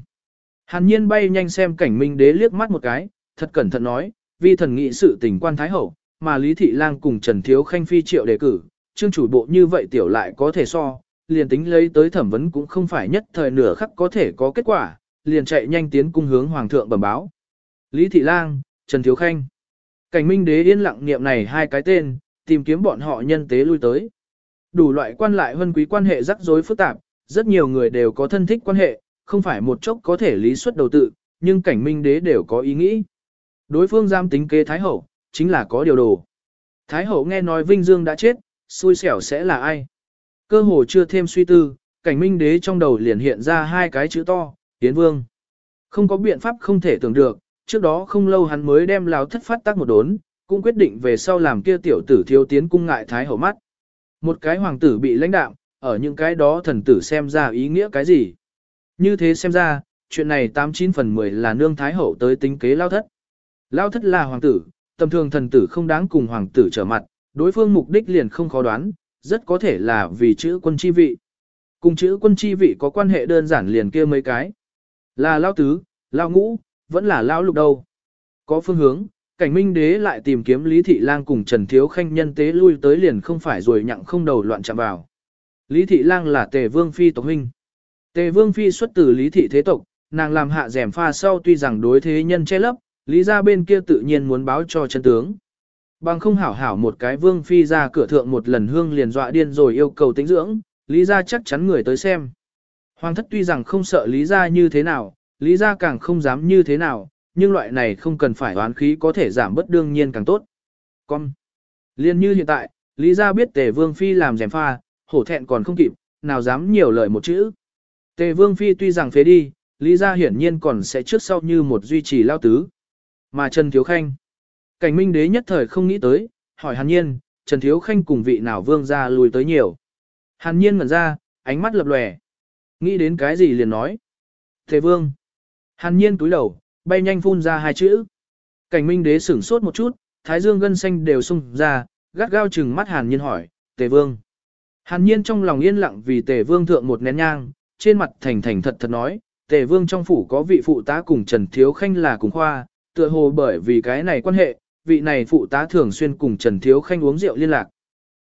Hàn nhiên bay nhanh xem cảnh minh đế liếc mắt một cái, thật cẩn thận nói, vi thần nghị sự tình quan thái hậu, mà Lý Thị Lang cùng Trần Thiếu Khanh phi triệu đề cử, trương chủ bộ như vậy tiểu lại có thể so, liền tính lấy tới thẩm vấn cũng không phải nhất thời nửa khắc có thể có kết quả, liền chạy nhanh tiến cung hướng hoàng thượng bẩm báo. Lý Thị Lang, Trần Thiếu Khanh. Cảnh Minh Đế yên lặng niệm này hai cái tên, tìm kiếm bọn họ nhân tế lui tới. Đủ loại quan lại hơn quý quan hệ rắc rối phức tạp, rất nhiều người đều có thân thích quan hệ, không phải một chốc có thể lý xuất đầu tự, nhưng cảnh Minh Đế đều có ý nghĩ. Đối phương giam tính kế Thái Hậu, chính là có điều đồ. Thái Hậu nghe nói Vinh Dương đã chết, xui xẻo sẽ là ai? Cơ hồ chưa thêm suy tư, cảnh minh đế trong đầu liền hiện ra hai cái chữ to, Yến Vương. Không có biện pháp không thể tưởng được, trước đó không lâu hắn mới đem lao thất phát tác một đốn, cũng quyết định về sau làm kia tiểu tử thiếu tiến cung ngại Thái Hậu mắt. Một cái hoàng tử bị lãnh đạm, ở những cái đó thần tử xem ra ý nghĩa cái gì. Như thế xem ra, chuyện này 89 phần 10 là nương Thái Hậu tới tính kế lao thất. Lao thất là hoàng tử, tầm thường thần tử không đáng cùng hoàng tử trở mặt, đối phương mục đích liền không khó đoán, rất có thể là vì chữ quân chi vị. Cùng chữ quân chi vị có quan hệ đơn giản liền kia mấy cái. Là lao tứ, lao ngũ, vẫn là lao lục đâu. Có phương hướng, cảnh minh đế lại tìm kiếm Lý Thị Lang cùng Trần Thiếu Khanh nhân tế lui tới liền không phải rồi nhặng không đầu loạn chạm vào. Lý Thị Lang là tề vương phi tộc huynh. Tề vương phi xuất từ Lý Thị thế tộc, nàng làm hạ rèm pha sau tuy rằng đối thế nhân che lấp, Lý ra bên kia tự nhiên muốn báo cho chân tướng. Bằng không hảo hảo một cái vương phi ra cửa thượng một lần hương liền dọa điên rồi yêu cầu tính dưỡng, Lý ra chắc chắn người tới xem. Hoàng thất tuy rằng không sợ Lý ra như thế nào, Lý ra càng không dám như thế nào, nhưng loại này không cần phải oán khí có thể giảm bất đương nhiên càng tốt. Con. Liên như hiện tại, Lý ra biết tề vương phi làm rèm pha, hổ thẹn còn không kịp, nào dám nhiều lời một chữ. Tề vương phi tuy rằng phế đi, Lý ra hiển nhiên còn sẽ trước sau như một duy trì lao tứ. Mà Trần Thiếu Khanh. Cảnh Minh Đế nhất thời không nghĩ tới, hỏi Hàn Nhiên, Trần Thiếu Khanh cùng vị nào vương ra lùi tới nhiều. Hàn Nhiên ngẩn ra, ánh mắt lập lòe. Nghĩ đến cái gì liền nói. Thế vương. Hàn Nhiên túi đầu, bay nhanh phun ra hai chữ. Cảnh Minh Đế sửng sốt một chút, thái dương gân xanh đều sung ra, gắt gao chừng mắt Hàn Nhiên hỏi, Tề Vương. Hàn Nhiên trong lòng yên lặng vì Tề Vương thượng một nén nhang, trên mặt thành thành thật thật nói, Tề Vương trong phủ có vị phụ tá cùng Trần Thiếu Khanh là cùng khoa, tựa hồ bởi vì cái này quan hệ, vị này phụ tá thường xuyên cùng Trần Thiếu Khanh uống rượu liên lạc.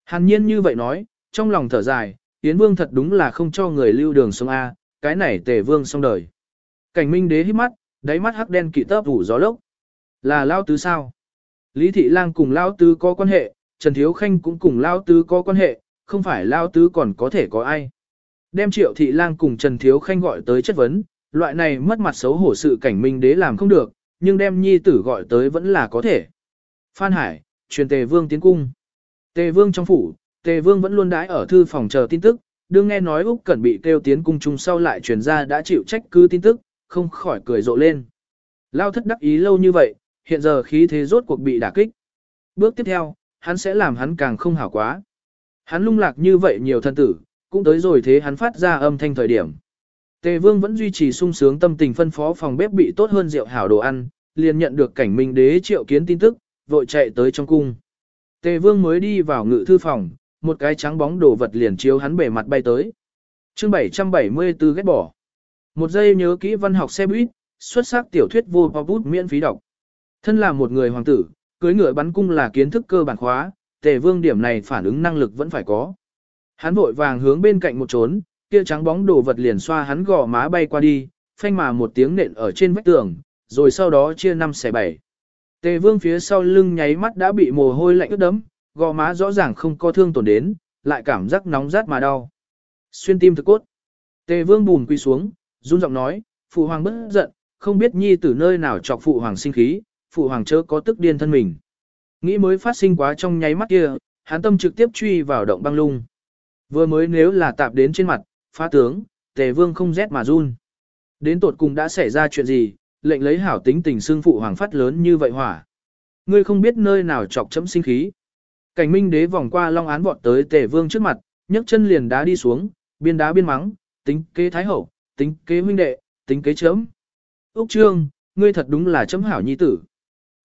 Hàn nhiên như vậy nói, trong lòng thở dài, Yến Vương thật đúng là không cho người lưu đường sông A, cái này tề vương xong đời. Cảnh minh đế hít mắt, đáy mắt hắc đen kỵ tớp ủ gió lốc. Là Lao Tứ sao? Lý Thị Lang cùng Lao Tứ có quan hệ, Trần Thiếu Khanh cũng cùng Lao Tứ có quan hệ, không phải Lao Tứ còn có thể có ai. Đem Triệu Thị Lang cùng Trần Thiếu Khanh gọi tới chất vấn, loại này mất mặt xấu hổ sự cảnh minh đế làm không được, nhưng đem nhi tử gọi tới vẫn là có thể. Phan Hải, truyền Tề Vương tiến cung. Tề Vương trong phủ, Tề Vương vẫn luôn đãi ở thư phòng chờ tin tức, đương nghe nói Úc Cẩn bị kêu tiến cung chung sau lại truyền ra đã chịu trách cứ tin tức, không khỏi cười rộ lên. Lao thất đắc ý lâu như vậy, hiện giờ khí thế rốt cuộc bị đả kích. Bước tiếp theo, hắn sẽ làm hắn càng không hảo quá. Hắn lung lạc như vậy nhiều thân tử, cũng tới rồi thế hắn phát ra âm thanh thời điểm. Tề Vương vẫn duy trì sung sướng tâm tình phân phó phòng bếp bị tốt hơn rượu hảo đồ ăn, liền nhận được cảnh minh đế triệu kiến tin tức, vội chạy tới trong cung. Tề vương mới đi vào ngự thư phòng, một cái trắng bóng đồ vật liền chiếu hắn bề mặt bay tới. chương 774 ghét bỏ. Một giây nhớ kỹ văn học xe buýt, xuất sắc tiểu thuyết vô bút miễn phí đọc. Thân là một người hoàng tử, cưới ngựa bắn cung là kiến thức cơ bản khóa, tề vương điểm này phản ứng năng lực vẫn phải có. Hắn vội vàng hướng bên cạnh một trốn, kia trắng bóng đồ vật liền xoa hắn gò má bay qua đi, phanh mà một tiếng nện ở trên vách tường, rồi sau đó chia năm xẻ bảy. Tề vương phía sau lưng nháy mắt đã bị mồ hôi lạnh ướt đấm, gò má rõ ràng không có thương tổn đến, lại cảm giác nóng rát mà đau. Xuyên tim thực cốt. Tề vương bùn quy xuống, run giọng nói, phụ hoàng bất giận, không biết nhi từ nơi nào chọc phụ hoàng sinh khí, phụ hoàng chớ có tức điên thân mình. Nghĩ mới phát sinh quá trong nháy mắt kia, hắn tâm trực tiếp truy vào động băng lung. Vừa mới nếu là tạp đến trên mặt, phá tướng, tề vương không rét mà run. Đến tột cùng đã xảy ra chuyện gì, lệnh lấy hảo tính tình xương phụ hoàng phát lớn như vậy hỏa. Ngươi không biết nơi nào chọc chấm sinh khí. Cảnh minh đế vòng qua long án vọt tới tề vương trước mặt, nhấc chân liền đá đi xuống, biên đá biên mắng, tính kế thái hậu, tính kế huynh đệ, tính kế chấm. Úc trương, ngươi thật đúng là chấm hảo nhi tử.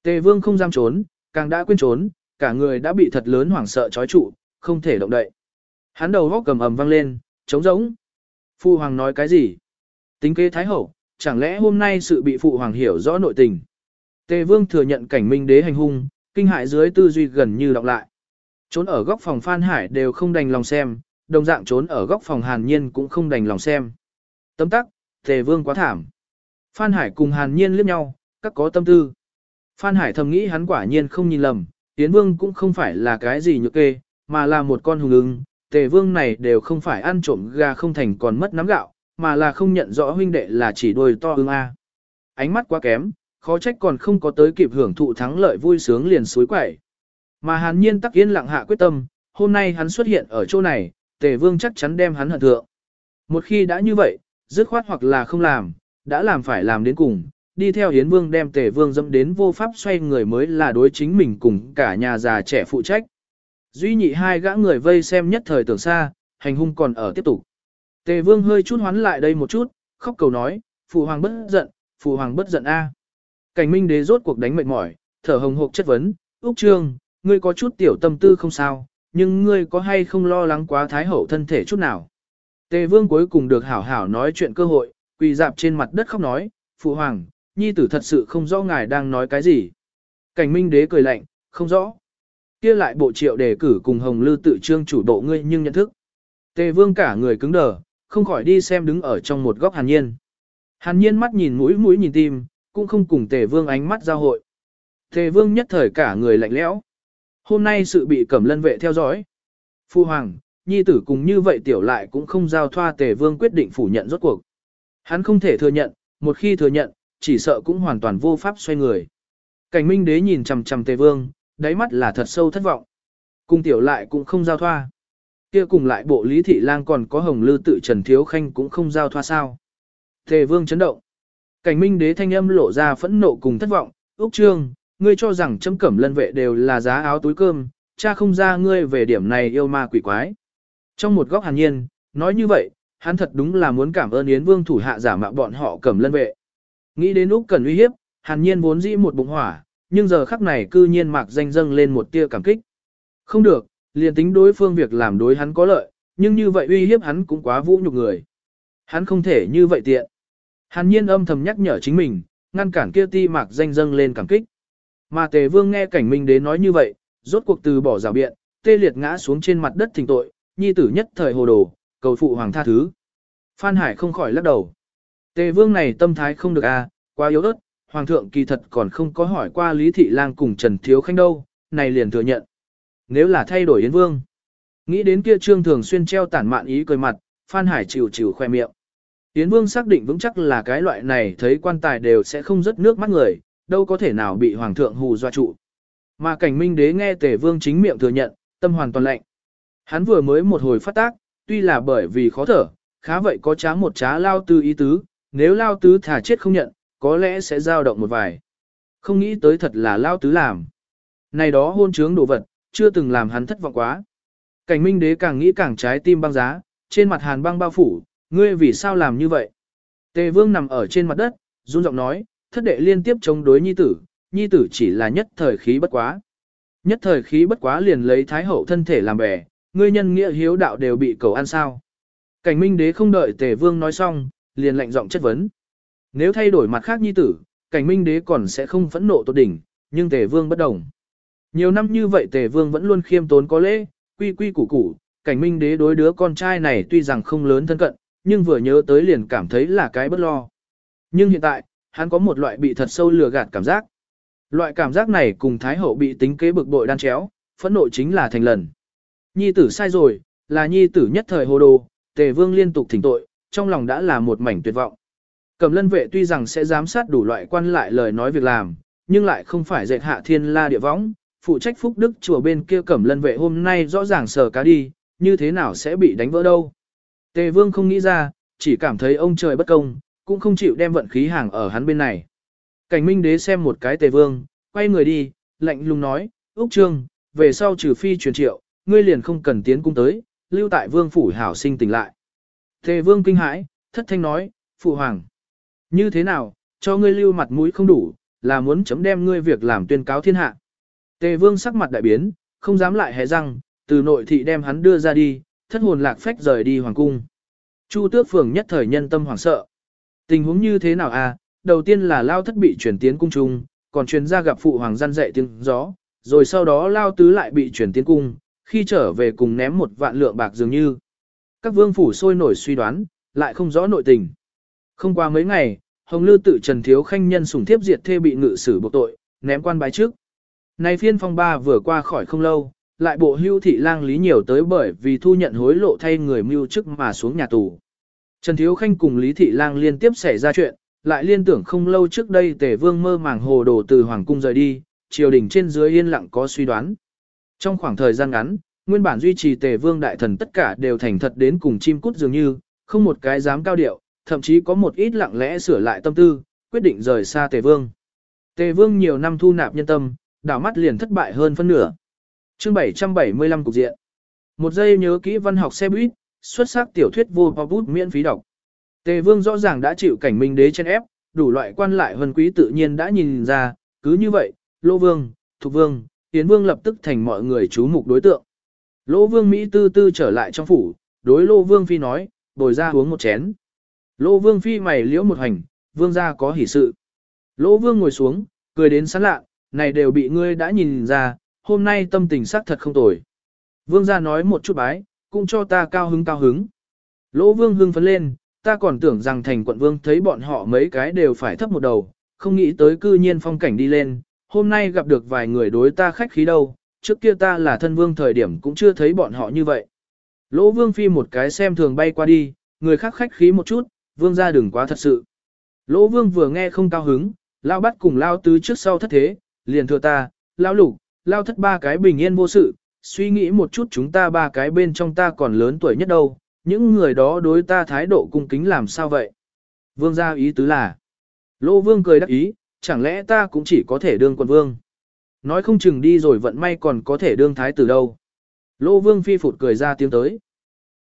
Tề vương không dám trốn, càng đã quên trốn, cả người đã bị thật lớn hoảng sợ trói trụ, không thể động đậy. Hắn đầu góc cầm ầm vang lên, trống rỗng. Phu hoàng nói cái gì? Tính kế thái hậu, chẳng lẽ hôm nay sự bị phụ hoàng hiểu rõ nội tình? Tề vương thừa nhận cảnh minh đế hành hung, kinh hại dưới tư duy gần như đọc lại. Trốn ở góc phòng Phan Hải đều không đành lòng xem, đồng dạng trốn ở góc phòng Hàn Nhiên cũng không đành lòng xem. Tấm tắc, Tề vương quá thảm. Phan Hải cùng Hàn Nhiên liếc nhau, các có tâm tư. Phan Hải thầm nghĩ hắn quả nhiên không nhìn lầm, Yến Vương cũng không phải là cái gì nhược kê, mà là một con hùng ưng, tề vương này đều không phải ăn trộm gà không thành còn mất nắm gạo, mà là không nhận rõ huynh đệ là chỉ đôi to ưng A. Ánh mắt quá kém, khó trách còn không có tới kịp hưởng thụ thắng lợi vui sướng liền suối quẩy. Mà hàn nhiên tắc yên lặng hạ quyết tâm, hôm nay hắn xuất hiện ở chỗ này, tề vương chắc chắn đem hắn hận thượng. Một khi đã như vậy, dứt khoát hoặc là không làm, đã làm phải làm đến cùng, đi theo hiến vương đem tề vương dẫm đến vô pháp xoay người mới là đối chính mình cùng cả nhà già trẻ phụ trách. Duy nhị hai gã người vây xem nhất thời tưởng xa, hành hung còn ở tiếp tục. Tề vương hơi chút hoán lại đây một chút, khóc cầu nói, phụ hoàng bất giận, phụ hoàng bất giận a. Cảnh minh đế rốt cuộc đánh mệt mỏi, thở hồng hộc chất vấn, Úc Trương, ngươi có chút tiểu tâm tư không sao, nhưng ngươi có hay không lo lắng quá thái hậu thân thể chút nào. Tề vương cuối cùng được hảo hảo nói chuyện cơ hội, quỳ dạp trên mặt đất khóc nói, phụ hoàng, nhi tử thật sự không rõ ngài đang nói cái gì. Cảnh minh đế cười lạnh, không rõ. Kia lại bộ triệu đề cử cùng Hồng Lư tự trương chủ độ ngươi nhưng nhận thức. Tề vương cả người cứng đờ, không khỏi đi xem đứng ở trong một góc hàn nhiên. Hàn nhiên mắt nhìn mũi mũi nhìn tim, cũng không cùng tề vương ánh mắt giao hội. Tề vương nhất thời cả người lạnh lẽo. Hôm nay sự bị cẩm lân vệ theo dõi. Phu hoàng, nhi tử cùng như vậy tiểu lại cũng không giao thoa tề vương quyết định phủ nhận rốt cuộc. Hắn không thể thừa nhận, một khi thừa nhận, chỉ sợ cũng hoàn toàn vô pháp xoay người. Cảnh minh đế nhìn chằm chằm tề vương, đáy mắt là thật sâu thất vọng. Cùng tiểu lại cũng không giao thoa. Kia cùng lại bộ lý thị lang còn có hồng lư tự trần thiếu khanh cũng không giao thoa sao. Tề vương chấn động. Cảnh minh đế thanh âm lộ ra phẫn nộ cùng thất vọng. Úc trương, ngươi cho rằng chấm cẩm lân vệ đều là giá áo túi cơm, cha không ra ngươi về điểm này yêu ma quỷ quái. Trong một góc hàn nhiên, nói như vậy, hắn thật đúng là muốn cảm ơn Yến Vương thủ hạ giả mạo bọn họ cẩm lân vệ. Nghĩ đến lúc cần uy hiếp, hàn nhiên vốn dĩ một bụng hỏa, nhưng giờ khắc này cư nhiên mạc danh dâng lên một tia cảm kích. Không được, liền tính đối phương việc làm đối hắn có lợi, nhưng như vậy uy hiếp hắn cũng quá vũ nhục người. Hắn không thể như vậy tiện. Hàn nhiên âm thầm nhắc nhở chính mình, ngăn cản kia ti mạc danh dâng lên cảm kích. Mà tề vương nghe cảnh minh đế nói như vậy, rốt cuộc từ bỏ rào biện, tê liệt ngã xuống trên mặt đất thỉnh tội, nhi tử nhất thời hồ đồ, cầu phụ hoàng tha thứ. Phan Hải không khỏi lắc đầu. Tề vương này tâm thái không được a, à, quá yếu ớt, hoàng thượng kỳ thật còn không có hỏi qua Lý Thị Lang cùng Trần Thiếu Khanh đâu, này liền thừa nhận. Nếu là thay đổi Yến Vương, nghĩ đến kia trương thường xuyên treo tản mạn ý cười mặt, Phan Hải chịu chịu khoe miệng. Yến Vương xác định vững chắc là cái loại này thấy quan tài đều sẽ không rớt nước mắt người, đâu có thể nào bị hoàng thượng hù dọa trụ. Mà cảnh minh đế nghe tề vương chính miệng thừa nhận, tâm hoàn toàn lạnh. Hắn vừa mới một hồi phát tác, tuy là bởi vì khó thở, khá vậy có trá một trá lao tư ý tứ, nếu lao tứ thả chết không nhận, có lẽ sẽ dao động một vài. Không nghĩ tới thật là lao tứ làm. Này đó hôn trướng đồ vật, chưa từng làm hắn thất vọng quá. Cảnh minh đế càng nghĩ càng trái tim băng giá, trên mặt hàn băng bao phủ, ngươi vì sao làm như vậy? Tề vương nằm ở trên mặt đất, run giọng nói, thất đệ liên tiếp chống đối nhi tử, nhi tử chỉ là nhất thời khí bất quá. Nhất thời khí bất quá liền lấy thái hậu thân thể làm bè, ngươi nhân nghĩa hiếu đạo đều bị cầu ăn sao. Cảnh minh đế không đợi tề vương nói xong, liền lạnh giọng chất vấn. Nếu thay đổi mặt khác nhi tử, cảnh minh đế còn sẽ không phẫn nộ tột đỉnh, nhưng tề vương bất đồng. Nhiều năm như vậy tề vương vẫn luôn khiêm tốn có lễ, quy quy củ củ, cảnh minh đế đối đứa con trai này tuy rằng không lớn thân cận, nhưng vừa nhớ tới liền cảm thấy là cái bất lo. Nhưng hiện tại, hắn có một loại bị thật sâu lừa gạt cảm giác. Loại cảm giác này cùng Thái Hậu bị tính kế bực bội đan chéo, phẫn nộ chính là thành lần. Nhi tử sai rồi, là nhi tử nhất thời hồ đồ, tề vương liên tục thỉnh tội, trong lòng đã là một mảnh tuyệt vọng. cầm lân vệ tuy rằng sẽ giám sát đủ loại quan lại lời nói việc làm, nhưng lại không phải dệt hạ thiên la địa võng, phụ trách phúc đức chùa bên kia cẩm lân vệ hôm nay rõ ràng sờ cá đi, như thế nào sẽ bị đánh vỡ đâu. Tề vương không nghĩ ra, chỉ cảm thấy ông trời bất công, cũng không chịu đem vận khí hàng ở hắn bên này. Cảnh minh đế xem một cái tề vương, quay người đi, lạnh lùng nói, Úc Trương, về sau trừ phi truyền triệu, ngươi liền không cần tiến cung tới, lưu tại vương phủ hảo sinh tỉnh lại. Tề vương kinh hãi, thất thanh nói, phụ hoàng. Như thế nào, cho ngươi lưu mặt mũi không đủ, là muốn chấm đem ngươi việc làm tuyên cáo thiên hạ. Tề vương sắc mặt đại biến, không dám lại hé răng, từ nội thị đem hắn đưa ra đi, thất hồn lạc phách rời đi hoàng cung. Chu tước phường nhất thời nhân tâm hoảng sợ. Tình huống như thế nào à, đầu tiên là lao thất bị chuyển tiến cung trung, còn truyền ra gặp phụ hoàng gian dạy tiếng gió, rồi sau đó lao tứ lại bị chuyển tiến cung, khi trở về cùng ném một vạn lượng bạc dường như. Các vương phủ sôi nổi suy đoán, lại không rõ nội tình. Không qua mấy ngày, Hồng Lư tự Trần Thiếu Khanh nhân sủng thiếp diệt thê bị ngự xử buộc tội, ném quan bái trước. Này phiên phong ba vừa qua khỏi không lâu, lại bộ hưu thị lang lý nhiều tới bởi vì thu nhận hối lộ thay người mưu chức mà xuống nhà tù. Trần Thiếu Khanh cùng Lý Thị Lang liên tiếp xảy ra chuyện, lại liên tưởng không lâu trước đây Tề Vương mơ màng hồ đồ từ Hoàng Cung rời đi, triều đình trên dưới yên lặng có suy đoán. Trong khoảng thời gian ngắn, nguyên bản duy trì Tề Vương đại thần tất cả đều thành thật đến cùng chim cút dường như, không một cái dám cao điệu, thậm chí có một ít lặng lẽ sửa lại tâm tư, quyết định rời xa Tề Vương. Tề Vương nhiều năm thu nạp nhân tâm, đảo mắt liền thất bại hơn phân nửa. Chương 775 cục diện. Một giây nhớ kỹ văn học xe buýt, xuất sắc tiểu thuyết vô bao bút miễn phí đọc. Tề Vương rõ ràng đã chịu cảnh minh đế chen ép, đủ loại quan lại huân quý tự nhiên đã nhìn ra, cứ như vậy, Lô Vương, Thục Vương, Tiến Vương lập tức thành mọi người chú mục đối tượng. Lô Vương Mỹ tư tư trở lại trong phủ, đối Lô Vương Phi nói, bồi ra uống một chén. Lô Vương Phi mày liễu một hành, Vương gia có hỷ sự. Lô Vương ngồi xuống, cười đến sán lạ, này đều bị ngươi đã nhìn ra, hôm nay tâm tình sắc thật không tồi. Vương gia nói một chút bái, cũng cho ta cao hứng cao hứng. Lỗ vương hưng phấn lên, ta còn tưởng rằng thành quận vương thấy bọn họ mấy cái đều phải thấp một đầu, không nghĩ tới cư nhiên phong cảnh đi lên, hôm nay gặp được vài người đối ta khách khí đâu, trước kia ta là thân vương thời điểm cũng chưa thấy bọn họ như vậy. Lỗ vương phi một cái xem thường bay qua đi, người khác khách khí một chút, vương gia đừng quá thật sự. Lỗ vương vừa nghe không cao hứng, lao bắt cùng lao tứ trước sau thất thế, liền thừa ta, lao lục, lao thất ba cái bình yên vô sự, suy nghĩ một chút chúng ta ba cái bên trong ta còn lớn tuổi nhất đâu, những người đó đối ta thái độ cung kính làm sao vậy? Vương gia ý tứ là, Lô Vương cười đắc ý, chẳng lẽ ta cũng chỉ có thể đương quận vương? Nói không chừng đi rồi vận may còn có thể đương thái tử đâu. Lô Vương phi phụt cười ra tiếng tới.